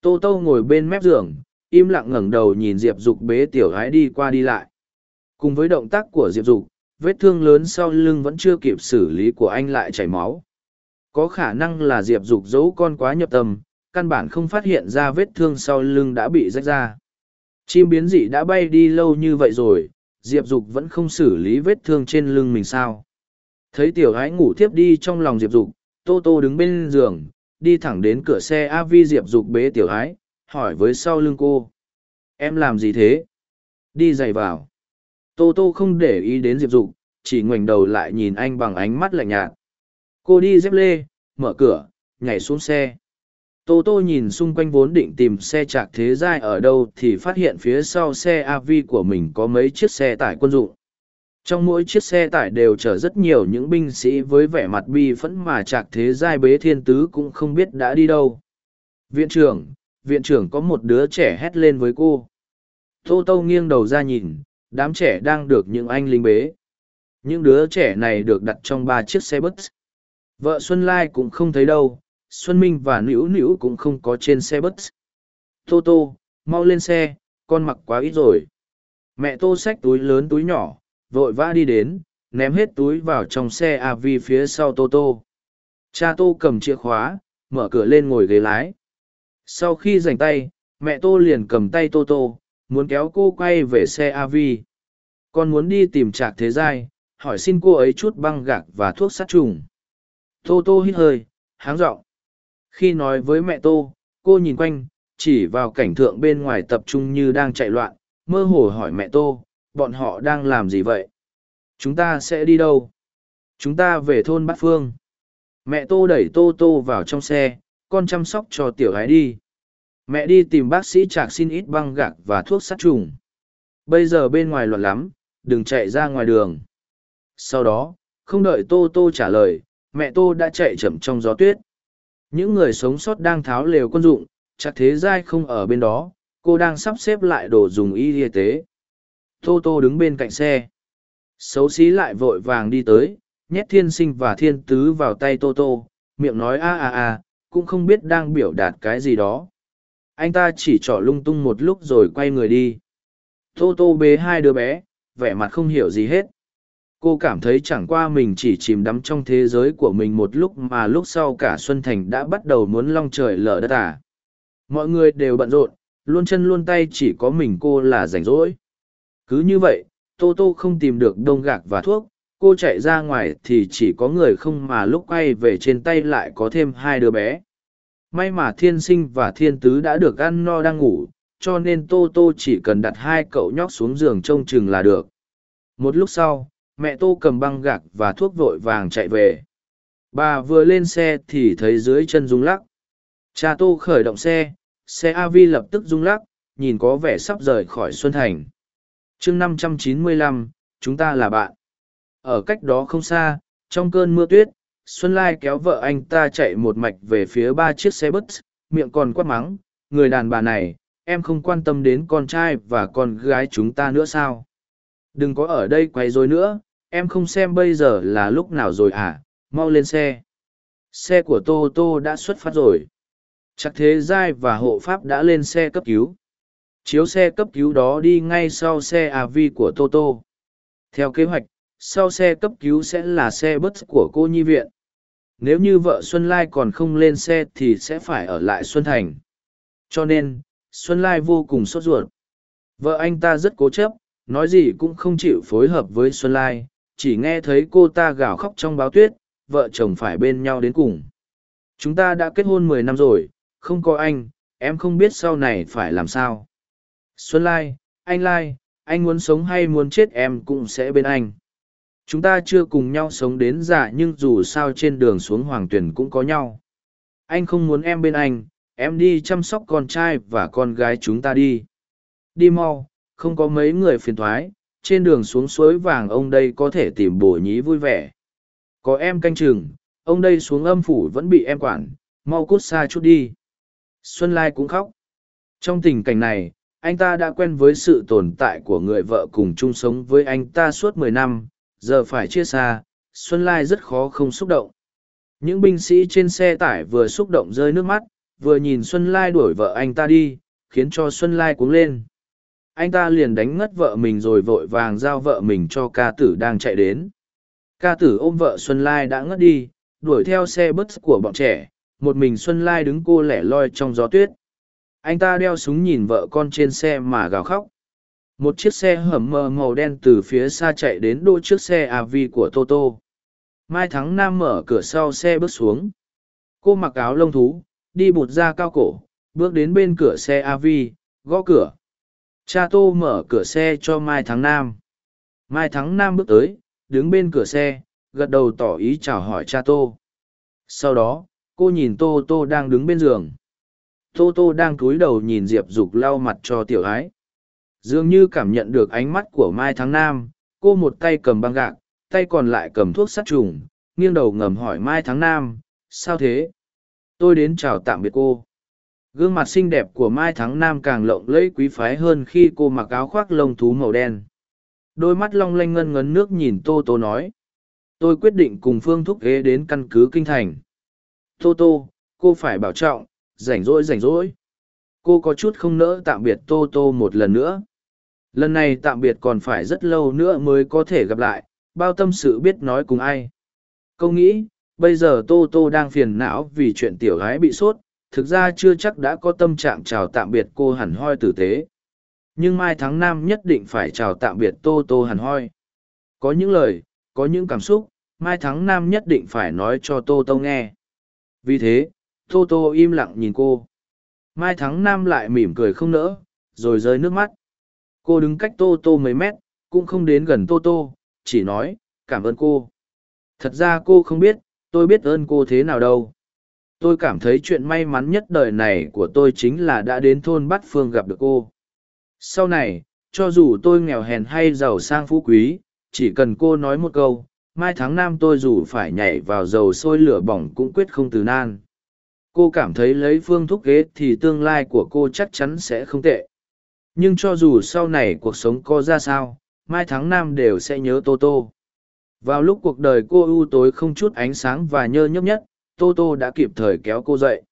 [SPEAKER 1] Tô Tô ngồi bên mép giường, im lặng ngẩng đầu nhìn Diệp Dục bế tiểu gái đi qua đi lại. Cùng với động tác của Diệp Dục, vết thương lớn sau lưng vẫn chưa kịp xử lý của anh lại chảy máu. Có khả năng là Diệp Dục giấu con quá nhập tâm, căn bản không phát hiện ra vết thương sau lưng đã bị rách ra. Chim biến dị đã bay đi lâu như vậy rồi, Diệp Dục vẫn không xử lý vết thương trên lưng mình sao. Thấy tiểu gái ngủ tiếp đi trong lòng Diệp Dục, Tô Tô đứng bên giường, đi thẳng đến cửa xe a vi diệp dục bế tiểu ái hỏi với sau lưng cô. Em làm gì thế? Đi giày vào. Tô tô không để ý đến diệp dục, chỉ ngoảnh đầu lại nhìn anh bằng ánh mắt lạnh nhạt. Cô đi dép lê, mở cửa, nhảy xuống xe. Tô tô nhìn xung quanh vốn định tìm xe trạc thế giai ở đâu thì phát hiện phía sau xe av của mình có mấy chiếc xe tải quân dụng trong mỗi chiếc xe tải đều chở rất nhiều những binh sĩ với vẻ mặt bi phẫn mà chạc thế giai bế thiên tứ cũng không biết đã đi đâu. Viện trưởng viện trưởng có một đứa trẻ hét lên với cô. Tô tô nghiêng đầu ra nhìn, đám trẻ đang được những anh lính bế. Những đứa trẻ này được đặt trong ba chiếc xe bus. Vợ xuân lai cũng không thấy đâu, xuân minh và nữu nữu cũng không có trên xe bus. Tô tô, mau lên xe, con mặc quá ít rồi. Mẹ tô xách túi lớn túi nhỏ vội vã đi đến, ném hết túi vào trong xe AV phía sau Tô Tô. Cha Tô cầm chìa khóa, mở cửa lên ngồi ghế lái. Sau khi giành tay, mẹ Tô liền cầm tay Tô Tô, muốn kéo cô quay về xe AV. Con muốn đi tìm Trạc Thế Giai, hỏi xin cô ấy chút băng gạc và thuốc sát trùng. Tô Tô hít hơi, háng giọng Khi nói với mẹ Tô, cô nhìn quanh, chỉ vào cảnh tượng bên ngoài tập trung như đang chạy loạn, mơ hồ hỏi mẹ Tô, bọn họ đang làm gì vậy? Chúng ta sẽ đi đâu? Chúng ta về thôn Bát Phương. Mẹ Tô đẩy Tô Tô vào trong xe, con chăm sóc cho tiểu gái đi. Mẹ đi tìm bác sĩ Trạc xin ít băng gạc và thuốc sát trùng. Bây giờ bên ngoài loạn lắm, đừng chạy ra ngoài đường. Sau đó, không đợi Tô Tô trả lời, mẹ Tô đã chạy chậm trong gió tuyết. Những người sống sót đang tháo lều quân dụng, chắc thế giai không ở bên đó, cô đang sắp xếp lại đồ dùng y y tế. Tô Tô đứng bên cạnh xe. Xấu xí lại vội vàng đi tới, nhét thiên sinh và thiên tứ vào tay Tô Tô, miệng nói a a a, cũng không biết đang biểu đạt cái gì đó. Anh ta chỉ trỏ lung tung một lúc rồi quay người đi. Tô Tô bế hai đứa bé, vẻ mặt không hiểu gì hết cô cảm thấy chẳng qua mình chỉ chìm đắm trong thế giới của mình một lúc mà lúc sau cả xuân thành đã bắt đầu muốn long trời lở đất à. mọi người đều bận rộn luôn chân luôn tay chỉ có mình cô là rảnh rỗi cứ như vậy, tô tô không tìm được đông gạc và thuốc, cô chạy ra ngoài thì chỉ có người không mà lúc quay về trên tay lại có thêm hai đứa bé. May mà thiên sinh và thiên tứ đã được ăn no đang ngủ, cho nên tô tô chỉ cần đặt hai cậu nhóc xuống giường trông chừng là được. Một lúc sau, mẹ tô cầm băng gạc và thuốc vội vàng chạy về. Bà vừa lên xe thì thấy dưới chân rung lắc. Cha tô khởi động xe xe av lập tức rung lắc, nhìn có vẻ sắp rời khỏi xuân thành chương năm trăm chín mươi lăm, chúng ta là bạn. Ở cách đó không xa, trong cơn mưa tuyết, xuân lai kéo vợ anh ta chạy một mạch về phía ba chiếc xe bus, miệng còn quát mắng, người đàn bà này, em không quan tâm đến con trai và con gái chúng ta nữa sao? Đừng có ở đây quay rối nữa, em không xem bây giờ là lúc nào rồi à mau lên xe. Xe của tô tô đã xuất phát rồi. Chắc thế giai và hộ pháp đã lên xe cấp cứu chiếu xe cấp cứu đó đi ngay sau xe av của Toto. Theo kế hoạch, sau xe cấp cứu sẽ là xe bus của cô nhi viện. Nếu như vợ xuân lai còn không lên xe thì sẽ phải ở lại xuân thành. Cho nên, xuân lai vô cùng sốt ruột. Vợ anh ta rất cố chấp, nói gì cũng không chịu phối hợp với xuân lai, chỉ nghe thấy cô ta gào khóc trong báo tuyết, vợ chồng phải bên nhau đến cùng. Chúng ta đã kết hôn mười năm rồi, không có anh, em không biết sau này phải làm sao xuân lai, anh lai, anh muốn sống hay muốn chết em cũng sẽ bên anh. Chúng ta chưa cùng nhau sống đến già nhưng dù sao trên đường xuống hoàng tuyển cũng có nhau. Anh không muốn em bên anh, em đi chăm sóc con trai và con gái chúng ta đi. Đi mau, không có mấy người phiền thoái, trên đường xuống suối vàng ông đây có thể tìm bổ nhí vui vẻ. Có em canh chừng, ông đây xuống âm phủ vẫn bị em quản, mau cút xa chút đi. Xuân lai cũng khóc. Trong tình cảnh này anh ta đã quen với sự tồn tại của người vợ cùng chung sống với anh ta suốt mười năm, giờ phải chia xa, xuân lai rất khó không xúc động. Những binh sĩ trên xe tải vừa xúc động rơi nước mắt, vừa nhìn xuân lai đuổi vợ anh ta đi, khiến cho xuân lai cuống lên. Anh ta liền đánh ngất vợ mình rồi vội vàng giao vợ mình cho ca tử đang chạy đến. Ca tử ôm vợ xuân lai đã ngất đi, đuổi theo xe bus của bọn trẻ, một mình xuân lai đứng cô lẻ loi trong gió tuyết anh ta đeo súng nhìn vợ con trên xe mà gào khóc. Một chiếc xe hầm mờ màu đen từ phía xa chạy đến đỗ trước xe av của toto. Mai thắng nam mở cửa sau xe bước xuống. Cô mặc áo lông thú, đi bụt ra cao cổ, bước đến bên cửa xe av gõ cửa. Cha tô mở cửa xe cho mai thắng nam. Mai thắng nam bước tới, đứng bên cửa xe, gật đầu tỏ ý chào hỏi cha tô. Sau đó, cô nhìn tô tô đang đứng bên giường tô tô đang cúi đầu nhìn diệp dục lau mặt cho tiểu ái. Dường như cảm nhận được ánh mắt của mai thắng nam, cô một tay cầm băng gạc, tay còn lại cầm thuốc sát trùng, nghiêng đầu ngầm hỏi mai thắng nam, sao thế? Tôi đến chào tạm biệt cô. Gương mặt xinh đẹp của mai thắng nam càng lộng lẫy quý phái hơn khi cô mặc áo khoác lông thú màu đen. Đôi mắt long lanh ngân ngấn nước nhìn tô tô nói, tôi quyết định cùng phương thúc ghế đến căn cứ kinh thành. Tô tô, cô phải bảo trọng rảnh rỗi rảnh rỗi. Cô có chút không nỡ tạm biệt tô tô một lần nữa. Lần này tạm biệt còn phải rất lâu nữa mới có thể gặp lại, bao tâm sự biết nói cùng ai. Câu nghĩ, bây giờ tô tô đang phiền não vì chuyện tiểu gái bị sốt, thực ra chưa chắc đã có tâm trạng chào tạm biệt cô hẳn hoi tử tế. Nhưng mai tháng năm nhất định phải chào tạm biệt tô tô hẳn hoi. Có những lời, có những cảm xúc, mai tháng năm nhất định phải nói cho tô tô nghe. Vì thế tô tô im lặng nhìn cô. Mai Thắng Nam lại mỉm cười không nỡ, rồi rơi nước mắt. Cô đứng cách tô tô mấy mét, cũng không đến gần tô tô, chỉ nói, cảm ơn cô. Thật ra cô không biết, tôi biết ơn cô thế nào đâu. Tôi cảm thấy chuyện may mắn nhất đời này của tôi chính là đã đến thôn bát phương gặp được cô. Sau này, cho dù tôi nghèo hèn hay giàu sang phú quý, chỉ cần cô nói một câu, mai tháng năm tôi dù phải nhảy vào dầu sôi lửa bỏng cũng quyết không từ nan cô cảm thấy lấy phương thúc ghế thì tương lai của cô chắc chắn sẽ không tệ. Nhưng cho dù sau này cuộc sống có ra sao, mai tháng năm đều sẽ nhớ tô tô. Vào lúc cuộc đời cô ưu tối không chút ánh sáng và nhơ nhấp nhất, tô tô đã kịp thời kéo cô dậy.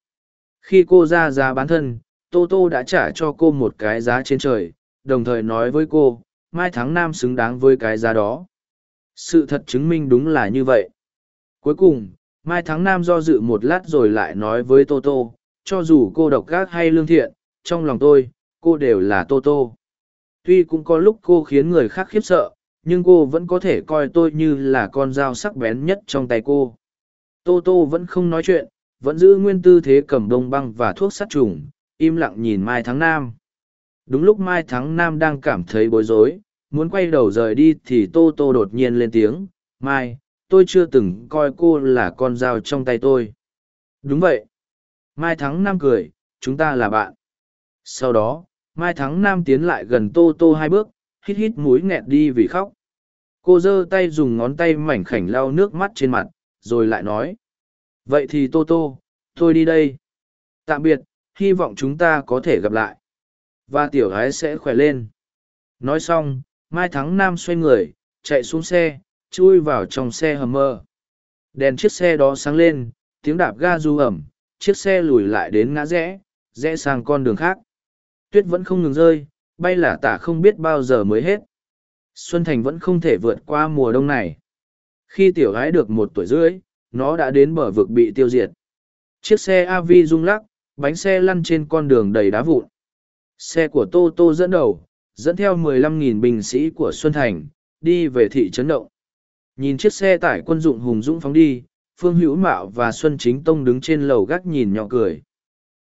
[SPEAKER 1] Khi cô ra giá bán thân, tô tô đã trả cho cô một cái giá trên trời, đồng thời nói với cô, mai tháng năm xứng đáng với cái giá đó. Sự thật chứng minh đúng là như vậy. Cuối cùng mai thắng nam do dự một lát rồi lại nói với tô tô, cho dù cô độc gác hay lương thiện, trong lòng tôi, cô đều là tô tô tuy cũng có lúc cô khiến người khác khiếp sợ, nhưng cô vẫn có thể coi tôi như là con dao sắc bén nhất trong tay cô tô tô vẫn không nói chuyện, vẫn giữ nguyên tư thế cầm đông băng và thuốc sát trùng, im lặng nhìn mai thắng Nam. đúng lúc mai thắng Nam đang cảm thấy bối rối, muốn quay đầu rời đi thì tô tô đột nhiên lên tiếng, mai tôi chưa từng coi cô là con dao trong tay tôi. Đúng vậy. Mai thắng nam cười, chúng ta là bạn. Sau đó, mai thắng nam tiến lại gần tô tô hai bước, hít hít múi nghẹt đi vì khóc. Cô giơ tay dùng ngón tay mảnh khảnh lau nước mắt trên mặt, rồi lại nói. Vậy thì tô tô, tôi đi đây. Tạm biệt, hy vọng chúng ta có thể gặp lại. Và tiểu gái sẽ khỏe lên. Nói xong, mai thắng nam xoay người, chạy xuống xe chui vào trong xe hầm mơ. Đèn chiếc xe đó sáng lên, tiếng đạp ga du ẩm, chiếc xe lùi lại đến ngã rẽ rẽ sang con đường khác. Tuyết vẫn không ngừng rơi, bay lả tả không biết bao giờ mới hết. Xuân thành vẫn không thể vượt qua mùa đông này. Khi tiểu gái được một tuổi rưỡi, nó đã đến bờ vực bị tiêu diệt. Chiếc xe av rung lắc, bánh xe lăn trên con đường đầy đá vụn. Xe của tô tô dẫn đầu, dẫn theo 15.000 binh sĩ của xuân thành, đi về thị trấn động nhìn chiếc xe tải quân dụng hùng dũng phóng đi, phương hữu mạo và xuân chính tông đứng trên lầu gác nhìn nhỏ cười.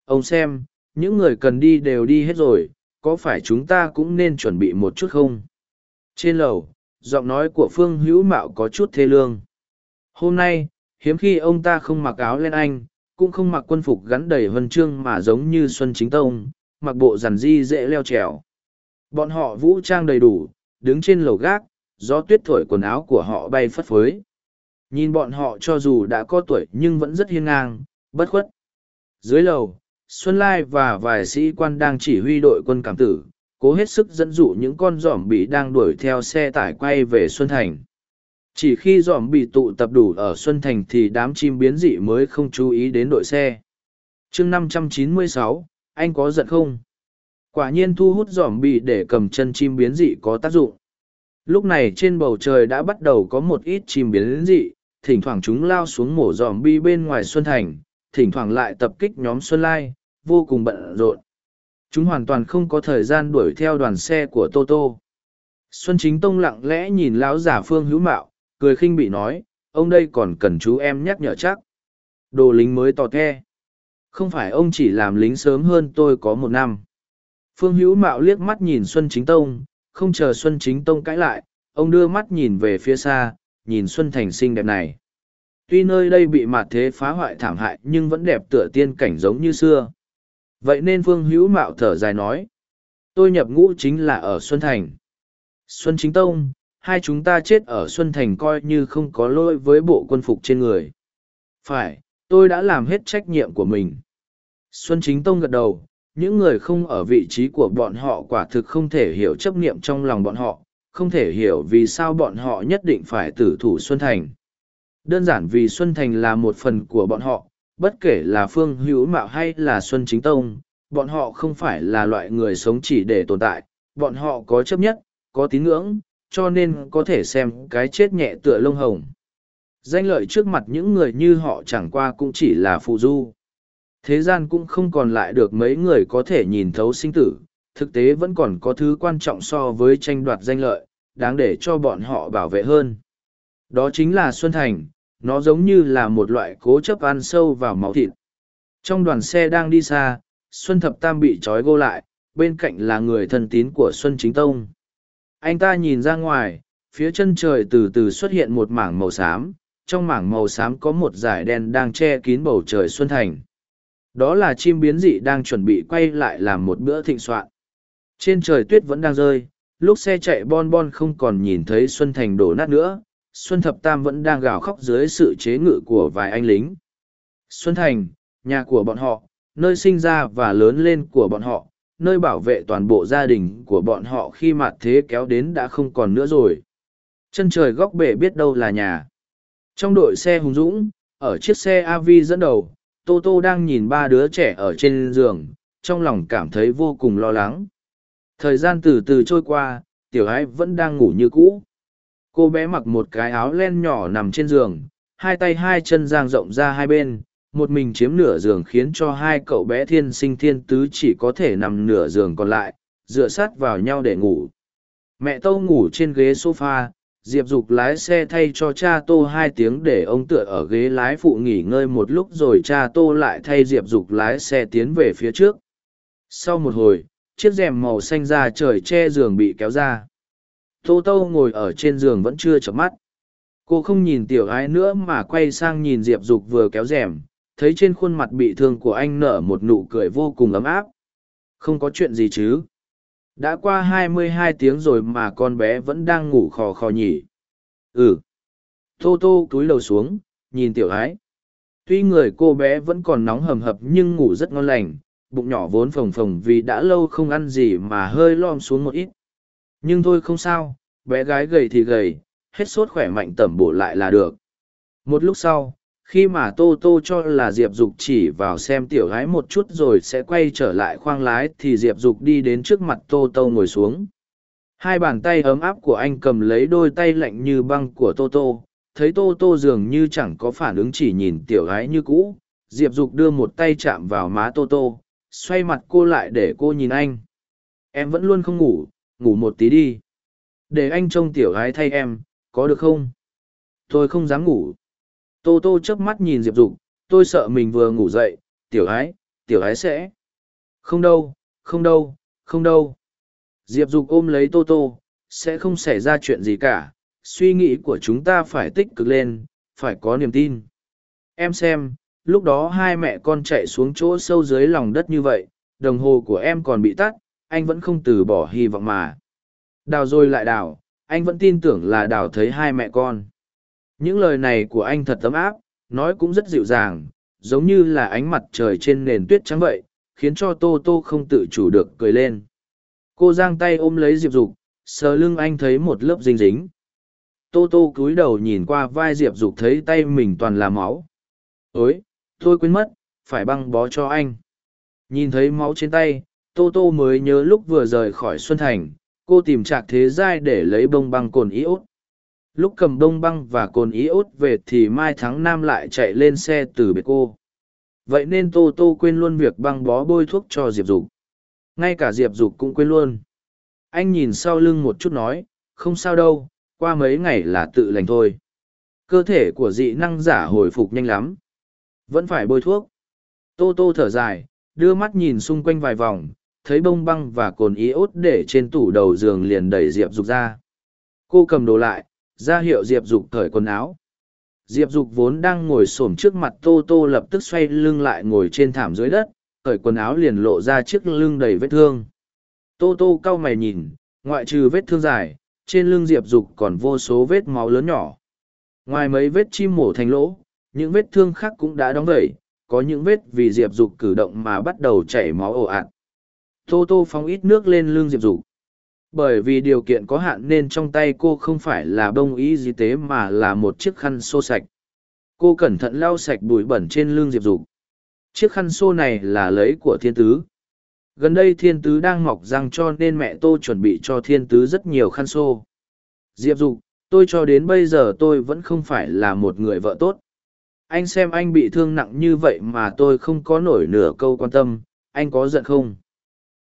[SPEAKER 1] Ông xem, những người cần đi đều đi hết rồi, có phải chúng ta cũng nên chuẩn bị một chút không? Trên lầu, giọng nói của phương hữu mạo có chút thê lương. Hôm nay, hiếm khi ông ta không mặc áo len anh, cũng không mặc quân phục gắn đầy huân chương mà giống như xuân chính tông, mặc bộ giản di dễ leo trèo. Bọn họ vũ trang đầy đủ, đứng trên lầu gác gió tuyết thổi quần áo của họ bay phất phới. Nhìn bọn họ cho dù đã có tuổi nhưng vẫn rất hiên ngang bất khuất. Dưới lầu xuân lai và vài sĩ quan đang chỉ huy đội quân cảm tử cố hết sức dẫn dụ những con giỏm bị đang đuổi theo xe tải quay về xuân thành. Chỉ khi giỏm bị tụ tập đủ ở xuân thành thì đám chim biến dị mới không chú ý đến đội xe. Chương 596, anh có giận không? Quả nhiên thu hút giỏm bị để cầm chân chim biến dị có tác dụng lúc này trên bầu trời đã bắt đầu có một ít chim biến dị, thỉnh thoảng chúng lao xuống mổ dòm bi bên ngoài xuân thành, thỉnh thoảng lại tập kích nhóm xuân lai, vô cùng bận rộn. Chúng hoàn toàn không có thời gian đuổi theo đoàn xe của Toto xuân chính tông lặng lẽ nhìn lão giả phương hữu mạo, cười khinh bị nói, ông đây còn cần chú em nhắc nhở chắc. Đồ lính mới tò the. Không phải ông chỉ làm lính sớm hơn tôi có một năm. Phương hữu mạo liếc mắt nhìn xuân chính tông không chờ xuân chính tông cãi lại, ông đưa mắt nhìn về phía xa, nhìn xuân thành xinh đẹp này. Tuy nơi đây bị mạt thế phá hoại thảm hại nhưng vẫn đẹp tựa tiên cảnh giống như xưa. Vậy nên phương hữu mạo thở dài nói, tôi nhập ngũ chính là ở xuân thành. Xuân chính tông, hai chúng ta chết ở xuân thành coi như không có lỗi với bộ quân phục trên người. Phải, tôi đã làm hết trách nhiệm của mình. Xuân chính tông gật đầu những người không ở vị trí của bọn họ quả thực không thể hiểu chấp niệm trong lòng bọn họ, không thể hiểu vì sao bọn họ nhất định phải tử thủ xuân thành đơn giản vì xuân thành là một phần của bọn họ, bất kể là phương hữu mạo hay là xuân chính tông, bọn họ không phải là loại người sống chỉ để tồn tại, bọn họ có chấp nhất, có tín ngưỡng, cho nên có thể xem cái chết nhẹ tựa lông hồng Danh lợi trước mặt những người như họ chẳng qua cũng chỉ là phụ du. Thế gian cũng không còn lại được mấy người có thể nhìn thấu sinh tử, thực tế vẫn còn có thứ quan trọng so với tranh đoạt danh lợi, đáng để cho bọn họ bảo vệ hơn. Đó chính là Xuân Thành, nó giống như là một loại cố chấp ăn sâu vào máu thịt. Trong đoàn xe đang đi xa, Xuân Thập Tam bị trói gô lại, bên cạnh là người thân tín của Xuân Chính Tông. Anh ta nhìn ra ngoài, phía chân trời từ từ xuất hiện một mảng màu xám, trong mảng màu xám có một dải đen đang che kín bầu trời Xuân Thành. Đó là chim biến dị đang chuẩn bị quay lại làm một bữa thịnh soạn. Trên trời tuyết vẫn đang rơi, lúc xe chạy bon bon không còn nhìn thấy Xuân Thành đổ nát nữa, Xuân Thập Tam vẫn đang gào khóc dưới sự chế ngự của vài anh lính. Xuân Thành, nhà của bọn họ, nơi sinh ra và lớn lên của bọn họ, nơi bảo vệ toàn bộ gia đình của bọn họ khi mặt thế kéo đến đã không còn nữa rồi. Chân trời góc bể biết đâu là nhà. Trong đội xe hùng dũng, ở chiếc xe AV dẫn đầu, Tô Tô đang nhìn ba đứa trẻ ở trên giường, trong lòng cảm thấy vô cùng lo lắng. Thời gian từ từ trôi qua, tiểu ái vẫn đang ngủ như cũ. Cô bé mặc một cái áo len nhỏ nằm trên giường, hai tay hai chân giang rộng ra hai bên, một mình chiếm nửa giường khiến cho hai cậu bé thiên sinh thiên tứ chỉ có thể nằm nửa giường còn lại, dựa sát vào nhau để ngủ. Mẹ Tâu ngủ trên ghế sofa, Diệp Dục lái xe thay cho cha Tô hai tiếng để ông tựa ở ghế lái phụ nghỉ ngơi một lúc rồi cha Tô lại thay Diệp Dục lái xe tiến về phía trước. Sau một hồi, chiếc rèm màu xanh ra trời che giường bị kéo ra. Tô Tô ngồi ở trên giường vẫn chưa chợp mắt. Cô không nhìn tiểu ái nữa mà quay sang nhìn Diệp Dục vừa kéo rèm, thấy trên khuôn mặt bị thương của anh nở một nụ cười vô cùng ấm áp. Không có chuyện gì chứ đã qua hai mươi hai tiếng rồi mà con bé vẫn đang ngủ khò khò nhỉ. Ừ. Tô tô cúi đầu xuống, nhìn tiểu ái. Tuy người cô bé vẫn còn nóng hầm hập nhưng ngủ rất ngon lành, bụng nhỏ vốn phồng phồng vì đã lâu không ăn gì mà hơi lom xuống một ít. Nhưng thôi không sao, bé gái gầy thì gầy, hết sốt khỏe mạnh tẩm bổ lại là được. Một lúc sau khi mà tô tô cho là diệp dục chỉ vào xem tiểu gái một chút rồi sẽ quay trở lại khoang lái thì diệp dục đi đến trước mặt tô tô ngồi xuống. Hai bàn tay ấm áp của anh cầm lấy đôi tay lạnh như băng của tô tô. Thấy tô tô dường như chẳng có phản ứng chỉ nhìn tiểu gái như cũ, diệp dục đưa một tay chạm vào má tô tô, xoay mặt cô lại để cô nhìn anh. Em vẫn luôn không ngủ ngủ một tí đi. Để anh trông tiểu gái thay em, có được không? Tôi không dám ngủ. Tô Tô chớp mắt nhìn Diệp Dục, tôi sợ mình vừa ngủ dậy, tiểu ái, tiểu ái sẽ. Không đâu, không đâu, không đâu. Diệp Dục ôm lấy Tô Tô, sẽ không xảy ra chuyện gì cả, suy nghĩ của chúng ta phải tích cực lên, phải có niềm tin. Em xem, lúc đó hai mẹ con chạy xuống chỗ sâu dưới lòng đất như vậy, đồng hồ của em còn bị tắt, anh vẫn không từ bỏ hy vọng mà. Đào rồi lại đào, anh vẫn tin tưởng là đào thấy hai mẹ con. Những lời này của anh thật tấm áp, nói cũng rất dịu dàng, giống như là ánh mặt trời trên nền tuyết trắng vậy, khiến cho Tô Tô không tự chủ được cười lên. Cô giang tay ôm lấy Diệp Dục, sờ lưng anh thấy một lớp dính dính. Tô Tô cúi đầu nhìn qua vai Diệp Dục thấy tay mình toàn là máu. Ôi, tôi quên mất, phải băng bó cho anh. Nhìn thấy máu trên tay, Tô Tô mới nhớ lúc vừa rời khỏi Xuân Thành, cô tìm trạc thế giai để lấy bông băng cồn iốt lúc cầm đông băng và cồn iốt về thì mai thắng nam lại chạy lên xe từ biệt cô. Vậy nên tô tô quên luôn việc băng bó bôi thuốc cho diệp dục. Ngay cả diệp dục cũng quên luôn. Anh nhìn sau lưng một chút nói, không sao đâu, qua mấy ngày là tự lành thôi. Cơ thể của dị năng giả hồi phục nhanh lắm. Vẫn phải bôi thuốc. Tô tô thở dài, đưa mắt nhìn xung quanh vài vòng, thấy bông băng và cồn iốt để trên tủ đầu giường liền đẩy diệp dục ra. Cô cầm đồ lại ra hiệu diệp dục cởi quần áo. Diệp dục vốn đang ngồi s ổ m trước mặt tô tô lập tức xoay lưng lại ngồi trên thảm dưới đất, cởi quần áo liền lộ ra chiếc lưng đầy vết thương. Tô tô cau mày nhìn, ngoại trừ vết thương dài, trên lưng diệp dục còn vô số vết máu lớn nhỏ. Ngoài mấy vết chim mổ thành lỗ, những vết thương khác cũng đã đóng vẩy, có những vết vì diệp dục cử động mà bắt đầu chảy máu ồ ạt. Tô tô phóng ít nước lên lưng diệp dục bởi vì điều kiện có hạn nên trong tay cô không phải là bông y di tế mà là một chiếc khăn xô sạch. Cô cẩn thận lau sạch bụi bẩn trên lưng diệp dục. Chiếc khăn xô này là lấy của thiên tứ. Gần đây thiên tứ đang mọc răng cho nên mẹ tô chuẩn bị cho thiên tứ rất nhiều khăn xô. Diệp dục, tôi cho đến bây giờ tôi vẫn không phải là một người vợ tốt. Anh xem anh bị thương nặng như vậy mà tôi không có nổi nửa câu quan tâm. Anh có giận không?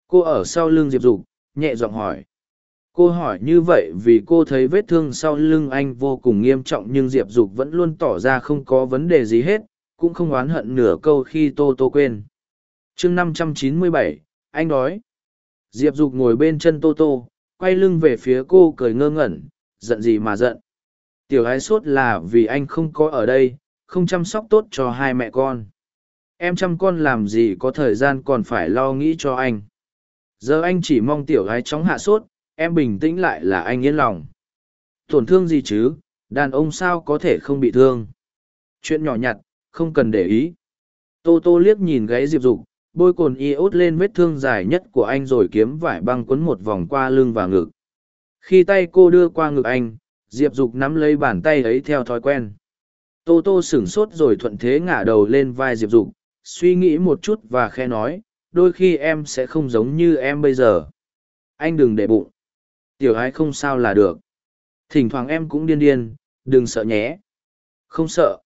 [SPEAKER 1] Cô ở sau lưng diệp dục, nhẹ giọng hỏi cô hỏi như vậy vì cô thấy vết thương sau lưng anh vô cùng nghiêm trọng nhưng diệp dục vẫn luôn tỏ ra không có vấn đề gì hết, cũng không oán hận nửa câu khi tô tô quên. Chương năm trăm chín mươi bảy, anh đói. Diệp dục ngồi bên chân tô tô, quay lưng về phía cô cười ngơ ngẩn, giận gì mà giận. Tiểu ái sốt là vì anh không có ở đây, không chăm sóc tốt cho hai mẹ con. Em chăm con làm gì có thời gian còn phải lo nghĩ cho anh. Giờ anh chỉ mong tiểu gái chóng hạ sốt em bình tĩnh lại là anh yên lòng. Tổn thương gì chứ? Đàn ông sao có thể không bị thương? Chuyện nhỏ nhặt, không cần để ý. Tô tô liếc nhìn gáy diệp dục, bôi cồn y ốt lên vết thương dài nhất của anh rồi kiếm vải băng quấn một vòng qua lưng và ngực. Khi tay cô đưa qua ngực anh diệp dục nắm lấy bàn tay ấy theo thói quen. Tô tô sửng sốt rồi thuận thế ngả đầu lên vai diệp dục, suy nghĩ một chút và khe nói, đôi khi em sẽ không giống như em bây giờ. Anh đừng để bụng tiểu ái không sao là được. Thỉnh thoảng em cũng điên điên, đừng sợ nhé. Không sợ.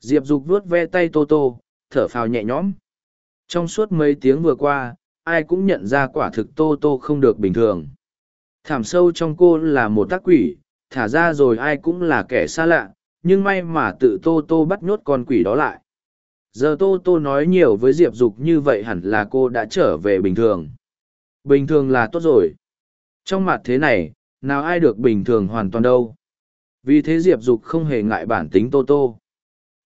[SPEAKER 1] Diệp dục vuốt ve tay tô tô, thở phào nhẹ nhõm. Trong suốt mấy tiếng vừa qua, ai cũng nhận ra quả thực tô tô không được bình thường. Thảm sâu trong cô là một tác quỷ, thả ra rồi ai cũng là kẻ xa lạ, nhưng may mà tự tô tô bắt nhốt con quỷ đó lại. Giờ tô tô nói nhiều với diệp dục như vậy hẳn là cô đã trở về bình thường. Bình thường là tốt rồi trong mặt thế này, nào ai được bình thường hoàn toàn đâu. Vì thế diệp dục không hề ngại bản tính tô tô.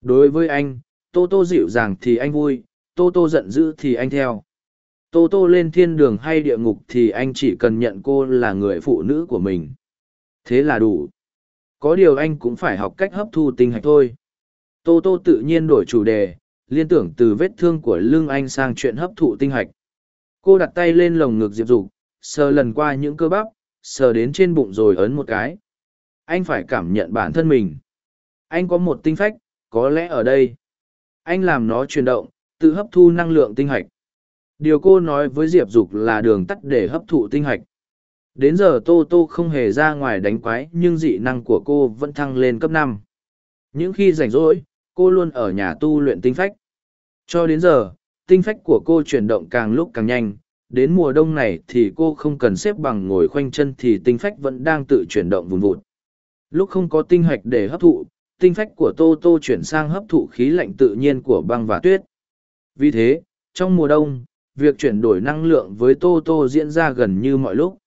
[SPEAKER 1] Đối với anh, tô tô dịu dàng thì anh vui, tô tô giận dữ thì anh theo. Tô tô lên thiên đường hay địa ngục thì anh chỉ cần nhận cô là người phụ nữ của mình. Thế là đủ. Có điều anh cũng phải học cách hấp thu tinh hạch thôi. Tô tô tự nhiên đổi chủ đề, liên tưởng từ vết thương của lưng anh sang chuyện hấp thụ tinh hạch. Cô đặt tay lên lồng ngực diệp dục sờ lần qua những cơ bắp, sờ đến trên bụng rồi ấn một cái. Anh phải cảm nhận bản thân mình. Anh có một tinh phách, có lẽ ở đây. Anh làm nó chuyển động, tự hấp thu năng lượng tinh hạch. Điều cô nói với diệp dục là đường tắt để hấp thụ tinh hạch. Đến giờ tô tô không hề ra ngoài đánh quái, nhưng dị năng của cô vẫn thăng lên cấp năm. Những khi rảnh rỗi, cô luôn ở nhà tu luyện tinh phách. Cho đến giờ, tinh phách của cô chuyển động càng lúc càng nhanh đến mùa đông này thì cô không cần xếp bằng ngồi khoanh chân thì tinh phách vẫn đang tự chuyển động vùn vụt. Lúc không có tinh hạch để hấp thụ, tinh phách của tô tô chuyển sang hấp thụ khí lạnh tự nhiên của băng và tuyết. Vì thế, trong mùa đông, việc chuyển đổi năng lượng với tô tô diễn ra gần như mọi lúc.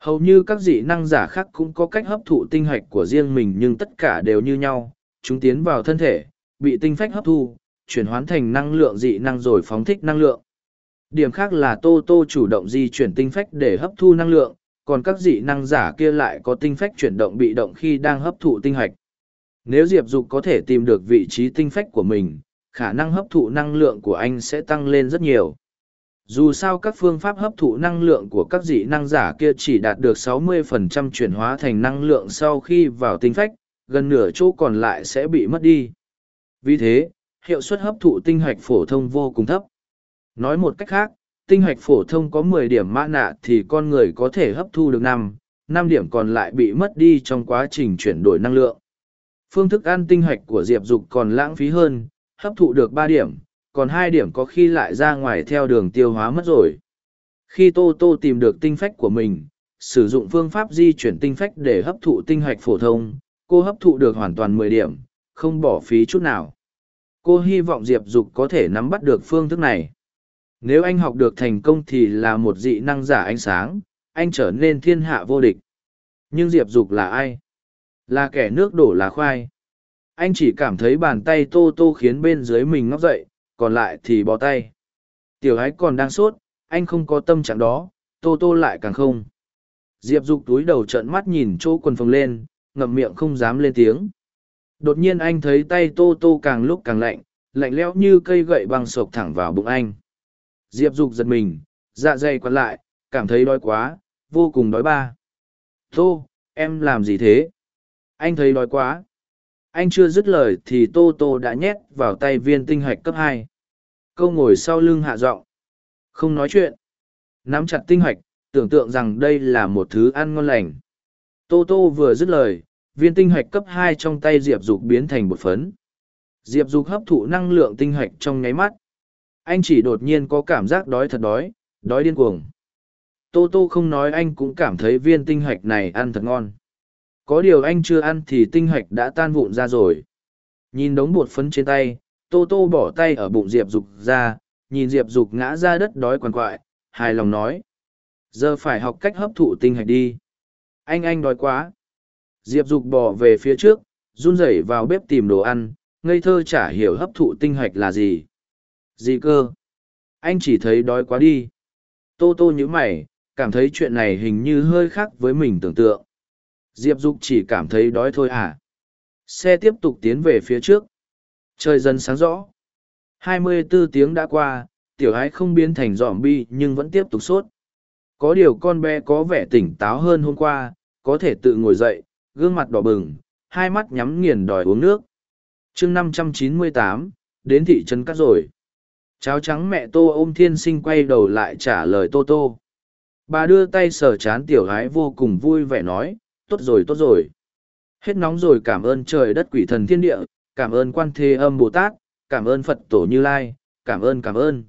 [SPEAKER 1] Hầu như các dị năng giả khác cũng có cách hấp thụ tinh hạch của riêng mình nhưng tất cả đều như nhau. Chúng tiến vào thân thể, bị tinh phách hấp thu, chuyển hóa thành năng lượng dị năng rồi phóng thích năng lượng điểm khác là tô tô chủ động di chuyển tinh phách để hấp thu năng lượng, còn các dị năng giả kia lại có tinh phách chuyển động bị động khi đang hấp thụ tinh hạch. Nếu diệp dục có thể tìm được vị trí tinh phách của mình, khả năng hấp thụ năng lượng của anh sẽ tăng lên rất nhiều. Dù sao các phương pháp hấp thụ năng lượng của các dị năng giả kia chỉ đạt được 60% chuyển hóa thành năng lượng sau khi vào tinh phách, gần nửa chỗ còn lại sẽ bị mất đi. Vì thế, hiệu suất hấp thụ tinh hạch phổ thông vô cùng thấp nói một cách khác, tinh hạch phổ thông có 10 điểm mã nạ thì con người có thể hấp thu được năm năm điểm còn lại bị mất đi trong quá trình chuyển đổi năng lượng. Phương thức ăn tinh hạch của diệp dục còn lãng phí hơn, hấp thụ được ba điểm, còn hai điểm có khi lại ra ngoài theo đường tiêu hóa mất rồi. Khi tô tô tìm được tinh phách của mình, sử dụng phương pháp di chuyển tinh phách để hấp thụ tinh hạch phổ thông, cô hấp thụ được hoàn toàn mười điểm, không bỏ phí chút nào. Cô hy vọng diệp dục có thể nắm bắt được phương thức này nếu anh học được thành công thì là một dị năng giả ánh sáng, anh trở nên thiên hạ vô địch. Nhưng diệp dục là ai? Là kẻ nước đổ lá khoai. Anh chỉ cảm thấy bàn tay tô tô khiến bên dưới mình ngóc dậy, còn lại thì bó tay. Tiểu ái còn đang sốt, anh không có tâm trạng đó, tô tô lại càng không. Diệp dục túi đầu trợn mắt nhìn chỗ quần phồng lên, ngậm miệng không dám lên tiếng. Đột nhiên anh thấy tay tô tô càng lúc càng lạnh lạnh lẽo như cây gậy băng sộc thẳng vào bụng anh diệp dục giật mình dạ dày quặn lại, cảm thấy đói quá, vô cùng đói ba. Tô, em làm gì thế? Anh thấy đói quá. Anh chưa dứt lời thì tô tô đã nhét vào tay viên tinh hạch cấp hai. Câu ngồi sau lưng hạ giọng. Không nói chuyện. Nắm chặt tinh hạch, tưởng tượng rằng đây là một thứ ăn ngon lành. Tô tô vừa dứt lời, viên tinh hạch cấp hai trong tay diệp dục biến thành bột phấn. Diệp dục hấp thụ năng lượng tinh hạch trong nháy mắt anh chỉ đột nhiên có cảm giác đói thật đói đói điên cuồng. Tô tô không nói anh cũng cảm thấy viên tinh hạch này ăn thật ngon. Có điều anh chưa ăn thì tinh hạch đã tan vụn ra rồi. Nhìn đống bột phấn trên tay, tô tô bỏ tay ở bụng diệp dục ra, nhìn diệp dục ngã ra đất đói quằn quại, hài lòng nói, giờ phải học cách hấp thụ tinh hạch đi. Anh anh đói quá. Diệp dục bỏ về phía trước, run rẩy vào bếp tìm đồ ăn, ngây thơ chả hiểu hấp thụ tinh hạch là gì gì cơ? Anh chỉ thấy đói quá đi. Tô tô nhíu mày cảm thấy chuyện này hình như hơi khác với mình tưởng tượng. Diệp dục chỉ cảm thấy đói thôi à? Xe tiếp tục tiến về phía trước. Trời dần sáng rõ. 24 tiếng đã qua tiểu ái không biến thành dòm bi nhưng vẫn tiếp tục sốt. Có điều con bé có vẻ tỉnh táo hơn hôm qua có thể tự ngồi dậy gương mặt đỏ bừng hai mắt nhắm nghiền đòi uống nước. Chương 598, đến thị trấn cắt rồi cháo trắng mẹ tô ôm thiên sinh quay đầu lại trả lời tô tô. Bà đưa tay sờ chán tiểu gái vô cùng vui vẻ nói, tốt rồi tốt rồi. Hết nóng rồi, cảm ơn trời đất quỷ thần thiên địa, cảm ơn quan thế âm bồ tát, cảm ơn phật tổ như lai, cảm ơn cảm ơn.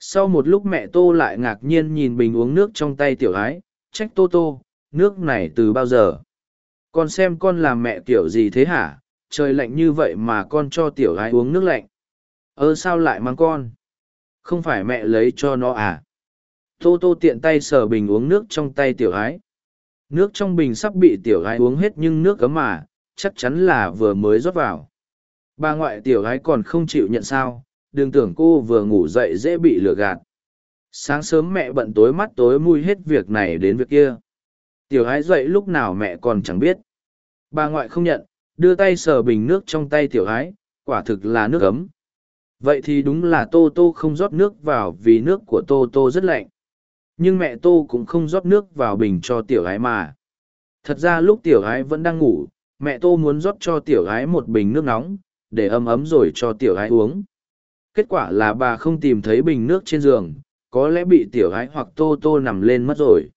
[SPEAKER 1] Sau một lúc mẹ tô lại ngạc nhiên nhìn bình uống nước trong tay tiểu gái, trách tô tô, nước này từ bao giờ? Con xem con làm mẹ kiểu gì thế hả? Trời lạnh như vậy mà con cho tiểu gái uống nước lạnh ơ sao lại mang con? Không phải mẹ lấy cho nó à? Tô tô tiện tay sờ bình uống nước trong tay tiểu ái nước trong bình sắp bị tiểu ái uống hết nhưng nước cấm mà, chắc chắn là vừa mới rót vào. Bà ngoại tiểu ái còn không chịu nhận sao, đừng tưởng cô vừa ngủ dậy dễ bị lừa gạt. Sáng sớm mẹ bận tối mắt tối mui hết việc này đến việc kia. Tiểu ái dậy lúc nào mẹ còn chẳng biết. Bà ngoại không nhận, đưa tay sờ bình nước trong tay tiểu ái quả thực là nước cấm vậy thì đúng là tô tô không rót nước vào vì nước của tô tô rất lạnh. Nhưng mẹ tô cũng không rót nước vào bình cho tiểu gái mà. Thật ra lúc tiểu gái vẫn đang ngủ, mẹ tô muốn rót cho tiểu gái một bình nước nóng, để ấm ấm rồi cho tiểu gái uống. Kết quả là bà không tìm thấy bình nước trên giường, có lẽ bị tiểu gái hoặc tô tô nằm lên mất rồi.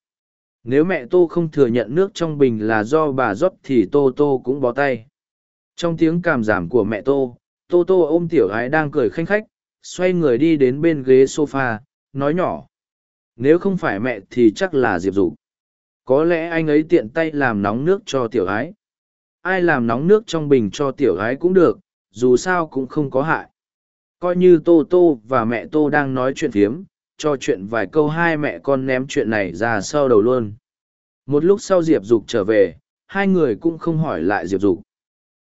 [SPEAKER 1] Nếu mẹ tô không thừa nhận nước trong bình là do bà rót thì tô tô cũng bó tay. Trong tiếng cảm giảm của mẹ tô tô tô ôm tiểu ái đang cười khanh khách, xoay người đi đến bên ghế s o f a nói nhỏ. Nếu không phải mẹ thì chắc là diệp dục. Có lẽ anh ấy tiện tay làm nóng nước cho tiểu ái ai làm nóng nước trong bình cho tiểu ái cũng được, dù sao cũng không có hại. Coi như tô tô và mẹ tô đang nói chuyện phiếm, cho chuyện vài câu hai mẹ con ném chuyện này ra sau đầu luôn. Một lúc sau diệp dục trở về, hai người cũng không hỏi lại diệp dục.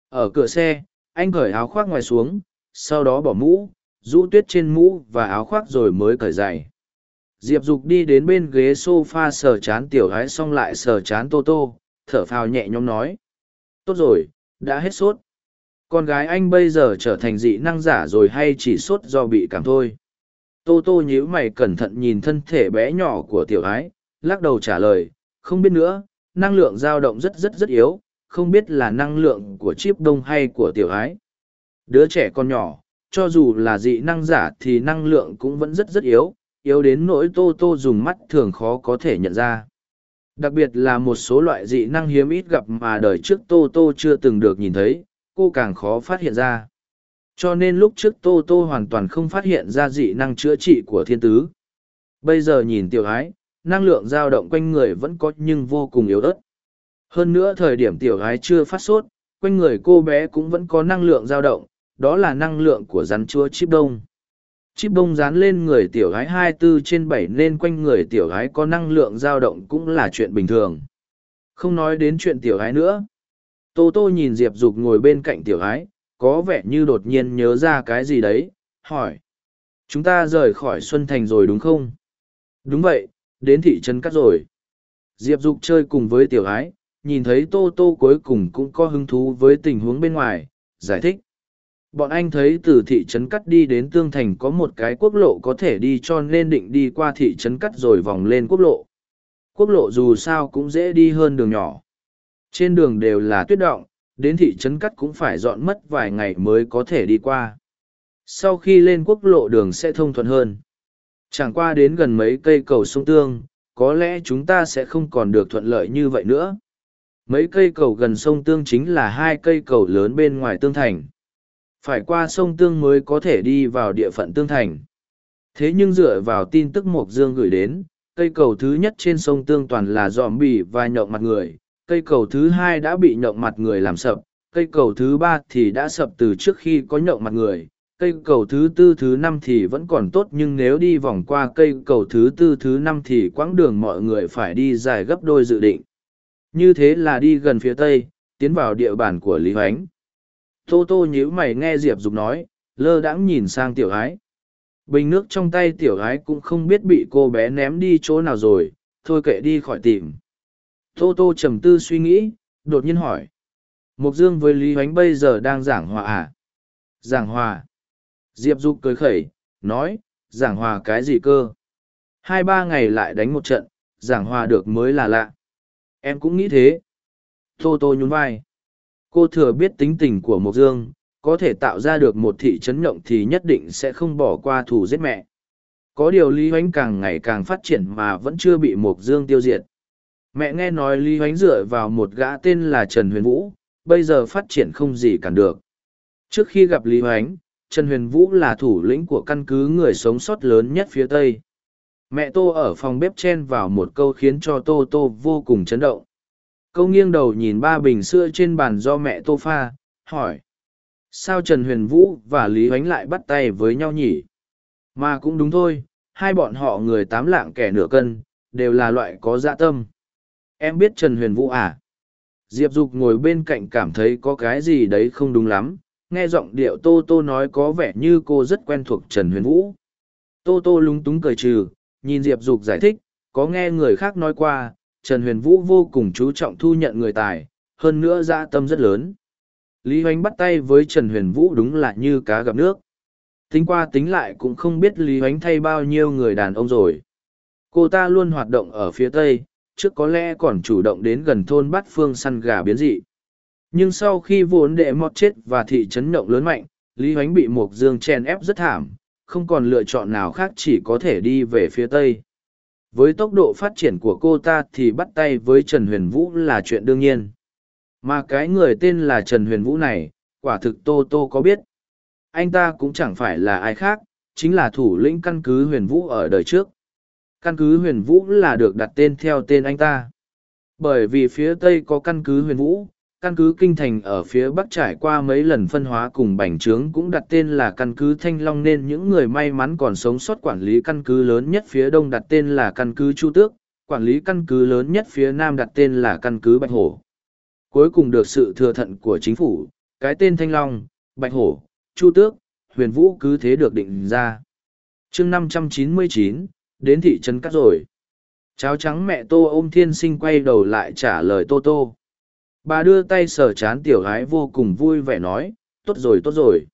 [SPEAKER 1] Ở cửa xe anh cởi áo khoác ngoài xuống sau đó bỏ mũ rũ tuyết trên mũ và áo khoác rồi mới cởi giày. Diệp dục đi đến bên ghế s o f a sờ chán tiểu gái xong lại sờ chán tô tô thở phào nhẹ nhõm nói. Tốt rồi đã hết sốt. Con gái anh bây giờ trở thành dị năng giả rồi hay chỉ sốt do bị cảm thôi? Tô tô nhíu mày cẩn thận nhìn thân thể bé nhỏ của tiểu gái, lắc đầu trả lời không biết nữa năng lượng dao động rất rất rất yếu không biết là năng lượng của chip đông hay của tiểu ái. Đứa trẻ con nhỏ, cho dù là dị năng giả thì năng lượng cũng vẫn rất rất yếu yếu đến nỗi tô tô dùng mắt thường khó có thể nhận ra. Đặc biệt là một số loại dị năng hiếm ít gặp mà đời trước tô tô chưa từng được nhìn thấy, cô càng khó phát hiện ra. Cho nên lúc trước tô tô hoàn toàn không phát hiện ra dị năng chữa trị của thiên tứ. Bây giờ nhìn tiểu ái, năng lượng dao động quanh người vẫn có nhưng vô cùng yếu ớt hơn nữa thời điểm tiểu gái chưa phát sốt quanh người cô bé cũng vẫn có năng lượng dao động đó là năng lượng của rắn chúa chip đông chip đông dán lên người tiểu gái 24 trên 7 nên quanh người tiểu gái có năng lượng dao động cũng là chuyện bình thường. Không nói đến chuyện tiểu gái nữa. Tô Tô nhìn Diệp Dục ngồi bên cạnh tiểu gái, có vẻ như đột nhiên nhớ ra cái gì đấy, hỏi. Chúng ta rời khỏi Xuân Thành rồi đúng không? Đúng vậy, đến thị trấn cắt rồi. Diệp Dục chơi cùng với tiểu gái, nhìn thấy Tô Tô cuối cùng cũng có hứng thú với tình huống bên ngoài, giải thích. Bọn anh thấy từ thị trấn cắt đi đến Tương Thành có một cái quốc lộ có thể đi cho nên định đi qua thị trấn cắt rồi vòng lên quốc lộ. Quốc lộ dù sao cũng dễ đi hơn đường nhỏ. Trên đường đều là tuyết động, đến thị trấn cắt cũng phải dọn mất vài ngày mới có thể đi qua. Sau khi lên quốc lộ đường sẽ thông thuận hơn. Chẳng qua đến gần mấy cây cầu sông Tương, có lẽ chúng ta sẽ không còn được thuận lợi như vậy nữa mấy cây cầu gần sông tương chính là hai cây cầu lớn bên ngoài tương thành. Phải qua sông tương mới có thể đi vào địa phận tương thành. Thế nhưng dựa vào tin tức mộc dương gửi đến, cây cầu thứ nhất trên sông tương toàn là dòm bì và nhộng mặt người. Cây cầu thứ hai đã bị nhộng mặt người làm sập, cây cầu thứ ba thì đã sập từ trước khi có nhộng mặt người. Cây cầu thứ tư, thứ năm thì vẫn còn tốt nhưng nếu đi vòng qua cây cầu thứ tư, thứ năm thì quãng đường mọi người phải đi dài gấp đôi dự định như thế là đi gần phía tây, tiến vào địa bàn của lý hoánh. Tô tô nhíu mày nghe diệp dục nói, lơ đãng nhìn sang tiểu ái. Bình nước trong tay tiểu ái cũng không biết bị cô bé ném đi chỗ nào rồi, thôi kệ đi khỏi tìm. Tô tô trầm tư suy nghĩ, đột nhiên hỏi. Mục dương với lý hoánh bây giờ đang giảng hòa à? Giảng hòa. Diệp dục cười khẩy, nói, giảng hòa cái gì cơ? Hai ba ngày lại đánh một trận, giảng hòa được mới là lạ em cũng nghĩ thế. Tô tô nhún vai. Cô thừa biết tính tình của mộc dương, có thể tạo ra được một thị trấn nhộng thì nhất định sẽ không bỏ qua thù giết mẹ. Có điều lý hoánh càng ngày càng phát triển mà vẫn chưa bị mộc dương tiêu diệt. Mẹ nghe nói lý hoánh dựa vào một gã tên là trần huyền vũ, bây giờ phát triển không gì cản được. Trước khi gặp lý hoánh, trần huyền vũ là thủ lĩnh của căn cứ người sống sót lớn nhất phía tây mẹ tô ở phòng bếp chen vào một câu khiến cho tô tô vô cùng chấn động. Câu nghiêng đầu nhìn ba bình sữa trên bàn do mẹ tô pha, hỏi. Sao trần huyền vũ và lý h oánh lại bắt tay với nhau nhỉ? Mà cũng đúng thôi, hai bọn họ người tám lạng kẻ nửa cân, đều là loại có dạ tâm. Em biết trần huyền vũ à? Diệp dục ngồi bên cạnh cảm thấy có cái gì đấy không đúng lắm, nghe giọng điệu tô tô nói có vẻ như cô rất quen thuộc trần huyền vũ. Tô tô lúng túng cười trừ nhìn diệp dục giải thích, có nghe người khác nói qua, trần huyền vũ vô cùng chú trọng thu nhận người tài, hơn nữa dạ tâm rất lớn. Lý hoánh bắt tay với trần huyền vũ đúng là như cá gặp nước. Tính qua tính lại cũng không biết lý hoánh thay bao nhiêu người đàn ông rồi. Cô ta luôn hoạt động ở phía tây, trước có lẽ còn chủ động đến gần thôn bát phương săn gà biến dị. Nhưng sau khi vốn đệ mọt chết và thị trấn nhộng lớn mạnh, lý hoánh bị mộc dương chen ép rất thảm không còn lựa chọn nào khác chỉ có thể đi về phía tây. Với tốc độ phát triển của cô ta thì bắt tay với trần huyền vũ là chuyện đương nhiên. Mà cái người tên là trần huyền vũ này, quả thực tô tô có biết. Anh ta cũng chẳng phải là ai khác, chính là thủ lĩnh căn cứ huyền vũ ở đời trước. Căn cứ huyền vũ là được đặt tên theo tên anh ta. Bởi vì phía tây có căn cứ huyền vũ căn cứ kinh thành ở phía bắc trải qua mấy lần phân hóa cùng bành trướng cũng đặt tên là căn cứ thanh long nên những người may mắn còn sống sót quản lý căn cứ lớn nhất phía đông đặt tên là căn cứ chu tước, quản lý căn cứ lớn nhất phía nam đặt tên là căn cứ bạch hổ. Cuối cùng được sự thừa thận của chính phủ, cái tên thanh long, bạch hổ, chu tước, huyền vũ cứ thế được định ra. Chương năm trăm chín mươi chín, đến thị trấn cắt rồi. Cháo trắng mẹ tô ôm thiên sinh quay đầu lại trả lời tô tô bà đưa tay sờ chán tiểu gái vô cùng vui vẻ nói, tốt rồi tốt rồi.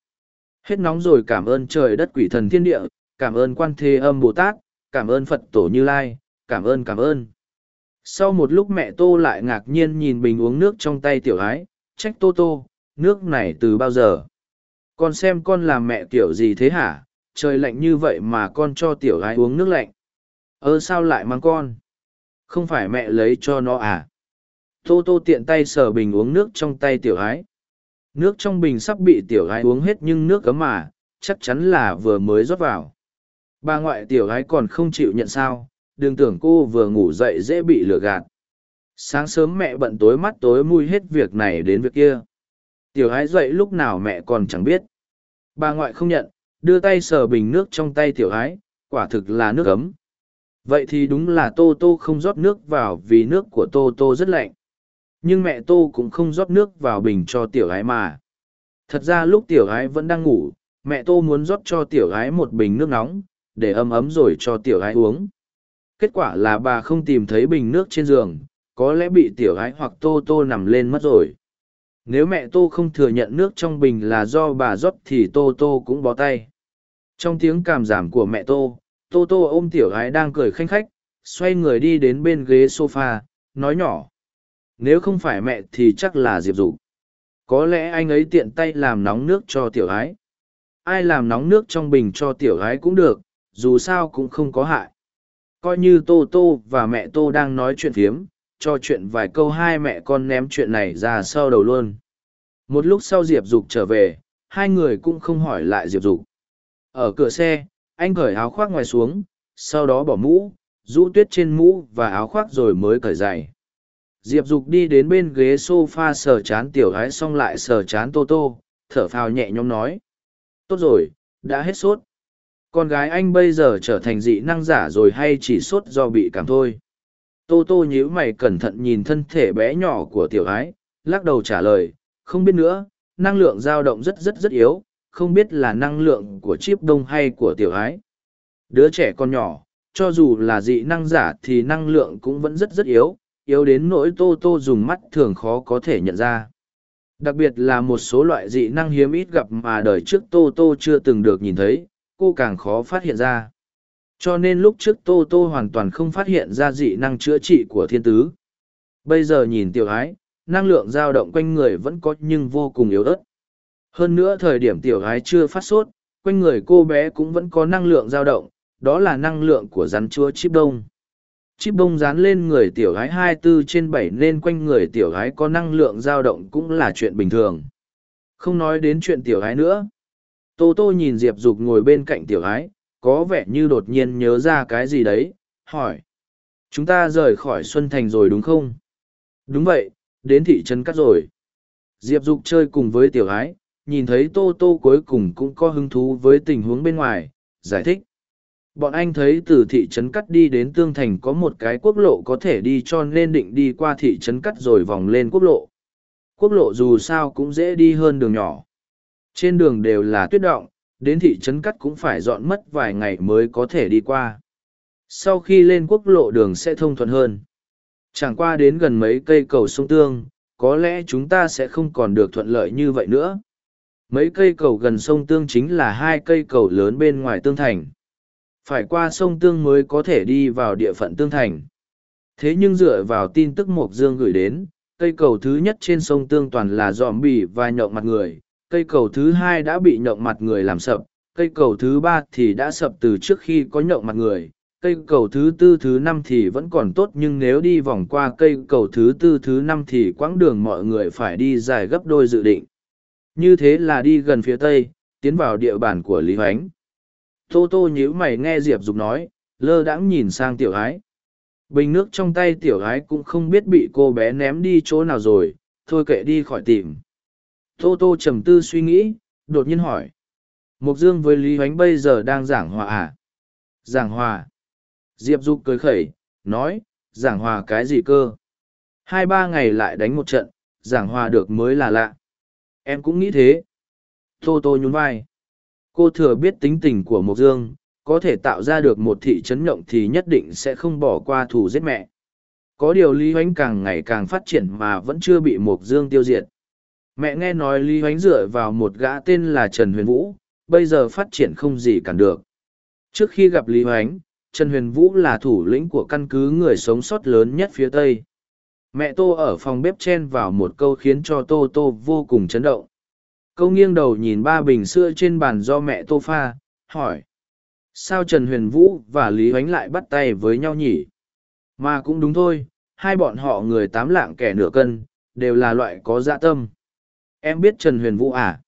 [SPEAKER 1] Hết nóng rồi, cảm ơn trời đất quỷ thần thiên địa, cảm ơn quan thế âm bồ tát, cảm ơn phật tổ như lai, cảm ơn cảm ơn. Sau một lúc mẹ tô lại ngạc nhiên nhìn bình uống nước trong tay tiểu gái, trách tô tô, nước này từ bao giờ? Con xem con làm mẹ kiểu gì thế hả? Trời lạnh như vậy mà con cho tiểu gái uống nước lạnh. Ơ sao lại mang con? Không phải mẹ lấy cho nó à? Tô tô tiện tay sờ bình uống nước trong tay tiểu ái. Nước trong bình sắp bị tiểu ái uống hết nhưng nước cấm mà, chắc chắn là vừa mới rót vào. Bà ngoại tiểu ái còn không chịu nhận sao, đừng tưởng cô vừa ngủ dậy dễ bị lừa gạt. Sáng sớm mẹ bận tối mắt tối mui hết việc này đến việc kia. Tiểu ái dậy lúc nào mẹ còn chẳng biết. Bà ngoại không nhận, đưa tay sờ bình nước trong tay tiểu ái, quả thực là nước ấm. Vậy thì đúng là Tô Tô không rót nước vào vì nước của Tô Tô rất lạnh nhưng mẹ tô cũng không rót nước vào bình cho tiểu gái mà. Thật ra lúc tiểu gái vẫn đang ngủ, mẹ tô muốn rót cho tiểu gái một bình nước nóng, để ấm ấm rồi cho tiểu gái uống. Kết quả là bà không tìm thấy bình nước trên giường, có lẽ bị tiểu gái hoặc tô tô nằm lên mất rồi. Nếu mẹ tô không thừa nhận nước trong bình là do bà rót thì tô tô cũng bó tay. Trong tiếng cảm giảm của mẹ tô tô tô ôm tiểu gái đang cười khanh khách, xoay người đi đến bên ghế s o f a nói nhỏ nếu không phải mẹ thì chắc là diệp dục có lẽ anh ấy tiện tay làm nóng nước cho tiểu ái ai làm nóng nước trong bình cho tiểu ái cũng được dù sao cũng không có hại coi như tô tô và mẹ tô đang nói chuyện phiếm cho chuyện vài câu hai mẹ con ném chuyện này ra sau đầu luôn. Một lúc sau Diệp Dục trở về, hai người cũng không hỏi lại Diệp Dục. Ở cửa xe, anh cởi áo khoác ngoài xuống, sau đó bỏ mũ, rũ tuyết trên mũ và áo khoác rồi mới cởi giày. Diệp Dục đi đến bên ghế sofa sờ chán tiểu gái xong lại sờ chán Tô Tô, thở phào nhẹ nhõm nói. Tốt rồi, đã hết sốt. Con gái anh bây giờ trở thành dị năng giả rồi hay chỉ sốt do bị cảm thôi? Tô Tô nhíu mày cẩn thận nhìn thân thể bé nhỏ của tiểu gái, lắc đầu trả lời, không biết nữa, năng lượng dao động rất rất rất yếu, không biết là năng lượng của chip đông hay của tiểu gái. Đứa trẻ con nhỏ, cho dù là dị năng giả thì năng lượng cũng vẫn rất rất yếu, yếu đến nỗi Tô Tô dùng mắt thường khó có thể nhận ra. Đặc biệt là một số loại dị năng hiếm ít gặp mà đời trước Tô Tô chưa từng được nhìn thấy, cô càng khó phát hiện ra. Cho nên lúc trước Tô Tô hoàn toàn không phát hiện ra dị năng chữa trị của thiên tứ. Bây giờ nhìn tiểu ái, năng lượng dao động quanh người vẫn có nhưng vô cùng yếu ớt. Hơn nữa thời điểm tiểu ái chưa phát sốt, quanh người cô bé cũng vẫn có năng lượng dao động, đó là năng lượng của rắn chúa chip đông. Chip bông dán lên người tiểu gái 24 trên 7 nên quanh người tiểu gái có năng lượng dao động cũng là chuyện bình thường. Không nói đến chuyện tiểu gái nữa. Tô Tô nhìn Diệp Dục ngồi bên cạnh tiểu gái, có vẻ như đột nhiên nhớ ra cái gì đấy, hỏi. Chúng ta rời khỏi Xuân Thành rồi đúng không? Đúng vậy, đến thị trấn cắt rồi. Diệp Dục chơi cùng với tiểu gái, nhìn thấy Tô Tô cuối cùng cũng có hứng thú với tình huống bên ngoài, giải thích. Bọn anh thấy từ thị trấn cắt đi đến Tương Thành có một cái quốc lộ có thể đi cho nên định đi qua thị trấn cắt rồi vòng lên quốc lộ. Quốc lộ dù sao cũng dễ đi hơn đường nhỏ. Trên đường đều là tuyết động, đến thị trấn cắt cũng phải dọn mất vài ngày mới có thể đi qua. Sau khi lên quốc lộ đường sẽ thông thuận hơn. Chẳng qua đến gần mấy cây cầu sông Tương, có lẽ chúng ta sẽ không còn được thuận lợi như vậy nữa. Mấy cây cầu gần sông Tương chính là hai cây cầu lớn bên ngoài Tương Thành. Phải qua sông Tương mới có thể đi vào địa phận Tương Thành. Thế nhưng dựa vào tin tức Mộc Dương gửi đến, cây cầu thứ nhất trên sông Tương toàn là dòm bì và nhộng mặt người, cây cầu thứ hai đã bị nhộng mặt người làm sập, cây cầu thứ ba thì đã sập từ trước khi có nhộng mặt người, cây cầu thứ tư thứ năm thì vẫn còn tốt nhưng nếu đi vòng qua cây cầu thứ tư thứ năm thì quãng đường mọi người phải đi dài gấp đôi dự định. Như thế là đi gần phía tây, tiến vào địa bàn của Lý Hoánh. Tô tô nhíu mày nghe Diệp Dục nói, lơ đãng nhìn sang tiểu ái. Bình nước trong tay tiểu ái cũng không biết bị cô bé ném đi chỗ nào rồi, thôi kệ đi khỏi tìm. Tô tô trầm tư suy nghĩ, đột nhiên hỏi. Mục Dương với Lý Hoánh bây giờ đang giảng hòa à? Giảng hòa. Diệp Dục cười khẩy, nói, giảng hòa cái gì cơ? Hai ba ngày lại đánh một trận, giảng hòa được mới là lạ. Em cũng nghĩ thế. Tô tô nhún vai. Cô thừa biết tính tình của Mộc Dương, có thể tạo ra được một thị trấn nhộng thì nhất định sẽ không bỏ qua thù giết mẹ. Có điều Lý Hoánh càng ngày càng phát triển mà vẫn chưa bị Mộc Dương tiêu diệt. Mẹ nghe nói Lý Hoánh dựa vào một gã tên là Trần Huyền Vũ, bây giờ phát triển không gì cản được. Trước khi gặp Lý Hoánh, Trần Huyền Vũ là thủ lĩnh của căn cứ người sống sót lớn nhất phía Tây. Mẹ Tô ở phòng bếp chen vào một câu khiến cho Tô Tô vô cùng chấn động. Câu nghiêng đầu nhìn ba bình sữa trên bàn do mẹ Tô pha, hỏi. Sao Trần Huyền Vũ và Lý Ánh lại bắt tay với nhau nhỉ? Mà cũng đúng thôi, hai bọn họ người tám lạng kẻ nửa cân, đều là loại có dạ tâm. Em biết Trần Huyền Vũ à?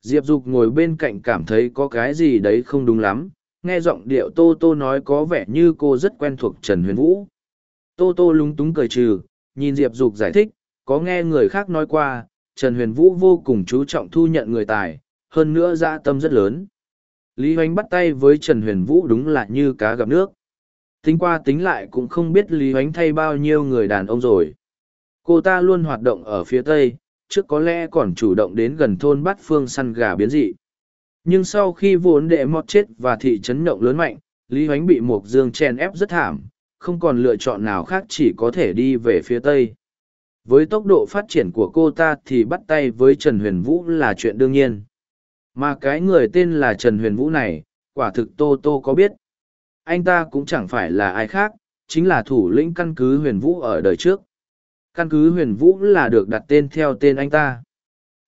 [SPEAKER 1] Diệp Dục ngồi bên cạnh cảm thấy có cái gì đấy không đúng lắm, nghe giọng điệu Tô Tô nói có vẻ như cô rất quen thuộc Trần Huyền Vũ. Tô Tô lúng túng cười trừ, nhìn Diệp Dục giải thích, có nghe người khác nói qua, Trần Huyền Vũ vô cùng chú trọng thu nhận người tài, hơn nữa dạ tâm rất lớn. Lý Hoánh bắt tay với Trần Huyền Vũ đúng là như cá gặp nước. Tính qua tính lại cũng không biết Lý Hoánh thay bao nhiêu người đàn ông rồi. Cô ta luôn hoạt động ở phía Tây, trước có lẽ còn chủ động đến gần thôn Bát Phương săn gà biến dị. Nhưng sau khi vốn đệ mọt chết và thị trấn nhộng lớn mạnh, Lý Hoánh bị Mộc Dương chèn ép rất thảm, không còn lựa chọn nào khác chỉ có thể đi về phía Tây. Với tốc độ phát triển của cô ta thì bắt tay với Trần Huyền Vũ là chuyện đương nhiên. Mà cái người tên là Trần Huyền Vũ này, quả thực Tô Tô có biết. Anh ta cũng chẳng phải là ai khác, chính là thủ lĩnh căn cứ Huyền Vũ ở đời trước. Căn cứ Huyền Vũ là được đặt tên theo tên anh ta.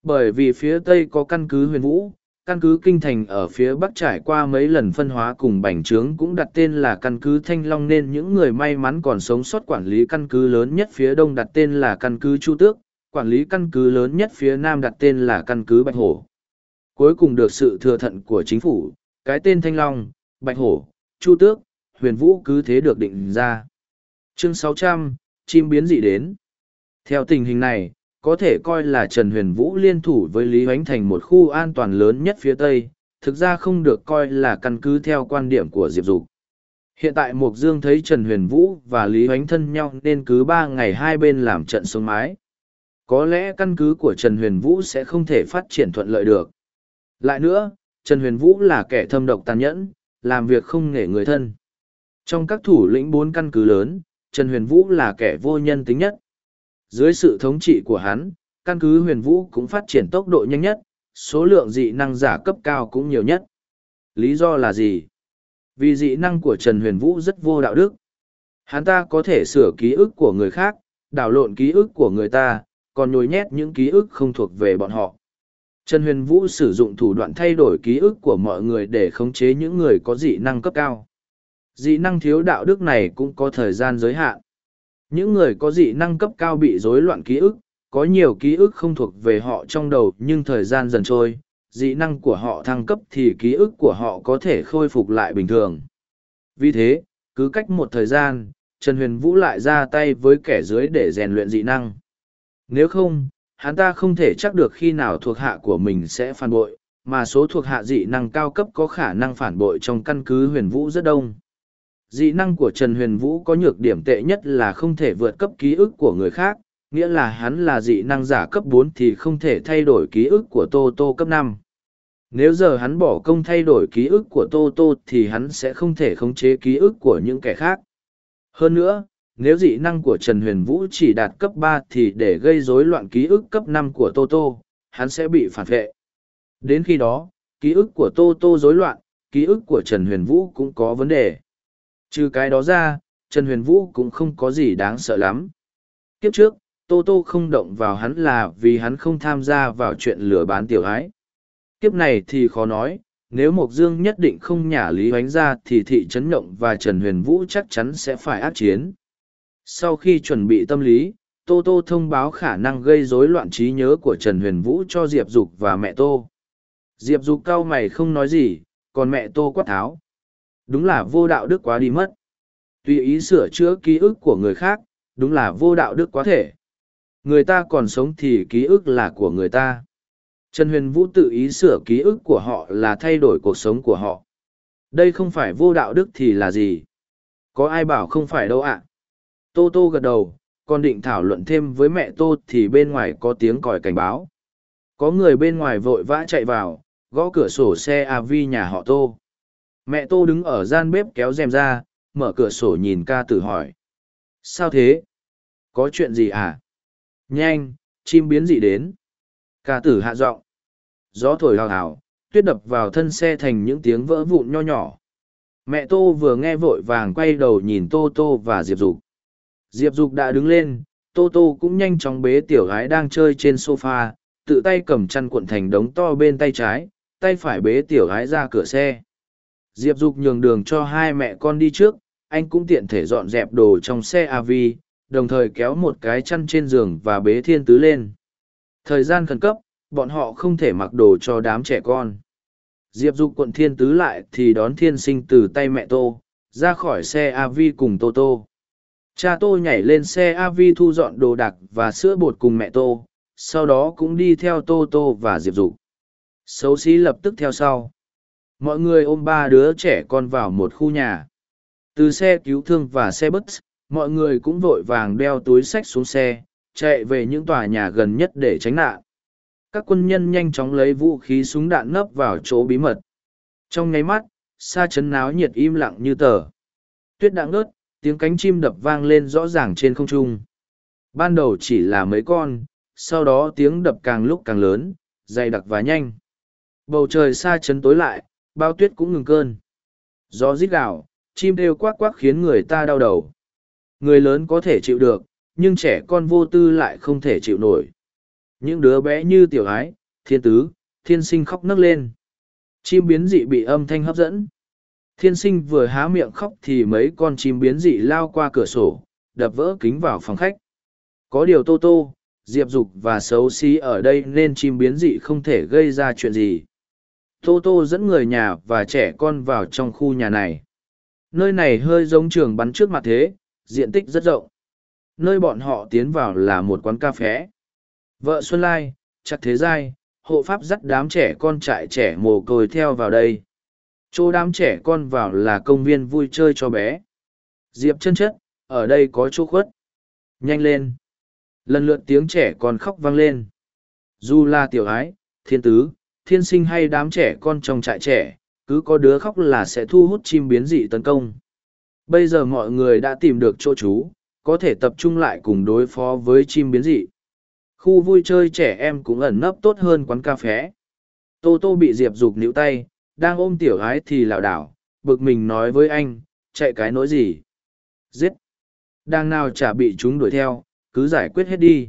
[SPEAKER 1] Bởi vì phía Tây có căn cứ Huyền Vũ, căn cứ kinh thành ở phía bắc trải qua mấy lần phân hóa cùng bành trướng cũng đặt tên là căn cứ thanh long nên những người may mắn còn sống sót quản lý căn cứ lớn nhất phía đông đặt tên là căn cứ chu tước quản lý căn cứ lớn nhất phía nam đặt tên là căn cứ bạch hổ. Cuối cùng được sự thừa thận của chính phủ cái tên thanh long bạch hổ chu tước huyền vũ cứ thế được định ra. Chương 600, chim biến dị đến. Theo tình hình này có thể coi là Trần Huyền Vũ liên thủ với Lý Hoánh thành một khu an toàn lớn nhất phía Tây, thực ra không được coi là căn cứ theo quan điểm của Diệp Dục. Hiện tại Mục Dương thấy Trần Huyền Vũ và Lý Hoánh thân nhau nên cứ ba ngày hai bên làm trận xuống mái. Có lẽ căn cứ của Trần Huyền Vũ sẽ không thể phát triển thuận lợi được. Lại nữa, Trần Huyền Vũ là kẻ thâm độc tàn nhẫn, làm việc không nể người thân. Trong các thủ lĩnh bốn căn cứ lớn, Trần Huyền Vũ là kẻ vô nhân tính nhất, dưới sự thống trị của hắn, căn cứ huyền vũ cũng phát triển tốc độ nhanh nhất, số lượng dị năng giả cấp cao cũng nhiều nhất. Lý do là gì? Vì dị năng của Trần Huyền Vũ rất vô đạo đức. Hắn ta có thể sửa ký ức của người khác, đảo lộn ký ức của người ta, còn nhồi nhét những ký ức không thuộc về bọn họ. Trần Huyền Vũ sử dụng thủ đoạn thay đổi ký ức của mọi người để khống chế những người có dị năng cấp cao. Dị năng thiếu đạo đức này cũng có thời gian giới hạn. Những người có dị năng cấp cao bị rối loạn ký ức, có nhiều ký ức không thuộc về họ trong đầu nhưng thời gian dần trôi, dị năng của họ thăng cấp thì ký ức của họ có thể khôi phục lại bình thường. Vì thế, cứ cách một thời gian, Trần Huyền Vũ lại ra tay với kẻ dưới để rèn luyện dị năng. Nếu không, hắn ta không thể chắc được khi nào thuộc hạ của mình sẽ phản bội, mà số thuộc hạ dị năng cao cấp có khả năng phản bội trong căn cứ huyền vũ rất đông dị năng của Trần Huyền Vũ có nhược điểm tệ nhất là không thể vượt cấp ký ức của người khác, nghĩa là hắn là dị năng giả cấp bốn thì không thể thay đổi ký ức của Tô Tô cấp năm. Nếu giờ hắn bỏ công thay đổi ký ức của Tô Tô thì hắn sẽ không thể khống chế ký ức của những kẻ khác. Hơn nữa, nếu dị năng của Trần Huyền Vũ chỉ đạt cấp ba thì để gây rối loạn ký ức cấp năm của Tô Tô, hắn sẽ bị phản vệ. Đến khi đó, ký ức của Tô Tô rối loạn, ký ức của Trần Huyền Vũ cũng có vấn đề. Trừ cái đó ra, Trần Huyền Vũ cũng không có gì đáng sợ lắm. Kiếp trước, Tô Tô không động vào hắn là vì hắn không tham gia vào chuyện lừa bán tiểu ái. Kiếp này thì khó nói, nếu Mộc Dương nhất định không nhả Lý Hoánh ra thì thị trấn Nhộng và Trần Huyền Vũ chắc chắn sẽ phải ác chiến. Sau khi chuẩn bị tâm lý, Tô Tô thông báo khả năng gây rối loạn trí nhớ của Trần Huyền Vũ cho Diệp Dục và mẹ Tô. Diệp Dục cau mày không nói gì, còn mẹ Tô quát tháo đúng là vô đạo đức quá đi mất. Tùy ý sửa chữa ký ức của người khác, đúng là vô đạo đức quá thể. Người ta còn sống thì ký ức là của người ta. Trần huyền vũ tự ý sửa ký ức của họ là thay đổi cuộc sống của họ. Đây không phải vô đạo đức thì là gì? Có ai bảo không phải đâu ạ? Tô tô gật đầu, còn định thảo luận thêm với mẹ tô thì bên ngoài có tiếng còi cảnh báo. Có người bên ngoài vội vã chạy vào, gõ cửa sổ xe av nhà họ tô. Mẹ Tô đứng ở gian bếp kéo rèm ra, mở cửa sổ nhìn ca tử hỏi. Sao thế? Có chuyện gì à? Nhanh, chim biến dị đến. Ca tử hạ giọng. Gió thổi hào hào, tuyết đập vào thân xe thành những tiếng vỡ vụn nho nhỏ. Mẹ Tô vừa nghe vội vàng quay đầu nhìn Tô Tô và Diệp Dục. Diệp Dục đã đứng lên, Tô Tô cũng nhanh chóng bế tiểu gái đang chơi trên sofa, tự tay cầm chăn cuộn thành đống to bên tay trái, tay phải bế tiểu gái ra cửa xe. Diệp Dục nhường đường cho hai mẹ con đi trước, anh cũng tiện thể dọn dẹp đồ trong xe AV, đồng thời kéo một cái chăn trên giường và bế thiên tứ lên. Thời gian khẩn cấp, bọn họ không thể mặc đồ cho đám trẻ con. Diệp Dục quận thiên tứ lại thì đón thiên sinh từ tay mẹ Tô, ra khỏi xe AV cùng Tô Tô. Cha Tô nhảy lên xe AV thu dọn đồ đạc và sữa bột cùng mẹ Tô, sau đó cũng đi theo Tô Tô và Diệp Dục. Xấu xí lập tức theo sau mọi người ôm ba đứa trẻ con vào một khu nhà. Từ xe cứu thương và xe bus, mọi người cũng vội vàng đeo túi sách xuống xe, chạy về những tòa nhà gần nhất để tránh nạn. Các quân nhân nhanh chóng lấy vũ khí súng đạn nấp vào chỗ bí mật. Trong nháy mắt, xa chấn náo nhiệt im lặng như tờ. Tuyết đã ngớt, tiếng cánh chim đập vang lên rõ ràng trên không trung. Ban đầu chỉ là mấy con, sau đó tiếng đập càng lúc càng lớn, dày đặc và nhanh. Bầu trời xa chấn tối lại bao tuyết cũng ngừng cơn. Gió rít gạo, chim đều quắc quắc khiến người ta đau đầu. Người lớn có thể chịu được, nhưng trẻ con vô tư lại không thể chịu nổi. Những đứa bé như tiểu ái, thiên tứ, thiên sinh khóc nấc lên. Chim biến dị bị âm thanh hấp dẫn. Thiên sinh vừa há miệng khóc thì mấy con chim biến dị lao qua cửa sổ, đập vỡ kính vào phòng khách. Có điều Tô Tô, Diệp Dục và xấu xí ở đây nên chim biến dị không thể gây ra chuyện gì. Tô Tô dẫn người nhà và trẻ con vào trong khu nhà này. Nơi này hơi giống trường bắn trước mặt thế, diện tích rất rộng. Nơi bọn họ tiến vào là một quán cà phé. Vợ Xuân Lai, chặt thế giai, hộ pháp dắt đám trẻ con trại trẻ mồ côi theo vào đây. Chỗ đám trẻ con vào là công viên vui chơi cho bé. Diệp chân chất, ở đây có chỗ khuất. Nhanh lên. Lần lượt tiếng trẻ con khóc vang lên. Dù là tiểu ái, thiên tứ, thiên sinh hay đám trẻ con trong trại trẻ, cứ có đứa khóc là sẽ thu hút chim biến dị tấn công. Bây giờ mọi người đã tìm được chỗ trú, có thể tập trung lại cùng đối phó với chim biến dị. Khu vui chơi trẻ em cũng ẩn nấp tốt hơn quán cà phé. Tô Tô bị Diệp Dục níu tay, đang ôm tiểu gái thì lảo đảo, bực mình nói với anh, chạy cái nỗi gì? Giết! Đang nào chả bị chúng đuổi theo, cứ giải quyết hết đi.